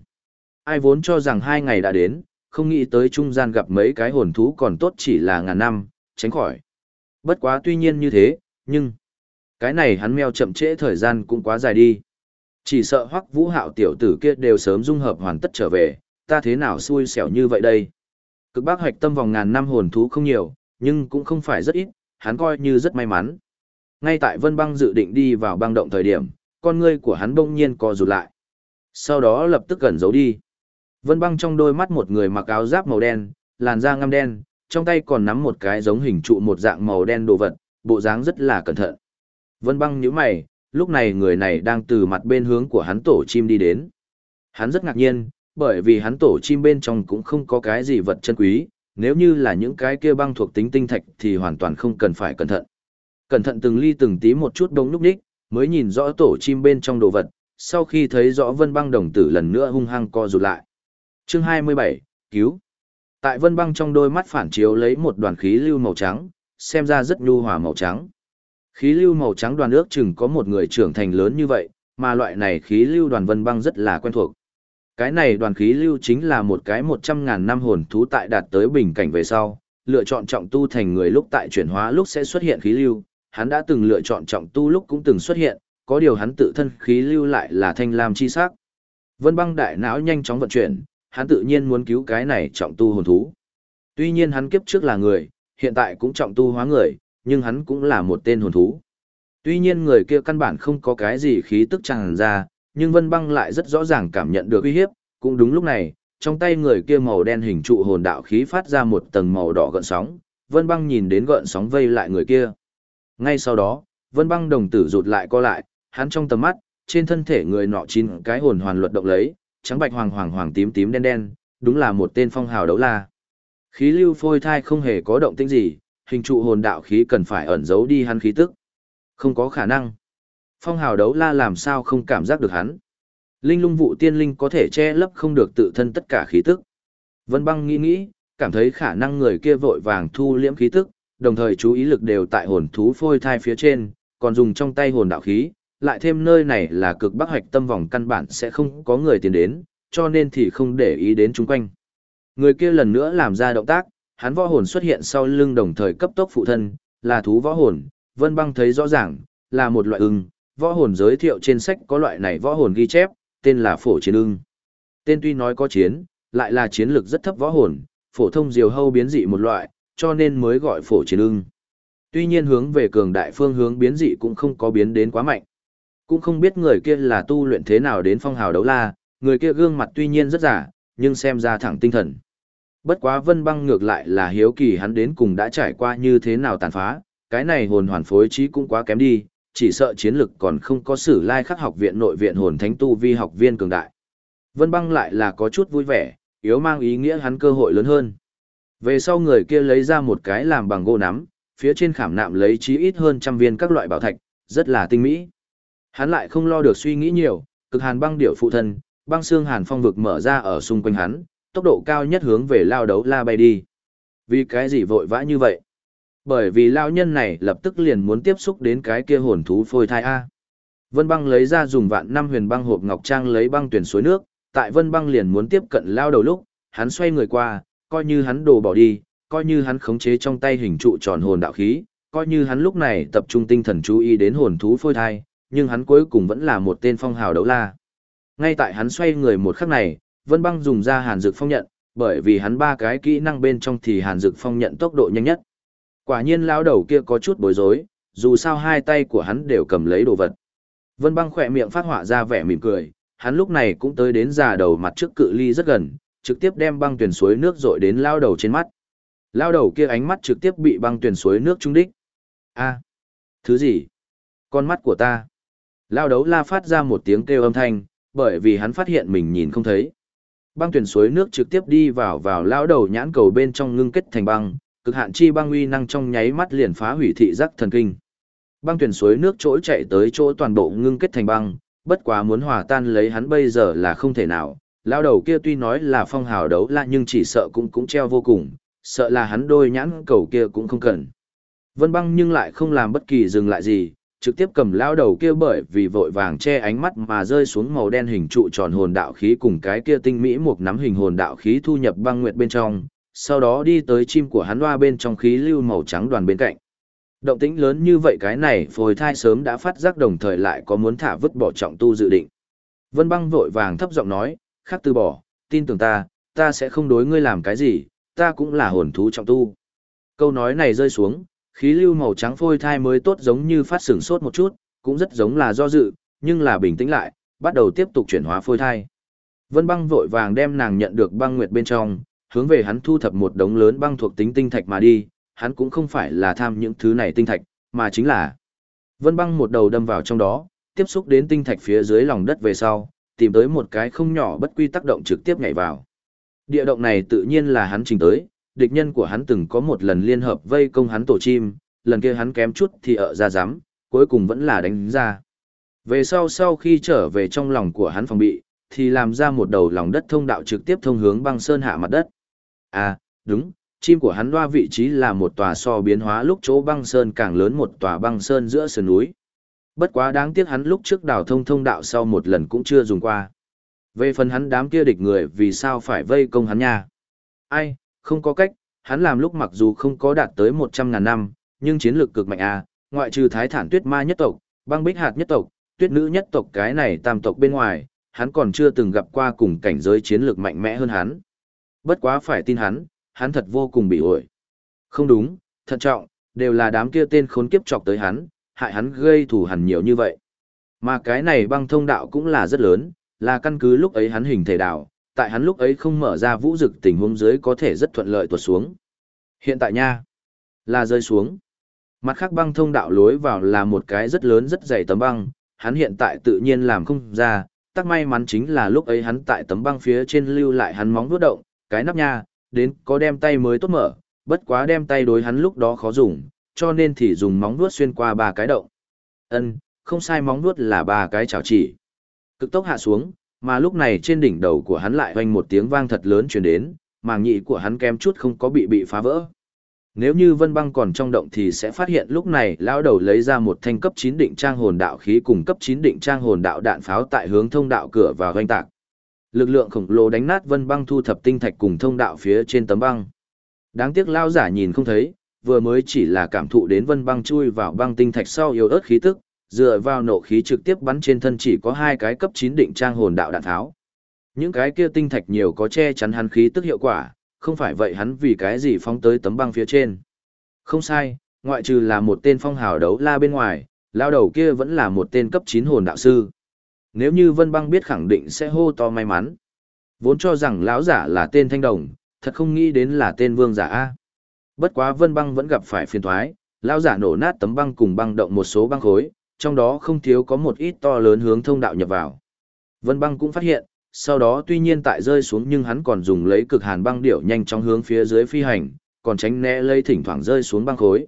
Ai vốn cho rằng hai ngày đã đến, không nghĩ tới trung gian gặp mấy cái hồn thú còn tốt chỉ là ngàn năm, tránh khỏi. Bất quá tuy nhiên như thế, nhưng cái này hắn meo chậm trễ thời gian cũng quá dài đi. Chỉ sợ hoắc vũ hạo tiểu tử kia đều sớm dung hợp hoàn tất trở về, ta thế nào xui xẻo như vậy đây. Cực bác hoạch tâm vòng ngàn năm hồn thú không nhiều, nhưng cũng không phải rất ít, hắn coi như rất may mắn. Ngay tại vân băng dự định đi vào băng động thời điểm, con ngươi của hắn bỗng nhiên co rụt lại. Sau đó lập tức gần giấu đi. Vân băng trong đôi mắt một người mặc áo giáp màu đen, làn da ngăm đen, trong tay còn nắm một cái giống hình trụ một dạng màu đen đồ vật, bộ dáng rất là cẩn thận. Vân băng nhíu mày, lúc này người này đang từ mặt bên hướng của hắn tổ chim đi đến. Hắn rất ngạc nhiên, bởi vì hắn tổ chim bên trong cũng không có cái gì vật chân quý, nếu như là những cái kia băng thuộc tính tinh thạch thì hoàn toàn không cần phải cẩn thận. Cẩn thận từng ly từng tí một chút đông lúc đích, mới nhìn rõ tổ chim bên trong đồ vật, sau khi thấy rõ vân băng đồng tử lần nữa hung hăng co rụt lại. Chương 27, cứu. Tại vân băng trong đôi mắt phản chiếu lấy một đoàn khí lưu màu trắng, xem ra rất nhu hòa màu trắng. Khí lưu màu trắng đoàn ước chừng có một người trưởng thành lớn như vậy, mà loại này khí lưu đoàn vân băng rất là quen thuộc. Cái này đoàn khí lưu chính là một cái một trăm ngàn năm hồn thú tại đạt tới bình cảnh về sau, lựa chọn trọng tu thành người lúc tại chuyển hóa lúc sẽ xuất hiện khí lưu, hắn đã từng lựa chọn trọng tu lúc cũng từng xuất hiện, có điều hắn tự thân khí lưu lại là thanh lam chi sắc. Vân băng đại não nhanh chóng vận chuyển, hắn tự nhiên muốn cứu cái này trọng tu hồn thú. Tuy nhiên hắn kiếp trước là người, hiện tại cũng trọng tu hóa người, nhưng hắn cũng là một tên hồn thú. Tuy nhiên người kia căn bản không có cái gì khí tức tràn ra, nhưng Vân Băng lại rất rõ ràng cảm nhận được uy hiếp, Cũng đúng lúc này, trong tay người kia màu đen hình trụ hồn đạo khí phát ra một tầng màu đỏ gợn sóng, Vân Băng nhìn đến gợn sóng vây lại người kia. Ngay sau đó, Vân Băng đồng tử rụt lại co lại, hắn trong tầm mắt, trên thân thể người nọ chín cái hồn hoàn luật động lấy, trắng bạch hoàng hoàng hoàng tím tím đen đen, đúng là một tên phong hào đấu la. Khí lưu phôi thai không hề có động tĩnh gì, hình trụ hồn đạo khí cần phải ẩn giấu đi hắn khí tức. Không có khả năng. Phong hào đấu la làm sao không cảm giác được hắn. Linh lung vụ tiên linh có thể che lấp không được tự thân tất cả khí tức. Vân băng nghĩ nghĩ, cảm thấy khả năng người kia vội vàng thu liễm khí tức, đồng thời chú ý lực đều tại hồn thú phôi thai phía trên, còn dùng trong tay hồn đạo khí, lại thêm nơi này là cực bắc hoạch tâm vòng căn bản sẽ không có người tiến đến, cho nên thì không để ý đến chung quanh. Người kia lần nữa làm ra động tác, hắn võ hồn xuất hiện sau lưng đồng thời cấp tốc phụ thân, là thú võ hồn, Vân Băng thấy rõ ràng, là một loại ưng, võ hồn giới thiệu trên sách có loại này võ hồn ghi chép, tên là phổ chiến ưng. Tên tuy nói có chiến, lại là chiến lực rất thấp võ hồn, phổ thông diều hâu biến dị một loại, cho nên mới gọi phổ chiến ưng. Tuy nhiên hướng về cường đại phương hướng biến dị cũng không có biến đến quá mạnh. Cũng không biết người kia là tu luyện thế nào đến phong hào đấu la, người kia gương mặt tuy nhiên rất giả, nhưng xem ra thẳng tinh thần. Bất quá vân băng ngược lại là hiếu kỳ hắn đến cùng đã trải qua như thế nào tàn phá, cái này hồn hoàn phối trí cũng quá kém đi, chỉ sợ chiến lực còn không có sử lai khắc học viện nội viện hồn thánh tu vi học viên cường đại. Vân băng lại là có chút vui vẻ, yếu mang ý nghĩa hắn cơ hội lớn hơn. Về sau người kia lấy ra một cái làm bằng gỗ nắm, phía trên khảm nạm lấy chí ít hơn trăm viên các loại bảo thạch, rất là tinh mỹ. Hắn lại không lo được suy nghĩ nhiều, cực hàn băng điệu phụ thân, băng xương hàn phong vực mở ra ở xung quanh hắn, tốc độ cao nhất hướng về lao đấu la bay đi. Vì cái gì vội vã như vậy? Bởi vì lao nhân này lập tức liền muốn tiếp xúc đến cái kia hồn thú phôi thai A. Vân băng lấy ra dùng vạn năm huyền băng hộp ngọc trang lấy băng tuyển suối nước, tại vân băng liền muốn tiếp cận lao đầu lúc, hắn xoay người qua, coi như hắn đồ bỏ đi, coi như hắn khống chế trong tay hình trụ tròn hồn đạo khí, coi như hắn lúc này tập trung tinh thần chú ý đến hồn thú phôi thai, nhưng hắn cuối cùng vẫn là một tên phong hào đấu la. Ngay tại hắn xoay người một khắc này, Vân Băng dùng ra Hàn Dực Phong nhận, bởi vì hắn ba cái kỹ năng bên trong thì Hàn Dực Phong nhận tốc độ nhanh nhất. Quả nhiên lão đầu kia có chút bối rối, dù sao hai tay của hắn đều cầm lấy đồ vật. Vân Băng khỏe miệng phát họa ra vẻ mỉm cười, hắn lúc này cũng tới đến già đầu mặt trước cự ly rất gần, trực tiếp đem băng tuyển suối nước rội đến lao đầu trên mắt. Lao đầu kia ánh mắt trực tiếp bị băng tuyển suối nước trung đích. A, thứ gì? Con mắt của ta. Lao đấu la phát ra một tiếng kêu âm thanh, bởi vì hắn phát hiện mình nhìn không thấy. Băng tuyển suối nước trực tiếp đi vào vào lao đầu nhãn cầu bên trong ngưng kết thành băng, cực hạn chi băng uy năng trong nháy mắt liền phá hủy thị giác thần kinh. Băng tuyển suối nước chỗ chạy tới chỗ toàn bộ ngưng kết thành băng, bất quá muốn hòa tan lấy hắn bây giờ là không thể nào. Lao đầu kia tuy nói là phong hào đấu lạ nhưng chỉ sợ cũng cũng treo vô cùng, sợ là hắn đôi nhãn cầu kia cũng không cần. Vân băng nhưng lại không làm bất kỳ dừng lại gì, trực tiếp cầm lao đầu kia bởi vì vội vàng che ánh mắt mà rơi xuống màu đen hình trụ tròn hồn đạo khí cùng cái kia tinh mỹ một nắm hình hồn đạo khí thu nhập băng nguyệt bên trong, sau đó đi tới chim của hắn loa bên trong khí lưu màu trắng đoàn bên cạnh. Động tĩnh lớn như vậy cái này phôi thai sớm đã phát giác đồng thời lại có muốn thả vứt bỏ trọng tu dự định. Vân băng vội vàng thấp giọng nói, khắc từ bỏ, tin tưởng ta, ta sẽ không đối ngươi làm cái gì, ta cũng là hồn thú trọng tu. Câu nói này rơi xuống, khí lưu màu trắng phôi thai mới tốt giống như phát sừng sốt một chút, cũng rất giống là do dự, nhưng là bình tĩnh lại, bắt đầu tiếp tục chuyển hóa phôi thai. Vân băng vội vàng đem nàng nhận được băng nguyệt bên trong, hướng về hắn thu thập một đống lớn băng thuộc tính tinh thạch mà đi, hắn cũng không phải là tham những thứ này tinh thạch, mà chính là Vân băng một đầu đâm vào trong đó, tiếp xúc đến tinh thạch phía dưới lòng đất về sau, tìm tới một cái không nhỏ bất quy tác động trực tiếp nhảy vào. Địa động này tự nhiên là hắn trình tới, địch nhân của hắn từng có một lần liên hợp vây công hắn tổ chim, lần kia hắn kém chút thì ở ra giám, cuối cùng vẫn là đánh ra. Về sau sau khi trở về trong lòng của hắn phòng bị, thì làm ra một đầu lòng đất thông đạo trực tiếp thông hướng băng sơn hạ mặt đất. À, đúng, chim của hắn loa vị trí là một tòa so biến hóa lúc chỗ băng sơn càng lớn một tòa băng sơn giữa sườn núi. Bất quá đáng tiếc hắn lúc trước đào thông thông đạo sau một lần cũng chưa dùng qua. Về phần hắn đám kia địch người vì sao phải vây công hắn nha? Ai, không có cách, hắn làm lúc mặc dù không có đạt tới 100 ngàn năm, nhưng chiến lược cực mạnh à, ngoại trừ thái thản tuyết ma nhất tộc, băng bích hạt nhất tộc, tuyết nữ nhất tộc cái này tam tộc bên ngoài, hắn còn chưa từng gặp qua cùng cảnh giới chiến lược mạnh mẽ hơn hắn. Bất quá phải tin hắn, hắn thật vô cùng bị ổi. Không đúng, thận trọng, đều là đám kia tên khốn kiếp chọc tới hắn, hại hắn gây thù hằn nhiều như vậy. Mà cái này băng thông đạo cũng là rất lớn, là căn cứ lúc ấy hắn hình thể đạo, tại hắn lúc ấy không mở ra vũ dực tình huống dưới có thể rất thuận lợi tuột xuống. Hiện tại nha, là rơi xuống. Mặt khác băng thông đạo lối vào là một cái rất lớn rất dày tấm băng, hắn hiện tại tự nhiên làm không ra, tắc may mắn chính là lúc ấy hắn tại tấm băng phía trên lưu lại hắn móng vuốt động, cái nắp nha, đến có đem tay mới tốt mở, bất quá đem tay đối hắn lúc đó khó dùng, cho nên thì dùng móng vuốt xuyên qua ba cái động. Ân, không sai móng vuốt là ba cái chảo chỉ. Cực tốc hạ xuống, mà lúc này trên đỉnh đầu của hắn lại hoành một tiếng vang thật lớn truyền đến, màng nhị của hắn kém chút không có bị bị phá vỡ. Nếu như Vân Băng còn trong động thì sẽ phát hiện lúc này lão đầu lấy ra một thanh cấp 9 định trang hồn đạo khí cùng cấp 9 định trang hồn đạo đạn pháo tại hướng thông đạo cửa và hoành tạc. Lực lượng khổng lồ đánh nát Vân Băng thu thập tinh thạch cùng thông đạo phía trên tấm băng. Đáng tiếc lão giả nhìn không thấy, vừa mới chỉ là cảm thụ đến Vân Băng chui vào băng tinh thạch sau yếu ớt khí tức, dựa vào nộ khí trực tiếp bắn trên thân chỉ có hai cái cấp 9 định trang hồn đạo đạn tháo. Những cái kia tinh thạch nhiều có che chắn hắn khí tức hiệu quả, không phải vậy hắn vì cái gì phóng tới tấm băng phía trên. Không sai, ngoại trừ là một tên phong hào đấu la bên ngoài, lao đầu kia vẫn là một tên cấp 9 hồn đạo sư. Nếu như Vân Băng biết khẳng định sẽ hô to may mắn. Vốn cho rằng lão giả là tên thanh đồng, thật không nghĩ đến là tên vương giả A. Bất quá Vân Băng vẫn gặp phải phiền thoái, lão giả nổ nát tấm băng cùng băng động một số băng khối, trong đó không thiếu có một ít to lớn hướng thông đạo nhập vào. Vân băng cũng phát hiện, sau đó tuy nhiên tại rơi xuống nhưng hắn còn dùng lấy cực hàn băng điệu nhanh chóng hướng phía dưới phi hành, còn tránh né lấy thỉnh thoảng rơi xuống băng khối.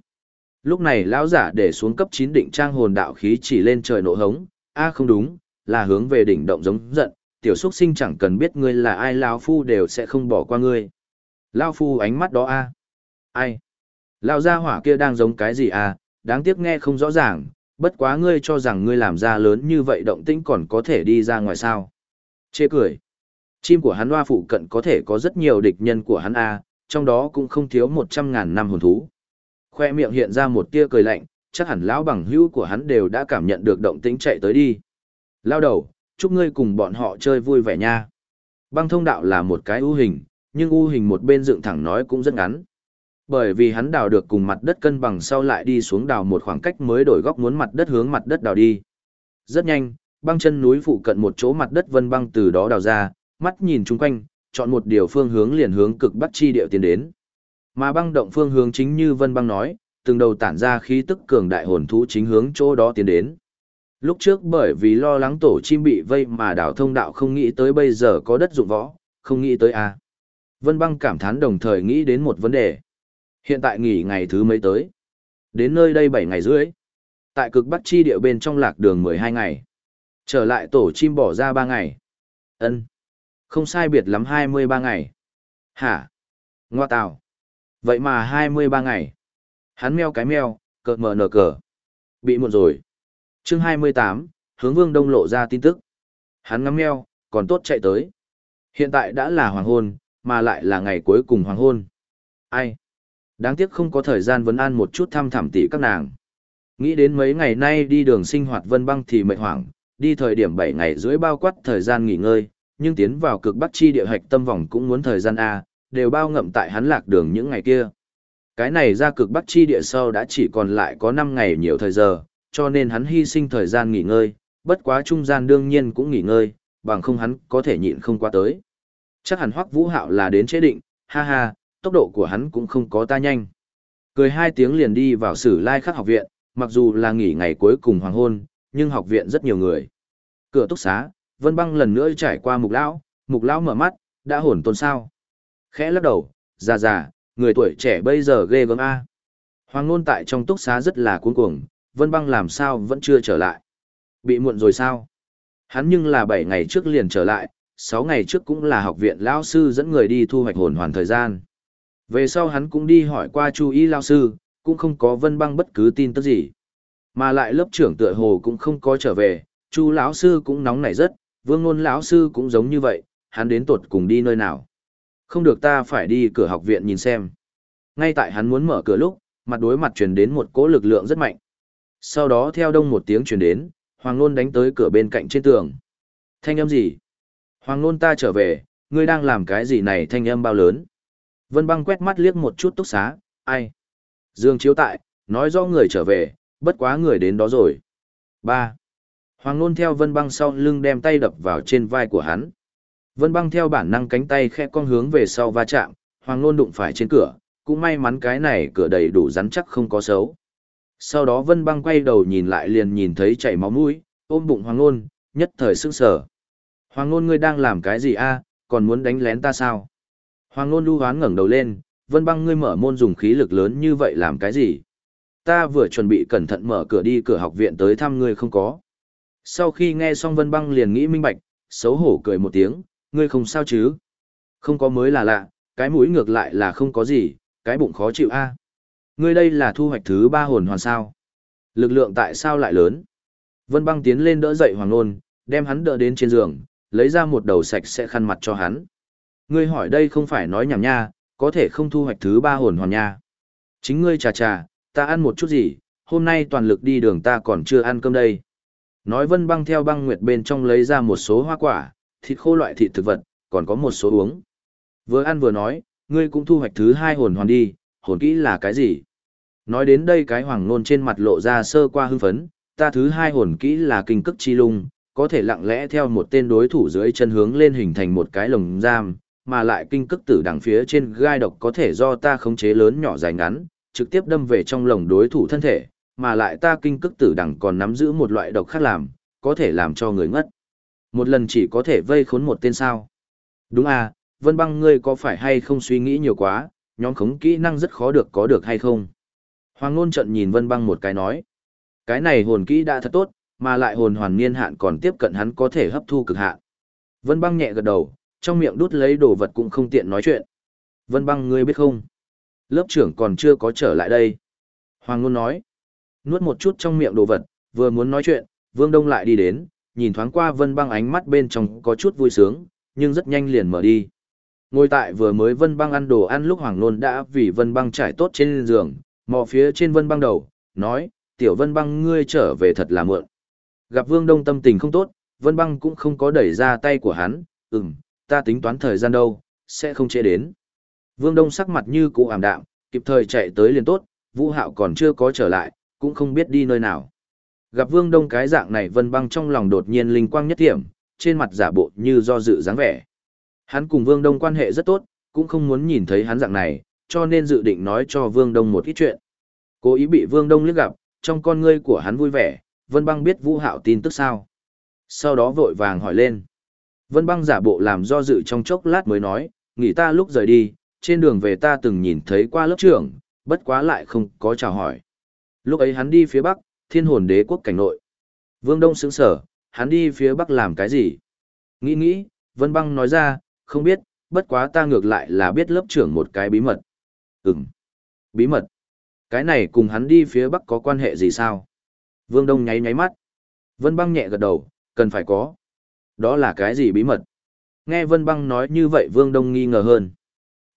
Lúc này lão giả để xuống cấp 9 định trang hồn đạo khí chỉ lên trời nổ hống, a không đúng, là hướng về đỉnh động giống giận, tiểu xuất sinh chẳng cần biết ngươi là ai lão phu đều sẽ không bỏ qua ngươi. Lão phu ánh mắt đó a. Ai? Lão gia hỏa kia đang giống cái gì à? đáng tiếc nghe không rõ ràng, bất quá ngươi cho rằng ngươi làm ra lớn như vậy động tĩnh còn có thể đi ra ngoài sao. Chê cười. Chim của hắn hoa phụ cận có thể có rất nhiều địch nhân của hắn A, trong đó cũng không thiếu một trăm ngàn năm hồn thú. Khoe miệng hiện ra một tia cười lạnh, chắc hẳn lão bằng hữu của hắn đều đã cảm nhận được động tĩnh chạy tới đi. Lao đầu, chúc ngươi cùng bọn họ chơi vui vẻ nha. Băng thông đạo là một cái ưu hình, nhưng ưu hình một bên dựng thẳng nói cũng rất ngắn. Bởi vì hắn đào được cùng mặt đất cân bằng sau lại đi xuống đào một khoảng cách mới đổi góc muốn mặt đất hướng mặt đất đào đi. Rất nhanh, băng chân núi phụ cận một chỗ mặt đất vân băng từ đó đào ra, mắt nhìn chung quanh, chọn một điều phương hướng liền hướng cực bắc chi điệu tiến đến. Mà băng động phương hướng chính như vân băng nói, từng đầu tản ra khí tức cường đại hồn thú chính hướng chỗ đó tiến đến. Lúc trước bởi vì lo lắng tổ chim bị vây mà đảo thông đạo không nghĩ tới bây giờ có đất dụng võ, không nghĩ tới a. À. Vân băng cảm thán đồng thời nghĩ đến một vấn đề. Hiện tại nghỉ ngày thứ mấy tới. Đến nơi đây 7 ngày rưỡi. Tại cực bắc chi địa bên trong lạc đường 12 ngày. Trở lại tổ chim bỏ ra 3 ngày. ân Không sai biệt lắm 23 ngày. Hả? Ngoa tào. Vậy mà 23 ngày. Hắn meo cái meo, cợt mờ nở cờ. Bị muộn rồi. chương 28, hướng vương đông lộ ra tin tức. Hắn ngắm meo, còn tốt chạy tới. Hiện tại đã là hoàng hôn, mà lại là ngày cuối cùng hoàng hôn. Ai? Đáng tiếc không có thời gian vấn an một chút thăm thẳm tỉ các nàng. Nghĩ đến mấy ngày nay đi đường sinh hoạt vân băng thì mệt hoảng, đi thời điểm 7 ngày dưới bao quát thời gian nghỉ ngơi, nhưng tiến vào cực bắc chi địa hạch tâm vòng cũng muốn thời gian A, đều bao ngậm tại hắn lạc đường những ngày kia. Cái này ra cực bắc chi địa sau đã chỉ còn lại có 5 ngày nhiều thời giờ, cho nên hắn hy sinh thời gian nghỉ ngơi, bất quá trung gian đương nhiên cũng nghỉ ngơi, bằng không hắn có thể nhịn không qua tới. Chắc hẳn hoắc vũ hạo là đến chế định, ha ha, tốc độ của hắn cũng không có ta nhanh. Cười hai tiếng liền đi vào sử lai khắc học viện, mặc dù là nghỉ ngày cuối cùng hoàng hôn, nhưng học viện rất nhiều người. Cửa túc xá, Vân Băng lần nữa trải qua mục lão, mục lão mở mắt, đã hồn tôn sao. Khẽ lắc đầu, già già, người tuổi trẻ bây giờ ghê gớm A. Hoàng ngôn tại trong túc xá rất là cuống cuồng, Vân Băng làm sao vẫn chưa trở lại. Bị muộn rồi sao? Hắn nhưng là 7 ngày trước liền trở lại, 6 ngày trước cũng là học viện lão sư dẫn người đi thu hoạch hồn hoàn thời gian. Về sau hắn cũng đi hỏi qua Chu Y lao sư, cũng không có Vân Băng bất cứ tin tức gì. Mà lại lớp trưởng tựa hồ cũng không có trở về, Chu lão sư cũng nóng nảy rất, Vương Nôn lão sư cũng giống như vậy, hắn đến tuột cùng đi nơi nào? Không được ta phải đi cửa học viện nhìn xem. Ngay tại hắn muốn mở cửa lúc, mặt đối mặt truyền đến một cỗ lực lượng rất mạnh. Sau đó theo đông một tiếng truyền đến, Hoàng Nôn đánh tới cửa bên cạnh trên tường. Thanh âm gì? Hoàng Nôn ta trở về, ngươi đang làm cái gì này thanh âm bao lớn? Vân băng quét mắt liếc một chút túc xá, ai? Dương chiếu tại, nói do người trở về, bất quá người đến đó rồi. 3. Hoàng Nôn theo vân băng sau lưng đem tay đập vào trên vai của hắn. Vân băng theo bản năng cánh tay khẽ con hướng về sau va chạm, Hoàng Nôn đụng phải trên cửa, cũng may mắn cái này cửa đầy đủ rắn chắc không có xấu. Sau đó Vân băng quay đầu nhìn lại liền nhìn thấy chảy máu mũi, ôm bụng Hoàng Nôn, nhất thời sức sờ. Hoàng Nôn ngươi đang làm cái gì a? còn muốn đánh lén ta sao? Hoàng Nôn lưu hoán ngẩng đầu lên, Vân băng ngươi mở môn dùng khí lực lớn như vậy làm cái gì? Ta vừa chuẩn bị cẩn thận mở cửa đi cửa học viện tới thăm ngươi không có. Sau khi nghe xong Vân băng liền nghĩ minh bạch, xấu hổ cười một tiếng, ngươi không sao chứ? Không có mới là lạ, cái mũi ngược lại là không có gì, cái bụng khó chịu a. Ngươi đây là thu hoạch thứ ba hồn hoàn sao? Lực lượng tại sao lại lớn? Vân băng tiến lên đỡ dậy Hoàng Nôn, đem hắn đỡ đến trên giường, lấy ra một đầu sạch sẽ khăn mặt cho hắn. Ngươi hỏi đây không phải nói nhảm nha, có thể không thu hoạch thứ ba hồn hoàn nha. Chính ngươi trà trà, ta ăn một chút gì, hôm nay toàn lực đi đường ta còn chưa ăn cơm đây. Nói vân băng theo băng nguyệt bên trong lấy ra một số hoa quả, thịt khô loại thịt thực vật, còn có một số uống. Vừa ăn vừa nói, ngươi cũng thu hoạch thứ hai hồn hoàn đi, hồn kỹ là cái gì? Nói đến đây cái hoàng nôn trên mặt lộ ra sơ qua hưng phấn, ta thứ hai hồn kỹ là kinh cức chi lung, có thể lặng lẽ theo một tên đối thủ dưới chân hướng lên hình thành một cái lồng giam, mà lại kinh cức tử đằng phía trên gai độc có thể do ta khống chế lớn nhỏ dài ngắn, trực tiếp đâm về trong lồng đối thủ thân thể, mà lại ta kinh cức tử đằng còn nắm giữ một loại độc khác làm, có thể làm cho người ngất. Một lần chỉ có thể vây khốn một tên sao. Đúng à, Vân Băng ngươi có phải hay không suy nghĩ nhiều quá, nhóm khống kỹ năng rất khó được có được hay không? Hoàng Nôn trận nhìn Vân Băng một cái nói. Cái này hồn kỹ đã thật tốt, mà lại hồn hoàn niên hạn còn tiếp cận hắn có thể hấp thu cực hạn. Vân Băng nhẹ gật đầu, trong miệng đút lấy đồ vật cũng không tiện nói chuyện. Vân Băng ngươi biết không? Lớp trưởng còn chưa có trở lại đây. Hoàng Nôn nói. Nuốt một chút trong miệng đồ vật, vừa muốn nói chuyện, Vương Đông lại đi đến, nhìn thoáng qua Vân Băng ánh mắt bên trong có chút vui sướng, nhưng rất nhanh liền mở đi. Ngồi tại vừa mới Vân Băng ăn đồ ăn lúc Hoàng Nôn đã vì Vân Băng trải tốt trên giường, mò phía trên Vân Băng đầu, nói, tiểu Vân Băng ngươi trở về thật là mượn. Gặp Vương Đông tâm tình không tốt, Vân Băng cũng không có đẩy ra tay của hắn, ừm, ta tính toán thời gian đâu, sẽ không chế đến. Vương Đông sắc mặt như cũ ảm đạm, kịp thời chạy tới liền tốt, Vũ Hạo còn chưa có trở lại, cũng không biết đi nơi nào. Gặp Vương Đông cái dạng này Vân Băng trong lòng đột nhiên linh quang nhất điểm, trên mặt giả bộ như do dự dáng vẻ. Hắn cùng Vương Đông quan hệ rất tốt, cũng không muốn nhìn thấy hắn dạng này, cho nên dự định nói cho Vương Đông một ít chuyện. Cố ý bị Vương Đông liếc gặp, trong con ngươi của hắn vui vẻ, Vân Băng biết Vũ Hạo tin tức sao. Sau đó vội vàng hỏi lên. Vân Băng giả bộ làm do dự trong chốc lát mới nói, nghỉ ta lúc rời đi, trên đường về ta từng nhìn thấy qua lớp trưởng, bất quá lại không có chào hỏi. Lúc ấy hắn đi phía bắc, thiên hồn đế quốc cảnh nội. Vương Đông sững sở, hắn đi phía bắc làm cái gì? Nghĩ nghĩ, Vân Băng nói ra, không biết, bất quá ta ngược lại là biết lớp trưởng một cái bí mật. Ừm, bí mật. Cái này cùng hắn đi phía bắc có quan hệ gì sao? Vương Đông nháy nháy mắt. Vân Băng nhẹ gật đầu, cần phải có. Đó là cái gì bí mật? Nghe Vân Băng nói như vậy Vương Đông nghi ngờ hơn.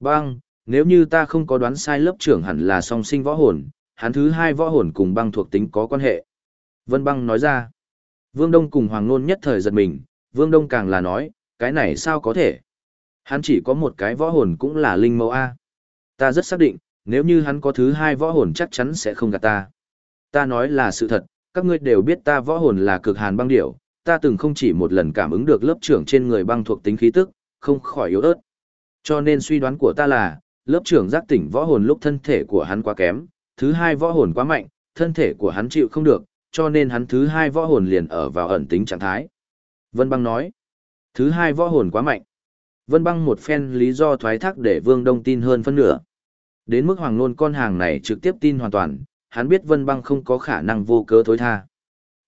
Băng, nếu như ta không có đoán sai lớp trưởng hẳn là song sinh võ hồn, hắn thứ hai võ hồn cùng băng thuộc tính có quan hệ. Vân Băng nói ra. Vương Đông cùng Hoàng Nôn nhất thời giật mình, Vương Đông càng là nói, cái này sao có thể? Hắn chỉ có một cái võ hồn cũng là linh mẫu A. Ta rất xác định, nếu như hắn có thứ hai võ hồn chắc chắn sẽ không gạt ta. Ta nói là sự thật, các ngươi đều biết ta võ hồn là cực hàn băng điểu, ta từng không chỉ một lần cảm ứng được lớp trưởng trên người băng thuộc tính khí tức, không khỏi yếu ớt. Cho nên suy đoán của ta là, lớp trưởng giác tỉnh võ hồn lúc thân thể của hắn quá kém, thứ hai võ hồn quá mạnh, thân thể của hắn chịu không được, cho nên hắn thứ hai võ hồn liền ở vào ẩn tính trạng thái. Vân băng nói, thứ hai võ hồn quá mạnh. Vân băng một phen lý do thoái thác để Vương Đông tin hơn phân nửa. Đến mức hoàng nôn con hàng này trực tiếp tin hoàn toàn, hắn biết Vân băng không có khả năng vô cớ thối tha.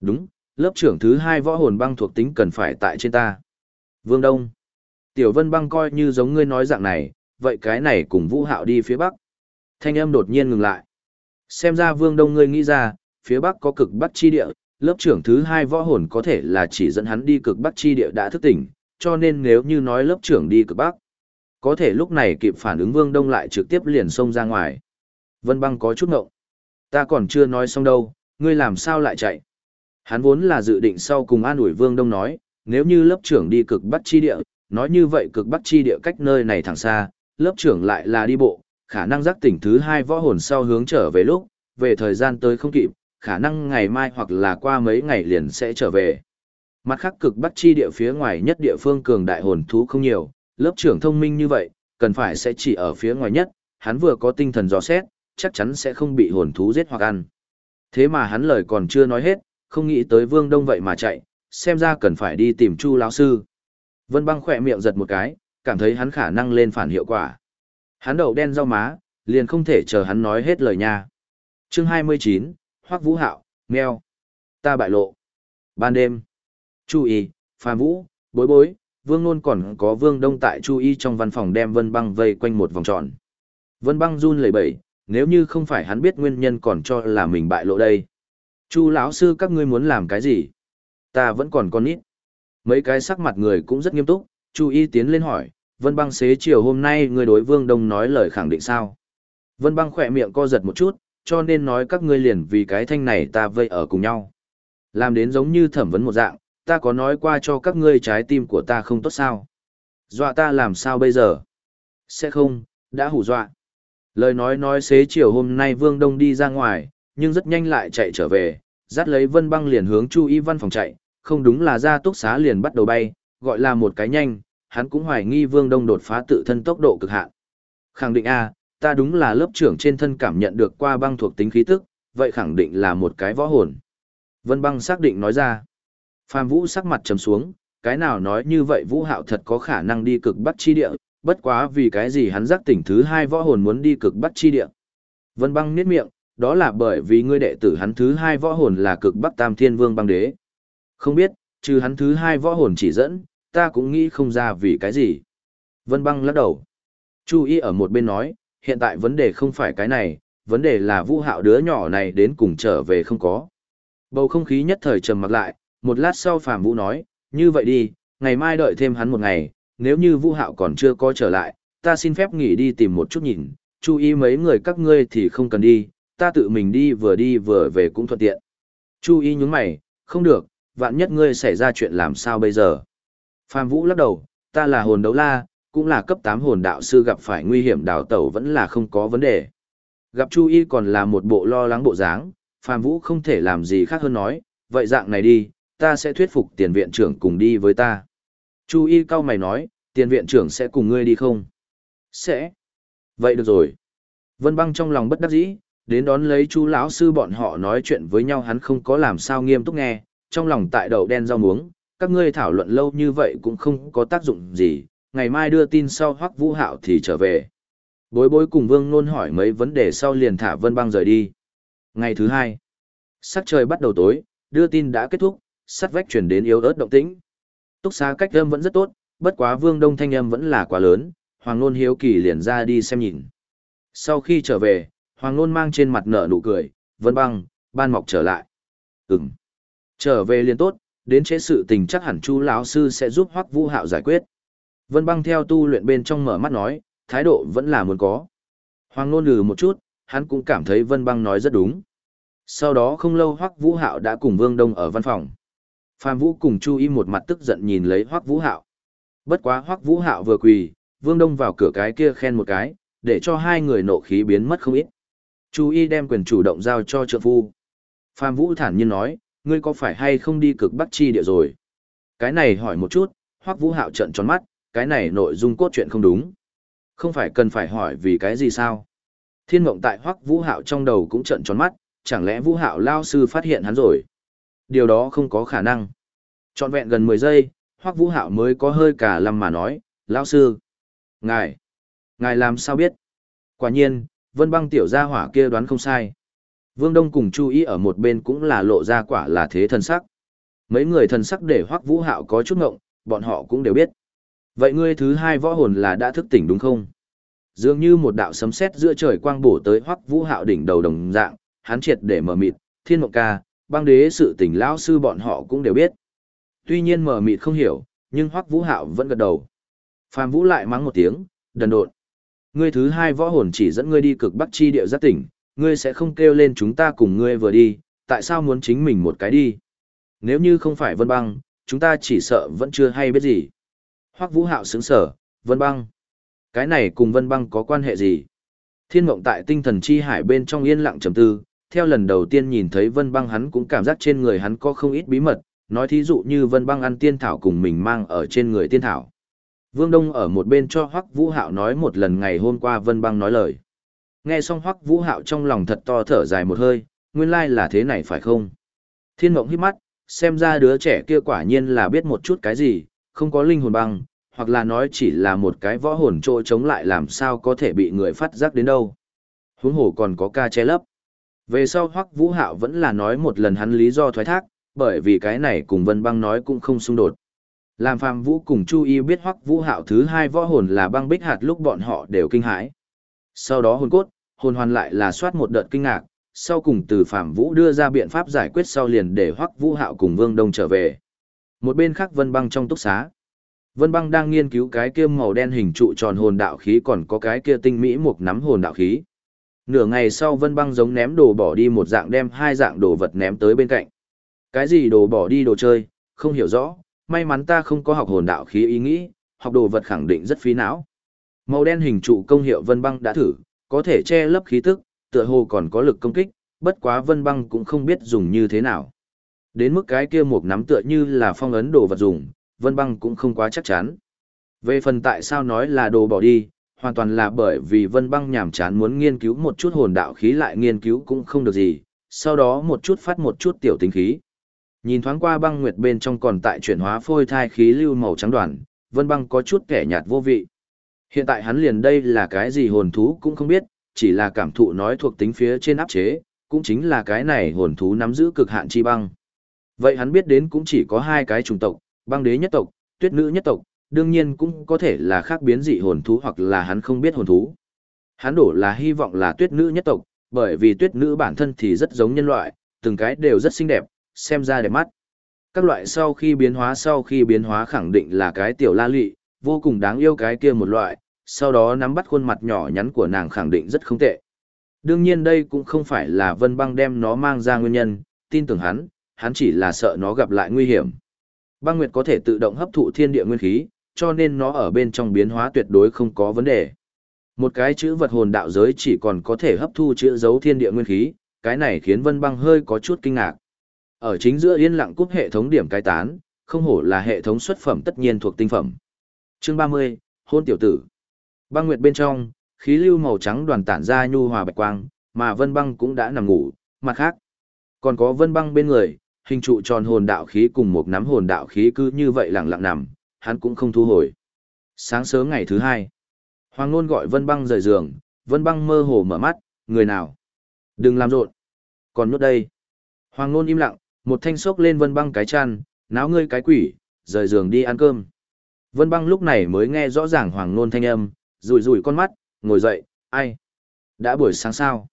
Đúng, lớp trưởng thứ hai võ hồn băng thuộc tính cần phải tại trên ta. Vương Đông. Tiểu Vân băng coi như giống ngươi nói dạng này, vậy cái này cùng Vũ Hạo đi phía Bắc. Thanh âm đột nhiên ngừng lại. Xem ra Vương Đông ngươi nghĩ ra, phía Bắc có cực Bắc chi địa, lớp trưởng thứ hai võ hồn có thể là chỉ dẫn hắn đi cực Bắc chi địa đã thức tỉnh, cho nên nếu như nói lớp trưởng đi cực Bắc, có thể lúc này kịp phản ứng Vương Đông lại trực tiếp liền xông ra ngoài. Vân băng có chút ngộng. Ta còn chưa nói xong đâu, ngươi làm sao lại chạy? Hắn vốn là dự định sau cùng an ủi Vương Đông nói, nếu như lớp trưởng đi cực Bắc chi địa, nói như vậy cực Bắc chi địa cách nơi này thẳng xa, lớp trưởng lại là đi bộ, khả năng giác tỉnh thứ hai võ hồn sau hướng trở về lúc, về thời gian tới không kịp, khả năng ngày mai hoặc là qua mấy ngày liền sẽ trở về. Mặt khác cực bắc chi địa phía ngoài nhất địa phương cường đại hồn thú không nhiều, lớp trưởng thông minh như vậy, cần phải sẽ chỉ ở phía ngoài nhất, hắn vừa có tinh thần dò xét, chắc chắn sẽ không bị hồn thú giết hoặc ăn. Thế mà hắn lời còn chưa nói hết, không nghĩ tới Vương Đông vậy mà chạy, xem ra cần phải đi tìm Chu lão sư. Vân Băng khỏe miệng giật một cái, cảm thấy hắn khả năng lên phản hiệu quả. Hắn đầu đen rau má, liền không thể chờ hắn nói hết lời nha. Chương 29, Hoắc Vũ Hạo, meo. Ta bại lộ. Ban đêm. Chu y, Pha Vũ, Bối Bối, Vương Nôn còn có Vương Đông tại Chu y trong văn phòng đem Vân Băng vây quanh một vòng tròn. Vân Băng run lẩy bẩy, nếu như không phải hắn biết nguyên nhân còn cho là mình bại lộ đây. Chu lão sư các ngươi muốn làm cái gì? Ta vẫn còn con nít. Mấy cái sắc mặt người cũng rất nghiêm túc, Chu y tiến lên hỏi, Vân Băng xế chiều hôm nay ngươi đối Vương Đông nói lời khẳng định sao? Vân Băng khỏe miệng co giật một chút, cho nên nói các ngươi liền vì cái thanh này ta vây ở cùng nhau. Làm đến giống như thẩm vấn một dạng, ta có nói qua cho các ngươi trái tim của ta không tốt sao? Dọa ta làm sao bây giờ? Sẽ không, đã hù dọa. Lời nói nói xế chiều hôm nay Vương Đông đi ra ngoài, nhưng rất nhanh lại chạy trở về, dắt lấy Vân Băng liền hướng Chu Y văn phòng chạy, không đúng là ra túc xá liền bắt đầu bay, gọi là một cái nhanh, hắn cũng hoài nghi Vương Đông đột phá tự thân tốc độ cực hạn. Khẳng định a, ta đúng là lớp trưởng trên thân cảm nhận được qua băng thuộc tính khí tức, vậy khẳng định là một cái võ hồn. Vân Băng xác định nói ra. Phạm Vũ sắc mặt trầm xuống, cái nào nói như vậy Vũ Hạo thật có khả năng đi cực bắc chi địa, bất quá vì cái gì hắn giác tỉnh thứ hai võ hồn muốn đi cực bắc chi địa. Vân Băng niết miệng, đó là bởi vì ngươi đệ tử hắn thứ hai võ hồn là cực bắc tam thiên vương băng đế. Không biết, trừ hắn thứ hai võ hồn chỉ dẫn, ta cũng nghĩ không ra vì cái gì. Vân Băng lắc đầu. Chu y ở một bên nói, hiện tại vấn đề không phải cái này, vấn đề là Vũ Hạo đứa nhỏ này đến cùng trở về không có. Bầu không khí nhất thời trầm mặc lại, một lát sau Phạm Vũ nói, như vậy đi, ngày mai đợi thêm hắn một ngày, nếu như Vũ Hạo còn chưa có trở lại, ta xin phép nghỉ đi tìm một chút nhìn, chú ý mấy người các ngươi thì không cần đi, ta tự mình đi vừa đi vừa về cũng thuận tiện. Chu y nhúng mày, không được, vạn nhất ngươi xảy ra chuyện làm sao bây giờ. Phạm Vũ lắc đầu, ta là hồn đấu la, cũng là cấp 8 hồn đạo sư gặp phải nguy hiểm đào tẩu vẫn là không có vấn đề. Gặp Chu y còn là một bộ lo lắng bộ dáng, Phạm Vũ không thể làm gì khác hơn nói, vậy dạng này đi, ta sẽ thuyết phục tiền viện trưởng cùng đi với ta. Chu y cao mày nói, tiền viện trưởng sẽ cùng ngươi đi không? Sẽ. Vậy được rồi. Vân băng trong lòng bất đắc dĩ, đến đón lấy chú lão sư bọn họ nói chuyện với nhau hắn không có làm sao nghiêm túc nghe, trong lòng tại đầu đen rau muống, các ngươi thảo luận lâu như vậy cũng không có tác dụng gì, ngày mai đưa tin sau hoắc vũ hạo thì trở về. Bối bối cùng vương nôn hỏi mấy vấn đề sau liền thả vân băng rời đi. Ngày thứ hai, sắc trời bắt đầu tối, đưa tin đã kết thúc, sắt vách chuyển đến yếu ớt động tĩnh. Túc xá cách âm vẫn rất tốt, bất quá vương đông thanh âm vẫn là quá lớn, Hoàng Nôn hiếu kỳ liền ra đi xem nhìn. Sau khi trở về, Hoàng Nôn mang trên mặt nở nụ cười, vân băng, ban mọc trở lại. Ừm. Trở về liền tốt, đến chế sự tình chắc hẳn chu lão sư sẽ giúp hoắc vũ hạo giải quyết. Vân băng theo tu luyện bên trong mở mắt nói, thái độ vẫn là muốn có. Hoàng Nôn lừ một chút, hắn cũng cảm thấy vân băng nói rất đúng. Sau đó không lâu hoắc vũ hạo đã cùng vương đông ở văn phòng. Phạm Vũ cùng Chu Y một mặt tức giận nhìn lấy Hoắc Vũ Hạo. Bất quá Hoắc Vũ Hạo vừa quỳ, Vương Đông vào cửa cái kia khen một cái, để cho hai người nộ khí biến mất không ít. Chú Y đem quyền chủ động giao cho trợ phu. Phạm Vũ thản nhiên nói, ngươi có phải hay không đi cực Bắc chi địa rồi? Cái này hỏi một chút, Hoắc Vũ Hạo trợn tròn mắt, cái này nội dung cốt truyện không đúng. Không phải cần phải hỏi vì cái gì sao? Thiên mộng tại Hoắc Vũ Hạo trong đầu cũng trợn tròn mắt, chẳng lẽ Vũ Hạo lao sư phát hiện hắn rồi? Điều đó không có khả năng. Trọn vẹn gần 10 giây, Hoắc Vũ Hạo mới có hơi cả lăm mà nói, lão sư. Ngài, ngài làm sao biết? Quả nhiên, vân băng tiểu gia hỏa kia đoán không sai. Vương Đông cùng chú ý ở một bên cũng là lộ ra quả là thế thần sắc. Mấy người thần sắc để Hoắc Vũ Hạo có chút ngộng, bọn họ cũng đều biết. Vậy ngươi thứ hai võ hồn là đã thức tỉnh đúng không? Dường như một đạo sấm sét giữa trời quang bổ tới Hoắc Vũ Hạo đỉnh đầu đồng dạng, hắn triệt để mở mịt, Thiên Mộng Ca, băng đế sự tỉnh lão sư bọn họ cũng đều biết. Tuy nhiên mở mịt không hiểu, nhưng Hoắc Vũ Hạo vẫn gật đầu. Phạm Vũ lại mắng một tiếng, đần độn. Ngươi thứ hai võ hồn chỉ dẫn ngươi đi cực bắc chi địa giác tỉnh, ngươi sẽ không kêu lên chúng ta cùng ngươi vừa đi, tại sao muốn chính mình một cái đi? Nếu như không phải Vân Băng, chúng ta chỉ sợ vẫn chưa hay biết gì. Hoắc Vũ Hạo sững sở, Vân Băng. Cái này cùng Vân Băng có quan hệ gì? Thiên mộng tại tinh thần chi hải bên trong yên lặng trầm tư, theo lần đầu tiên nhìn thấy vân băng hắn cũng cảm giác trên người hắn có không ít bí mật, nói thí dụ như Vân Băng ăn tiên thảo cùng mình mang ở trên người tiên thảo. Vương Đông ở một bên cho Hoắc Vũ Hạo nói một lần ngày hôm qua Vân Băng nói lời. Nghe xong Hoắc Vũ Hạo trong lòng thật to thở dài một hơi, nguyên lai là thế này phải không? Thiên Mộng hít mắt, xem ra đứa trẻ kia quả nhiên là biết một chút cái gì, không có linh hồn băng, hoặc là nói chỉ là một cái võ hồn trôi chống lại làm sao có thể bị người phát giác đến đâu. Huống hồ còn có ca che lấp. Về sau Hoắc Vũ Hạo vẫn là nói một lần hắn lý do thoái thác, bởi vì cái này cùng Vân Băng nói cũng không xung đột. Làm Phàm Vũ cùng Chu Y biết Hoắc Vũ Hạo thứ hai võ hồn là băng bích hạt lúc bọn họ đều kinh hãi. Sau đó hồn cốt, hồn hoàn lại là soát một đợt kinh ngạc, sau cùng từ Phạm Vũ đưa ra biện pháp giải quyết sau liền để Hoắc Vũ Hạo cùng Vương Đông trở về. Một bên khác Vân Băng trong túc xá. Vân Băng đang nghiên cứu cái kia màu đen hình trụ tròn hồn đạo khí còn có cái kia tinh mỹ một nắm hồn đạo khí. Nửa ngày sau Vân Băng giống ném đồ bỏ đi một dạng đem hai dạng đồ vật ném tới bên cạnh. Cái gì đồ bỏ đi đồ chơi, không hiểu rõ, may mắn ta không có học hồn đạo khí ý nghĩ, học đồ vật khẳng định rất phí não. Màu đen hình trụ công hiệu Vân Băng đã thử, có thể che lấp khí tức, tựa hồ còn có lực công kích, bất quá Vân Băng cũng không biết dùng như thế nào. Đến mức cái kia một nắm tựa như là phong ấn đồ vật dùng, Vân Băng cũng không quá chắc chắn. Về phần tại sao nói là đồ bỏ đi, hoàn toàn là bởi vì Vân Băng nhàm chán muốn nghiên cứu một chút hồn đạo khí lại nghiên cứu cũng không được gì, sau đó một chút phát một chút tiểu tính khí. Nhìn thoáng qua băng nguyệt bên trong còn tại chuyển hóa phôi thai khí lưu màu trắng đoàn, Vân Băng có chút kẻ nhạt vô vị. Hiện tại hắn liền đây là cái gì hồn thú cũng không biết, chỉ là cảm thụ nói thuộc tính phía trên áp chế, cũng chính là cái này hồn thú nắm giữ cực hạn chi băng. Vậy hắn biết đến cũng chỉ có hai cái chủng tộc, băng đế nhất tộc, tuyết nữ nhất tộc, đương nhiên cũng có thể là khác biến dị hồn thú hoặc là hắn không biết hồn thú. Hắn đổ là hy vọng là tuyết nữ nhất tộc, bởi vì tuyết nữ bản thân thì rất giống nhân loại, từng cái đều rất xinh đẹp, xem ra đẹp mắt. Các loại sau khi biến hóa sau khi biến hóa khẳng định là cái tiểu la lị, vô cùng đáng yêu cái kia một loại, sau đó nắm bắt khuôn mặt nhỏ nhắn của nàng khẳng định rất không tệ. Đương nhiên đây cũng không phải là vân băng đem nó mang ra nguyên nhân, tin tưởng hắn, hắn chỉ là sợ nó gặp lại nguy hiểm. Băng Nguyệt có thể tự động hấp thụ thiên địa nguyên khí, cho nên nó ở bên trong biến hóa tuyệt đối không có vấn đề. Một cái chữ vật hồn đạo giới chỉ còn có thể hấp thu chữ dấu thiên địa nguyên khí, cái này khiến Vân Băng hơi có chút kinh ngạc. Ở chính giữa yên lặng cúp hệ thống điểm cái tán, không hổ là hệ thống xuất phẩm tất nhiên thuộc tinh phẩm. Chương 30, hôn tiểu tử. Băng Nguyệt bên trong, khí lưu màu trắng đoàn tản ra nhu hòa bạch quang, mà Vân Băng cũng đã nằm ngủ, mặt khác. Còn có Vân Băng bên người, hình trụ tròn hồn đạo khí cùng một nắm hồn đạo khí cứ như vậy lặng lặng nằm, hắn cũng không thu hồi. Sáng sớm ngày thứ hai, Hoàng Nôn gọi Vân Băng rời giường, Vân Băng mơ hồ mở mắt, người nào? Đừng làm rộn. Còn nốt đây. Hoàng Nôn im lặng, một thanh sốc lên Vân Băng cái chăn, náo ngươi cái quỷ, rời giường đi ăn cơm. Vân Băng lúc này mới nghe rõ ràng Hoàng Nôn thanh âm, rủi rủi con mắt, ngồi dậy, ai? Đã buổi sáng sao?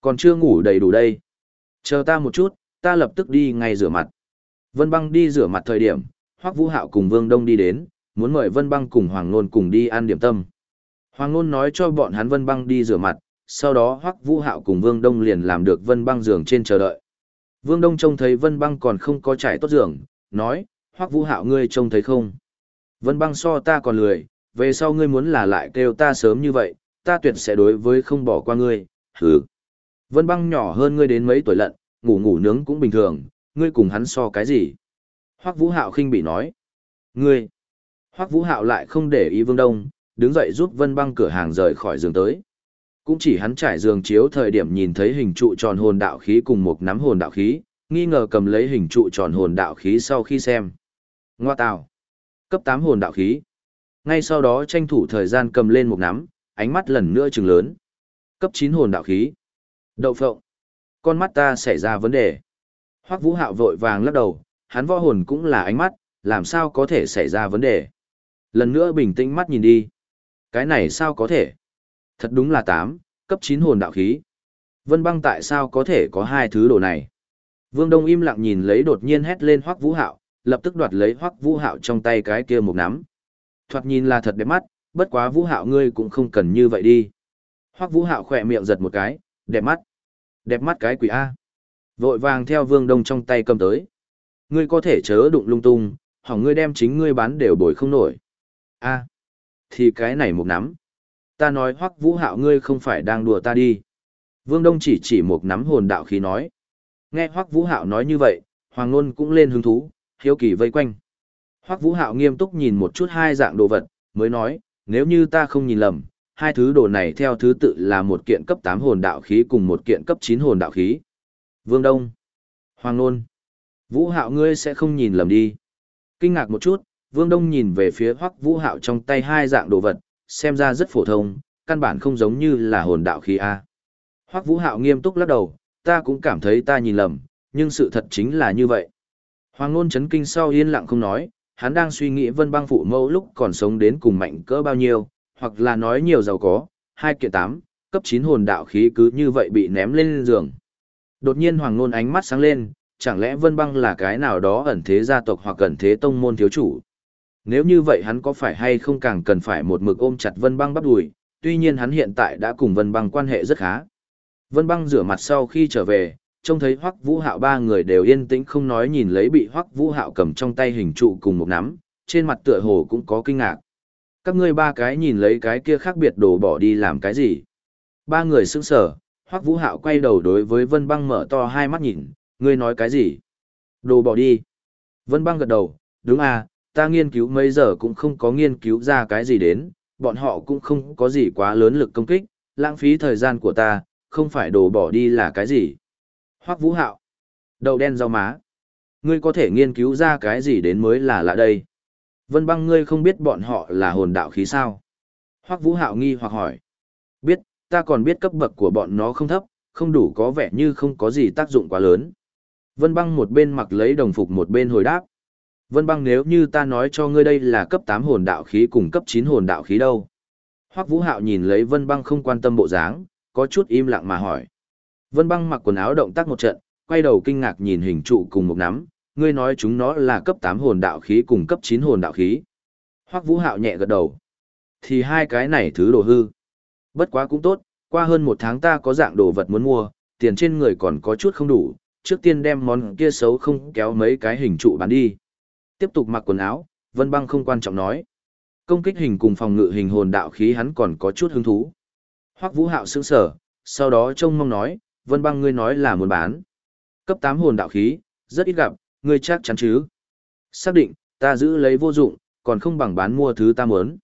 Còn chưa ngủ đầy đủ đây. Chờ ta một chút, ta lập tức đi ngay rửa mặt. Vân Băng đi rửa mặt thời điểm, Hoắc Vũ Hạo cùng Vương Đông đi đến, muốn mời Vân Băng cùng Hoàng Nôn cùng đi ăn điểm tâm. Hoàng Nôn nói cho bọn hắn Vân Băng đi rửa mặt, sau đó Hoắc Vũ Hạo cùng Vương Đông liền làm được Vân Băng giường trên chờ đợi. Vương Đông trông thấy Vân Băng còn không có trải tốt giường, nói, Hoắc Vũ Hạo ngươi trông thấy không? Vân Băng so ta còn lười, về sau ngươi muốn là lại kêu ta sớm như vậy, ta tuyệt sẽ đối với không bỏ qua ngươi, hừ. Vân Băng nhỏ hơn ngươi đến mấy tuổi lận, ngủ ngủ nướng cũng bình thường, ngươi cùng hắn so cái gì? Hoắc Vũ Hạo khinh bị nói. Ngươi! Hoắc Vũ Hạo lại không để ý Vương Đông, đứng dậy giúp Vân Băng cửa hàng rời khỏi giường tới. Cũng chỉ hắn trải giường chiếu thời điểm nhìn thấy hình trụ tròn hồn đạo khí cùng một nắm hồn đạo khí, nghi ngờ cầm lấy hình trụ tròn hồn đạo khí sau khi xem. Ngoa tào! Cấp 8 hồn đạo khí. Ngay sau đó tranh thủ thời gian cầm lên một nắm, ánh mắt lần nữa trừng lớn. Cấp 9 hồn đạo khí. Đậu phộng con mắt ta xảy ra vấn đề. Hoắc Vũ Hạo vội vàng lắc đầu, hắn võ hồn cũng là ánh mắt, làm sao có thể xảy ra vấn đề. Lần nữa bình tĩnh mắt nhìn đi. Cái này sao có thể? Thật đúng là tám, cấp 9 hồn đạo khí. Vân băng tại sao có thể có hai thứ đồ này? Vương Đông im lặng nhìn lấy đột nhiên hét lên Hoắc Vũ Hạo, lập tức đoạt lấy Hoắc Vũ Hạo trong tay cái kia một nắm. Thoạt nhìn là thật đẹp mắt, bất quá Vũ Hạo ngươi cũng không cần như vậy đi. Hoắc Vũ Hạo khỏe miệng giật một cái, đẹp mắt. Đẹp mắt cái quỷ A. Vội vàng theo vương đông trong tay cầm tới. Ngươi có thể chớ đụng lung tung, hỏng ngươi đem chính ngươi bán đều bồi không nổi. A. Thì cái này một nắm. Ta nói hoắc vũ hạo ngươi không phải đang đùa ta đi. Vương Đông chỉ chỉ một nắm hồn đạo khí nói. Nghe hoắc vũ hạo nói như vậy, Hoàng Nôn cũng lên hứng thú, hiếu kỳ vây quanh. Hoắc Vũ Hạo nghiêm túc nhìn một chút hai dạng đồ vật, mới nói, nếu như ta không nhìn lầm, hai thứ đồ này theo thứ tự là một kiện cấp 8 hồn đạo khí cùng một kiện cấp 9 hồn đạo khí. Vương Đông, Hoàng Nôn, Vũ Hạo ngươi sẽ không nhìn lầm đi. Kinh ngạc một chút, Vương Đông nhìn về phía Hoắc Vũ Hạo trong tay hai dạng đồ vật, xem ra rất phổ thông, căn bản không giống như là hồn đạo khí A. Hoắc Vũ Hạo nghiêm túc lắc đầu, ta cũng cảm thấy ta nhìn lầm, nhưng sự thật chính là như vậy. Hoàng Nôn chấn kinh sau yên lặng không nói, hắn đang suy nghĩ vân băng phụ mẫu lúc còn sống đến cùng mạnh cỡ bao nhiêu, hoặc là nói nhiều giàu có, hai kiện tám, cấp 9 hồn đạo khí cứ như vậy bị ném lên giường. Đột nhiên Hoàng Nôn ánh mắt sáng lên, chẳng lẽ vân băng là cái nào đó ẩn thế gia tộc hoặc ẩn thế tông môn thiếu chủ. Nếu như vậy hắn có phải hay không càng cần phải một mực ôm chặt vân băng bắt đùi, tuy nhiên hắn hiện tại đã cùng vân băng quan hệ rất khá. Vân băng rửa mặt sau khi trở về, trông thấy Hoắc Vũ Hạo ba người đều yên tĩnh không nói nhìn lấy bị Hoắc Vũ Hạo cầm trong tay hình trụ cùng một nắm, trên mặt tựa hồ cũng có kinh ngạc. Các ngươi ba cái nhìn lấy cái kia khác biệt đồ bỏ đi làm cái gì? Ba người sững sờ, Hoắc Vũ Hạo quay đầu đối với Vân Băng mở to hai mắt nhìn, ngươi nói cái gì? Đồ bỏ đi. Vân Băng gật đầu, đúng à, ta nghiên cứu mấy giờ cũng không có nghiên cứu ra cái gì đến, bọn họ cũng không có gì quá lớn lực công kích, lãng phí thời gian của ta, không phải đồ bỏ đi là cái gì. Hoắc Vũ Hạo. Đầu đen rau má. Ngươi có thể nghiên cứu ra cái gì đến mới là lạ đây. Vân băng ngươi không biết bọn họ là hồn đạo khí sao. Hoắc Vũ Hạo nghi hoặc hỏi. Biết, ta còn biết cấp bậc của bọn nó không thấp, không đủ có vẻ như không có gì tác dụng quá lớn. Vân băng một bên mặc lấy đồng phục một bên hồi đáp. Vân băng nếu như ta nói cho ngươi đây là cấp 8 hồn đạo khí cùng cấp 9 hồn đạo khí đâu. Hoắc Vũ Hạo nhìn lấy Vân băng không quan tâm bộ dáng, có chút im lặng mà hỏi. Vân băng mặc quần áo động tác một trận, quay đầu kinh ngạc nhìn hình trụ cùng một nắm, ngươi nói chúng nó là cấp 8 hồn đạo khí cùng cấp 9 hồn đạo khí. Hoắc Vũ Hạo nhẹ gật đầu. Thì hai cái này thứ đồ hư. Bất quá cũng tốt, qua hơn một tháng ta có dạng đồ vật muốn mua, tiền trên người còn có chút không đủ, trước tiên đem món kia xấu không kéo mấy cái hình trụ bán đi. Tiếp tục mặc quần áo, Vân Băng không quan trọng nói. Công kích hình cùng phòng ngự hình hồn đạo khí hắn còn có chút hứng thú. Hoắc Vũ Hạo sững sờ, sau đó trông mong nói, Vân Băng ngươi nói là muốn bán. Cấp tám hồn đạo khí, rất ít gặp, ngươi chắc chắn chứ? Xác định, ta giữ lấy vô dụng, còn không bằng bán mua thứ ta muốn.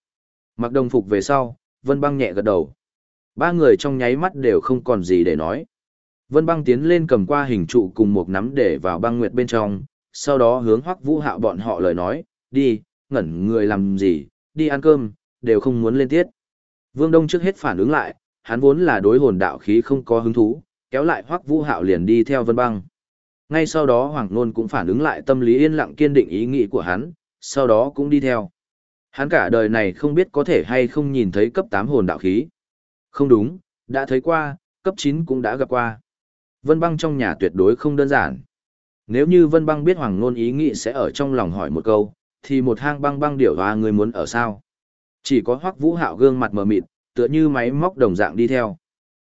Mặc đồng phục về sau, Vân Băng nhẹ gật đầu. Ba người trong nháy mắt đều không còn gì để nói. Vân Băng tiến lên cầm qua hình trụ cùng một nắm để vào băng nguyệt bên trong, sau đó hướng Hoắc Vũ Hạo bọn họ lời nói, đi, ngẩn người làm gì, đi ăn cơm, đều không muốn lên tiết. Vương Đông trước hết phản ứng lại, hắn vốn là đối hồn đạo khí không có hứng thú, kéo lại Hoắc Vũ Hạo liền đi theo Vân Băng. Ngay sau đó Hoàng Nôn cũng phản ứng lại tâm lý yên lặng kiên định ý nghĩ của hắn, sau đó cũng đi theo. Hắn cả đời này không biết có thể hay không nhìn thấy cấp 8 hồn đạo khí. Không đúng, đã thấy qua, cấp 9 cũng đã gặp qua. Vân Băng trong nhà tuyệt đối không đơn giản. Nếu như Vân Băng biết Hoàng Nôn ý nghĩ sẽ ở trong lòng hỏi một câu, thì một hang băng băng điểu hoa người muốn ở sao? Chỉ có Hoắc Vũ Hạo gương mặt mờ mịt, tựa như máy móc đồng dạng đi theo.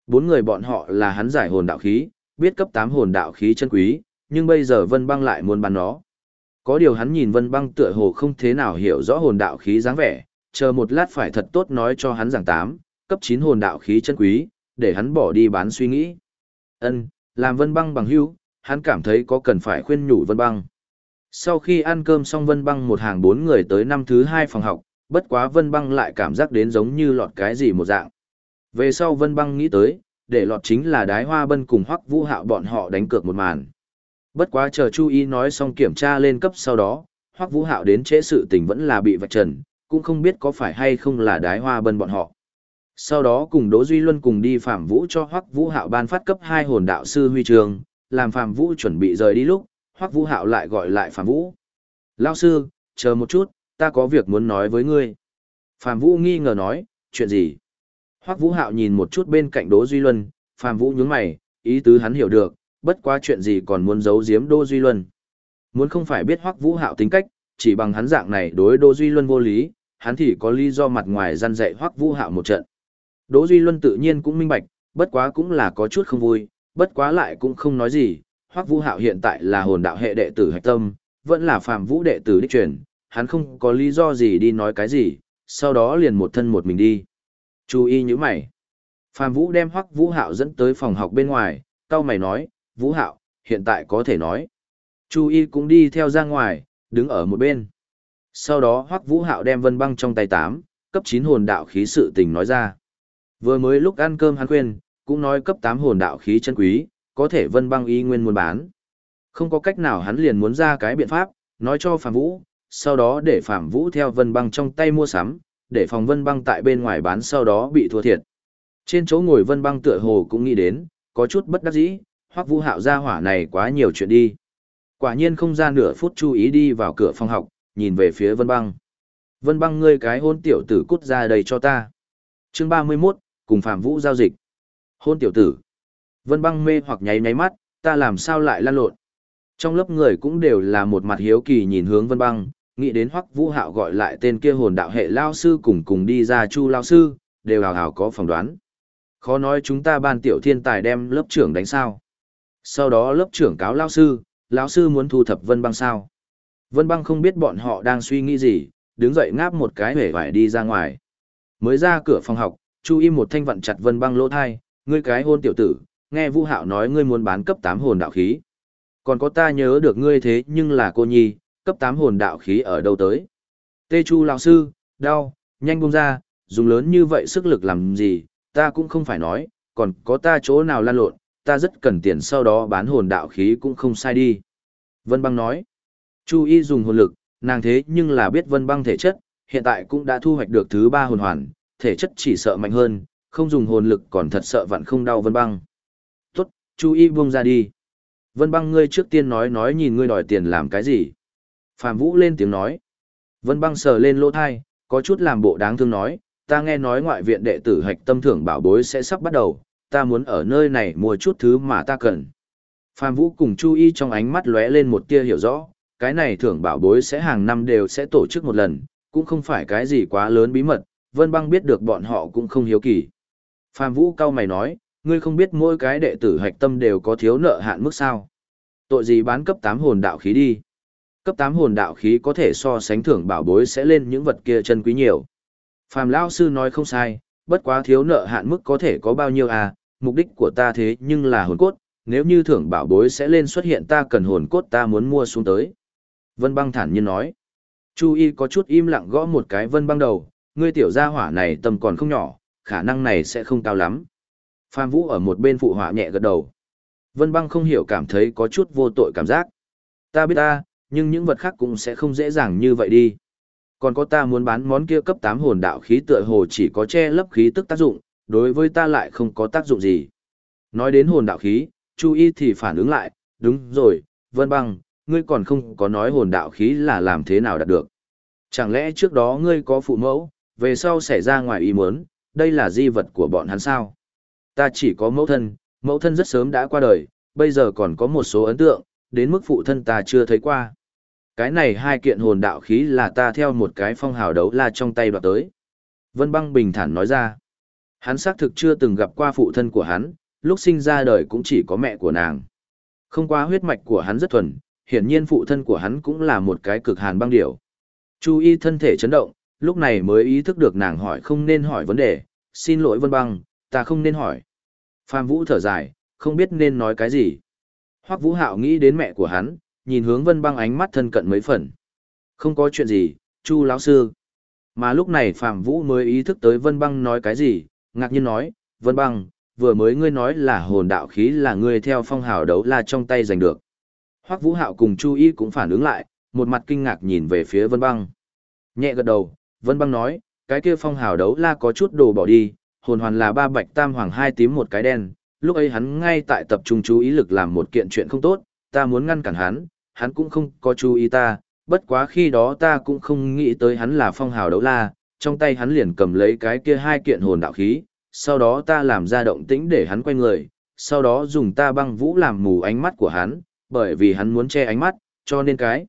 Bốn người bọn họ là hắn giải hồn đạo khí, biết cấp 8 hồn đạo khí chân quý, nhưng bây giờ Vân Băng lại muốn bán nó. Có điều hắn nhìn Vân Băng tựa hồ không thế nào hiểu rõ hồn đạo khí dáng vẻ, chờ một lát phải thật tốt nói cho hắn rằng 8, cấp 9 hồn đạo khí chân quý, để hắn bỏ đi bán suy nghĩ. Ân, làm Vân Băng bằng hữu, hắn cảm thấy có cần phải khuyên nhủ Vân Băng. Sau khi ăn cơm xong Vân Băng một hàng bốn người tới năm thứ hai phòng học, bất quá Vân Băng lại cảm giác đến giống như lọt cái gì một dạng. Về sau Vân Băng nghĩ tới, để lọt chính là đái hoa bân cùng hoắc vũ hạo bọn họ đánh cược một màn. Bất quá chờ Chu Y nói xong kiểm tra lên cấp sau đó, hoắc vũ hạo đến trễ sự tình vẫn là bị vạch trần, cũng không biết có phải hay không là đái hoa bân bọn họ. Sau đó cùng Đỗ Duy Luân cùng đi Phạm Vũ cho Hoắc Vũ Hạo ban phát cấp hai hồn đạo sư huy trường, làm Phạm Vũ chuẩn bị rời đi lúc, Hoắc Vũ Hạo lại gọi lại Phạm Vũ. Lão sư, chờ một chút, ta có việc muốn nói với ngươi. Phạm Vũ nghi ngờ nói, chuyện gì? Hoắc Vũ Hạo nhìn một chút bên cạnh Đỗ Duy Luân, Phạm Vũ nhướng mày, ý tứ hắn hiểu được, bất quá chuyện gì còn muốn giấu giếm Đỗ Duy Luân. Muốn không phải biết Hoắc Vũ Hạo tính cách, chỉ bằng hắn dạng này đối Đỗ Duy Luân vô lý, hắn thì có lý do mặt ngoài răn dạy Hoắc Vũ Hạo một trận. Đỗ Duy Luân tự nhiên cũng minh bạch, bất quá cũng là có chút không vui, bất quá lại cũng không nói gì. Hoắc Vũ Hạo hiện tại là hồn đạo hệ đệ tử hạch tâm, vẫn là Phạm Vũ đệ tử đích truyền, hắn không có lý do gì đi nói cái gì, sau đó liền một thân một mình đi. Chú ý như mày. Phạm Vũ đem Hoắc Vũ Hạo dẫn tới phòng học bên ngoài, Cao mày nói, Vũ Hạo, hiện tại có thể nói. Chu Y cũng đi theo ra ngoài, đứng ở một bên. Sau đó Hoắc Vũ Hạo đem Vân Băng trong tay tám, cấp 9 hồn đạo khí sự tình nói ra. Vừa mới lúc ăn cơm hắn khuyên, cũng nói cấp 8 hồn đạo khí chân quý, có thể Vân Băng y nguyên muốn bán. Không có cách nào hắn liền muốn ra cái biện pháp, nói cho Phạm Vũ, sau đó để Phạm Vũ theo Vân Băng trong tay mua sắm, để phòng Vân Băng tại bên ngoài bán sau đó bị thua thiệt. Trên chỗ ngồi Vân Băng tựa hồ cũng nghĩ đến, có chút bất đắc dĩ, Hoắc Vũ Hạo ra hỏa này quá nhiều chuyện đi. Quả nhiên không ra nửa phút chú ý đi vào cửa phòng học, nhìn về phía Vân Băng. Vân Băng ngươi cái hôn tiểu tử cút ra đây cho ta. Chương 31, cùng Phạm Vũ giao dịch. Hôn tiểu tử. Vân Băng mê hoặc nháy nháy mắt, ta làm sao lại lan lộn. Trong lớp người cũng đều là một mặt hiếu kỳ nhìn hướng Vân Băng, nghĩ đến Hoắc Vũ Hạo gọi lại tên kia hồn đạo hệ lao sư cùng cùng đi ra Chu lao sư, đều hào hào có phỏng đoán. Khó nói chúng ta ban tiểu thiên tài đem lớp trưởng đánh sao. Sau đó lớp trưởng cáo lao sư, lão sư muốn thu thập Vân Băng sao. Vân Băng không biết bọn họ đang suy nghĩ gì, đứng dậy ngáp một cái hể vải đi ra ngoài. Mới ra cửa phòng học, Chu im một thanh vận chặt Vân Băng lỗ thai, ngươi cái hôn tiểu tử, nghe Vũ Hạo nói ngươi muốn bán cấp 8 hồn đạo khí. Còn có ta nhớ được ngươi thế nhưng là cô nhi, cấp 8 hồn đạo khí ở đâu tới? Tê Chu lão sư, đau, nhanh buông ra, dùng lớn như vậy sức lực làm gì, ta cũng không phải nói, còn có ta chỗ nào lan lộn, ta rất cần tiền sau đó bán hồn đạo khí cũng không sai đi. Vân băng nói, Chu y dùng hồn lực, nàng thế nhưng là biết vân băng thể chất, hiện tại cũng đã thu hoạch được thứ ba hồn hoàn, thể chất chỉ sợ mạnh hơn, không dùng hồn lực còn thật sợ vặn không đau vân băng. Tốt, Chu y buông ra đi. Vân băng ngươi trước tiên nói nói nhìn ngươi đòi tiền làm cái gì. Phạm Vũ lên tiếng nói. Vân băng sờ lên lỗ thai, có chút làm bộ đáng thương nói, ta nghe nói ngoại viện đệ tử hạch tâm thưởng bảo bối sẽ sắp bắt đầu, ta muốn ở nơi này mua chút thứ mà ta cần. Phạm Vũ cùng Chu Y trong ánh mắt lóe lên một tia hiểu rõ, cái này thưởng bảo bối sẽ hàng năm đều sẽ tổ chức một lần, cũng không phải cái gì quá lớn bí mật, Vân Băng biết được bọn họ cũng không hiếu kỳ. Phạm Vũ cao mày nói, ngươi không biết mỗi cái đệ tử hạch tâm đều có thiếu nợ hạn mức sao. Tội gì bán cấp 8 hồn đạo khí đi. Cấp 8 hồn đạo khí có thể so sánh thưởng bảo bối sẽ lên những vật kia chân quý nhiều. Phạm Lao Sư nói không sai, bất quá thiếu nợ hạn mức có thể có bao nhiêu à, mục đích của ta thế nhưng là hồn cốt, nếu như thưởng bảo bối sẽ lên xuất hiện ta cần hồn cốt ta muốn mua xuống tới. Vân băng thản nhiên nói. Chu y có chút im lặng gõ một cái vân băng đầu, ngươi tiểu gia hỏa này tầm còn không nhỏ, khả năng này sẽ không cao lắm. Phạm Vũ ở một bên phụ họa nhẹ gật đầu. Vân băng không hiểu cảm thấy có chút vô tội cảm giác. Ta biết ta, nhưng những vật khác cũng sẽ không dễ dàng như vậy đi. Còn có ta muốn bán món kia cấp 8 hồn đạo khí tựa hồ chỉ có che lấp khí tức tác dụng, đối với ta lại không có tác dụng gì. Nói đến hồn đạo khí, Chu Y thì phản ứng lại, đúng rồi, Vân Băng, ngươi còn không có nói hồn đạo khí là làm thế nào đạt được. Chẳng lẽ trước đó ngươi có phụ mẫu, về sau xảy ra ngoài ý muốn, đây là di vật của bọn hắn sao? Ta chỉ có mẫu thân, mẫu thân rất sớm đã qua đời, bây giờ còn có một số ấn tượng, đến mức phụ thân ta chưa thấy qua. Cái này hai kiện hồn đạo khí là ta theo một cái phong hào đấu la trong tay đoạt tới. Vân băng bình thản nói ra. Hắn xác thực chưa từng gặp qua phụ thân của hắn, lúc sinh ra đời cũng chỉ có mẹ của nàng. Không qua huyết mạch của hắn rất thuần, hiển nhiên phụ thân của hắn cũng là một cái cực hàn băng điểu. Chu y thân thể chấn động, lúc này mới ý thức được nàng hỏi không nên hỏi vấn đề, xin lỗi vân băng, ta không nên hỏi. Phạm Vũ thở dài, không biết nên nói cái gì. Hoắc Vũ Hạo nghĩ đến mẹ của hắn, nhìn hướng Vân Băng ánh mắt thân cận mấy phần. Không có chuyện gì, Chu lão sư. Mà lúc này Phạm Vũ mới ý thức tới Vân Băng nói cái gì, ngạc nhiên nói, Vân Băng, vừa mới ngươi nói là hồn đạo khí là ngươi theo phong hào đấu la trong tay giành được. Hoắc Vũ Hạo cùng Chu Y cũng phản ứng lại, một mặt kinh ngạc nhìn về phía Vân Băng. Nhẹ gật đầu, Vân Băng nói, cái kia phong hào đấu la có chút đồ bỏ đi, hồn hoàn là ba bạch tam hoàng hai tím một cái đen, lúc ấy hắn ngay tại tập trung chú ý lực làm một kiện chuyện không tốt, ta muốn ngăn cản hắn, hắn cũng không có chú ý ta, bất quá khi đó ta cũng không nghĩ tới hắn là phong hào đấu la, trong tay hắn liền cầm lấy cái kia hai kiện hồn đạo khí, sau đó ta làm ra động tĩnh để hắn quay người, sau đó dùng ta băng vũ làm mù ánh mắt của hắn, bởi vì hắn muốn che ánh mắt, cho nên cái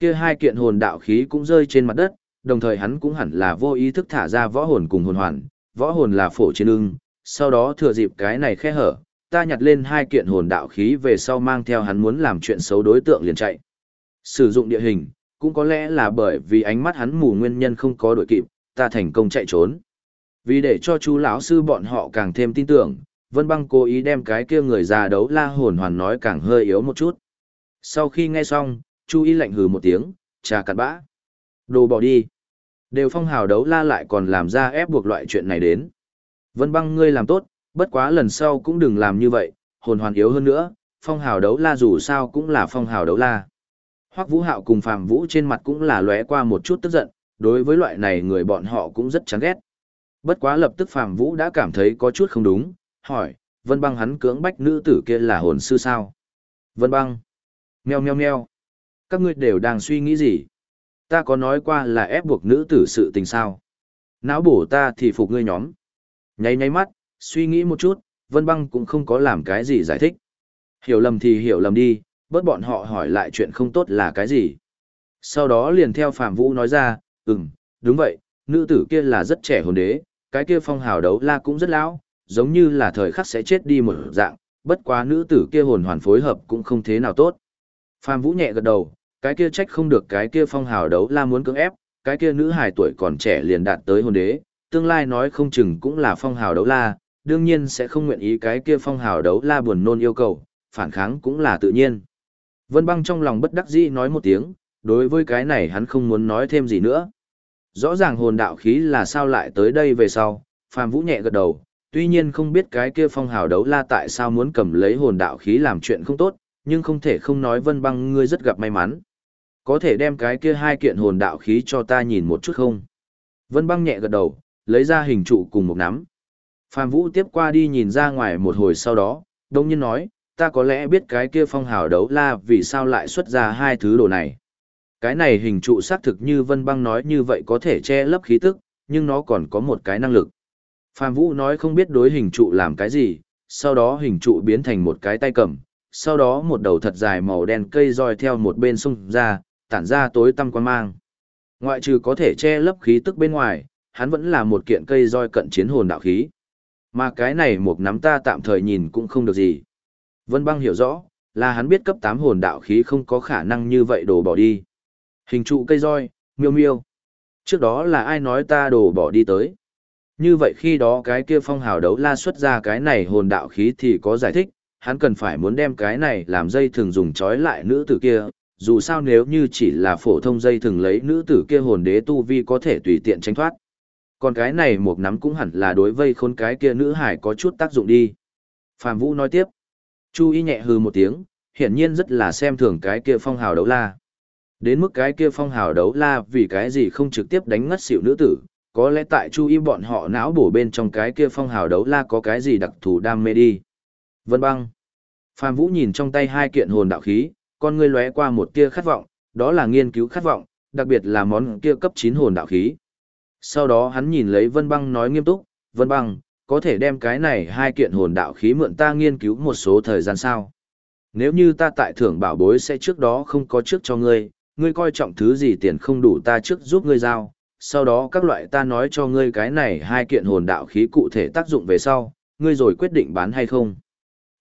kia hai kiện hồn đạo khí cũng rơi trên mặt đất, đồng thời hắn cũng hẳn là vô ý thức thả ra võ hồn cùng hồn hoàn, võ hồn là phổ trên ưng, sau đó thừa dịp cái này khe hở, ta nhặt lên hai kiện hồn đạo khí về sau mang theo hắn muốn làm chuyện xấu đối tượng liền chạy. Sử dụng địa hình, cũng có lẽ là bởi vì ánh mắt hắn mù nguyên nhân không có đội kịp, ta thành công chạy trốn. Vì để cho chú lão sư bọn họ càng thêm tin tưởng, Vân Băng cố ý đem cái kia người già đấu la hồn hoàn nói càng hơi yếu một chút. Sau khi nghe xong, Chu Y lạnh hừ một tiếng, trà cặn bã. Đồ bỏ đi. Đều phong hào đấu la lại còn làm ra ép buộc loại chuyện này đến. Vân băng ngươi làm tốt, bất quá lần sau cũng đừng làm như vậy, hồn hoàn yếu hơn nữa, phong hào đấu la dù sao cũng là phong hào đấu la. Hoắc Vũ Hạo cùng Phạm Vũ trên mặt cũng là lóe qua một chút tức giận, đối với loại này người bọn họ cũng rất chán ghét. Bất quá lập tức Phạm Vũ đã cảm thấy có chút không đúng, hỏi, Vân Băng hắn cưỡng bách nữ tử kia là hồn sư sao? Vân Băng. Meo meo meo. Các ngươi đều đang suy nghĩ gì? Ta có nói qua là ép buộc nữ tử sự tình sao? Não bổ ta thì phục ngươi nhóm. Nháy nháy mắt, suy nghĩ một chút, Vân Băng cũng không có làm cái gì giải thích. Hiểu lầm thì hiểu lầm đi, bớt bọn họ hỏi lại chuyện không tốt là cái gì. Sau đó liền theo Phạm Vũ nói ra, ừm, đúng vậy, nữ tử kia là rất trẻ hồn đế, cái kia phong hào đấu la cũng rất lão, giống như là thời khắc sẽ chết đi một dạng, bất quá nữ tử kia hồn hoàn phối hợp cũng không thế nào tốt. Phạm Vũ nhẹ gật đầu, cái kia trách không được cái kia phong hào đấu la muốn cưỡng ép, cái kia nữ hài tuổi còn trẻ liền đạt tới hồn đế, tương lai nói không chừng cũng là phong hào đấu la, đương nhiên sẽ không nguyện ý cái kia phong hào đấu la buồn nôn yêu cầu, phản kháng cũng là tự nhiên. Vân băng trong lòng bất đắc dĩ nói một tiếng, đối với cái này hắn không muốn nói thêm gì nữa. Rõ ràng hồn đạo khí là sao lại tới đây về sau, Phạm Vũ nhẹ gật đầu, tuy nhiên không biết cái kia phong hào đấu la tại sao muốn cầm lấy hồn đạo khí làm chuyện không tốt, nhưng không thể không nói vân băng ngươi rất gặp may mắn. Có thể đem cái kia hai kiện hồn đạo khí cho ta nhìn một chút không? Vân băng nhẹ gật đầu, lấy ra hình trụ cùng một nắm. Phạm Vũ tiếp qua đi nhìn ra ngoài một hồi sau đó, đông nhiên nói, ta có lẽ biết cái kia phong hào đấu la vì sao lại xuất ra hai thứ đồ này. Cái này hình trụ xác thực như Vân Băng nói như vậy có thể che lấp khí tức, nhưng nó còn có một cái năng lực. Phạm Vũ nói không biết đối hình trụ làm cái gì, sau đó hình trụ biến thành một cái tay cầm, sau đó một đầu thật dài màu đen cây roi theo một bên sung ra, tản ra tối tăm quan mang. Ngoại trừ có thể che lấp khí tức bên ngoài, hắn vẫn là một kiện cây roi cận chiến hồn đạo khí. Mà cái này một nắm ta tạm thời nhìn cũng không được gì. Vân băng hiểu rõ, là hắn biết cấp 8 hồn đạo khí không có khả năng như vậy đổ bỏ đi. Hình trụ cây roi, miêu miêu. Trước đó là ai nói ta đổ bỏ đi tới. Như vậy khi đó cái kia phong hào đấu la xuất ra cái này hồn đạo khí thì có giải thích, hắn cần phải muốn đem cái này làm dây thường dùng trói lại nữ tử kia, dù sao nếu như chỉ là phổ thông dây thường lấy nữ tử kia hồn đế tu vi có thể tùy tiện tránh thoát. Còn cái này một nắm cũng hẳn là đối vây khốn cái kia nữ hải có chút tác dụng đi. Phạm Vũ nói tiếp. Chu y nhẹ hừ một tiếng, hiển nhiên rất là xem thường cái kia phong hào đấu la. Đến mức cái kia phong hào đấu la vì cái gì không trực tiếp đánh ngất xỉu nữ tử, có lẽ tại chu y bọn họ não bổ bên trong cái kia phong hào đấu la có cái gì đặc thù đam mê đi. Vân băng. Phạm Vũ nhìn trong tay hai kiện hồn đạo khí, con ngươi lóe qua một tia khát vọng, đó là nghiên cứu khát vọng, đặc biệt là món kia cấp 9 hồn đạo khí. Sau đó hắn nhìn lấy Vân Băng nói nghiêm túc, Vân Băng, có thể đem cái này hai kiện hồn đạo khí mượn ta nghiên cứu một số thời gian sao. Nếu như ta tại thưởng bảo bối sẽ trước đó không có trước cho ngươi, ngươi coi trọng thứ gì tiền không đủ ta trước giúp ngươi giao, sau đó các loại ta nói cho ngươi cái này hai kiện hồn đạo khí cụ thể tác dụng về sau, ngươi rồi quyết định bán hay không.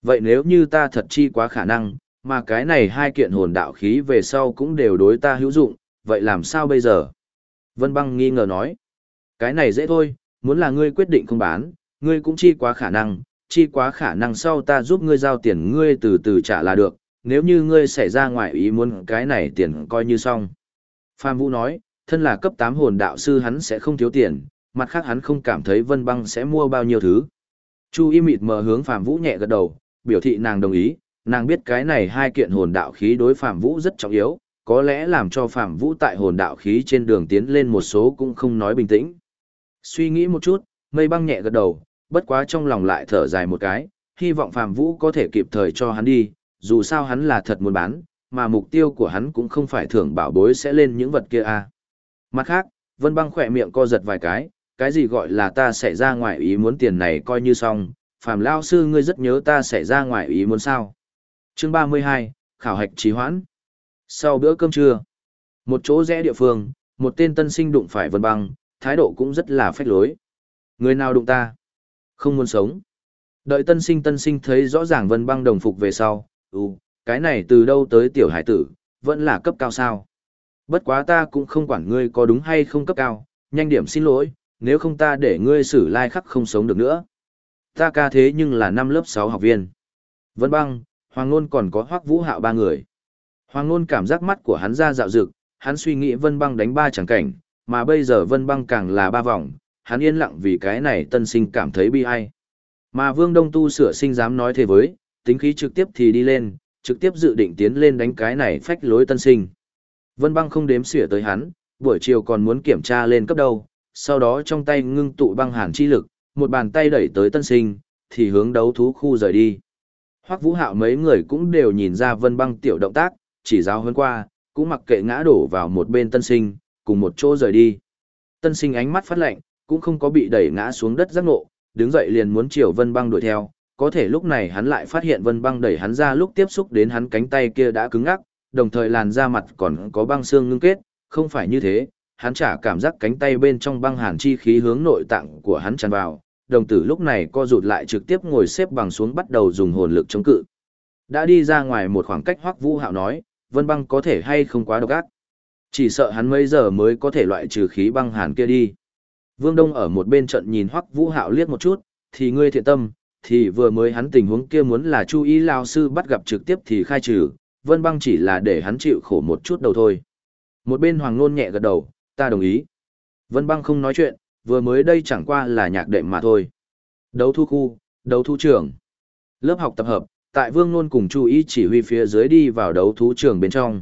Vậy nếu như ta thật chi quá khả năng, mà cái này hai kiện hồn đạo khí về sau cũng đều đối ta hữu dụng, vậy làm sao bây giờ? Vân băng nghi ngờ nói, cái này dễ thôi, muốn là ngươi quyết định không bán, Ngươi cũng chi quá khả năng, chi quá khả năng sau ta giúp ngươi giao tiền ngươi từ từ trả là được, nếu như ngươi xảy ra ngoài ý muốn cái này tiền coi như xong. Phạm Vũ nói, thân là cấp 8 hồn đạo sư hắn sẽ không thiếu tiền, mặt khác hắn không cảm thấy Vân Băng sẽ mua bao nhiêu thứ. Chu y mịt mờ hướng Phạm Vũ nhẹ gật đầu, biểu thị nàng đồng ý, nàng biết cái này hai kiện hồn đạo khí đối Phạm Vũ rất trọng yếu, có lẽ làm cho Phạm Vũ tại hồn đạo khí trên đường tiến lên một số cũng không nói bình tĩnh. Suy nghĩ một chút, mây băng nhẹ gật đầu, bất quá trong lòng lại thở dài một cái, hy vọng Phạm Vũ có thể kịp thời cho hắn đi, dù sao hắn là thật muốn bán, mà mục tiêu của hắn cũng không phải thưởng bảo bối sẽ lên những vật kia a. À. Mặt khác, Vân Băng khỏe miệng co giật vài cái, cái gì gọi là ta sẽ ra ngoài ý muốn tiền này coi như xong, Phạm Lao Sư ngươi rất nhớ ta sẽ ra ngoài ý muốn sao. Chương 32, Khảo hạch trì hoãn. Sau bữa cơm trưa, một chỗ rẽ địa phương, một tên tân sinh đụng phải Vân Băng, thái độ cũng rất là phách lối. Người nào đụng ta? Không muốn sống. Đợi tân sinh tân sinh thấy rõ ràng vân băng đồng phục về sau, ừ, cái này từ đâu tới tiểu hải tử, vẫn là cấp cao sao. Bất quá ta cũng không quản ngươi có đúng hay không cấp cao, nhanh điểm xin lỗi, nếu không ta để ngươi xử lai khắc không sống được nữa. Ta ca thế nhưng là năm lớp sáu học viên. Vân băng, Hoàng Nôn còn có hoắc vũ hạo ba người. Hoàng Nôn cảm giác mắt của hắn ra dạo dực, hắn suy nghĩ Vân Băng đánh ba chẳng cảnh, mà bây giờ Vân Băng càng là ba vòng, hắn yên lặng vì cái này tân sinh cảm thấy bi ai. Mà Vương Đông Tu sửa sinh dám nói thế với, tính khí trực tiếp thì đi lên, trực tiếp dự định tiến lên đánh cái này phách lối tân sinh. Vân Băng không đếm xỉa tới hắn, buổi chiều còn muốn kiểm tra lên cấp đâu, sau đó trong tay ngưng tụ băng hàn chi lực, một bàn tay đẩy tới tân sinh, thì hướng đấu thú khu rời đi. Hoắc Vũ Hạo mấy người cũng đều nhìn ra Vân Băng tiểu động tác, chỉ giáo hơn qua, cũng mặc kệ ngã đổ vào một bên tân sinh, cùng một chỗ rời đi. Tân sinh ánh mắt phát lạnh, cũng không có bị đẩy ngã xuống đất giác ngộ, đứng dậy liền muốn chiều Vân Băng đuổi theo, có thể lúc này hắn lại phát hiện Vân Băng đẩy hắn ra lúc tiếp xúc đến hắn cánh tay kia đã cứng ngắc, đồng thời làn da mặt còn có băng xương ngưng kết, không phải như thế, hắn chả cảm giác cánh tay bên trong băng hàn chi khí hướng nội tạng của hắn tràn vào, đồng tử lúc này co rụt lại trực tiếp ngồi xếp bằng xuống bắt đầu dùng hồn lực chống cự. Đã đi ra ngoài một khoảng cách Hoắc Vũ Hạo nói, Vân Băng có thể hay không quá độc ác. Chỉ sợ hắn mấy giờ mới có thể loại trừ khí băng hàn kia đi. Vương Đông ở một bên trận nhìn Hoắc Vũ Hạo liếc một chút, thì ngươi thiện tâm, thì vừa mới hắn tình huống kia muốn là Chu ý lao sư bắt gặp trực tiếp thì khai trừ, Vân Băng chỉ là để hắn chịu khổ một chút đầu thôi. Một bên Hoàng Nôn nhẹ gật đầu, ta đồng ý. Vân Băng không nói chuyện, vừa mới đây chẳng qua là nhạc đệm mà thôi. Đấu thu khu, đấu thu trường. Lớp học tập hợp, tại Vương Nôn cùng Chu ý chỉ huy phía dưới đi vào đấu thú trường bên trong.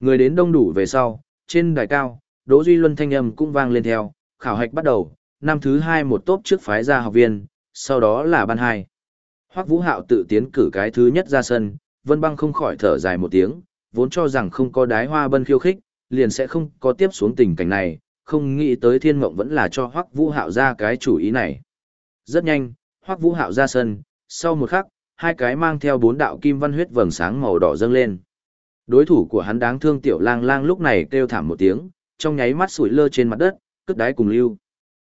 Người đến đông đủ về sau, trên đài cao, Đỗ Duy Luân thanh âm cũng vang lên theo, khảo hạch bắt đầu, năm thứ hai một tốp trước phái ra học viên, sau đó là ban hai. Hoắc Vũ Hạo tự tiến cử cái thứ nhất ra sân, Vân Băng không khỏi thở dài một tiếng, vốn cho rằng không có đái hoa bân khiêu khích, liền sẽ không có tiếp xuống tình cảnh này, không nghĩ tới thiên mộng vẫn là cho Hoắc Vũ Hạo ra cái chủ ý này. Rất nhanh, Hoắc Vũ Hạo ra sân, sau một khắc, hai cái mang theo bốn đạo kim văn huyết vầng sáng màu đỏ dâng lên. Đối thủ của hắn đáng thương tiểu lang lang lúc này kêu thảm một tiếng, trong nháy mắt sủi lơ trên mặt đất, cất đái cùng lưu.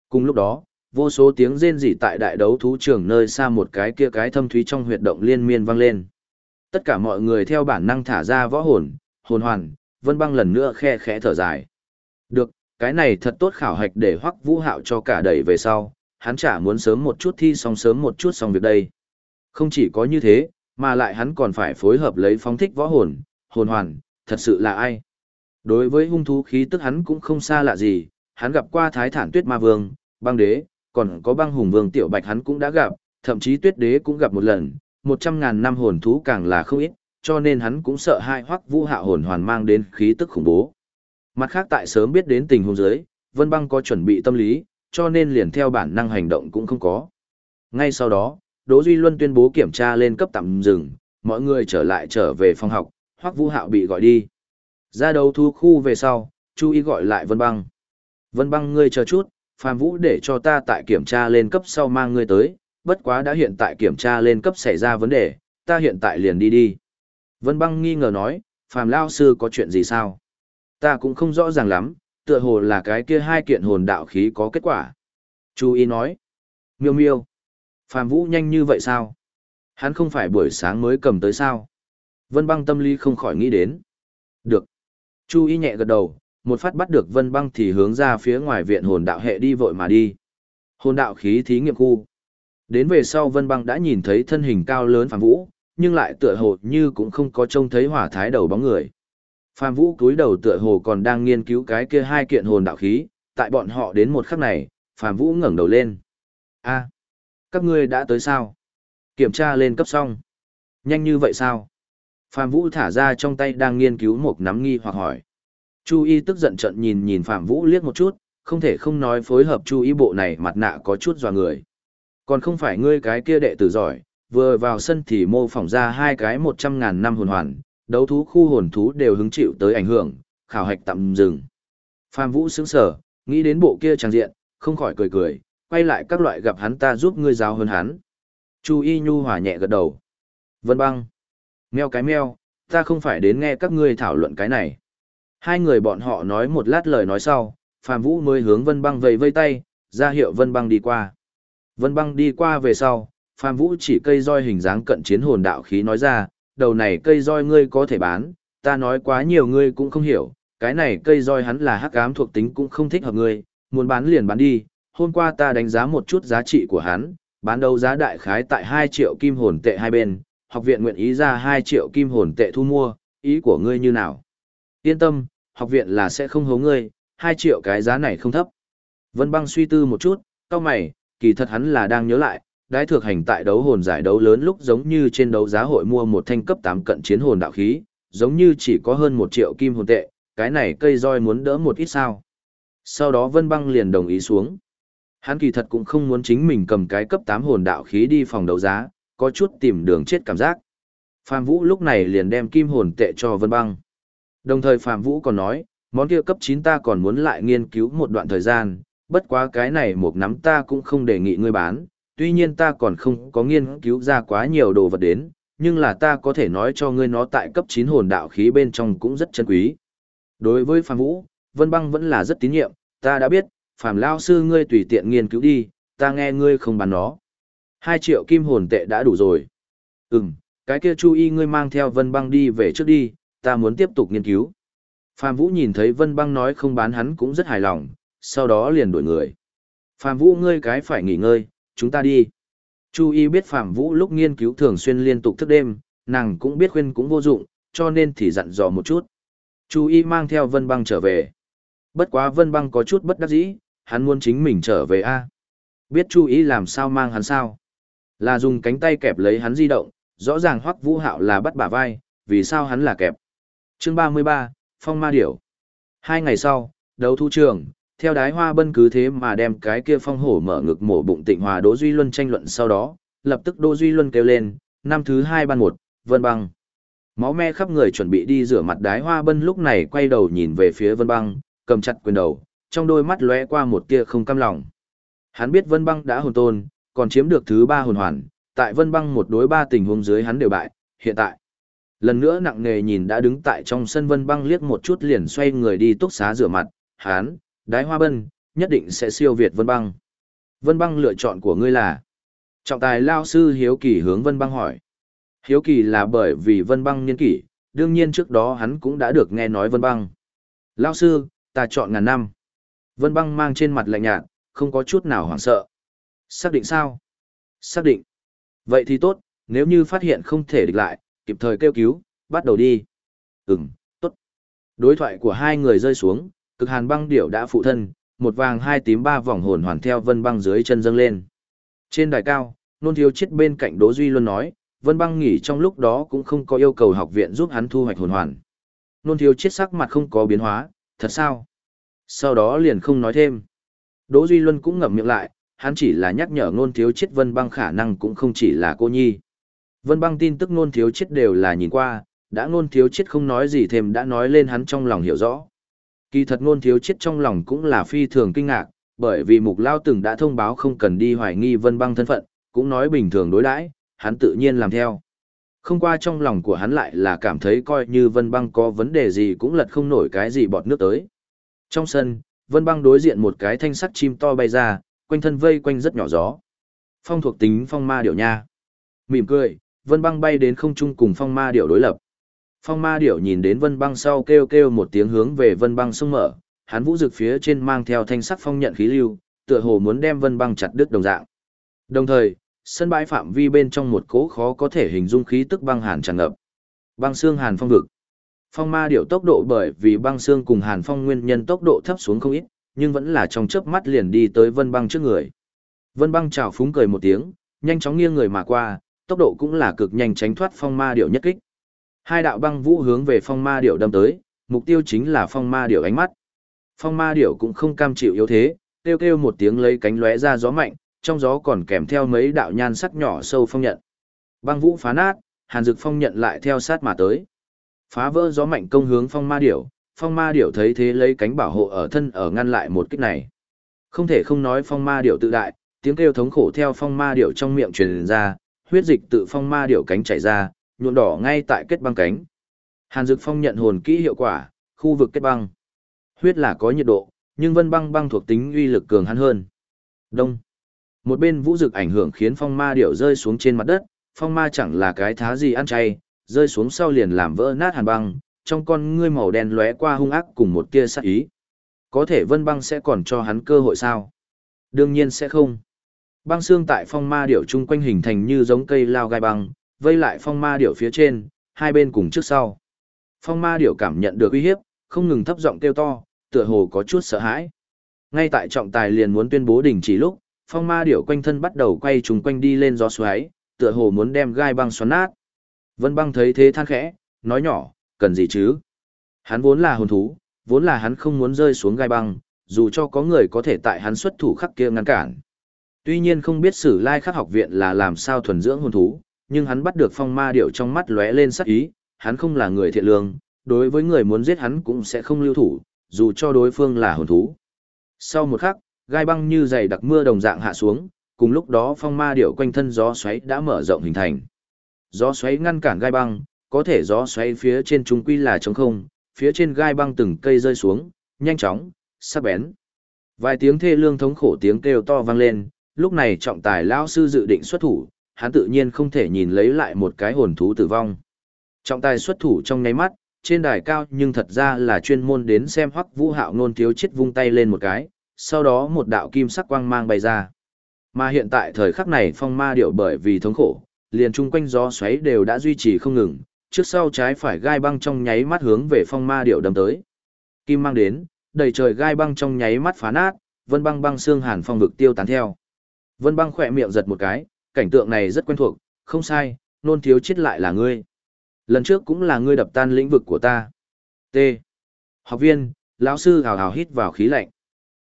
Cùng lúc đó, vô số tiếng rên rỉ tại đại đấu thú trường nơi xa một cái kia cái thâm thúy trong huyệt động liên miên vang lên. Tất cả mọi người theo bản năng thả ra võ hồn, hồn hoàn, vân băng lần nữa khe khẽ thở dài. Được, cái này thật tốt khảo hạch để hoắc vũ hạo cho cả đẩy về sau, hắn chả muốn sớm một chút thi xong sớm một chút xong việc đây. Không chỉ có như thế, mà lại hắn còn phải phối hợp lấy phóng thích võ hồn, hồn hoàn, thật sự là ai? Đối với hung thú khí tức hắn cũng không xa lạ gì, hắn gặp qua thái thản tuyết ma vương, băng đế, còn có băng hùng vương tiểu bạch hắn cũng đã gặp, thậm chí tuyết đế cũng gặp một lần, một trăm ngàn năm hồn thú càng là không ít, cho nên hắn cũng sợ hai hoắc vũ hạ hồn hoàn mang đến khí tức khủng bố. Mặt khác tại sớm biết đến tình huống dưới, Vân Băng có chuẩn bị tâm lý, cho nên liền theo bản năng hành động cũng không có. Ngay sau đó, Đỗ Duy Luân tuyên bố kiểm tra lên cấp tạm dừng, mọi người trở lại trở về phòng học, Hoắc Vũ Hạo bị gọi đi. Ra đầu thu khu về sau, Chu Y gọi lại Vân Băng. Vân Băng ngươi chờ chút, Phạm Vũ để cho ta tại kiểm tra lên cấp sau mang ngươi tới, bất quá đã hiện tại kiểm tra lên cấp xảy ra vấn đề, ta hiện tại liền đi đi. Vân Băng nghi ngờ nói, Phạm Lao Sư có chuyện gì sao? Ta cũng không rõ ràng lắm, tựa hồ là cái kia hai kiện hồn đạo khí có kết quả. Chu Y nói, miêu miêu, Phạm Vũ nhanh như vậy sao? Hắn không phải buổi sáng mới cầm tới sao? Vân băng tâm lý không khỏi nghĩ đến. Được. Chu y nhẹ gật đầu, một phát bắt được vân băng thì hướng ra phía ngoài viện hồn đạo hệ đi vội mà đi. Hồn đạo khí thí nghiệm khu. Đến về sau vân băng đã nhìn thấy thân hình cao lớn Phạm Vũ, nhưng lại tựa hồ như cũng không có trông thấy hỏa thái đầu bóng người. Phạm Vũ cúi đầu tựa hồ còn đang nghiên cứu cái kia hai kiện hồn đạo khí, tại bọn họ đến một khắc này, Phạm Vũ ngẩng đầu lên. a các ngươi đã tới sao? Kiểm tra lên cấp xong. Nhanh như vậy sao? Phạm Vũ thả ra trong tay đang nghiên cứu một nắm nghi hoặc hỏi. Chu Y tức giận trận nhìn nhìn Phạm Vũ liếc một chút, không thể không nói phối hợp Chu Y bộ này mặt nạ có chút dò người. Còn không phải ngươi cái kia đệ tử giỏi, vừa vào sân thì mô phỏng ra hai cái một trăm ngàn năm hồn hoàn, đấu thú khu hồn thú đều hứng chịu tới ảnh hưởng, khảo hạch tạm dừng. Phạm Vũ sững sờ, nghĩ đến bộ kia trang diện, không khỏi cười cười, quay lại các loại gặp hắn ta giúp ngươi giáo hơn hắn. Chu Y nhu hòa nhẹ gật đầu. Vân băng. Meo cái meo, ta không phải đến nghe các ngươi thảo luận cái này. Hai người bọn họ nói một lát lời nói sau, Phạm Vũ mới hướng Vân Băng vẫy vây tay, ra hiệu Vân Băng đi qua. Vân Băng đi qua về sau, Phạm Vũ chỉ cây roi hình dáng cận chiến hồn đạo khí nói ra, đầu này cây roi ngươi có thể bán, ta nói quá nhiều ngươi cũng không hiểu, cái này cây roi hắn là hắc ám thuộc tính cũng không thích hợp ngươi, muốn bán liền bán đi, hôm qua ta đánh giá một chút giá trị của hắn, bán đấu giá đại khái tại 2 triệu kim hồn tệ hai bên, học viện nguyện ý ra 2 triệu kim hồn tệ thu mua, ý của ngươi như nào? Yên tâm, học viện là sẽ không hố ngươi, 2 triệu cái giá này không thấp. Vân băng suy tư một chút, cao mày, kỳ thật hắn là đang nhớ lại, đái thược hành tại đấu hồn giải đấu lớn lúc giống như trên đấu giá hội mua một thanh cấp 8 cận chiến hồn đạo khí, giống như chỉ có hơn 1 triệu kim hồn tệ, cái này cây roi muốn đỡ một ít sao. Sau đó Vân Băng liền đồng ý xuống. Hắn kỳ thật cũng không muốn chính mình cầm cái cấp 8 hồn đạo khí đi phòng đấu giá, có chút tìm đường chết cảm giác. Phạm Vũ lúc này liền đem kim hồn tệ cho Vân Băng. Đồng thời Phạm Vũ còn nói, món kia cấp 9 ta còn muốn lại nghiên cứu một đoạn thời gian, bất quá cái này một nắm ta cũng không đề nghị ngươi bán, tuy nhiên ta còn không có nghiên cứu ra quá nhiều đồ vật đến, nhưng là ta có thể nói cho ngươi nó tại cấp 9 hồn đạo khí bên trong cũng rất chân quý. Đối với Phạm Vũ, Vân Băng vẫn là rất tín nhiệm, ta đã biết, Phạm Lao Sư ngươi tùy tiện nghiên cứu đi, ta nghe ngươi không bán nó. 2 triệu kim hồn tệ đã đủ rồi. Ừm, cái kia chú ý ngươi mang theo Vân Băng đi về trước đi, ta muốn tiếp tục nghiên cứu. Phạm Vũ nhìn thấy Vân Băng nói không bán hắn cũng rất hài lòng, sau đó liền đổi người. Phạm Vũ ngươi cái phải nghỉ ngơi, chúng ta đi. Chu Y biết Phạm Vũ lúc nghiên cứu thường xuyên liên tục thức đêm, nàng cũng biết khuyên cũng vô dụng, cho nên thì dặn dò một chút. Chu Y mang theo Vân Băng trở về. Bất quá Vân Băng có chút bất đắc dĩ, hắn muốn chính mình trở về a. Biết Chu Y làm sao mang hắn sao? Là dùng cánh tay kẹp lấy hắn di động, rõ ràng Hoắc Vũ Hạo là bắt bả vai, vì sao hắn là kẹp. Chương 33, Phong Ma Điểu. Hai ngày sau, đấu thu trường, theo đái hoa bân cứ thế mà đem cái kia phong hổ mở ngực mổ bụng tịnh hòa Đỗ Duy Luân tranh luận sau đó, lập tức Đỗ Duy Luân kêu lên, năm thứ hai ban một, Vân Băng. Máu me khắp người chuẩn bị đi rửa mặt đái hoa bân lúc này quay đầu nhìn về phía Vân Băng, cầm chặt quyền đầu, trong đôi mắt lóe qua một tia không cam lòng. Hắn biết Vân Băng đã hồn tôn, còn chiếm được thứ ba hồn hoàn, tại Vân Băng một đối ba tình huống dưới hắn đều bại, hiện tại. Lần nữa nặng nề nhìn đã đứng tại trong sân Vân Băng liếc một chút liền xoay người đi túc xá rửa mặt, hắn, đái hoa bân, nhất định sẽ siêu việt Vân Băng. Vân Băng lựa chọn của ngươi là? Trọng tài lao sư Hiếu Kỳ hướng Vân Băng hỏi. Hiếu Kỳ là bởi vì Vân Băng niên kỷ, đương nhiên trước đó hắn cũng đã được nghe nói Vân Băng. Lao sư, ta chọn ngàn năm. Vân Băng mang trên mặt lạnh nhạt, không có chút nào hoảng sợ. Xác định sao? Xác định. Vậy thì tốt, nếu như phát hiện không thể địch lại, kịp thời kêu cứu, bắt đầu đi. Ừm, tốt. Đối thoại của hai người rơi xuống, cực hàn băng điểu đã phụ thân, một vàng hai tím ba vòng hồn hoàn theo vân băng dưới chân dâng lên. Trên đài cao, nôn thiếu chết bên cạnh Đỗ Duy luôn nói, vân băng nghỉ trong lúc đó cũng không có yêu cầu học viện giúp hắn thu hoạch hồn hoàn. Nôn thiếu chết sắc mặt không có biến hóa, thật sao? Sau đó liền không nói thêm. Đỗ Duy Luân cũng ngậm miệng lại, hắn chỉ là nhắc nhở nôn thiếu chết vân băng khả năng cũng không chỉ là cô nhi. Vân băng tin tức nôn thiếu chết đều là nhìn qua, đã nôn thiếu chết không nói gì thêm đã nói lên hắn trong lòng hiểu rõ. Kỳ thật ngôn thiếu chết trong lòng cũng là phi thường kinh ngạc, bởi vì mục lao từng đã thông báo không cần đi hoài nghi vân băng thân phận, cũng nói bình thường đối đãi, hắn tự nhiên làm theo. Không qua trong lòng của hắn lại là cảm thấy coi như vân băng có vấn đề gì cũng lật không nổi cái gì bọt nước tới. Trong sân, vân băng đối diện một cái thanh sắt chim to bay ra, quanh thân vây quanh rất nhỏ gió. Phong thuộc tính phong ma điểu nha. Mỉm cười, vân băng bay đến không trung cùng phong ma điểu đối lập. Phong ma điểu nhìn đến vân băng sau kêu kêu một tiếng hướng về vân băng sông mở, hắn vũ rực phía trên mang theo thanh sắc phong nhận khí lưu, tựa hồ muốn đem vân băng chặt đứt đồng dạng. Đồng thời, sân bãi phạm vi bên trong một cỗ khó có thể hình dung khí tức băng hàn tràn ngập. Băng xương hàn phong vực. Phong ma điểu tốc độ bởi vì băng xương cùng hàn phong nguyên nhân tốc độ thấp xuống không ít, nhưng vẫn là trong chớp mắt liền đi tới vân băng trước người. Vân băng chào phúng cười một tiếng, nhanh chóng nghiêng người mà qua, tốc độ cũng là cực nhanh tránh thoát phong ma điểu nhất kích. Hai đạo băng vũ hướng về phong ma điểu đâm tới, mục tiêu chính là phong ma điểu ánh mắt. Phong ma điểu cũng không cam chịu yếu thế, kêu kêu một tiếng lấy cánh lóe ra gió mạnh, trong gió còn kèm theo mấy đạo nhan sắc nhỏ sâu phong nhận. Băng vũ phá nát, hàn dực phong nhận lại theo sát mà tới. Phá vỡ gió mạnh công hướng phong ma điểu, phong ma điểu thấy thế lấy cánh bảo hộ ở thân ở ngăn lại một kích này. Không thể không nói phong ma điểu tự đại, tiếng kêu thống khổ theo phong ma điểu trong miệng truyền ra, huyết dịch tự phong ma điểu cánh chảy ra, nhuộm đỏ ngay tại kết băng cánh. Hàn Dực Phong nhận hồn kỹ hiệu quả, khu vực kết băng. Huyết là có nhiệt độ, nhưng vân băng băng thuộc tính uy lực cường hắn hơn. Đông. Một bên vũ dực ảnh hưởng khiến phong ma điệu rơi xuống trên mặt đất, phong ma chẳng là cái thá gì ăn chay, rơi xuống sau liền làm vỡ nát hàn băng, trong con ngươi màu đen lóe qua hung ác cùng một tia sát ý. Có thể vân băng sẽ còn cho hắn cơ hội sao? Đương nhiên sẽ không. Băng xương tại phong ma điệu chung quanh hình thành như giống cây lao gai băng, vây lại phong ma điểu phía trên, hai bên cùng trước sau. Phong ma điểu cảm nhận được uy hiếp, không ngừng thấp giọng kêu to, tựa hồ có chút sợ hãi. Ngay tại trọng tài liền muốn tuyên bố đình chỉ lúc, phong ma điểu quanh thân bắt đầu quay trùng quanh đi lên gió xoáy, tựa hồ muốn đem gai băng xoắn nát. Vân băng thấy thế than khẽ, nói nhỏ, cần gì chứ? Hắn vốn là hồn thú, vốn là hắn không muốn rơi xuống gai băng, dù cho có người có thể tại hắn xuất thủ khắc kia ngăn cản. Tuy nhiên không biết sử lai khắc học viện là làm sao thuần dưỡng hồn thú, nhưng hắn bắt được phong ma điệu trong mắt lóe lên sắc ý, hắn không là người thiện lương, đối với người muốn giết hắn cũng sẽ không lưu thủ, dù cho đối phương là hồn thú. Sau một khắc, gai băng như dày đặc mưa đồng dạng hạ xuống, cùng lúc đó phong ma điệu quanh thân gió xoáy đã mở rộng hình thành. Gió xoáy ngăn cản gai băng, có thể gió xoáy phía trên trung quy là trống không, phía trên gai băng từng cây rơi xuống, nhanh chóng, sắc bén. Vài tiếng thê lương thống khổ tiếng kêu to vang lên, lúc này trọng tài lão sư dự định xuất thủ, hắn tự nhiên không thể nhìn lấy lại một cái hồn thú tử vong. Trọng tài xuất thủ trong nháy mắt, trên đài cao nhưng thật ra là chuyên môn đến xem hoắc vũ hạo nôn thiếu chết vung tay lên một cái, sau đó một đạo kim sắc quang mang bay ra. Mà hiện tại thời khắc này phong ma điệu bởi vì thống khổ, liền chung quanh gió xoáy đều đã duy trì không ngừng, trước sau trái phải gai băng trong nháy mắt hướng về phong ma điệu đâm tới. Kim mang đến, đầy trời gai băng trong nháy mắt phá nát, vân băng băng xương hàn phong vực tiêu tán theo. Vân băng khỏe miệng giật một cái, cảnh tượng này rất quen thuộc, không sai, nôn thiếu chết lại là ngươi. Lần trước cũng là ngươi đập tan lĩnh vực của ta. T. Học viên, lão sư hào hào hít vào khí lạnh.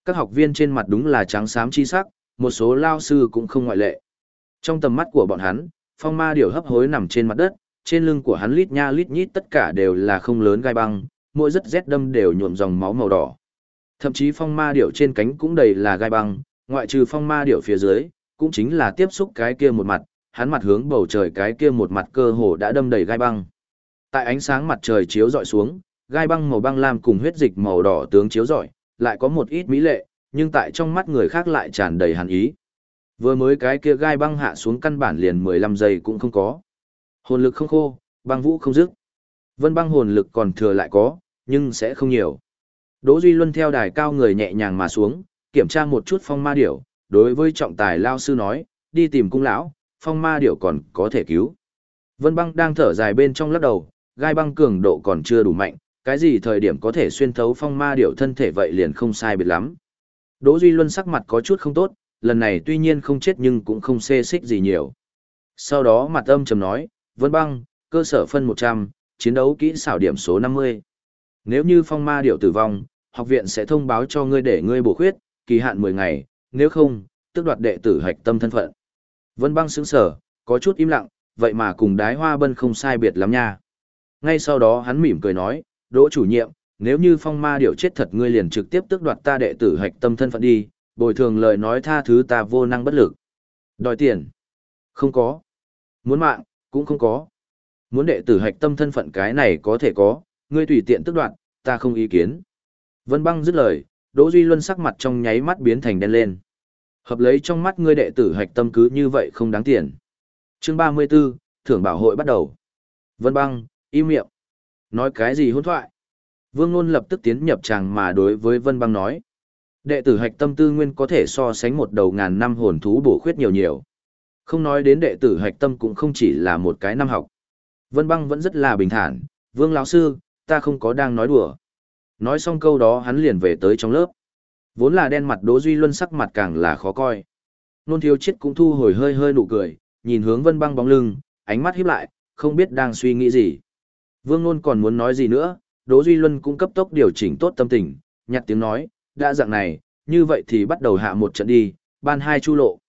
Các học viên trên mặt đúng là trắng xám chi sắc, một số lao sư cũng không ngoại lệ. Trong tầm mắt của bọn hắn, phong ma điểu hấp hối nằm trên mặt đất, trên lưng của hắn lít nha lít nhít tất cả đều là không lớn gai băng, mỗi rất rét đâm đều nhuộm dòng máu màu đỏ. Thậm chí phong ma điểu trên cánh cũng đầy là gai băng, ngoại trừ phong ma điểu phía dưới, cũng chính là tiếp xúc cái kia một mặt, hắn mặt hướng bầu trời cái kia một mặt cơ hồ đã đâm đầy gai băng. Tại ánh sáng mặt trời chiếu rọi xuống, gai băng màu băng lam cùng huyết dịch màu đỏ tướng chiếu rọi, lại có một ít mỹ lệ, nhưng tại trong mắt người khác lại tràn đầy hàn ý. Vừa mới cái kia gai băng hạ xuống căn bản liền 15 giây cũng không có. Hồn lực không khô, băng vũ không dứt. Vân băng hồn lực còn thừa lại có, nhưng sẽ không nhiều. Đỗ Duy Luân theo đài cao người nhẹ nhàng mà xuống, kiểm tra một chút phong ma điểu, đối với trọng tài lao sư nói, đi tìm cung lão, phong ma điểu còn có thể cứu. Vân băng đang thở dài bên trong lắc đầu, gai băng cường độ còn chưa đủ mạnh, cái gì thời điểm có thể xuyên thấu phong ma điểu thân thể vậy liền không sai biệt lắm. Đỗ Duy Luân sắc mặt có chút không tốt, lần này tuy nhiên không chết nhưng cũng không xê xích gì nhiều. Sau đó mặt âm trầm nói, Vân băng, cơ sở phân 100, chiến đấu kỹ xảo điểm số 50. Nếu như phong ma điểu tử vong, học viện sẽ thông báo cho ngươi để ngươi bổ khuyết, kỳ hạn 10 ngày, nếu không, tức đoạt đệ tử hạch tâm thân phận. Vân băng sững sở, có chút im lặng, vậy mà cùng đái hoa bân không sai biệt lắm nha. Ngay sau đó hắn mỉm cười nói, đỗ chủ nhiệm, nếu như phong ma điệu chết thật ngươi liền trực tiếp tước đoạt ta đệ tử hạch tâm thân phận đi, bồi thường lời nói tha thứ ta vô năng bất lực. Đòi tiền? Không có. Muốn mạng, cũng không có. Muốn đệ tử hạch tâm thân phận cái này có thể có, ngươi tùy tiện tước đoạt, ta không ý kiến. Vân băng dứt lời, Đỗ Duy Luân sắc mặt trong nháy mắt biến thành đen lên. Hợp lấy trong mắt ngươi đệ tử hạch tâm cứ như vậy không đáng tiền. Chương 34, thưởng bảo hội bắt đầu. Vân băng, im miệng. Nói cái gì hỗn thoại? Vương Nôn lập tức tiến nhập tràng mà đối với Vân băng nói. Đệ tử hạch tâm tư nguyên có thể so sánh một đầu ngàn năm hồn thú bổ khuyết nhiều nhiều. Không nói đến đệ tử hạch tâm cũng không chỉ là một cái năm học. Vân băng vẫn rất là bình thản. Vương lão sư, ta không có đang nói đùa. Nói xong câu đó hắn liền về tới trong lớp. Vốn là đen mặt Đỗ Duy Luân sắc mặt càng là khó coi. Nôn thiếu chết cũng thu hồi hơi hơi nụ cười, nhìn hướng vân băng bóng lưng, ánh mắt híp lại, không biết đang suy nghĩ gì. Vương Nôn còn muốn nói gì nữa, Đỗ Duy Luân cũng cấp tốc điều chỉnh tốt tâm tình, nhặt tiếng nói, đã dạng này, như vậy thì bắt đầu hạ một trận đi, ban hai chu lộ.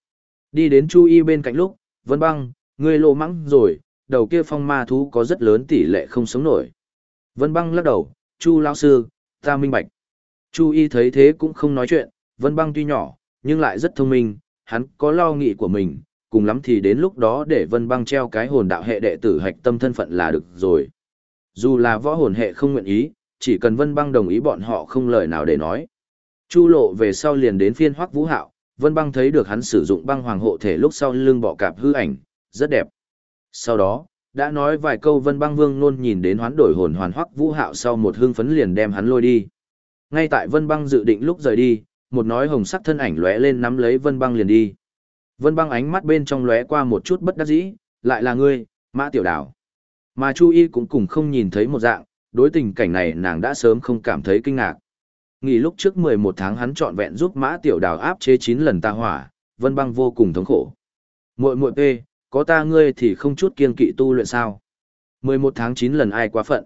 Đi đến chu y bên cạnh lúc, vân băng, ngươi lộ mắng rồi, đầu kia phong ma thú có rất lớn tỷ lệ không sống nổi. Vân băng lắc đầu, chu lão sư, ta minh bạch. Chu y thấy thế cũng không nói chuyện, vân băng tuy nhỏ, nhưng lại rất thông minh, hắn có lo nghĩ của mình, cùng lắm thì đến lúc đó để vân băng treo cái hồn đạo hệ đệ tử hạch tâm thân phận là được rồi. Dù là võ hồn hệ không nguyện ý, chỉ cần vân băng đồng ý bọn họ không lời nào để nói. Chu lộ về sau liền đến phiên hoắc vũ hạo, vân băng thấy được hắn sử dụng băng hoàng hộ thể lúc sau lưng bọ cạp hư ảnh, rất đẹp. Sau đó, đã nói vài câu vân băng vương nôn nhìn đến hoán đổi hồn hoàn hoắc vũ hạo sau một hương phấn liền đem hắn lôi đi. Ngay tại Vân Băng dự định lúc rời đi, một nói hồng sắc thân ảnh lóe lên nắm lấy Vân Băng liền đi. Vân Băng ánh mắt bên trong lóe qua một chút bất đắc dĩ, lại là ngươi, Mã Tiểu Đảo. Mà Chu Y cũng cùng không nhìn thấy một dạng, đối tình cảnh này nàng đã sớm không cảm thấy kinh ngạc. Nghỉ lúc trước 11 tháng hắn trọn vẹn giúp Mã Tiểu Đào áp chế chín lần ta hỏa, Vân Băng vô cùng thống khổ. Muội muội p, có ta ngươi thì không chút kiên kỵ tu luyện sao? 11 tháng 9 lần ai quá phận.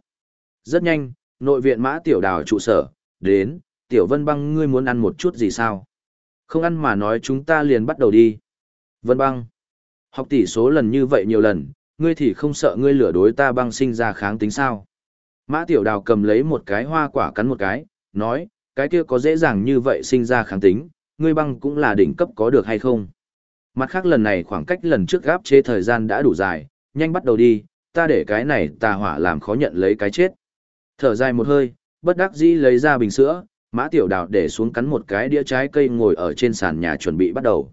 Rất nhanh, nội viện Mã Tiểu Đào trụ sở, đến, Tiểu Vân Băng ngươi muốn ăn một chút gì sao? Không ăn mà nói chúng ta liền bắt đầu đi. Vân Băng, học tỷ số lần như vậy nhiều lần, ngươi thì không sợ ngươi lửa đối ta băng sinh ra kháng tính sao? Mã Tiểu Đào cầm lấy một cái hoa quả cắn một cái, nói, cái kia có dễ dàng như vậy sinh ra kháng tính, ngươi băng cũng là đỉnh cấp có được hay không? Mặt khác lần này khoảng cách lần trước gáp chế thời gian đã đủ dài, nhanh bắt đầu đi, ta để cái này tà hỏa làm khó nhận lấy cái chết. Thở dài một hơi, bất đắc dĩ lấy ra bình sữa, mã tiểu đào để xuống cắn một cái đĩa trái cây ngồi ở trên sàn nhà chuẩn bị bắt đầu.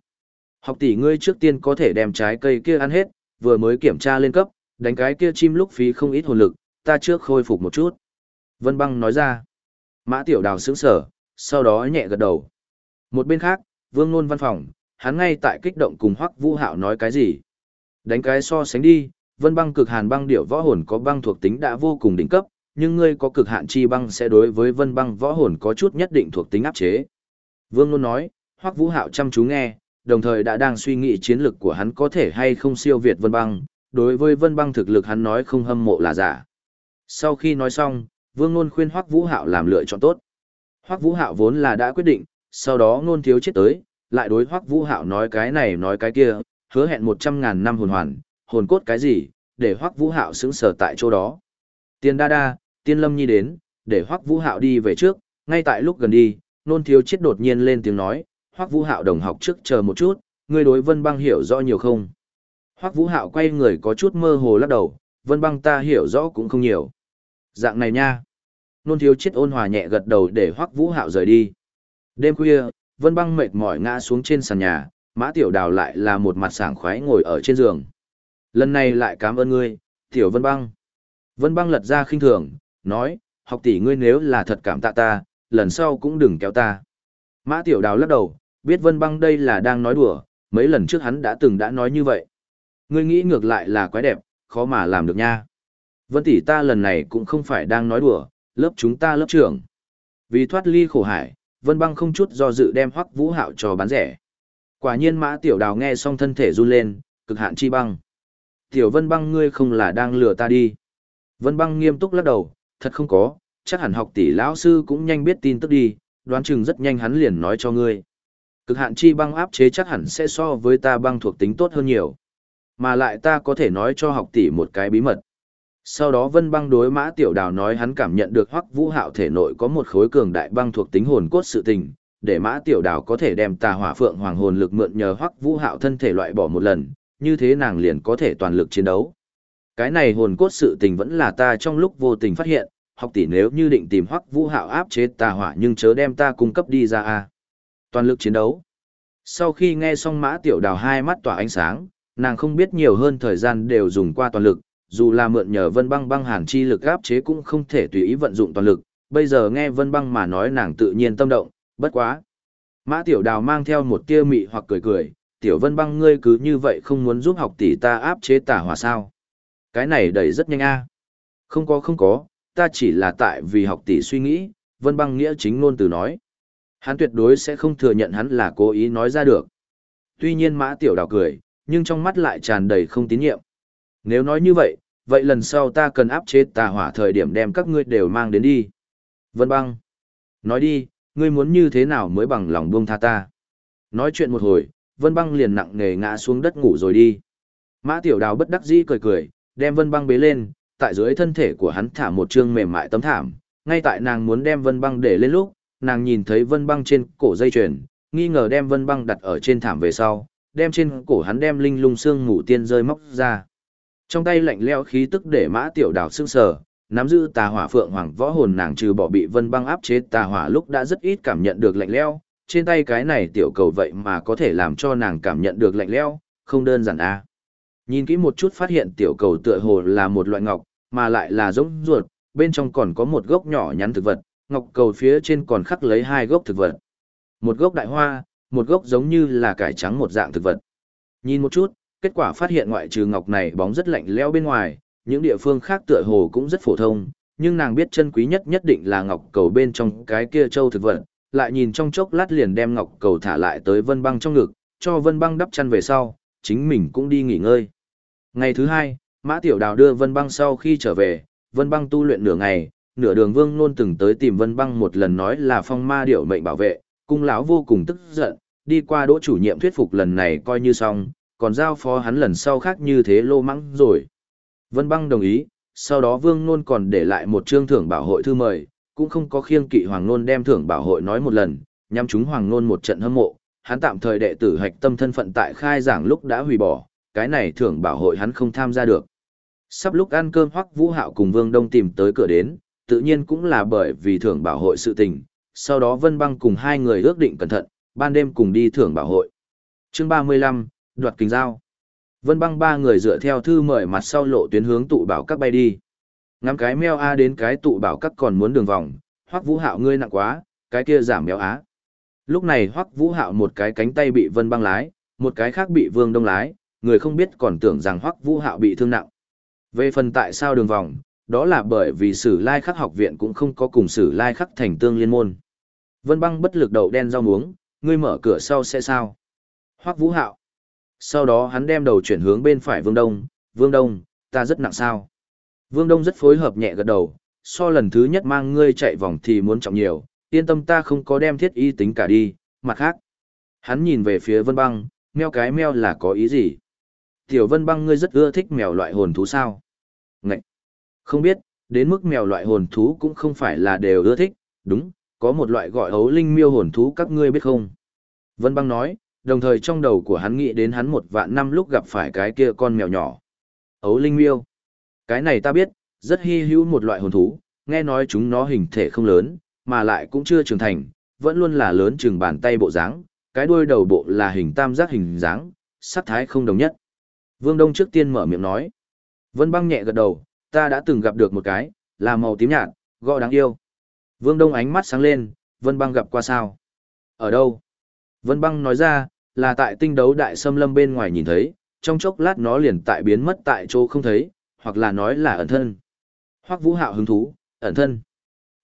Học tỷ ngươi trước tiên có thể đem trái cây kia ăn hết, vừa mới kiểm tra lên cấp, đánh cái kia chim lúc phí không ít hồn lực, ta trước khôi phục một chút. Vân băng nói ra. Mã tiểu đào sững sở, sau đó nhẹ gật đầu. Một bên khác, vương nôn văn phòng, hắn ngay tại kích động cùng hoắc vũ hạo nói cái gì. Đánh cái so sánh đi, vân băng cực hàn băng điệu võ hồn có băng thuộc tính đã vô cùng đỉnh cấp, nhưng ngươi có cực hạn chi băng sẽ đối với vân băng võ hồn có chút nhất định thuộc tính áp chế. Vương luôn nói, hoắc vũ hạo chăm chú nghe, đồng thời đã đang suy nghĩ chiến lực của hắn có thể hay không siêu việt vân băng, đối với vân băng thực lực hắn nói không hâm mộ là giả. Sau khi nói xong, Vương Nôn khuyên Hoắc Vũ Hạo làm lựa chọn tốt. Hoắc Vũ Hạo vốn là đã quyết định, sau đó Nôn thiếu chết tới, lại đối Hoắc Vũ Hạo nói cái này nói cái kia, hứa hẹn một trăm ngàn năm hồn hoàn, hồn cốt cái gì, để Hoắc Vũ Hạo xứng sở tại chỗ đó. Tiên đa đa, Tiên Lâm Nhi đến, để Hoắc Vũ Hạo đi về trước, ngay tại lúc gần đi, Nôn thiếu chết đột nhiên lên tiếng nói, Hoắc Vũ Hạo đồng học trước chờ một chút, ngươi đối Vân Băng hiểu rõ nhiều không? Hoắc Vũ Hạo quay người có chút mơ hồ lắc đầu, Vân Băng ta hiểu rõ cũng không nhiều. Dạng này nha. Nôn thiếu chết ôn hòa nhẹ gật đầu để hoắc vũ hạo rời đi. Đêm khuya, vân băng mệt mỏi ngã xuống trên sàn nhà, mã tiểu đào lại là một mặt sảng khoái ngồi ở trên giường. Lần này lại cảm ơn ngươi, tiểu vân băng. Vân băng lật ra khinh thường, nói, học tỷ ngươi nếu là thật cảm tạ ta, lần sau cũng đừng kéo ta. Mã tiểu đào lắc đầu, biết vân băng đây là đang nói đùa, mấy lần trước hắn đã từng đã nói như vậy. Ngươi nghĩ ngược lại là quái đẹp, khó mà làm được nha. Vân tỷ ta lần này cũng không phải đang nói đùa, lớp chúng ta lớp trưởng. Vì thoát ly khổ hải, Vân Băng không chút do dự đem Hoắc Vũ Hạo cho bán rẻ. Quả nhiên Mã Tiểu Đào nghe xong thân thể run lên, cực hạn chi băng. Tiểu Vân Băng ngươi không là đang lừa ta đi. Vân Băng nghiêm túc lắc đầu, thật không có, chắc hẳn học tỷ lão sư cũng nhanh biết tin tức đi, đoán chừng rất nhanh hắn liền nói cho ngươi. Cực hạn chi băng áp chế chắc hẳn sẽ so với ta băng thuộc tính tốt hơn nhiều. Mà lại ta có thể nói cho học tỷ một cái bí mật. Sau đó Vân Băng đối Mã Tiểu Đào nói hắn cảm nhận được Hoắc Vũ Hạo thể nội có một khối cường đại băng thuộc tính hồn cốt sự tình, để Mã Tiểu Đào có thể đem Tà Hỏa Phượng Hoàng hồn lực mượn nhờ Hoắc Vũ Hạo thân thể loại bỏ một lần, như thế nàng liền có thể toàn lực chiến đấu. Cái này hồn cốt sự tình vẫn là ta trong lúc vô tình phát hiện, học tỷ nếu như định tìm Hoắc Vũ Hạo áp chế Tà Hỏa nhưng chớ đem ta cung cấp đi ra a. Toàn lực chiến đấu. Sau khi nghe xong Mã Tiểu Đào hai mắt tỏa ánh sáng, nàng không biết nhiều hơn thời gian đều dùng qua toàn lực, dù là mượn nhờ vân băng băng hàn chi lực áp chế cũng không thể tùy ý vận dụng toàn lực, bây giờ nghe vân băng mà nói nàng tự nhiên tâm động, bất quá. Mã tiểu đào mang theo một tia mị hoặc cười cười, tiểu vân băng ngươi cứ như vậy không muốn giúp học tỷ ta áp chế tả hỏa sao. Cái này đầy rất nhanh a. Không có không có, ta chỉ là tại vì học tỷ suy nghĩ, vân băng nghĩa chính ngôn từ nói. Hắn tuyệt đối sẽ không thừa nhận hắn là cố ý nói ra được. Tuy nhiên mã tiểu đào cười, nhưng trong mắt lại tràn đầy không tín nhiệm. Nếu nói như vậy, vậy lần sau ta cần áp chế tà hỏa thời điểm đem các ngươi đều mang đến đi. Vân băng. Nói đi, ngươi muốn như thế nào mới bằng lòng buông tha ta. Nói chuyện một hồi, vân băng liền nặng nề ngã xuống đất ngủ rồi đi. Mã tiểu đào bất đắc dĩ cười cười, đem vân băng bế lên, tại dưới thân thể của hắn thả một trương mềm mại tấm thảm. Ngay tại nàng muốn đem vân băng để lên lúc, nàng nhìn thấy vân băng trên cổ dây chuyền, nghi ngờ đem vân băng đặt ở trên thảm về sau, đem trên cổ hắn đem linh lung xương ngủ tiên rơi móc ra. Trong tay lạnh leo khí tức để mã tiểu đào sưng sờ, nắm giữ tà hỏa phượng hoàng võ hồn nàng trừ bỏ bị vân băng áp chế tà hỏa lúc đã rất ít cảm nhận được lạnh leo, trên tay cái này tiểu cầu vậy mà có thể làm cho nàng cảm nhận được lạnh leo, không đơn giản a. À. Nhìn kỹ một chút phát hiện tiểu cầu tựa hồ là một loại ngọc, mà lại là giống ruột, bên trong còn có một gốc nhỏ nhắn thực vật, ngọc cầu phía trên còn khắc lấy hai gốc thực vật. Một gốc đại hoa, một gốc giống như là cải trắng một dạng thực vật. Nhìn một chút, kết quả phát hiện ngoại trừ ngọc này bóng rất lạnh lẽo bên ngoài, những địa phương khác tựa hồ cũng rất phổ thông, nhưng nàng biết chân quý nhất nhất định là ngọc cầu bên trong cái kia châu thực vật, lại nhìn trong chốc lát liền đem ngọc cầu thả lại tới vân băng trong ngực, cho vân băng đắp chăn về sau, chính mình cũng đi nghỉ ngơi. Ngày thứ hai, Mã Tiểu Đào đưa vân băng sau khi trở về, vân băng tu luyện nửa ngày, nửa đường vương nôn từng tới tìm vân băng một lần nói là phong ma điệu mệnh bảo vệ, cung lão vô cùng tức giận, đi qua đỗ chủ nhiệm thuyết phục lần này coi như xong, còn giao phó hắn lần sau khác như thế lô mắng rồi. Vân băng đồng ý, sau đó vương nôn còn để lại một chương thưởng bảo hội thư mời, cũng không có khiêng kỵ hoàng nôn đem thưởng bảo hội nói một lần, nhằm chúng hoàng nôn một trận hâm mộ, hắn tạm thời đệ tử hạch tâm thân phận tại khai giảng lúc đã hủy bỏ, cái này thưởng bảo hội hắn không tham gia được. Sắp lúc ăn cơm hoắc vũ hạo cùng vương đông tìm tới cửa đến, tự nhiên cũng là bởi vì thưởng bảo hội sự tình, sau đó vân băng cùng hai người ước định cẩn thận, ban đêm cùng đi thưởng bảo hội. chương 35, đoạt kính giao. Vân băng ba người dựa theo thư mời mặt sau lộ tuyến hướng tụ bảo các bay đi. Ngắm cái meo A đến cái tụ bảo các còn muốn đường vòng, hoắc vũ hạo ngươi nặng quá, cái kia giảm béo á. Lúc này hoắc vũ hạo một cái cánh tay bị vân băng lái, một cái khác bị vương đông lái, người không biết còn tưởng rằng hoắc vũ hạo bị thương nặng. Về phần tại sao đường vòng, đó là bởi vì sử lai khắc học viện cũng không có cùng sử lai khắc thành tương liên môn. Vân băng bất lực đầu đen rau muống, ngươi mở cửa sau sẽ sao? Hoắc vũ hạo. Sau đó hắn đem đầu chuyển hướng bên phải vương đông, vương đông, ta rất nặng sao? Vương đông rất phối hợp nhẹ gật đầu, so lần thứ nhất mang ngươi chạy vòng thì muốn trọng nhiều, yên tâm ta không có đem thiết y tính cả đi, mặt khác. Hắn nhìn về phía vân băng, meo cái meo là có ý gì? Tiểu vân băng ngươi rất ưa thích mèo loại hồn thú sao? Ngậy! Không biết, đến mức mèo loại hồn thú cũng không phải là đều ưa thích, đúng, có một loại gọi ấu linh miêu hồn thú các ngươi biết không? Vân băng nói, đồng thời trong đầu của hắn nghĩ đến hắn một vạn năm lúc gặp phải cái kia con mèo nhỏ. Ấu linh miêu. Cái này ta biết, rất hy hữu một loại hồn thú, nghe nói chúng nó hình thể không lớn, mà lại cũng chưa trưởng thành, vẫn luôn là lớn chừng bàn tay bộ dáng, cái đuôi đầu bộ là hình tam giác hình dáng, sắc thái không đồng nhất. Vương Đông trước tiên mở miệng nói. Vân băng nhẹ gật đầu, ta đã từng gặp được một cái, là màu tím nhạt, gọi đáng yêu. Vương Đông ánh mắt sáng lên, Vân băng gặp qua sao? Ở đâu? Vân băng nói ra, là tại tinh đấu đại xâm lâm bên ngoài nhìn thấy, trong chốc lát nó liền tại biến mất tại chỗ không thấy, hoặc là nói là ẩn thân. Hoắc Vũ Hạo hứng thú, ẩn thân.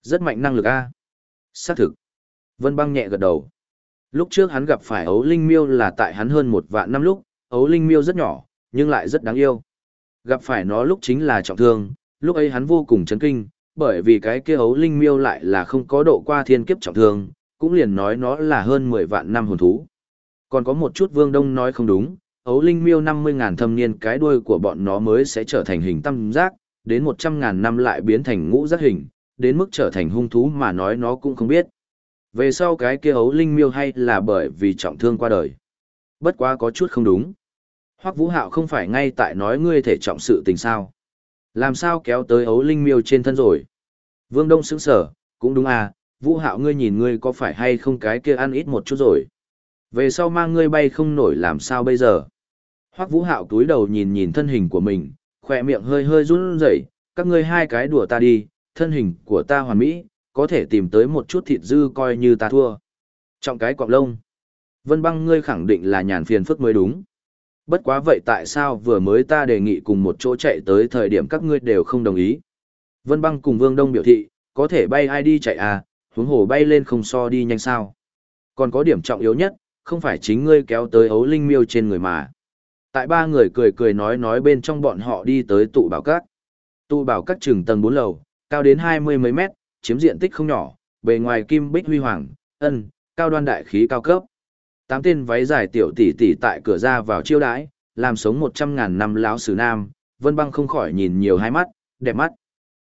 Rất mạnh năng lực a. Xác thực. Vân băng nhẹ gật đầu. Lúc trước hắn gặp phải ấu linh miêu là tại hắn hơn một vạn năm lúc, ấu linh miêu rất nhỏ, nhưng lại rất đáng yêu. Gặp phải nó lúc chính là trọng thương, lúc ấy hắn vô cùng chấn kinh, bởi vì cái kia ấu linh miêu lại là không có độ qua thiên kiếp trọng thương, cũng liền nói nó là hơn 10 vạn năm hồn thú. Còn có một chút vương đông nói không đúng, ấu linh miêu 50.000 thâm niên cái đuôi của bọn nó mới sẽ trở thành hình tam giác, đến 100.000 năm lại biến thành ngũ giác hình, đến mức trở thành hung thú mà nói nó cũng không biết. Về sau cái kia ấu linh miêu hay là bởi vì trọng thương qua đời. Bất quá có chút không đúng. Hoắc Vũ Hạo không phải ngay tại nói ngươi thể trọng sự tình sao? Làm sao kéo tới ấu linh miêu trên thân rồi? Vương Đông sững sở, cũng đúng à, Vũ Hạo ngươi nhìn ngươi có phải hay không cái kia ăn ít một chút rồi? Về sau mang ngươi bay không nổi làm sao bây giờ? Hoắc Vũ Hạo túi đầu nhìn nhìn thân hình của mình, khỏe miệng hơi hơi run rẩy, các ngươi hai cái đùa ta đi, thân hình của ta hoàn mỹ, có thể tìm tới một chút thịt dư coi như ta thua. Trọng cái quạng lông. Vân băng ngươi khẳng định là nhàn phiền phức mới đúng. Bất quá vậy tại sao vừa mới ta đề nghị cùng một chỗ chạy tới thời điểm các ngươi đều không đồng ý. Vân băng cùng Vương Đông biểu thị, có thể bay ai đi chạy à, huống hồ bay lên không so đi nhanh sao. Còn có điểm trọng yếu nhất, không phải chính ngươi kéo tới ấu linh miêu trên người mà. Tại ba người cười cười nói nói bên trong bọn họ đi tới tụ bảo các. Tụ bảo các trường tầng bốn lầu, cao đến hai mươi mấy mét, chiếm diện tích không nhỏ, bề ngoài kim bích huy hoàng, ân, cao đoan đại khí cao cấp. Tám tên váy dài tiểu tỷ tỷ tại cửa ra vào chiêu đãi, làm sống một trăm ngàn năm láo sử nam, Vân Băng không khỏi nhìn nhiều hai mắt, đẹp mắt.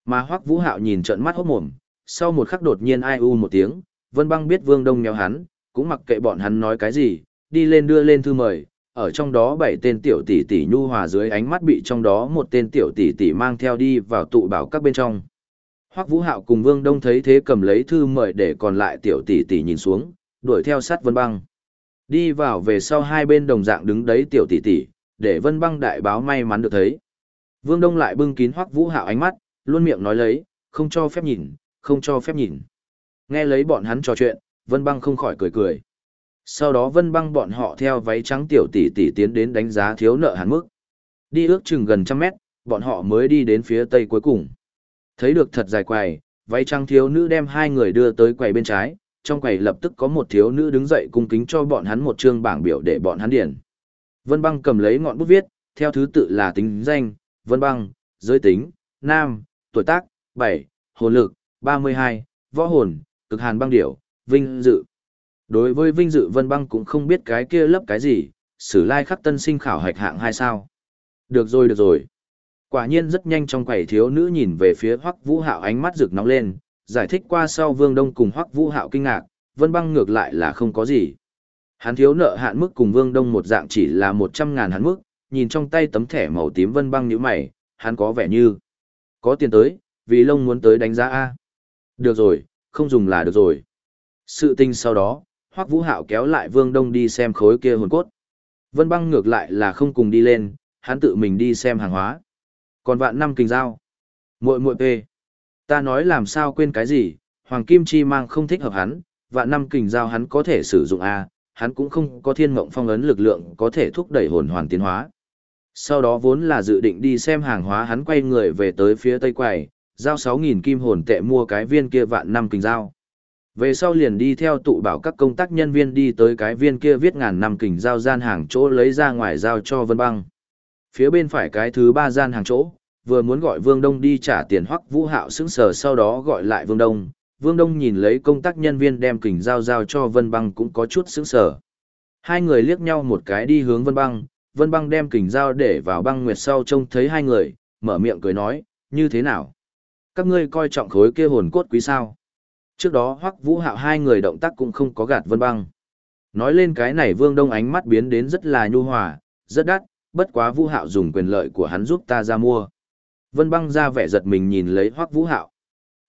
Mà Hoắc Vũ Hạo nhìn trợn mắt hốt mồm, sau một khắc đột nhiên ai u một tiếng, Vân Băng biết Vương Đông nhéo hắn, cũng mặc kệ bọn hắn nói cái gì, đi lên đưa lên thư mời, ở trong đó bảy tên tiểu tỷ tỷ nhu hòa dưới ánh mắt bị trong đó một tên tiểu tỷ tỷ mang theo đi vào tụ bảo các bên trong. Hoắc Vũ Hạo cùng Vương Đông thấy thế cầm lấy thư mời để còn lại tiểu tỷ tỷ nhìn xuống, đuổi theo sát Vân Băng. Đi vào về sau hai bên đồng dạng đứng đấy tiểu tỷ tỷ, để Vân Băng đại báo may mắn được thấy. Vương Đông lại bưng kín Hoắc Vũ Hạo ánh mắt, luôn miệng nói lấy, không cho phép nhìn, không cho phép nhìn. Nghe lấy bọn hắn trò chuyện, Vân Băng không khỏi cười cười. Sau đó Vân Băng bọn họ theo váy trắng tiểu tỷ tỷ tiến đến đánh giá thiếu nợ hắn mức. Đi ước chừng gần trăm mét, bọn họ mới đi đến phía tây cuối cùng. Thấy được thật dài quầy, váy trắng thiếu nữ đem hai người đưa tới quầy bên trái, trong quầy lập tức có một thiếu nữ đứng dậy cung kính cho bọn hắn một chương bảng biểu để bọn hắn điền. Vân Băng cầm lấy ngọn bút viết, theo thứ tự là tính danh, Vân Băng, giới tính, nam, tuổi tác, 7, hồn lực, 32, võ hồn, cực hàn băng điểu, vinh dự. Đối với vinh dự Vân Băng cũng không biết cái kia lấp cái gì, sử lai khắc tân sinh khảo hạch hạng hai sao. Được rồi được rồi. Quả nhiên rất nhanh trong quầy thiếu nữ nhìn về phía Hoắc Vũ Hạo ánh mắt rực nóng lên, giải thích qua sau Vương Đông cùng Hoắc Vũ Hạo kinh ngạc, Vân Băng ngược lại là không có gì. Hắn thiếu nợ hạn mức cùng Vương Đông một dạng chỉ là một trăm ngàn hạn mức, nhìn trong tay tấm thẻ màu tím Vân Băng nhíu mày, hắn có vẻ như có tiền tới, vì lông muốn tới đánh giá a. Được rồi, không dùng là được rồi. Sự tình sau đó, Hoắc Vũ Hạo kéo lại Vương Đông đi xem khối kia hồn cốt. Vân Băng ngược lại là không cùng đi lên, hắn tự mình đi xem hàng hóa. Còn vạn năm kình dao. Muội muội tê. Ta nói làm sao quên cái gì, Hoàng Kim Chi mang không thích hợp hắn, vạn năm kình dao hắn có thể sử dụng A, hắn cũng không có thiên ngộng phong ấn lực lượng có thể thúc đẩy hồn hoàn tiến hóa. Sau đó vốn là dự định đi xem hàng hóa hắn quay người về tới phía tây quầy, giao 6.000 kim hồn tệ mua cái viên kia vạn năm kình giao Về sau liền đi theo tụ bảo các công tác nhân viên đi tới cái viên kia viết ngàn năm kình giao gian hàng chỗ lấy ra ngoài giao cho Vân Băng. Phía bên phải cái thứ ba gian hàng chỗ, vừa muốn gọi Vương Đông đi trả tiền hoắc vũ hạo sững sờ sau đó gọi lại Vương Đông. Vương Đông nhìn lấy công tác nhân viên đem kình giao giao cho Vân Băng cũng có chút sững sờ. Hai người liếc nhau một cái đi hướng Vân Băng, Vân Băng đem kình giao để vào băng nguyệt sau trông thấy hai người, mở miệng cười nói, như thế nào? Các ngươi coi trọng khối kia hồn cốt quý sao? Trước đó hoắc vũ hạo hai người động tác cũng không có gạt Vân Băng. Nói lên cái này Vương Đông ánh mắt biến đến rất là nhu hòa, rất đắt, bất quá Vũ Hạo dùng quyền lợi của hắn giúp ta ra mua. Vân Băng ra vẻ giật mình nhìn lấy Hoắc Vũ Hạo.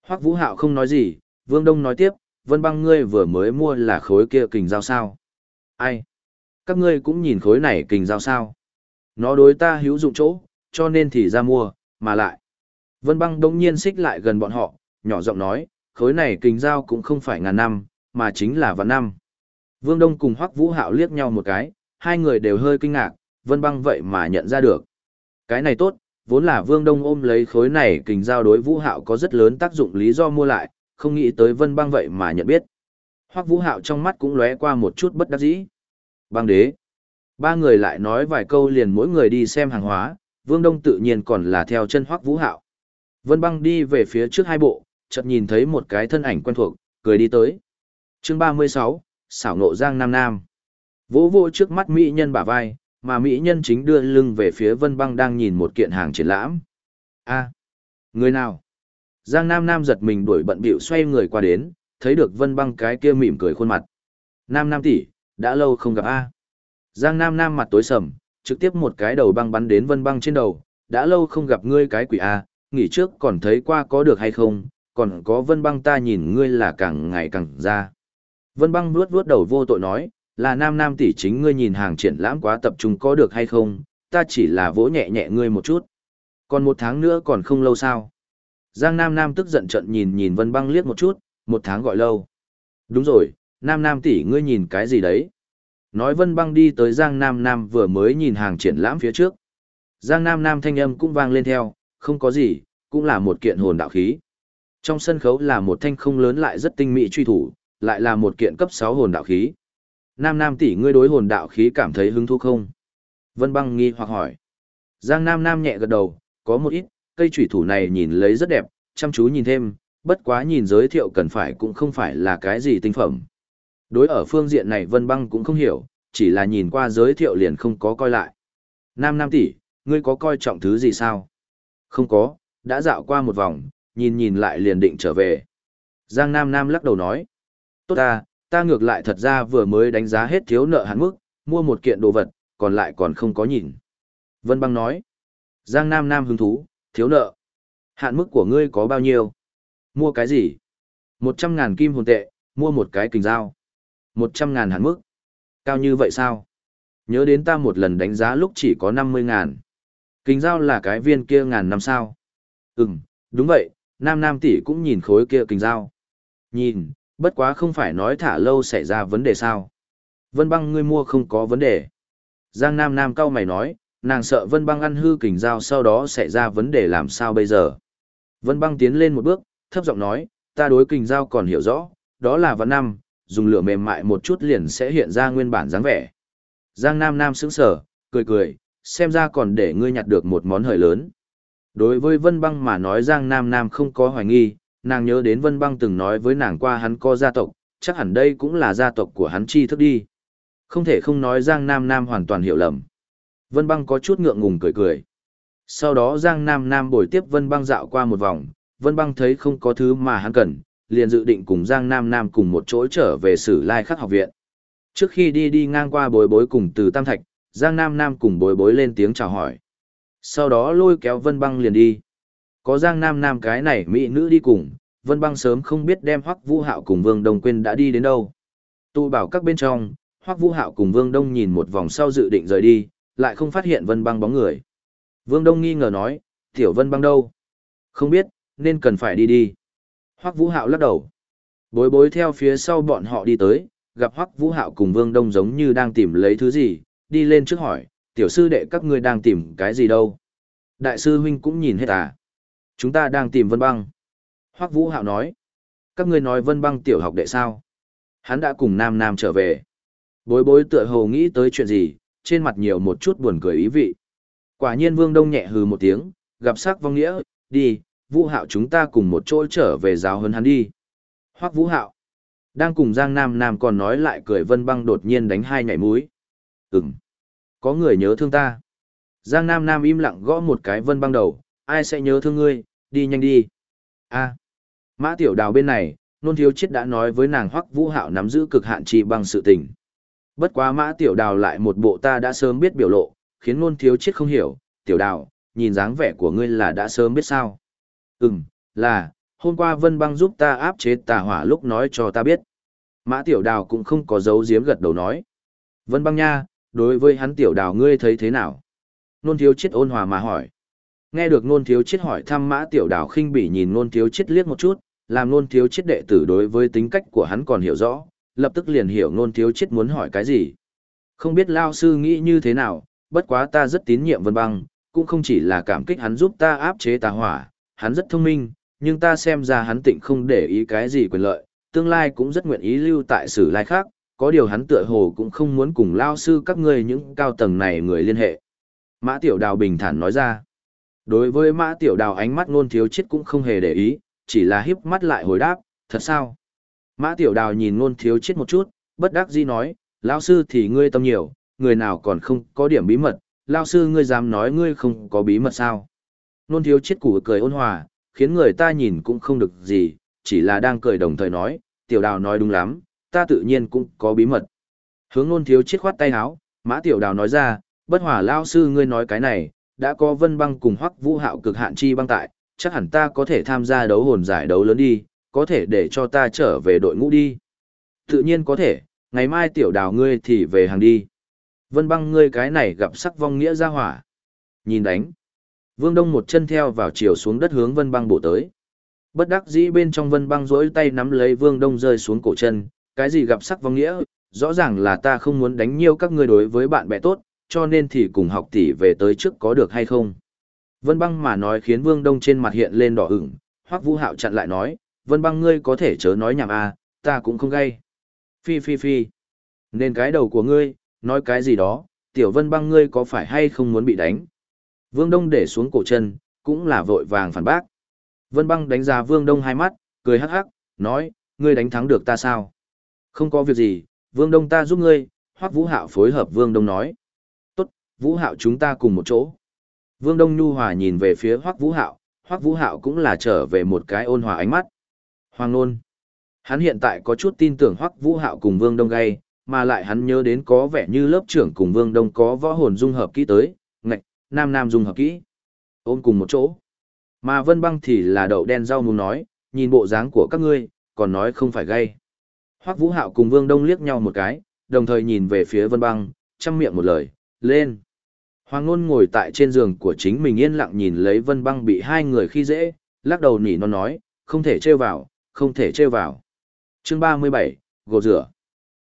Hoắc Vũ Hạo không nói gì, Vương Đông nói tiếp, Vân Băng ngươi vừa mới mua là khối kia kình giao sao? Ai? Các ngươi cũng nhìn khối này kình giao sao? Nó đối ta hữu dụng chỗ, cho nên thì ra mua, mà lại. Vân Băng đông nhiên xích lại gần bọn họ, nhỏ giọng nói, khối này kình giao cũng không phải ngàn năm, mà chính là vạn năm. Vương Đông cùng Hoắc Vũ Hạo liếc nhau một cái, hai người đều hơi kinh ngạc, Vân Băng vậy mà nhận ra được. Cái này tốt, vốn là Vương Đông ôm lấy khối này kình giao đối Vũ Hạo có rất lớn tác dụng lý do mua lại, không nghĩ tới Vân Băng vậy mà nhận biết. Hoắc Vũ Hạo trong mắt cũng lóe qua một chút bất đắc dĩ. Băng đế. Ba người lại nói vài câu liền mỗi người đi xem hàng hóa, Vương Đông tự nhiên còn là theo chân Hoắc Vũ Hạo. Vân Băng đi về phía trước hai bộ, chợt nhìn thấy một cái thân ảnh quen thuộc, cười đi tới. Chương 36, xảo nộ Giang Nam Nam. Vỗ vỗ trước mắt mỹ nhân bả vai, mà mỹ nhân chính đưa lưng về phía Vân Băng đang nhìn một kiện hàng triển lãm. A, người nào? Giang Nam Nam giật mình đuổi bận bịu xoay người qua đến, thấy được Vân Băng cái kia mỉm cười khuôn mặt. Nam Nam tỷ, đã lâu không gặp a. Giang Nam Nam mặt tối sầm, trực tiếp một cái đầu băng bắn đến Vân Băng trên đầu, đã lâu không gặp ngươi cái quỷ a, nghỉ trước còn thấy qua có được hay không, còn có Vân Băng ta nhìn ngươi là càng ngày càng ra. Vân Băng vuốt vuốt đầu vô tội nói, là nam nam tỷ chính ngươi nhìn hàng triển lãm quá tập trung có được hay không, ta chỉ là vỗ nhẹ nhẹ ngươi một chút. Còn một tháng nữa còn không lâu sao. Giang Nam Nam tức giận trận nhìn nhìn Vân Băng liếc một chút, một tháng gọi lâu. Đúng rồi, Nam Nam tỷ ngươi nhìn cái gì đấy? Nói Vân Băng đi tới Giang Nam Nam vừa mới nhìn hàng triển lãm phía trước. Giang Nam Nam thanh âm cũng vang lên theo, không có gì, cũng là một kiện hồn đạo khí. Trong sân khấu là một thanh không lớn lại rất tinh mỹ truy thủ, lại là một kiện cấp 6 hồn đạo khí. Nam Nam tỷ ngươi đối hồn đạo khí cảm thấy hứng thú không? Vân băng nghi hoặc hỏi. Giang Nam Nam nhẹ gật đầu, có một ít, cây truy thủ này nhìn lấy rất đẹp, chăm chú nhìn thêm, bất quá nhìn giới thiệu cần phải cũng không phải là cái gì tinh phẩm. Đối ở phương diện này Vân băng cũng không hiểu, chỉ là nhìn qua giới thiệu liền không có coi lại. Nam Nam tỷ, ngươi có coi trọng thứ gì sao? Không có, đã dạo qua một vòng, nhìn nhìn lại liền định trở về. Giang Nam Nam lắc đầu nói. Tốt ta, ta ngược lại thật ra vừa mới đánh giá hết thiếu nợ hạn mức, mua một kiện đồ vật, còn lại còn không có nhìn. Vân băng nói, Giang Nam Nam hứng thú, thiếu nợ. Hạn mức của ngươi có bao nhiêu? Mua cái gì? Một trăm ngàn kim hồn tệ, mua một cái kình dao. Một trăm ngàn hạn mức. Cao như vậy sao? Nhớ đến ta một lần đánh giá lúc chỉ có năm mươi ngàn. Kình dao là cái viên kia ngàn năm sao? Ừm, đúng vậy, Nam Nam tỷ cũng nhìn khối kia kình dao. Nhìn, Bất quá không phải nói thả lâu xảy ra vấn đề sao. Vân băng ngươi mua không có vấn đề. Giang Nam Nam cao mày nói, nàng sợ Vân băng ăn hư kình dao sau đó xảy ra vấn đề làm sao bây giờ. Vân băng tiến lên một bước, thấp giọng nói, ta đối kình giao còn hiểu rõ, đó là văn năm, dùng lửa mềm mại một chút liền sẽ hiện ra nguyên bản dáng vẻ. Giang Nam Nam sững sờ, cười cười, xem ra còn để ngươi nhặt được một món hời lớn. Đối với Vân Băng mà nói Giang Nam Nam không có hoài nghi, nàng nhớ đến Vân Băng từng nói với nàng qua hắn có gia tộc, chắc hẳn đây cũng là gia tộc của hắn chi thức đi. Không thể không nói Giang Nam Nam hoàn toàn hiểu lầm. Vân Băng có chút ngượng ngùng cười cười. Sau đó Giang Nam Nam bồi tiếp Vân Băng dạo qua một vòng, Vân Băng thấy không có thứ mà hắn cần, liền dự định cùng Giang Nam Nam cùng một chỗ trở về Sử Lai Khắc học viện. Trước khi đi đi ngang qua bối bối cùng từ Tam Thạch, Giang Nam Nam cùng bối bối lên tiếng chào hỏi. Sau đó lôi kéo Vân Băng liền đi. Có Giang Nam Nam cái này mỹ nữ đi cùng, Vân Băng sớm không biết đem Hoắc Vũ Hạo cùng Vương Đông quên đã đi đến đâu. Tu bảo các bên trong, Hoắc Vũ Hạo cùng Vương Đông nhìn một vòng sau dự định rời đi, lại không phát hiện Vân Băng bóng người. Vương Đông nghi ngờ nói, "Tiểu Vân Băng đâu?" "Không biết, nên cần phải đi đi." Hoắc Vũ Hạo lắc đầu. Bối bối theo phía sau bọn họ đi tới, gặp Hoắc Vũ Hạo cùng Vương Đông giống như đang tìm lấy thứ gì, đi lên trước hỏi, tiểu sư đệ các ngươi đang tìm cái gì đâu? Đại sư huynh cũng nhìn hết à? Chúng ta đang tìm Vân Băng. Hoắc Vũ Hạo nói, các ngươi nói Vân Băng tiểu học đệ sao? Hắn đã cùng Nam Nam trở về. Bối bối tựa hồ nghĩ tới chuyện gì, trên mặt nhiều một chút buồn cười ý vị. Quả nhiên Vương Đông nhẹ hừ một tiếng, gặp sắc vong nghĩa, đi, Vũ Hạo chúng ta cùng một chỗ trở về giáo hơn hắn đi. Hoắc Vũ Hạo. Đang cùng Giang Nam Nam còn nói lại cười Vân Băng đột nhiên đánh hai nhảy mũi. Ừm. Có người nhớ thương ta. Giang Nam Nam im lặng gõ một cái Vân Băng đầu, ai sẽ nhớ thương ngươi, đi nhanh đi. A. Mã Tiểu Đào bên này, nôn thiếu chết đã nói với nàng Hoắc Vũ Hạo nắm giữ cực hạn trì bằng sự tình. Bất quá Mã Tiểu Đào lại một bộ ta đã sớm biết biểu lộ, khiến nôn thiếu chết không hiểu, Tiểu Đào, nhìn dáng vẻ của ngươi là đã sớm biết sao. Ừm, là, hôm qua Vân Băng giúp ta áp chế tà hỏa lúc nói cho ta biết. Mã Tiểu Đào cũng không có dấu giếm gật đầu nói. Vân Băng nha, đối với hắn Tiểu Đào ngươi thấy thế nào? Nôn thiếu chết ôn hòa mà hỏi. Nghe được nôn thiếu chết hỏi thăm Mã Tiểu Đào khinh bỉ nhìn nôn thiếu chết liếc một chút, làm nôn thiếu chết đệ tử đối với tính cách của hắn còn hiểu rõ, lập tức liền hiểu nôn thiếu chết muốn hỏi cái gì. Không biết Lao Sư nghĩ như thế nào, bất quá ta rất tín nhiệm Vân Băng, cũng không chỉ là cảm kích hắn giúp ta áp chế tà hỏa, hắn rất thông minh, nhưng ta xem ra hắn tịnh không để ý cái gì quyền lợi, tương lai cũng rất nguyện ý lưu tại sử lai khác, có điều hắn tựa hồ cũng không muốn cùng lao sư các ngươi những cao tầng này người liên hệ. Mã Tiểu Đào bình thản nói ra. Đối với Mã Tiểu Đào ánh mắt nôn thiếu chết cũng không hề để ý, chỉ là hiếp mắt lại hồi đáp, thật sao? Mã Tiểu Đào nhìn nôn thiếu chết một chút, bất đắc dĩ nói, lao sư thì ngươi tâm nhiều, người nào còn không có điểm bí mật, lao sư ngươi dám nói ngươi không có bí mật sao? Nôn thiếu chết củ cười ôn hòa, khiến người ta nhìn cũng không được gì, chỉ là đang cười đồng thời nói, tiểu đào nói đúng lắm, ta tự nhiên cũng có bí mật. Hướng nôn thiếu chiết khoát tay áo, mã tiểu đào nói ra, bất hòa lao sư ngươi nói cái này, đã có vân băng cùng hoắc vũ hạo cực hạn chi băng tại, chắc hẳn ta có thể tham gia đấu hồn giải đấu lớn đi, có thể để cho ta trở về đội ngũ đi. Tự nhiên có thể, ngày mai tiểu đào ngươi thì về hàng đi. Vân băng ngươi cái này gặp sắc vong nghĩa ra hỏa. Nhìn đánh. Vương Đông một chân theo vào chiều xuống đất hướng Vân Băng bổ tới. Bất đắc dĩ bên trong Vân Băng rỗi tay nắm lấy Vương Đông rơi xuống cổ chân, cái gì gặp sắc vong nghĩa, rõ ràng là ta không muốn đánh nhiều các ngươi đối với bạn bè tốt, cho nên thì cùng học tỷ về tới trước có được hay không. Vân Băng mà nói khiến Vương Đông trên mặt hiện lên đỏ ửng, Hoắc Vũ Hạo chặn lại nói, Vân Băng ngươi có thể chớ nói nhảm à, ta cũng không gay. Phi phi phi. Nên cái đầu của ngươi, nói cái gì đó, tiểu Vân Băng ngươi có phải hay không muốn bị đánh. Vương Đông để xuống cổ chân, cũng là vội vàng phản bác. Vân băng đánh ra Vương Đông hai mắt, cười hắc hắc, nói, ngươi đánh thắng được ta sao? Không có việc gì, Vương Đông ta giúp ngươi, Hoắc Vũ Hạo phối hợp Vương Đông nói. Tốt, Vũ Hạo chúng ta cùng một chỗ. Vương Đông nhu hòa nhìn về phía Hoắc Vũ Hạo, Hoắc Vũ Hạo cũng là trở về một cái ôn hòa ánh mắt. Hoàng Nôn. Hắn hiện tại có chút tin tưởng Hoắc Vũ Hạo cùng Vương Đông gay, mà lại hắn nhớ đến có vẻ như lớp trưởng cùng Vương Đông có võ hồn dung hợp kỹ tới, ngạch, nam nam dung hợp kỹ. Ôm cùng một chỗ. Mà vân băng thì là đậu đen rau muốn nói, nhìn bộ dáng của các ngươi, còn nói không phải gay. Hoắc Vũ Hạo cùng Vương Đông liếc nhau một cái, đồng thời nhìn về phía Vân Băng, chăm miệng một lời, lên. Hoàng Nôn ngồi tại trên giường của chính mình yên lặng nhìn lấy Vân Băng bị hai người khi dễ, lắc đầu nỉ non nói, không thể trêu vào, không thể trêu vào. Chương 37, gột rửa.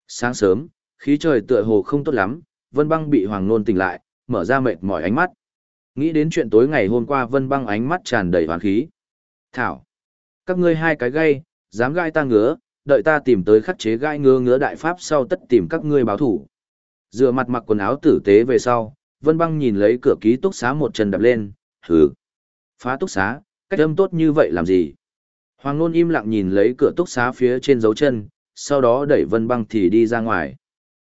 Sáng sớm, khí trời tựa hồ không tốt lắm, Vân Băng bị Hoàng Nôn tỉnh lại, mở ra mệt mỏi ánh mắt. Nghĩ đến chuyện tối ngày hôm qua Vân Băng ánh mắt tràn đầy hoán khí. Thảo. Các ngươi hai cái gây, dám gai ta ngứa, đợi ta tìm tới khắc chế gai ngứa ngứa đại pháp sau tất tìm các ngươi báo thủ. Dựa mặt mặc quần áo tử tế về sau, Vân Băng nhìn lấy cửa ký túc xá một chân đập lên, hừ. Phá túc xá, cách âm tốt như vậy làm gì? Hoàng Nôn im lặng nhìn lấy cửa túc xá phía trên dấu chân, sau đó đẩy Vân Băng thì đi ra ngoài.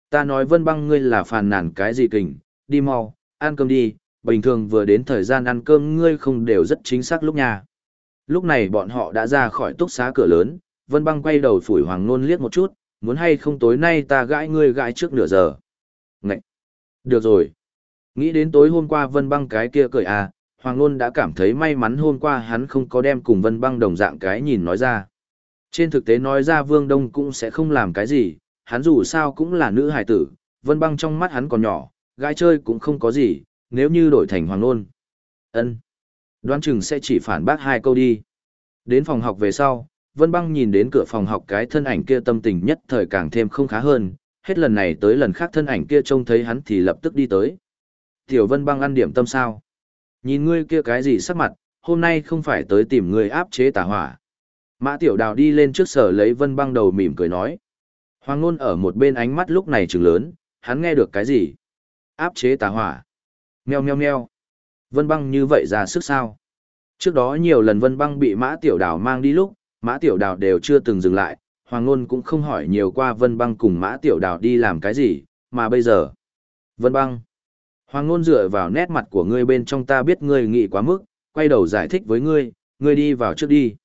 Ta nói Vân Băng ngươi là phàn nàn cái gì kình, đi mau, ăn cơm đi, bình thường vừa đến thời gian ăn cơm ngươi không đều rất chính xác lúc nhà. Lúc này bọn họ đã ra khỏi túc xá cửa lớn, Vân Băng quay đầu phủi Hoàng Nôn liếc một chút, muốn hay không tối nay ta gãi ngươi gãi trước nửa giờ. Ngậy! Được rồi. Nghĩ đến tối hôm qua Vân Băng cái kia cười à, Hoàng Nôn đã cảm thấy may mắn hôm qua hắn không có đem cùng Vân Băng đồng dạng cái nhìn nói ra. Trên thực tế nói ra Vương Đông cũng sẽ không làm cái gì, hắn dù sao cũng là nữ hài tử, Vân Băng trong mắt hắn còn nhỏ, gái chơi cũng không có gì, nếu như đổi thành Hoàng Nôn. ân Đoán chừng sẽ chỉ phản bác hai câu đi. Đến phòng học về sau, Vân Băng nhìn đến cửa phòng học cái thân ảnh kia tâm tình nhất thời càng thêm không khá hơn, hết lần này tới lần khác thân ảnh kia trông thấy hắn thì lập tức đi tới. Tiểu Vân Băng ăn điểm tâm sao? Nhìn ngươi kia cái gì sắc mặt, hôm nay không phải tới tìm ngươi áp chế tà hỏa. Mã Tiểu Đào đi lên trước sở lấy Vân Băng đầu mỉm cười nói. Hoàng Nôn ở một bên ánh mắt lúc này trừng lớn, hắn nghe được cái gì? Áp chế tà hỏa. Meo meo meo. Vân Băng như vậy ra sức sao? Trước đó nhiều lần Vân Băng bị Mã Tiểu Đào mang đi lúc, Mã Tiểu Đào đều chưa từng dừng lại, Hoàng Nôn cũng không hỏi nhiều qua Vân Băng cùng Mã Tiểu Đào đi làm cái gì, mà bây giờ. Vân Băng. Hoàng Nôn dựa vào nét mặt của ngươi bên trong ta biết ngươi nghĩ quá mức, quay đầu giải thích với ngươi, ngươi đi vào trước đi.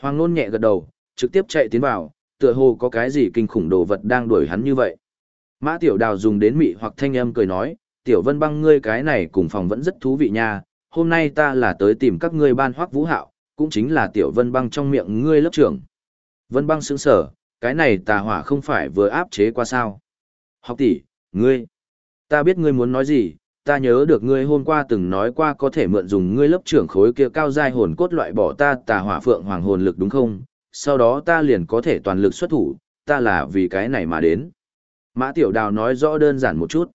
Hoàng Nôn nhẹ gật đầu, trực tiếp chạy tiến vào, tựa hồ có cái gì kinh khủng đồ vật đang đuổi hắn như vậy. Mã Tiểu Đào dùng đến mị hoặc thanh âm cười nói, Tiểu Vân Băng ngươi cái này cùng phòng vẫn rất thú vị nha, hôm nay ta là tới tìm các ngươi ban hoắc vũ hạo, cũng chính là Tiểu Vân Băng trong miệng ngươi lớp trưởng. Vân Băng sững sở, cái này tà hỏa không phải vừa áp chế qua sao. Học tỷ, ngươi, ta biết ngươi muốn nói gì, ta nhớ được ngươi hôm qua từng nói qua có thể mượn dùng ngươi lớp trưởng khối kia cao giai hồn cốt loại bỏ ta tà hỏa phượng hoàng hồn lực đúng không? Sau đó ta liền có thể toàn lực xuất thủ, ta là vì cái này mà đến. Mã Tiểu Đào nói rõ đơn giản một chút.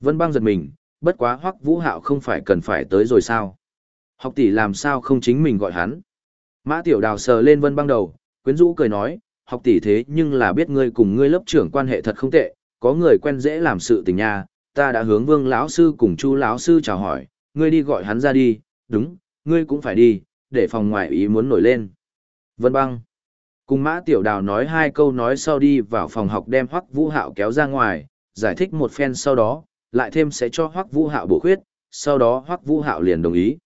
Vân băng giật mình, bất quá hoắc vũ hạo không phải cần phải tới rồi sao? Học tỷ làm sao không chính mình gọi hắn? Mã Tiểu Đào sờ lên vân băng đầu, quyến rũ cười nói, học tỷ thế nhưng là biết ngươi cùng ngươi lớp trưởng quan hệ thật không tệ, có người quen dễ làm sự tình nha, ta đã hướng Vương lão sư cùng Chu lão sư chào hỏi, ngươi đi gọi hắn ra đi, đúng, ngươi cũng phải đi, để phòng ngoại ý muốn nổi lên. Vân băng. Cùng Mã Tiểu Đào nói hai câu nói sau đi vào phòng học đem Hoắc Vũ Hạo kéo ra ngoài, giải thích một phen sau đó, lại thêm sẽ cho Hoắc Vũ Hạo bổ khuyết, sau đó Hoắc Vũ Hạo liền đồng ý.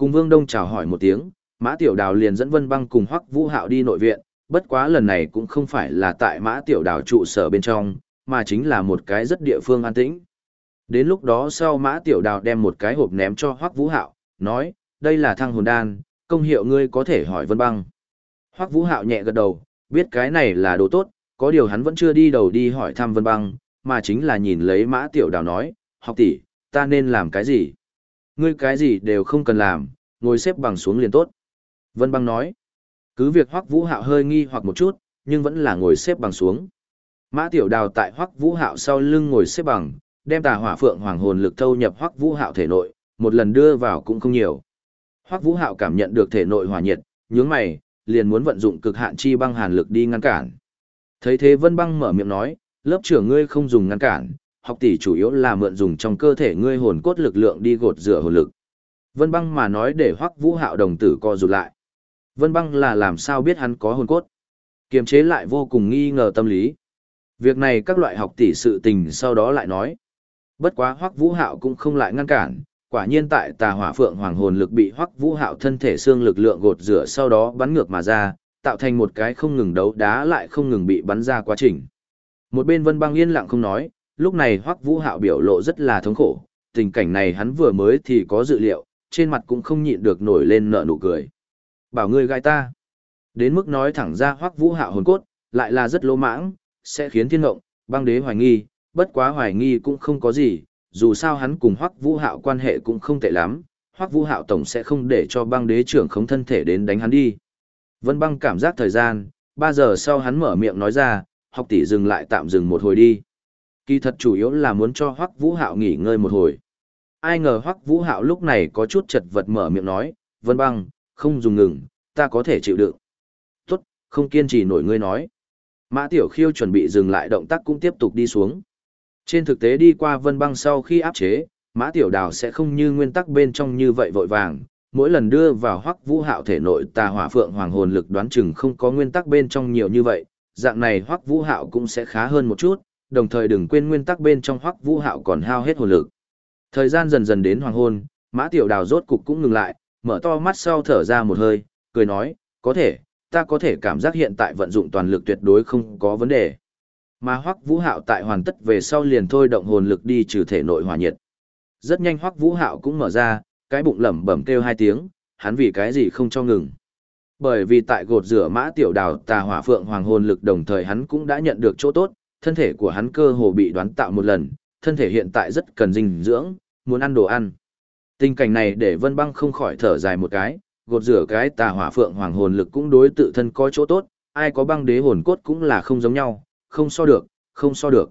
Cùng Vương Đông chào hỏi một tiếng, Mã Tiểu Đào liền dẫn Vân Băng cùng Hoắc Vũ Hạo đi nội viện, bất quá lần này cũng không phải là tại Mã Tiểu Đào trụ sở bên trong, mà chính là một cái rất địa phương an tĩnh. Đến lúc đó sau Mã Tiểu Đào đem một cái hộp ném cho Hoắc Vũ Hạo, nói, đây là thăng hồn đan, công hiệu ngươi có thể hỏi Vân Băng. Hoắc Vũ Hạo nhẹ gật đầu, biết cái này là đồ tốt, có điều hắn vẫn chưa đi đầu đi hỏi thăm Vân Băng, mà chính là nhìn lấy Mã Tiểu Đào nói, học tỷ, ta nên làm cái gì? Ngươi cái gì đều không cần làm, ngồi xếp bằng xuống liền tốt. Vân Băng nói, cứ việc Hoắc Vũ Hạo hơi nghi hoặc một chút, nhưng vẫn là ngồi xếp bằng xuống. Mã Tiểu Đào tại Hoắc Vũ Hạo sau lưng ngồi xếp bằng, đem tà hỏa phượng hoàng hồn lực thâu nhập Hoắc Vũ Hạo thể nội, một lần đưa vào cũng không nhiều. Hoắc Vũ Hạo cảm nhận được thể nội hỏa nhiệt, nhướng mày, liền muốn vận dụng cực hạn chi băng hàn lực đi ngăn cản. Thấy thế Vân Băng mở miệng nói, lớp trưởng ngươi không dùng ngăn cản, học tỷ chủ yếu là mượn dùng trong cơ thể ngươi hồn cốt lực lượng đi gột rửa hồn lực. Vân Băng mà nói để Hoắc Vũ Hạo đồng tử co rụt lại. Vân Băng là làm sao biết hắn có hồn cốt? Kiềm chế lại vô cùng nghi ngờ tâm lý. Việc này các loại học tỷ sự tình sau đó lại nói. Bất quá Hoắc Vũ Hạo cũng không lại ngăn cản, quả nhiên tại Tà Hỏa Phượng Hoàng hồn lực bị Hoắc Vũ Hạo thân thể xương lực lượng gột rửa sau đó bắn ngược mà ra, tạo thành một cái không ngừng đấu đá lại không ngừng bị bắn ra quá trình. Một bên Vân Băng yên lặng không nói, lúc này Hoắc Vũ Hạo biểu lộ rất là thống khổ, tình cảnh này hắn vừa mới thì có dự liệu, trên mặt cũng không nhịn được nổi lên nợ nụ cười. Bảo ngươi gai ta. Đến mức nói thẳng ra Hoắc Vũ Hạo hồn cốt, lại là rất lỗ mãng, sẽ khiến thiên ngộng, băng đế hoài nghi, bất quá hoài nghi cũng không có gì, dù sao hắn cùng Hoắc Vũ Hạo quan hệ cũng không tệ lắm, Hoắc Vũ Hạo tổng sẽ không để cho băng đế trưởng khống thân thể đến đánh hắn đi. Vân băng cảm giác thời gian, ba giờ sau hắn mở miệng nói ra, học tỷ dừng lại tạm dừng một hồi đi. Kỳ thật chủ yếu là muốn cho Hoắc Vũ Hạo nghỉ ngơi một hồi. Ai ngờ Hoắc Vũ Hạo lúc này có chút chật vật mở miệng nói, Vân băng, không dùng ngừng, ta có thể chịu đựng. Tốt, không kiên trì nổi ngươi nói. Mã Tiểu Khiêu chuẩn bị dừng lại động tác cũng tiếp tục đi xuống. Trên thực tế đi qua vân băng sau khi áp chế, Mã Tiểu Đào sẽ không như nguyên tắc bên trong như vậy vội vàng, mỗi lần đưa vào hoắc vũ hạo thể nội tà hỏa phượng hoàng hồn lực đoán chừng không có nguyên tắc bên trong nhiều như vậy, dạng này hoắc vũ hạo cũng sẽ khá hơn một chút, đồng thời đừng quên nguyên tắc bên trong hoắc vũ hạo còn hao hết hồn lực. Thời gian dần dần đến hoàng hôn, Mã Tiểu Đào rốt cục cũng ngừng lại, mở to mắt sau thở ra một hơi, cười nói, có thể, ta có thể cảm giác hiện tại vận dụng toàn lực tuyệt đối không có vấn đề. Mà Hoắc Vũ Hạo tại hoàn tất về sau liền thôi động hồn lực đi trừ thể nội hỏa nhiệt. Rất nhanh Hoắc Vũ Hạo cũng mở ra, cái bụng lẩm bẩm kêu hai tiếng, hắn vì cái gì không cho ngừng. Bởi vì tại gột rửa mã tiểu đào tà hỏa phượng hoàng hồn lực đồng thời hắn cũng đã nhận được chỗ tốt, thân thể của hắn cơ hồ bị đoán tạo một lần, thân thể hiện tại rất cần dinh dưỡng, muốn ăn đồ ăn. Tình cảnh này để Vân Băng không khỏi thở dài một cái, gột rửa cái tà hỏa phượng hoàng hồn lực cũng đối tự thân có chỗ tốt, ai có băng đế hồn cốt cũng là không giống nhau, không so được, không so được.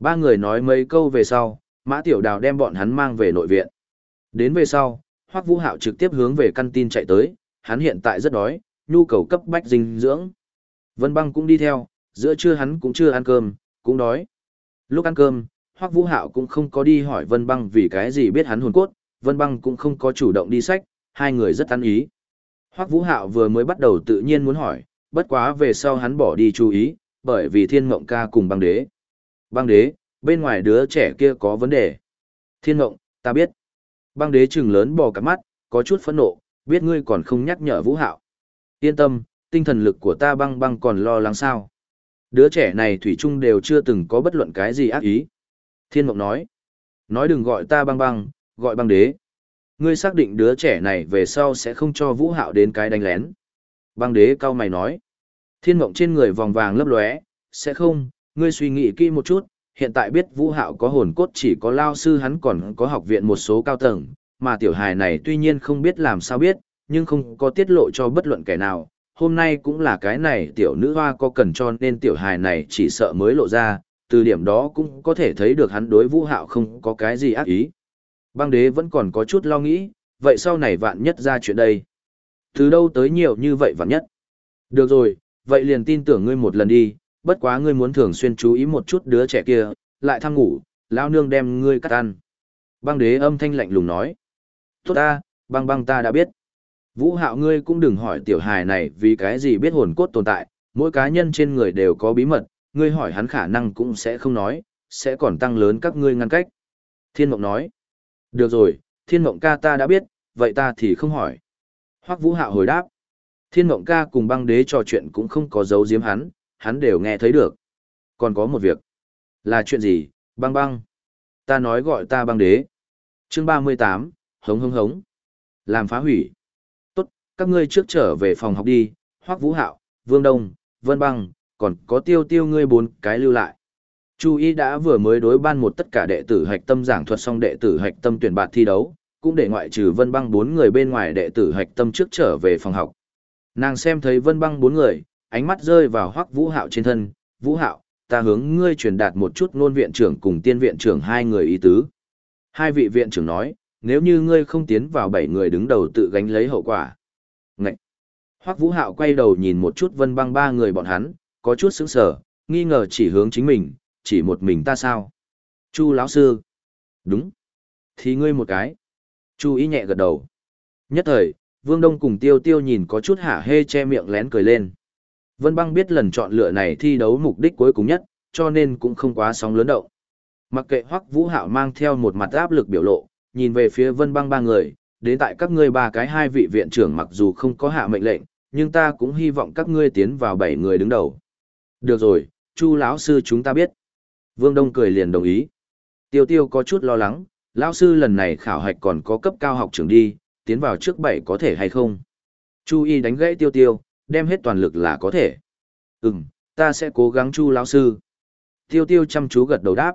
Ba người nói mấy câu về sau, Mã Tiểu Đào đem bọn hắn mang về nội viện. Đến về sau, Hoắc Vũ Hạo trực tiếp hướng về căn tin chạy tới, hắn hiện tại rất đói, nhu cầu cấp bách dinh dưỡng. Vân Băng cũng đi theo, giữa trưa hắn cũng chưa ăn cơm, cũng đói. Lúc ăn cơm, Hoắc Vũ Hạo cũng không có đi hỏi Vân Băng vì cái gì biết hắn hồn cốt, Vân Băng cũng không có chủ động đi sách, hai người rất ăn ý. Hoắc Vũ Hạo vừa mới bắt đầu tự nhiên muốn hỏi, bất quá về sau hắn bỏ đi chú ý, bởi vì Thiên Ngộng ca cùng băng đế. Băng đế, bên ngoài đứa trẻ kia có vấn đề. Thiên Ngộng, ta biết. Băng đế trừng lớn bò cả mắt, có chút phẫn nộ, biết ngươi còn không nhắc nhở Vũ Hạo. Yên tâm, tinh thần lực của ta băng băng còn lo lắng sao. Đứa trẻ này thủy chung đều chưa từng có bất luận cái gì ác ý. Thiên Mộng nói. Nói đừng gọi ta băng băng, gọi băng đế. Ngươi xác định đứa trẻ này về sau sẽ không cho Vũ Hạo đến cái đánh lén. Băng đế cao mày nói. Thiên Mộng trên người vòng vàng lấp lóe, sẽ không, ngươi suy nghĩ kỹ một chút, hiện tại biết Vũ Hạo có hồn cốt chỉ có lao sư hắn còn có học viện một số cao tầng, mà tiểu hài này tuy nhiên không biết làm sao biết, nhưng không có tiết lộ cho bất luận kẻ nào. Hôm nay cũng là cái này tiểu nữ hoa có cần cho nên tiểu hài này chỉ sợ mới lộ ra, từ điểm đó cũng có thể thấy được hắn đối Vũ Hạo không có cái gì ác ý. Băng đế vẫn còn có chút lo nghĩ, vậy sau này vạn nhất ra chuyện đây. Từ đâu tới nhiều như vậy vạn nhất. Được rồi, vậy liền tin tưởng ngươi một lần đi, bất quá ngươi muốn thường xuyên chú ý một chút đứa trẻ kia, lại thăng ngủ, lão nương đem ngươi cắt ăn. Băng đế âm thanh lạnh lùng nói. Tốt ta, băng băng ta đã biết. Vũ hạo ngươi cũng đừng hỏi tiểu hài này vì cái gì biết hồn cốt tồn tại, mỗi cá nhân trên người đều có bí mật, ngươi hỏi hắn khả năng cũng sẽ không nói, sẽ còn tăng lớn các ngươi ngăn cách. Thiên Mộng nói. Được rồi, Thiên Mộng ca ta đã biết, vậy ta thì không hỏi. Hoắc Vũ Hạo hồi đáp. Thiên Mộng ca cùng băng đế trò chuyện cũng không có giấu giếm hắn, hắn đều nghe thấy được. Còn có một việc. Là chuyện gì, băng băng? Ta nói gọi ta băng đế. Chương 38, hống hống hống. Làm phá hủy. Các ngươi trước trở về phòng học đi, Hoắc Vũ Hạo, Vương Đông, Vân Băng, còn có tiêu tiêu ngươi bốn cái lưu lại. Chu Y đã vừa mới đối ban một tất cả đệ tử hạch tâm giảng thuật xong đệ tử hạch tâm tuyển bạt thi đấu, cũng để ngoại trừ Vân Băng bốn người bên ngoài đệ tử hạch tâm trước trở về phòng học. Nàng xem thấy Vân Băng bốn người, ánh mắt rơi vào Hoắc Vũ Hạo trên thân, "Vũ Hạo, ta hướng ngươi truyền đạt một chút ngôn viện trưởng cùng tiên viện trưởng hai người ý tứ." Hai vị viện trưởng nói, "Nếu như ngươi không tiến vào bảy người đứng đầu tự gánh lấy hậu quả." Ngậy. Hoắc Vũ Hạo quay đầu nhìn một chút Vân Băng ba người bọn hắn, có chút sững sờ, nghi ngờ chỉ hướng chính mình, chỉ một mình ta sao? Chu lão sư. Đúng. Thì ngươi một cái. Chu ý nhẹ gật đầu. Nhất thời, Vương Đông cùng Tiêu Tiêu nhìn có chút hả hê che miệng lén cười lên. Vân Băng biết lần chọn lựa này thi đấu mục đích cuối cùng nhất, cho nên cũng không quá sóng lớn động. Mặc kệ Hoắc Vũ Hạo mang theo một mặt áp lực biểu lộ, nhìn về phía Vân Băng ba người, đến tại các ngươi ba cái hai vị viện trưởng mặc dù không có hạ mệnh lệnh, nhưng ta cũng hy vọng các ngươi tiến vào bảy người đứng đầu. Được rồi, Chu lão sư chúng ta biết. Vương Đông cười liền đồng ý. Tiêu Tiêu có chút lo lắng, lão sư lần này khảo hạch còn có cấp cao học trưởng đi, tiến vào trước bảy có thể hay không? Chu Y đánh gãy Tiêu Tiêu, đem hết toàn lực là có thể. Ừm, ta sẽ cố gắng Chu lão sư. Tiêu Tiêu chăm chú gật đầu đáp.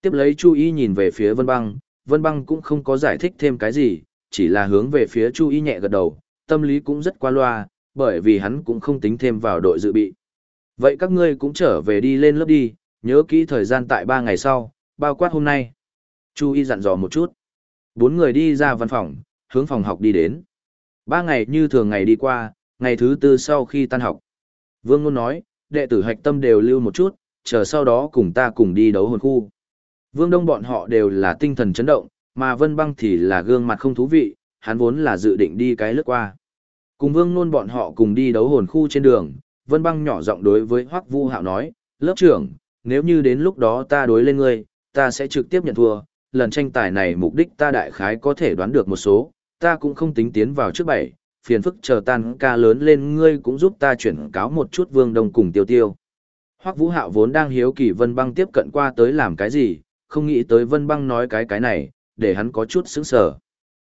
Tiếp lấy Chu Y nhìn về phía Vân Băng, Vân Băng cũng không có giải thích thêm cái gì, chỉ là hướng về phía Chu Y nhẹ gật đầu, tâm lý cũng rất qua loa, bởi vì hắn cũng không tính thêm vào đội dự bị. Vậy các ngươi cũng trở về đi lên lớp đi, nhớ kỹ thời gian tại ba ngày sau, bao quát hôm nay. Chu y dặn dò một chút. Bốn người đi ra văn phòng, hướng phòng học đi đến. Ba ngày như thường ngày đi qua, ngày thứ tư sau khi tan học. Vương Ngôn nói, đệ tử hạch tâm đều lưu một chút, chờ sau đó cùng ta cùng đi đấu hồn khu. Vương Đông bọn họ đều là tinh thần chấn động, mà Vân Băng thì là gương mặt không thú vị, hắn vốn là dự định đi cái lướt qua. Cùng Vương Nôn bọn họ cùng đi đấu hồn khu trên đường, Vân Băng nhỏ giọng đối với Hoắc Vu Hạo nói, lớp trưởng, nếu như đến lúc đó ta đối lên ngươi, ta sẽ trực tiếp nhận thua, lần tranh tài này mục đích ta đại khái có thể đoán được một số, ta cũng không tính tiến vào trước bảy, phiền phức chờ tan ca lớn lên ngươi cũng giúp ta chuyển cáo một chút Vương Đông cùng Tiêu Tiêu. Hoắc Vũ Hạo vốn đang hiếu kỳ Vân Băng tiếp cận qua tới làm cái gì, không nghĩ tới Vân Băng nói cái cái này, để hắn có chút sững sờ.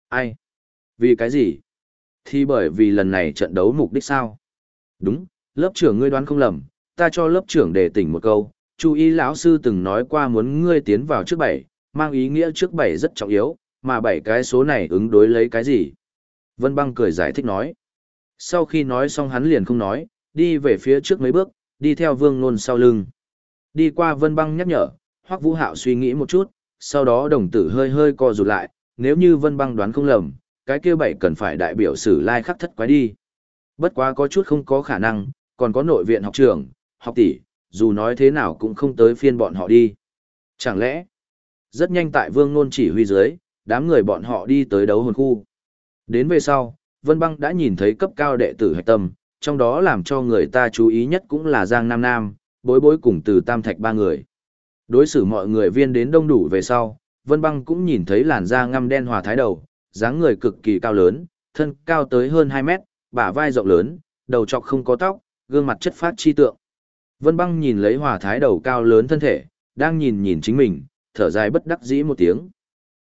Ai? Vì cái gì? Thì bởi vì lần này trận đấu mục đích sao? Đúng, lớp trưởng ngươi đoán không lầm, ta cho lớp trưởng đề tỉnh một câu, chú ý lão sư từng nói qua muốn ngươi tiến vào trước bảy, mang ý nghĩa trước bảy rất trọng yếu, mà bảy cái số này ứng đối lấy cái gì? Vân Băng cười giải thích nói. Sau khi nói xong hắn liền không nói, đi về phía trước mấy bước, đi theo Vương Nôn sau lưng. Đi qua Vân Băng nhắc nhở, Hoắc Vũ Hạo suy nghĩ một chút, sau đó đồng tử hơi hơi co rụt lại, nếu như Vân Băng đoán không lầm, cái kia bảy cần phải đại biểu sử lai khắc thất quái đi. Bất quá có chút không có khả năng, còn có nội viện học trưởng, học tỷ, dù nói thế nào cũng không tới phiên bọn họ đi. Chẳng lẽ, rất nhanh tại vương nôn chỉ huy dưới, đám người bọn họ đi tới đấu hồn khu. Đến về sau, Vân Băng đã nhìn thấy cấp cao đệ tử hạch tâm, trong đó làm cho người ta chú ý nhất cũng là Giang Nam Nam, bối bối cùng từ Tam Thạch ba người. Đối xử mọi người viên đến đông đủ về sau, Vân Băng cũng nhìn thấy làn da ngăm đen hòa thái đầu, dáng người cực kỳ cao lớn, thân cao tới hơn 2 mét, bả vai rộng lớn, đầu trọc không có tóc, gương mặt chất phát chi tượng. Vân băng nhìn lấy hòa thái đầu cao lớn thân thể, đang nhìn nhìn chính mình, thở dài bất đắc dĩ một tiếng.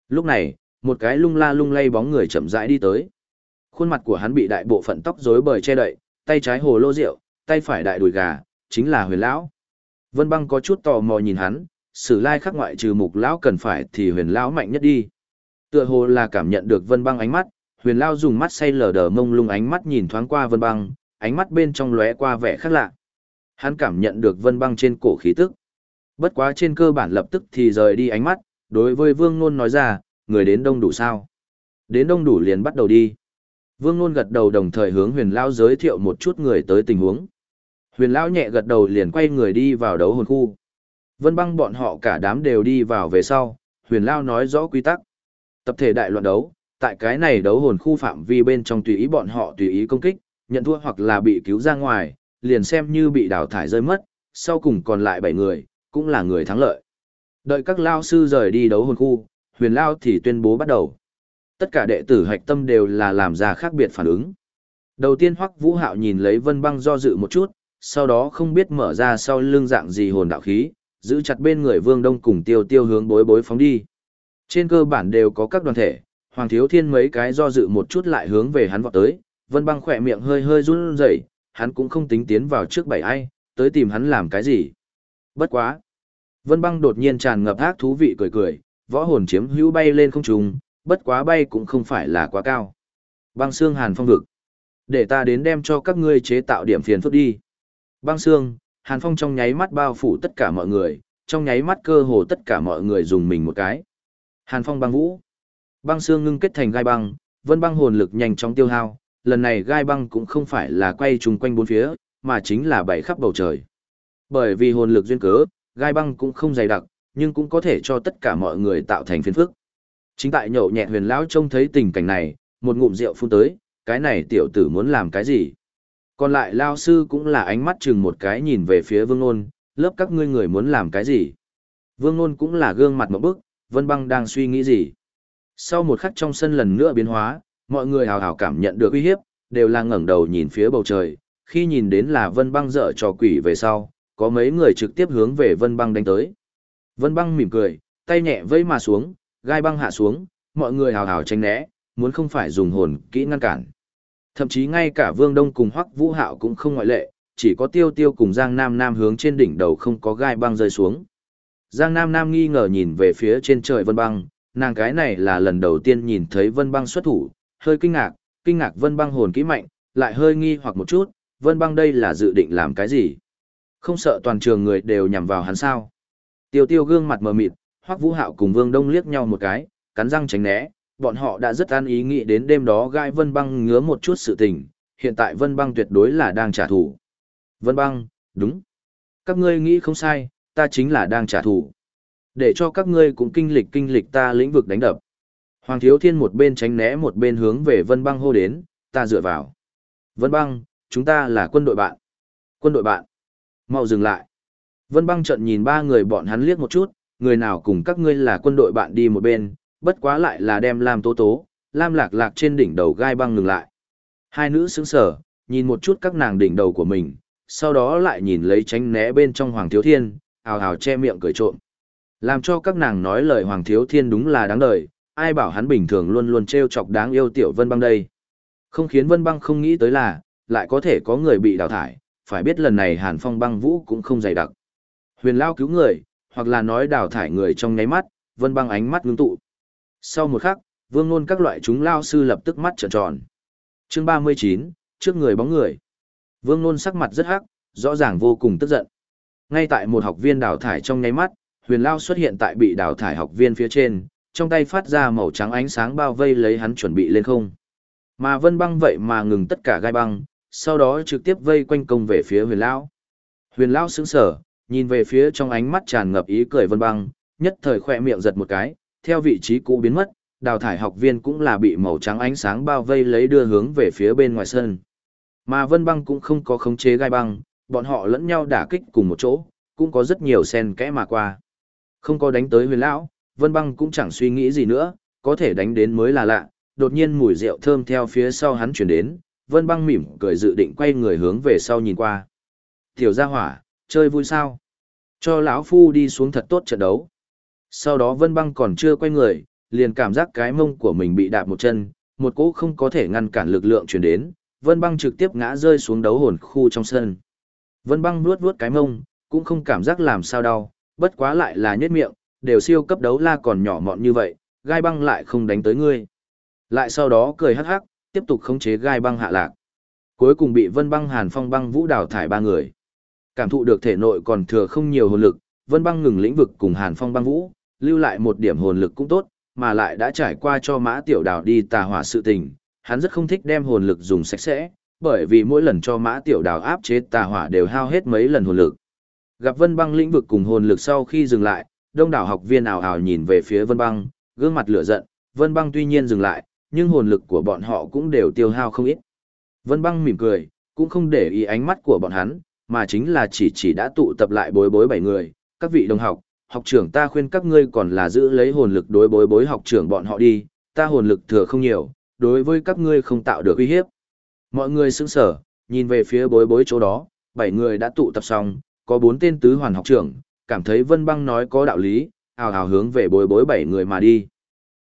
Lúc này, một cái lung la lung lay bóng người chậm rãi đi tới. Khuôn mặt của hắn bị đại bộ phận tóc rối bời che đậy, tay trái hồ lô rượu, tay phải đại đùi gà, chính là huyền lão. Vân băng có chút tò mò nhìn hắn, sử lai khắc ngoại trừ mục lão cần phải thì huyền lão mạnh nhất đi. Tựa hồ là cảm nhận được vân băng ánh mắt, huyền lão dùng mắt say lờ đờ mông lung ánh mắt nhìn thoáng qua vân băng, ánh mắt bên trong lóe qua vẻ khác lạ. Hắn cảm nhận được vân băng trên cổ khí tức. Bất quá trên cơ bản lập tức thì rời đi ánh mắt, đối với vương nôn nói ra, người đến đông đủ sao. Đến đông đủ liền bắt đầu đi. Vương nôn gật đầu đồng thời hướng huyền lão giới thiệu một chút người tới tình huống. Huyền lão nhẹ gật đầu liền quay người đi vào đấu hồn khu. Vân băng bọn họ cả đám đều đi vào về sau, huyền lão nói rõ quy tắc. Tập thể đại loạn đấu, tại cái này đấu hồn khu phạm vi bên trong tùy ý bọn họ tùy ý công kích, nhận thua hoặc là bị cứu ra ngoài, liền xem như bị đào thải rơi mất, sau cùng còn lại 7 người, cũng là người thắng lợi. Đợi các lao sư rời đi đấu hồn khu, huyền lao thì tuyên bố bắt đầu. Tất cả đệ tử hạch tâm đều là làm ra khác biệt phản ứng. Đầu tiên Hoắc Vũ Hạo nhìn lấy Vân Băng do dự một chút, sau đó không biết mở ra sau lưng dạng gì hồn đạo khí, giữ chặt bên người Vương Đông cùng Tiêu Tiêu hướng bối bối phóng đi. Trên cơ bản đều có các đoàn thể, Hoàng Thiếu Thiên mấy cái do dự một chút lại hướng về hắn vọt tới, Vân Băng khỏe miệng hơi hơi run rẩy, hắn cũng không tính tiến vào trước bảy ai, tới tìm hắn làm cái gì. Bất quá. Vân Băng đột nhiên tràn ngập ác thú vị cười cười, võ hồn chiếm hữu bay lên không trung, bất quá bay cũng không phải là quá cao. Băng xương hàn phong vực. Để ta đến đem cho các ngươi chế tạo điểm phiền phức đi. Băng xương, hàn phong trong nháy mắt bao phủ tất cả mọi người, trong nháy mắt cơ hồ tất cả mọi người dùng mình một cái. Hàn phong băng vũ. Băng xương ngưng kết thành gai băng, vân băng hồn lực nhanh chóng tiêu hao, lần này gai băng cũng không phải là quay trùng quanh bốn phía, mà chính là bảy khắp bầu trời. Bởi vì hồn lực duyên cớ, gai băng cũng không dày đặc, nhưng cũng có thể cho tất cả mọi người tạo thành phiền phức. Chính tại nhậu nhẹt huyền lão trông thấy tình cảnh này, một ngụm rượu phun tới, cái này tiểu tử muốn làm cái gì? Còn lại lao sư cũng là ánh mắt chừng một cái nhìn về phía vương nôn, lớp các ngươi người muốn làm cái gì? Vương nôn cũng là gương mặt một bức, vân băng đang suy nghĩ gì? Sau một khắc trong sân lần nữa biến hóa, mọi người hào hào cảm nhận được uy hiếp, đều là ngẩng đầu nhìn phía bầu trời, khi nhìn đến là vân băng dở trò quỷ về sau, có mấy người trực tiếp hướng về vân băng đánh tới. Vân băng mỉm cười, tay nhẹ vây mà xuống, gai băng hạ xuống, mọi người hào hào tránh né, muốn không phải dùng hồn kỹ ngăn cản. Thậm chí ngay cả Vương Đông cùng Hoắc Vũ Hạo cũng không ngoại lệ, chỉ có Tiêu Tiêu cùng Giang Nam Nam hướng trên đỉnh đầu không có gai băng rơi xuống. Giang Nam Nam nghi ngờ nhìn về phía trên trời Vân Băng, nàng cái này là lần đầu tiên nhìn thấy Vân Băng xuất thủ, hơi kinh ngạc, kinh ngạc Vân Băng hồn kỹ mạnh, lại hơi nghi hoặc một chút, Vân Băng đây là dự định làm cái gì? Không sợ toàn trường người đều nhằm vào hắn sao? Tiêu Tiêu gương mặt mờ mịt, Hoắc Vũ Hạo cùng Vương Đông liếc nhau một cái, cắn răng tránh né, bọn họ đã rất an ý nghĩ đến đêm đó gai Vân Băng ngứa một chút sự tình, hiện tại Vân Băng tuyệt đối là đang trả thù. Vân Băng, đúng. Các ngươi nghĩ không sai, ta chính là đang trả thù. Để cho các ngươi cũng kinh lịch kinh lịch ta lĩnh vực đánh đập. Hoàng Thiếu Thiên một bên tránh né một bên hướng về Vân Băng hô đến, ta dựa vào. Vân Băng, chúng ta là quân đội bạn. Quân đội bạn. Mau dừng lại. Vân Băng trận nhìn ba người bọn hắn liếc một chút, người nào cùng các ngươi là quân đội bạn đi một bên, bất quá lại là đem Lam Tố Tố, Lam Lạc Lạc trên đỉnh đầu gai băng ngừng lại. Hai nữ sững sờ, nhìn một chút các nàng đỉnh đầu của mình, sau đó lại nhìn lấy tránh né bên trong Hoàng Thiếu Thiên, ào ào che miệng cười trộm. Làm cho các nàng nói lời Hoàng Thiếu Thiên đúng là đáng đời, ai bảo hắn bình thường luôn luôn trêu chọc đáng yêu tiểu Vân Băng đây. Không khiến Vân Băng không nghĩ tới là, lại có thể có người bị đào thải, phải biết lần này Hàn Phong Băng Vũ cũng không dày đặc. Huyền Lao cứu người, hoặc là nói đào thải người trong nháy mắt, Vân Băng ánh mắt ngưng tụ. Sau một khắc, Vương Nôn các loại chúng lao sư lập tức mắt trợn tròn. Chương 39, trước người bóng người. Vương Nôn sắc mặt rất hắc, rõ ràng vô cùng tức giận. Ngay tại một học viên đào thải trong nháy mắt, Huyền Lao xuất hiện tại bị đào thải học viên phía trên, trong tay phát ra màu trắng ánh sáng bao vây lấy hắn chuẩn bị lên không. Mà Vân Băng vậy mà ngừng tất cả gai băng, sau đó trực tiếp vây quanh công về phía Huyền Lão. Huyền Lão sững sờ, nhìn về phía trong ánh mắt tràn ngập ý cười Vân Băng, nhất thời khỏe miệng giật một cái, theo vị trí cũ biến mất, đào thải học viên cũng là bị màu trắng ánh sáng bao vây lấy đưa hướng về phía bên ngoài sân. Mà Vân Băng cũng không có khống chế gai băng, bọn họ lẫn nhau đả kích cùng một chỗ, cũng có rất nhiều sen kẽ mà qua. Không có đánh tới huyền lão, Vân Băng cũng chẳng suy nghĩ gì nữa, có thể đánh đến mới là lạ, đột nhiên mùi rượu thơm theo phía sau hắn chuyển đến, Vân Băng mỉm cười dự định quay người hướng về sau nhìn qua. Tiểu gia hỏa, chơi vui sao? Cho lão phu đi xuống thật tốt trận đấu. Sau đó Vân Băng còn chưa quay người, liền cảm giác cái mông của mình bị đạp một chân, một cỗ không có thể ngăn cản lực lượng truyền đến, Vân Băng trực tiếp ngã rơi xuống đấu hồn khu trong sân. Vân Băng nuốt nuốt cái mông, cũng không cảm giác làm sao đau, bất quá lại là nhếch miệng, đều siêu cấp đấu la còn nhỏ mọn như vậy, gai băng lại không đánh tới ngươi. Lại sau đó cười hắc hắc, tiếp tục khống chế gai băng hạ lạc. Cuối cùng bị Vân Băng Hàn Phong Băng Vũ đào thải ba người. Cảm thụ được thể nội còn thừa không nhiều hồn lực, Vân Băng ngừng lĩnh vực cùng Hàn Phong Băng Vũ, lưu lại một điểm hồn lực cũng tốt, mà lại đã trải qua cho Mã Tiểu Đào đi tà hỏa sự tình, hắn rất không thích đem hồn lực dùng sạch sẽ, bởi vì mỗi lần cho Mã Tiểu Đào áp chế tà hỏa đều hao hết mấy lần hồn lực. Gặp Vân Băng lĩnh vực cùng hồn lực sau khi dừng lại, đông đảo học viên ảo ảo nhìn về phía Vân Băng, gương mặt lửa giận, Vân Băng tuy nhiên dừng lại, nhưng hồn lực của bọn họ cũng đều tiêu hao không ít. Vân Băng mỉm cười, cũng không để ý ánh mắt của bọn hắn, mà chính là chỉ chỉ đã tụ tập lại bối bối bảy người, các vị đồng học, học trưởng ta khuyên các ngươi còn là giữ lấy hồn lực đối bối bối học trưởng bọn họ đi, ta hồn lực thừa không nhiều, đối với các ngươi không tạo được uy hiếp. Mọi người sững sở, nhìn về phía bối bối chỗ đó, bảy người đã tụ tập xong, có bốn tên tứ hoàn học trưởng, cảm thấy Vân Băng nói có đạo lý, ào ào hướng về bối bối bảy người mà đi.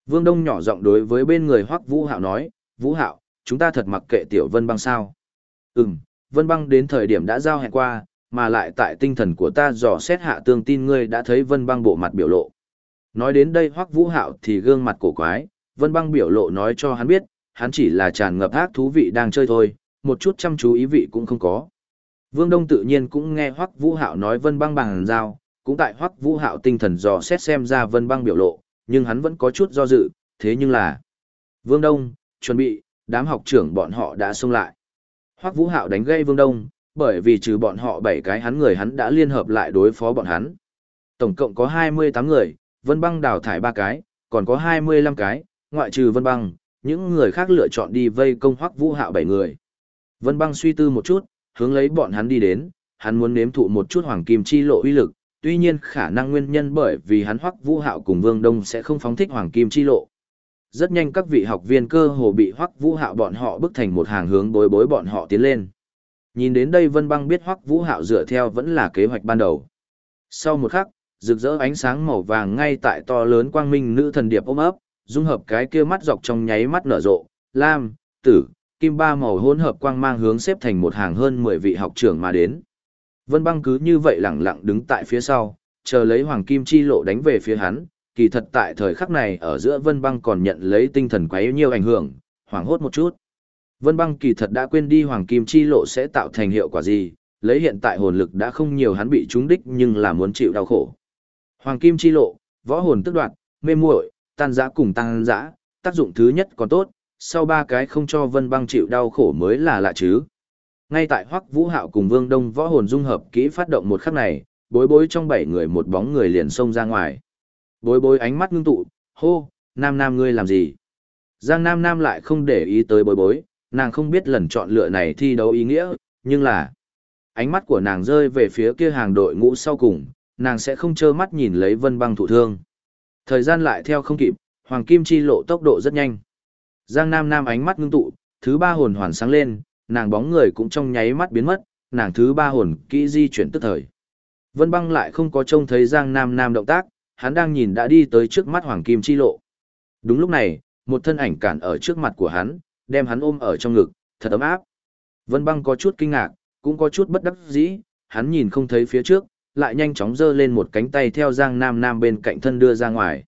Vương Đông nhỏ giọng đối với bên người Hoắc Vũ Hạo nói, Vũ Hạo, chúng ta thật mặc kệ tiểu Vân Băng sao? Ừm, Vân Băng đến thời điểm đã giao hẹn qua, mà lại tại tinh thần của ta dò xét hạ tương tin ngươi đã thấy Vân Băng bộ mặt biểu lộ. Nói đến đây Hoắc Vũ Hạo thì gương mặt cổ quái, Vân Băng biểu lộ nói cho hắn biết, hắn chỉ là tràn ngập ác thú vị đang chơi thôi, một chút chăm chú ý vị cũng không có. Vương Đông tự nhiên cũng nghe Hoắc Vũ Hạo nói Vân Băng bằng giao, cũng tại Hoắc Vũ Hạo tinh thần dò xét xem ra Vân Băng biểu lộ, nhưng hắn vẫn có chút do dự, thế nhưng là Vương Đông, chuẩn bị, đám học trưởng bọn họ đã xông lại. Hoắc Vũ Hạo đánh gây Vương Đông, bởi vì trừ bọn họ bảy cái hắn người hắn đã liên hợp lại đối phó bọn hắn. Tổng cộng có 28 người, Vân Băng đào thải ba cái, còn có 25 cái, ngoại trừ Vân Băng, những người khác lựa chọn đi vây công Hoắc Vũ Hạo bảy người. Vân Băng suy tư một chút, hướng lấy bọn hắn đi đến, hắn muốn nếm thụ một chút hoàng kim chi lộ uy lực, tuy nhiên khả năng nguyên nhân bởi vì hắn Hoắc Vũ Hạo cùng Vương Đông sẽ không phóng thích hoàng kim chi lộ. Rất nhanh các vị học viên cơ hồ bị Hoắc Vũ Hạo bọn họ bức thành một hàng hướng bối bối bọn họ tiến lên. Nhìn đến đây Vân Băng biết Hoắc Vũ Hạo dựa theo vẫn là kế hoạch ban đầu. Sau một khắc, rực rỡ ánh sáng màu vàng ngay tại to lớn quang minh nữ thần điệp ôm ấp, dung hợp cái kia mắt dọc trong nháy mắt nở rộ, lam, tử, kim ba màu hỗn hợp quang mang hướng xếp thành một hàng hơn 10 vị học trưởng mà đến. Vân Băng cứ như vậy lặng lặng đứng tại phía sau, chờ lấy hoàng kim chi lộ đánh về phía hắn, kỳ thật tại thời khắc này ở giữa Vân Băng còn nhận lấy tinh thần quá nhiều ảnh hưởng, hoảng hốt một chút. Vân băng kỳ thật đã quên đi hoàng kim chi lộ sẽ tạo thành hiệu quả gì, lấy hiện tại hồn lực đã không nhiều hắn bị trúng đích nhưng là muốn chịu đau khổ. Hoàng kim chi lộ, võ hồn tức đoạn mê muội, tan giã cùng tăng giã, tác dụng thứ nhất còn tốt, sau ba cái không cho Vân Băng chịu đau khổ mới là lạ chứ. Ngay tại Hoắc Vũ Hạo cùng Vương Đông võ hồn dung hợp kỹ phát động một khắc này, bối bối trong bảy người một bóng người liền xông ra ngoài. Bối bối ánh mắt ngưng tụ, hô, nam nam ngươi làm gì? Giang nam nam lại không để ý tới bối bối, nàng không biết lần chọn lựa này thi đấu ý nghĩa, nhưng là ánh mắt của nàng rơi về phía kia hàng đội ngũ sau cùng, nàng sẽ không trơ mắt nhìn lấy vân băng thụ thương. Thời gian lại theo không kịp, hoàng kim chi lộ tốc độ rất nhanh. Giang Nam Nam ánh mắt ngưng tụ, thứ ba hồn hoàn sáng lên, nàng bóng người cũng trong nháy mắt biến mất, nàng thứ ba hồn kỹ di chuyển tức thời. Vân băng lại không có trông thấy Giang Nam Nam động tác, hắn đang nhìn đã đi tới trước mắt hoàng kim chi lộ. Đúng lúc này, một thân ảnh cản ở trước mặt của hắn, đem hắn ôm ở trong ngực, thật ấm áp. Vân băng có chút kinh ngạc, cũng có chút bất đắc dĩ, hắn nhìn không thấy phía trước, lại nhanh chóng giơ lên một cánh tay theo Giang Nam Nam bên cạnh thân đưa ra ngoài.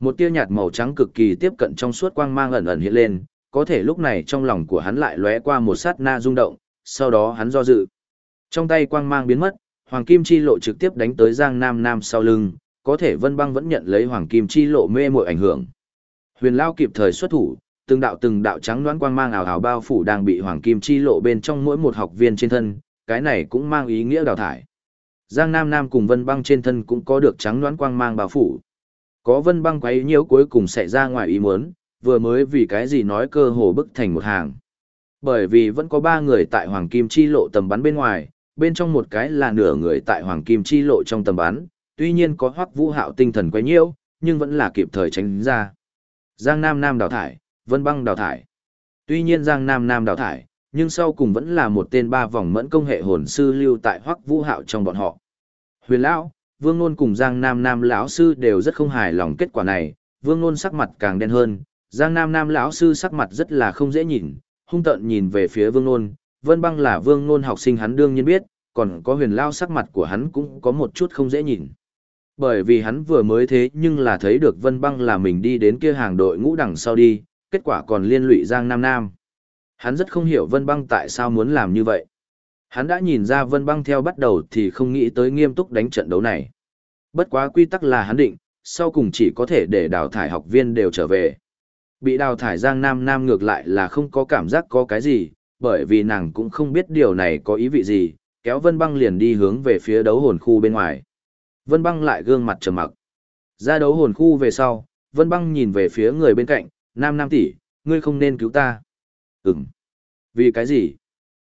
Một tia nhạt màu trắng cực kỳ tiếp cận trong suốt quang mang ẩn ẩn hiện lên, có thể lúc này trong lòng của hắn lại lóe qua một sát na rung động, sau đó hắn do dự. Trong tay quang mang biến mất, Hoàng Kim Chi Lộ trực tiếp đánh tới Giang Nam Nam sau lưng, có thể Vân Băng vẫn nhận lấy Hoàng Kim Chi Lộ mê muội ảnh hưởng. Huyền Lao kịp thời xuất thủ, từng đạo từng đạo trắng đoán quang mang ảo ảo bao phủ đang bị Hoàng Kim Chi Lộ bên trong mỗi một học viên trên thân, cái này cũng mang ý nghĩa đào thải. Giang Nam Nam cùng Vân Băng trên thân cũng có được trắng đoán quang mang bao phủ. Có Vân Băng quấy nhiễu cuối cùng xảy ra ngoài ý muốn, vừa mới vì cái gì nói cơ hồ bức thành một hàng. Bởi vì vẫn có ba người tại Hoàng Kim Chi Lộ tầm bắn bên ngoài, bên trong một cái là nửa người tại Hoàng Kim Chi Lộ trong tầm bắn, tuy nhiên có Hoắc Vũ Hạo tinh thần quấy nhiễu, nhưng vẫn là kịp thời tránh ra. Giang Nam Nam đào thải, Vân Băng đào thải. Tuy nhiên Giang Nam Nam đào thải, nhưng sau cùng vẫn là một tên ba vòng mẫn công hệ hồn sư lưu tại Hoắc Vũ Hạo trong bọn họ. Huyền lão, Vương Nôn cùng Giang Nam Nam lão sư đều rất không hài lòng kết quả này, Vương Nôn sắc mặt càng đen hơn, Giang Nam Nam lão sư sắc mặt rất là không dễ nhìn, hung tợn nhìn về phía Vương Nôn, Vân Băng là Vương Nôn học sinh hắn đương nhiên biết, còn có Huyền lão sắc mặt của hắn cũng có một chút không dễ nhìn. Bởi vì hắn vừa mới thế nhưng là thấy được Vân Băng là mình đi đến kia hàng đội ngũ đằng sau đi, kết quả còn liên lụy Giang Nam Nam. Hắn rất không hiểu Vân Băng tại sao muốn làm như vậy. Hắn đã nhìn ra Vân Băng theo bắt đầu thì không nghĩ tới nghiêm túc đánh trận đấu này. Bất quá quy tắc là hắn định, sau cùng chỉ có thể để đào thải học viên đều trở về. Bị đào thải Giang Nam Nam ngược lại là không có cảm giác có cái gì, bởi vì nàng cũng không biết điều này có ý vị gì, kéo Vân Băng liền đi hướng về phía đấu hồn khu bên ngoài. Vân Băng lại gương mặt trầm mặc. Ra đấu hồn khu về sau, Vân Băng nhìn về phía người bên cạnh, Nam Nam tỷ, ngươi không nên cứu ta. Ừm. Vì cái gì?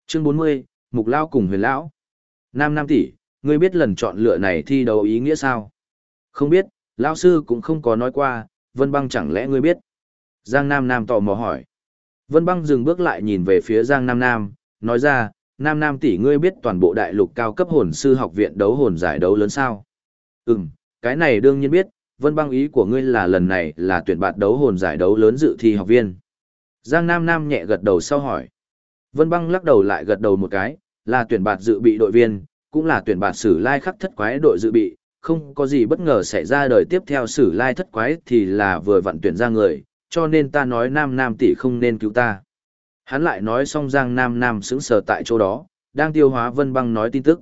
Chương 40, Mục Lao cùng huyền Lão. Nam Nam tỷ, ngươi biết lần chọn lựa này thi đấu ý nghĩa sao? Không biết, Lão sư cũng không có nói qua, Vân Băng chẳng lẽ ngươi biết? Giang Nam Nam tò mò hỏi. Vân Băng dừng bước lại nhìn về phía Giang Nam Nam, nói ra, Nam Nam tỷ ngươi biết toàn bộ đại lục cao cấp hồn sư học viện đấu hồn giải đấu lớn sao? Ừm, cái này đương nhiên biết, Vân Băng ý của ngươi là lần này là tuyển bạt đấu hồn giải đấu lớn dự thi học viên. Giang Nam Nam nhẹ gật đầu sau hỏi. Vân Băng lắc đầu lại gật đầu một cái, là tuyển bạt dự bị đội viên, cũng là tuyển bạt sử lai khắc thất quái đội dự bị, không có gì bất ngờ xảy ra đời tiếp theo sử lai thất quái thì là vừa vặn tuyển ra người, cho nên ta nói Nam Nam tỷ không nên cứu ta. Hắn lại nói xong Giang Nam Nam sững sờ tại chỗ đó, đang tiêu hóa Vân Băng nói tin tức.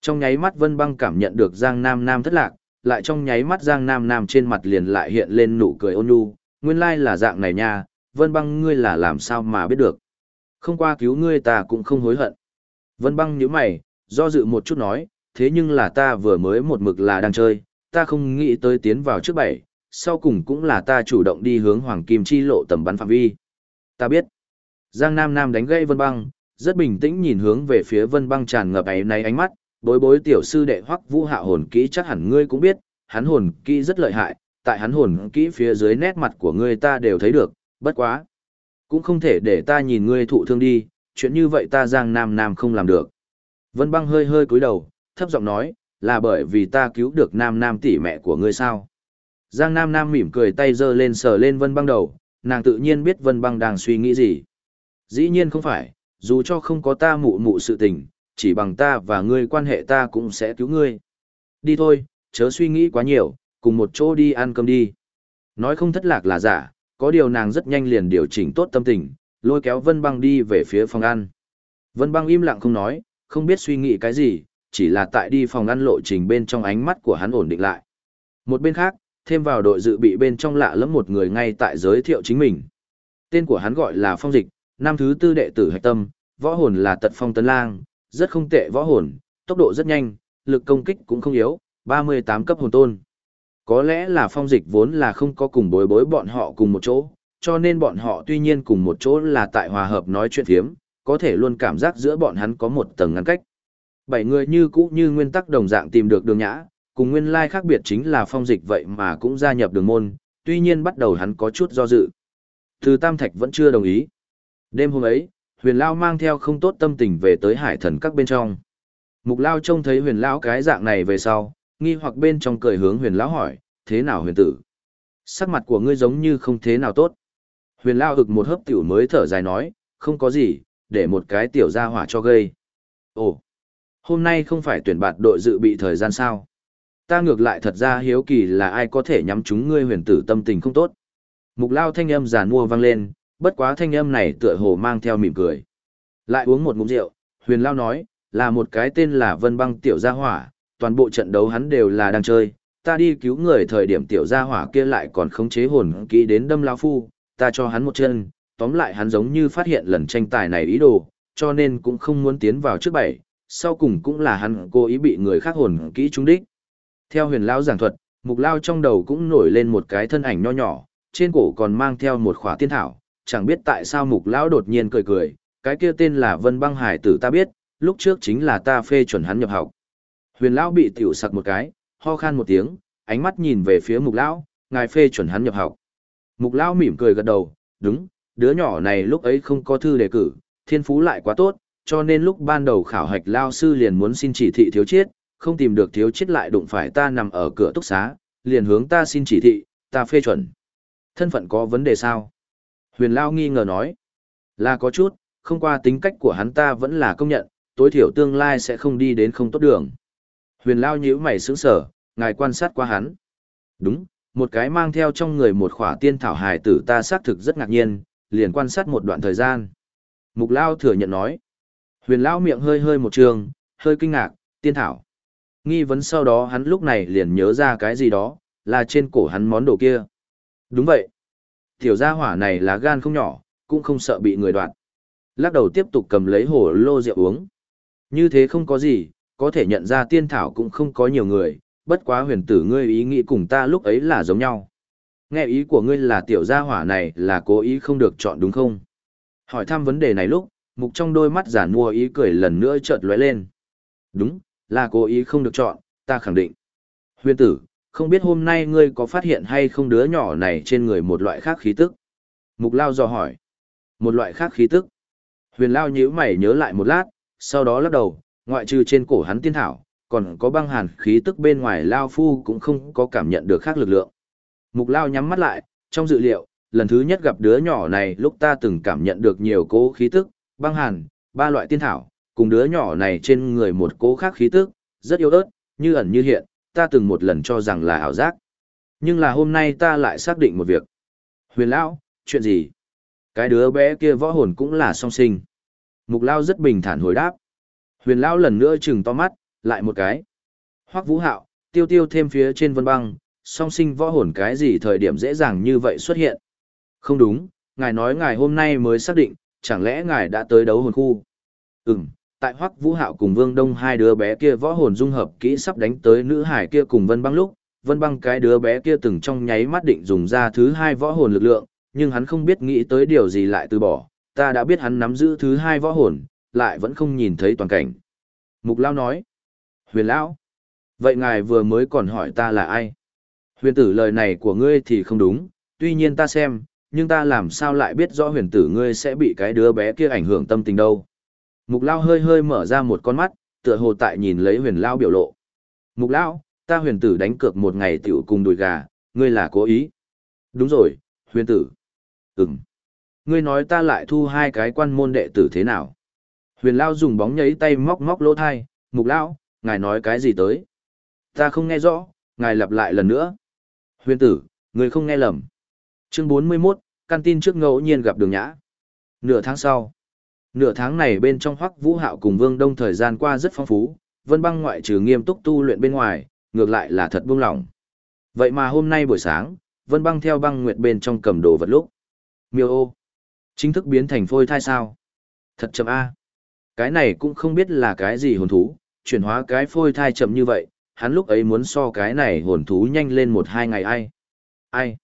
Trong nháy mắt Vân Băng cảm nhận được Giang Nam Nam thất lạc, lại trong nháy mắt Giang Nam Nam trên mặt liền lại hiện lên nụ cười ôn nhu, nguyên lai là dạng này nha, Vân Băng ngươi là làm sao mà biết được. Không qua cứu ngươi ta cũng không hối hận. Vân Băng nhíu mày, do dự một chút nói, thế nhưng là ta vừa mới một mực là đang chơi, ta không nghĩ tới tiến vào trước bảy, sau cùng cũng là ta chủ động đi hướng Hoàng Kim Chi lộ tầm bắn phạm vi. Ta biết. Giang Nam Nam đánh gây Vân Băng, rất bình tĩnh nhìn hướng về phía Vân Băng tràn ngập ấy náy ánh mắt, bối bối tiểu sư đệ hoắc vũ hạ hồn kỹ chắc hẳn ngươi cũng biết, hắn hồn kỹ rất lợi hại, tại hắn hồn kỹ phía dưới nét mặt của ngươi ta đều thấy được, bất quá. Cũng không thể để ta nhìn ngươi thụ thương đi, chuyện như vậy ta giang nam nam không làm được. Vân băng hơi hơi cúi đầu, thấp giọng nói, là bởi vì ta cứu được nam nam tỷ mẹ của ngươi sao. Giang nam nam mỉm cười tay giơ lên sờ lên vân băng đầu, nàng tự nhiên biết vân băng đang suy nghĩ gì. Dĩ nhiên không phải, dù cho không có ta mụ mụ sự tình, chỉ bằng ta và ngươi quan hệ ta cũng sẽ cứu ngươi. Đi thôi, chớ suy nghĩ quá nhiều, cùng một chỗ đi ăn cơm đi. Nói không thất lạc là giả, có điều nàng rất nhanh liền điều chỉnh tốt tâm tình, lôi kéo Vân Băng đi về phía phòng ăn. Vân Băng im lặng không nói, không biết suy nghĩ cái gì, chỉ là tại đi phòng ăn lộ trình bên trong ánh mắt của hắn ổn định lại. Một bên khác, thêm vào đội dự bị bên trong lạ lẫm một người ngay tại giới thiệu chính mình. Tên của hắn gọi là Phong Dịch, năm thứ tư đệ tử hạch tâm, võ hồn là tật phong tấn lang, rất không tệ võ hồn, tốc độ rất nhanh, lực công kích cũng không yếu, 38 cấp hồn tôn. Có lẽ là phong dịch vốn là không có cùng bối bối bọn họ cùng một chỗ, cho nên bọn họ tuy nhiên cùng một chỗ là tại hòa hợp nói chuyện thiếm, có thể luôn cảm giác giữa bọn hắn có một tầng ngăn cách. Bảy người như cũ như nguyên tắc đồng dạng tìm được đường nhã, cùng nguyên lai khác biệt chính là phong dịch vậy mà cũng gia nhập đường môn, tuy nhiên bắt đầu hắn có chút do dự. Từ Tam Thạch vẫn chưa đồng ý. Đêm hôm ấy, huyền Lao mang theo không tốt tâm tình về tới hải thần các bên trong. Mục Lao trông thấy huyền Lão cái dạng này về sau, nghi hoặc bên trong cười hướng huyền Lão hỏi, thế nào huyền tử? Sắc mặt của ngươi giống như không thế nào tốt. Huyền Lao ực một hớp tiểu mới thở dài nói, không có gì, để một cái tiểu ra hỏa cho gây. Ồ, hôm nay không phải tuyển bạt đội dự bị thời gian sao? Ta ngược lại thật ra hiếu kỳ là ai có thể nhắm chúng ngươi huyền tử tâm tình không tốt. Mục lao thanh âm giàn mua vang lên, bất quá thanh âm này tựa hồ mang theo mỉm cười. Lại uống một ngụm rượu, huyền lao nói, là một cái tên là Vân Băng Tiểu Gia Hỏa, toàn bộ trận đấu hắn đều là đang chơi, ta đi cứu người thời điểm Tiểu Gia Hỏa kia lại còn khống chế hồn kỹ đến đâm lao phu, ta cho hắn một chân, tóm lại hắn giống như phát hiện lần tranh tài này ý đồ, cho nên cũng không muốn tiến vào trước bảy, sau cùng cũng là hắn cố ý bị người khác hồn kỹ trúng đích. Theo huyền lao giảng thuật, mục lao trong đầu cũng nổi lên một cái thân ảnh nho nhỏ, trên cổ còn mang theo một khỏa tiên thảo, chẳng biết tại sao mục lão đột nhiên cười cười, cái kia tên là Vân Băng Hải tử ta biết, lúc trước chính là ta phê chuẩn hắn nhập học. Huyền lão bị tiểu sặc một cái, ho khan một tiếng, ánh mắt nhìn về phía mục lão, ngài phê chuẩn hắn nhập học. Mục lão mỉm cười gật đầu, đúng, đứa nhỏ này lúc ấy không có thư đề cử, thiên phú lại quá tốt, cho nên lúc ban đầu khảo hạch lao sư liền muốn xin chỉ thị thiếu chiết, không tìm được thiếu chiết lại đụng phải ta nằm ở cửa túc xá, liền hướng ta xin chỉ thị, ta phê chuẩn. Thân phận có vấn đề sao? Huyền Lao nghi ngờ nói. Là có chút, không qua tính cách của hắn ta vẫn là công nhận, tối thiểu tương lai sẽ không đi đến không tốt đường. Huyền Lao nhíu mày sững sở, ngài quan sát qua hắn. Đúng, một cái mang theo trong người một khỏa tiên thảo hài tử ta xác thực rất ngạc nhiên, liền quan sát một đoạn thời gian. Mục Lao thừa nhận nói. Huyền Lao miệng hơi hơi một trường, hơi kinh ngạc, tiên thảo. Nghi vấn sau đó hắn lúc này liền nhớ ra cái gì đó, là trên cổ hắn món đồ kia. Đúng vậy. Tiểu gia hỏa này là gan không nhỏ, cũng không sợ bị người đoạt. Lắc đầu tiếp tục cầm lấy hồ lô rượu uống. Như thế không có gì, có thể nhận ra tiên thảo cũng không có nhiều người, bất quá huyền tử ngươi ý nghĩ cùng ta lúc ấy là giống nhau. Nghe ý của ngươi là tiểu gia hỏa này là cố ý không được chọn đúng không? Hỏi thăm vấn đề này lúc, mục trong đôi mắt giả mua ý cười lần nữa chợt lóe lên. Đúng, là cố ý không được chọn, ta khẳng định. Huyền tử, không biết hôm nay ngươi có phát hiện hay không đứa nhỏ này trên người một loại khác khí tức. Mục Lao dò hỏi. Một loại khác khí tức. Huyền Lao nhíu mày nhớ lại một lát, sau đó lắc đầu, ngoại trừ trên cổ hắn tiên thảo, còn có băng hàn khí tức bên ngoài Lao Phu cũng không có cảm nhận được khác lực lượng. Mục Lao nhắm mắt lại, trong dự liệu, lần thứ nhất gặp đứa nhỏ này lúc ta từng cảm nhận được nhiều cố khí tức, băng hàn, ba loại tiên thảo, cùng đứa nhỏ này trên người một cố khác khí tức, rất yếu ớt, như ẩn như hiện, ta từng một lần cho rằng là ảo giác. Nhưng là hôm nay ta lại xác định một việc. Huyền Lão, chuyện gì? Cái đứa bé kia võ hồn cũng là song sinh. Mục Lao rất bình thản hồi đáp. Huyền Lão lần nữa chừng to mắt, lại một cái. Hoắc Vũ Hạo, tiêu tiêu thêm phía trên vân băng, song sinh võ hồn cái gì thời điểm dễ dàng như vậy xuất hiện. Không đúng, ngài nói ngài hôm nay mới xác định, chẳng lẽ ngài đã tới đấu hồn khu? Ừm, tại Hoắc Vũ Hạo cùng Vương Đông hai đứa bé kia võ hồn dung hợp kỹ sắp đánh tới nữ hải kia cùng Vân Băng lúc, Vân Băng cái đứa bé kia từng trong nháy mắt định dùng ra thứ hai võ hồn lực lượng, nhưng hắn không biết nghĩ tới điều gì lại từ bỏ, ta đã biết hắn nắm giữ thứ hai võ hồn, lại vẫn không nhìn thấy toàn cảnh. Mục Lao nói, Huyền Lão, vậy ngài vừa mới còn hỏi ta là ai? Huyền tử lời này của ngươi thì không đúng, tuy nhiên ta xem, nhưng ta làm sao lại biết rõ huyền tử ngươi sẽ bị cái đứa bé kia ảnh hưởng tâm tình đâu. Mục Lao hơi hơi mở ra một con mắt, tựa hồ tại nhìn lấy huyền Lao biểu lộ. Mục Lao, ta huyền tử đánh cược một ngày tiểu cùng đùi gà, ngươi là cố ý. Đúng rồi, huyền tử. Ừm. Ngươi nói ta lại thu hai cái quan môn đệ tử thế nào? Huyền Lao dùng bóng nhấy tay móc móc lỗ thai, Mục Lao, ngài nói cái gì tới? Ta không nghe rõ, ngài lặp lại lần nữa. Huyền tử, ngươi không nghe lầm. Chương 41, căn tin trước ngẫu nhiên gặp đường nhã. Nửa tháng sau, Nửa tháng này bên trong Hoắc Vũ Hạo cùng Vương Đông thời gian qua rất phong phú, Vân Băng ngoại trừ nghiêm túc tu luyện bên ngoài, ngược lại là thật buông lỏng. Vậy mà hôm nay buổi sáng, Vân Băng theo băng nguyệt bên trong cầm đồ vật lúc. Miêu ô. Chính thức biến thành phôi thai sao? Thật chậm A. Cái này cũng không biết là cái gì hồn thú, chuyển hóa cái phôi thai chậm như vậy, hắn lúc ấy muốn so cái này hồn thú nhanh lên một hai ngày ai. Ai?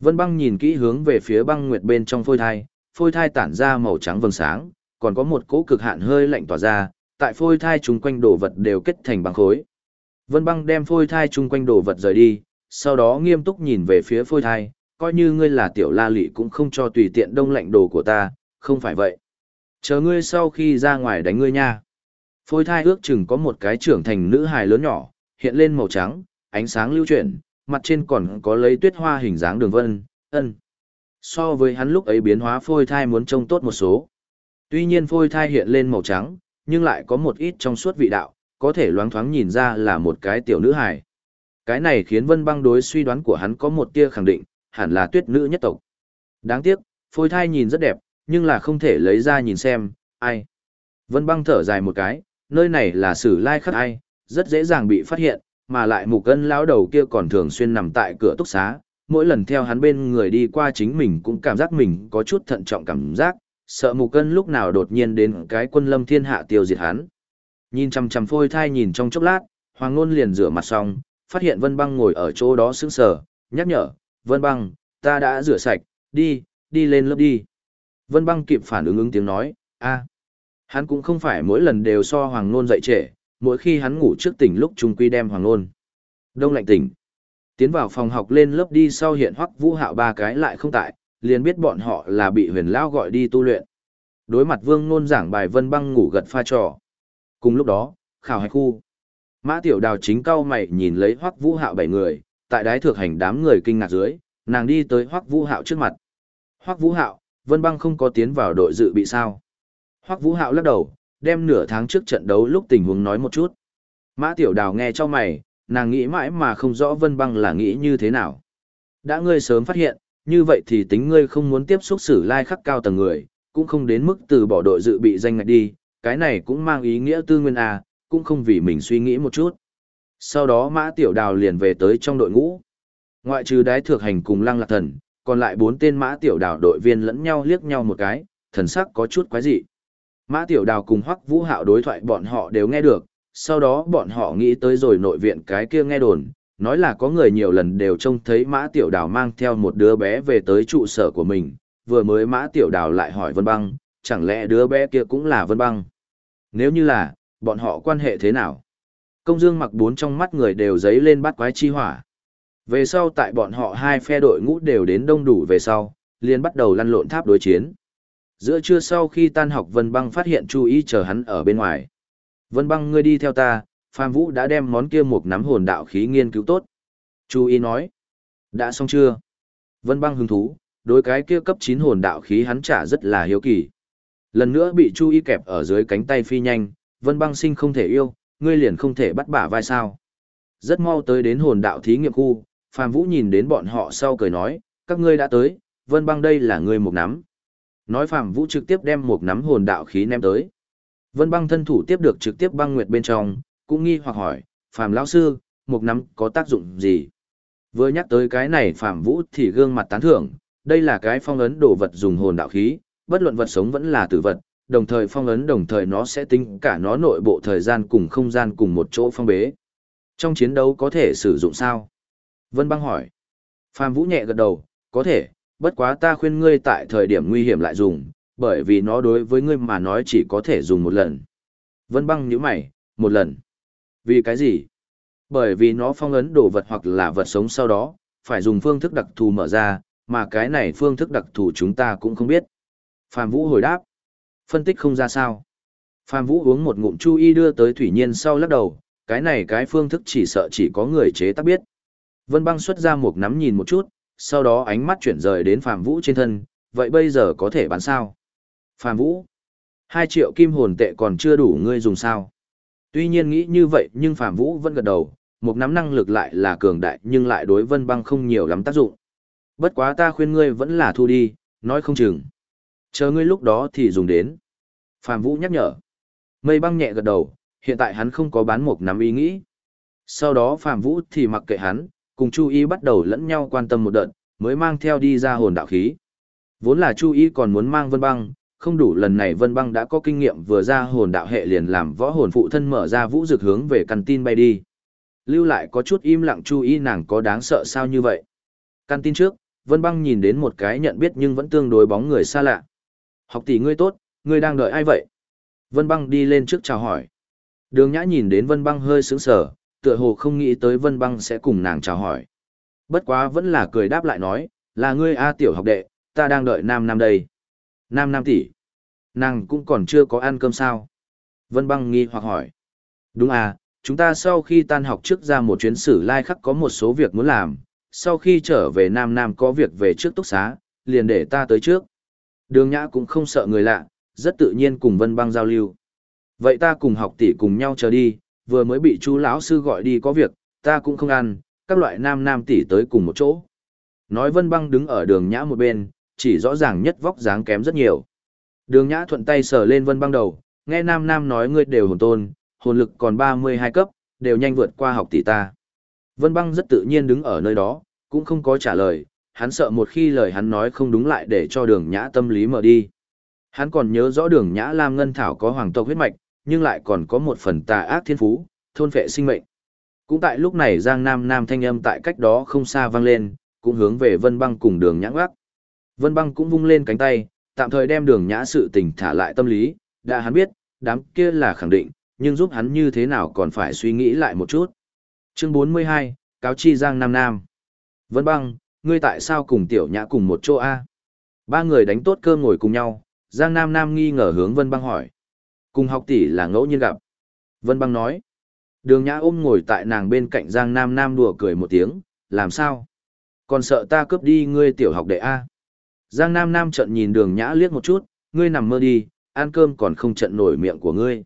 Vân băng nhìn kỹ hướng về phía băng nguyệt bên trong phôi thai, phôi thai tản ra màu trắng vầng sáng, còn có một cỗ cực hạn hơi lạnh tỏa ra, tại phôi thai chung quanh đồ vật đều kết thành băng khối. Vân băng đem phôi thai chung quanh đồ vật rời đi, sau đó nghiêm túc nhìn về phía phôi thai, coi như ngươi là tiểu la lị cũng không cho tùy tiện đông lạnh đồ của ta, không phải vậy. Chờ ngươi sau khi ra ngoài đánh ngươi nha. Phôi thai ước chừng có một cái trưởng thành nữ hài lớn nhỏ, hiện lên màu trắng, ánh sáng lưu chuyển, mặt trên còn có lấy tuyết hoa hình dáng đường vân, ân. So với hắn lúc ấy biến hóa phôi thai muốn trông tốt một số. Tuy nhiên phôi thai hiện lên màu trắng, nhưng lại có một ít trong suốt vị đạo, có thể loáng thoáng nhìn ra là một cái tiểu nữ hài. Cái này khiến Vân Băng đối suy đoán của hắn có một tia khẳng định, hẳn là tuyết nữ nhất tộc. Đáng tiếc, phôi thai nhìn rất đẹp, nhưng là không thể lấy ra nhìn xem, ai. Vân Băng thở dài một cái, nơi này là sử lai khắc ai, rất dễ dàng bị phát hiện, mà lại mục cân lão đầu kia còn thường xuyên nằm tại cửa túc xá, mỗi lần theo hắn bên người đi qua chính mình cũng cảm giác mình có chút thận trọng cảm giác, sợ mục cân lúc nào đột nhiên đến cái quân lâm thiên hạ tiêu diệt hắn. Nhìn chằm chằm phôi thai nhìn trong chốc lát, Hoàng Nôn liền rửa mặt xong, phát hiện Vân Băng ngồi ở chỗ đó sững sờ, nhắc nhở, Vân Băng, ta đã rửa sạch, đi, đi lên lớp đi. Vân Băng kịp phản ứng ứng tiếng nói, a, hắn cũng không phải mỗi lần đều so Hoàng Nôn dậy trễ, mỗi khi hắn ngủ trước tỉnh lúc trung quy đem Hoàng Nôn. Đông lạnh tỉnh. Tiến vào phòng học lên lớp đi sau hiện hoắc vũ hạo ba cái lại không tại, liền biết bọn họ là bị huyền lao gọi đi tu luyện. Đối mặt vương nôn giảng bài Vân Băng ngủ gật pha trò. Cùng lúc đó, khảo hạch khu. Mã Tiểu Đào chính cao mày nhìn lấy Hoắc Vũ Hạo bảy người, tại đái thược hành đám người kinh ngạc dưới, nàng đi tới Hoắc Vũ Hạo trước mặt. Hoắc Vũ Hạo, Vân Băng không có tiến vào đội dự bị sao? Hoắc Vũ Hạo lắc đầu, đem nửa tháng trước trận đấu lúc tình huống nói một chút. Mã Tiểu Đào nghe cho mày, nàng nghĩ mãi mà không rõ Vân Băng là nghĩ như thế nào. Đã ngươi sớm phát hiện, như vậy thì tính ngươi không muốn tiếp xúc xử lai khắc cao tầng người, cũng không đến mức từ bỏ đội dự bị danh ngạch đi, cái này cũng mang ý nghĩa tư nguyên à, cũng không vì mình suy nghĩ một chút. Sau đó Mã Tiểu Đào liền về tới trong đội ngũ. Ngoại trừ đái thược hành cùng lăng lạc thần, còn lại bốn tên Mã Tiểu Đào đội viên lẫn nhau liếc nhau một cái, thần sắc có chút quái dị. Mã Tiểu Đào cùng Hoắc Vũ Hạo đối thoại bọn họ đều nghe được, sau đó bọn họ nghĩ tới rồi nội viện cái kia nghe đồn, nói là có người nhiều lần đều trông thấy Mã Tiểu Đào mang theo một đứa bé về tới trụ sở của mình, vừa mới Mã Tiểu Đào lại hỏi Vân Băng, chẳng lẽ đứa bé kia cũng là Vân Băng? Nếu như là, bọn họ quan hệ thế nào? Công dương mặc bốn trong mắt người đều dấy lên bắt quái chi hỏa. Về sau tại bọn họ hai phe đội ngũ đều đến đông đủ về sau, liền bắt đầu lăn lộn tháp đối chiến. Giữa trưa sau khi tan học Vân Băng phát hiện chú ý chờ hắn ở bên ngoài. Vân Băng ngươi đi theo ta, Phạm Vũ đã đem món kia một nắm hồn đạo khí nghiên cứu tốt. Chú ý nói. Đã xong chưa? Vân Băng hứng thú, đối cái kia cấp 9 hồn đạo khí hắn trả rất là hiếu kỳ. Lần nữa bị Chu Y kẹp ở dưới cánh tay phi nhanh, Vân Băng Sinh không thể yêu, ngươi liền không thể bắt bả vai sao? Rất mau tới đến hồn đạo thí nghiệm khu, Phạm Vũ nhìn đến bọn họ sau cười nói, các ngươi đã tới, Vân Băng đây là ngươi một nắm. Nói Phạm Vũ trực tiếp đem một nắm hồn đạo khí ném tới. Vân Băng thân thủ tiếp được trực tiếp băng nguyệt bên trong, cũng nghi hoặc hỏi, Phạm lão sư, một nắm có tác dụng gì? Vừa nhắc tới cái này Phạm Vũ thì gương mặt tán thưởng, đây là cái phong ấn đồ vật dùng hồn đạo khí, bất luận vật sống vẫn là tử vật, đồng thời phong ấn đồng thời nó sẽ tính cả nó nội bộ thời gian cùng không gian cùng một chỗ phong bế. Trong chiến đấu có thể sử dụng sao? Vân băng hỏi. Phạm Vũ nhẹ gật đầu, có thể, bất quá ta khuyên ngươi tại thời điểm nguy hiểm lại dùng, bởi vì nó đối với ngươi mà nói chỉ có thể dùng một lần. Vân băng nhíu mày, một lần. Vì cái gì? Bởi vì nó phong ấn đồ vật hoặc là vật sống sau đó, phải dùng phương thức đặc thù mở ra, mà cái này phương thức đặc thù chúng ta cũng không biết. Phạm Vũ hồi đáp. Phân tích không ra sao. Phạm Vũ uống một ngụm chu y đưa tới thủy nhiên sau lắc đầu, cái này cái phương thức chỉ sợ chỉ có người chế tác biết. Vân băng xuất ra một nắm nhìn một chút, sau đó ánh mắt chuyển rời đến Phạm Vũ trên thân, vậy bây giờ có thể bán sao? Phạm Vũ, 2 triệu kim hồn tệ còn chưa đủ ngươi dùng sao? Tuy nhiên nghĩ như vậy nhưng Phạm Vũ vẫn gật đầu, một nắm năng lực lại là cường đại nhưng lại đối vân băng không nhiều lắm tác dụng. Bất quá ta khuyên ngươi vẫn là thu đi, nói không chừng. Chờ ngươi lúc đó thì dùng đến. Phạm Vũ nhắc nhở. Mây băng nhẹ gật đầu, hiện tại hắn không có bán một nắm ý nghĩ. Sau đó Phạm Vũ thì mặc kệ hắn, cùng Chu Y bắt đầu lẫn nhau quan tâm một đợt, mới mang theo đi ra hồn đạo khí. Vốn là Chu Y còn muốn mang Vân Băng, không đủ lần này Vân Băng đã có kinh nghiệm vừa ra hồn đạo hệ liền làm võ hồn phụ thân mở ra vũ dược hướng về căn tin bay đi. Lưu lại có chút im lặng chú ý nàng có đáng sợ sao như vậy. Căn tin trước, Vân Băng nhìn đến một cái nhận biết nhưng vẫn tương đối bóng người xa lạ. Học tỷ ngươi tốt, ngươi đang đợi ai vậy? Vân Băng đi lên trước chào hỏi. Đường Nhã nhìn đến Vân Băng hơi sững sờ, tựa hồ không nghĩ tới Vân Băng sẽ cùng nàng chào hỏi. Bất quá vẫn là cười đáp lại nói, là ngươi A tiểu học đệ, ta đang đợi Nam Nam đây. Nam Nam tỷ, nàng cũng còn chưa có ăn cơm sao? Vân Băng nghi hoặc hỏi. Đúng à, chúng ta sau khi tan học trước ra một chuyến sử lai khắc có một số việc muốn làm, sau khi trở về Nam Nam có việc về trước túc xá, liền để ta tới trước. Đường Nhã cũng không sợ người lạ, rất tự nhiên cùng Vân Băng giao lưu. Vậy ta cùng học tỷ cùng nhau chờ đi, vừa mới bị chú lão sư gọi đi có việc, ta cũng không ăn, các loại nam nam tỷ tới cùng một chỗ. Nói Vân Băng đứng ở đường Nhã một bên, chỉ rõ ràng nhất vóc dáng kém rất nhiều. Đường Nhã thuận tay sờ lên Vân Băng đầu, nghe nam nam nói ngươi đều hồn tôn, hồn lực còn 32 cấp, đều nhanh vượt qua học tỷ ta. Vân Băng rất tự nhiên đứng ở nơi đó, cũng không có trả lời, hắn sợ một khi lời hắn nói không đúng lại để cho đường nhã tâm lý mở đi. Hắn còn nhớ rõ đường nhã Lam Ngân Thảo có hoàng tộc huyết mạch, nhưng lại còn có một phần tà ác thiên phú, thôn phệ sinh mệnh. Cũng tại lúc này Giang Nam Nam thanh âm tại cách đó không xa vang lên, cũng hướng về Vân Băng cùng đường nhã gác. Vân Băng cũng vung lên cánh tay, tạm thời đem đường nhã sự tình thả lại tâm lý, đã hắn biết, đám kia là khẳng định, nhưng giúp hắn như thế nào còn phải suy nghĩ lại một chút. Chương 42, Cáo Chi Giang Nam Nam Vân Băng, ngươi tại sao cùng Tiểu Nhã cùng một chỗ A? Ba người đánh tốt cơm ngồi cùng nhau, Giang Nam Nam nghi ngờ hướng Vân Băng hỏi. Cùng học tỷ là ngẫu nhiên gặp. Vân Băng nói. Đường Nhã ôm ngồi tại nàng bên cạnh Giang Nam Nam đùa cười một tiếng, làm sao? Còn sợ ta cướp đi ngươi tiểu học đệ A. Giang Nam Nam trận nhìn đường Nhã liếc một chút, ngươi nằm mơ đi, ăn cơm còn không trận nổi miệng của ngươi.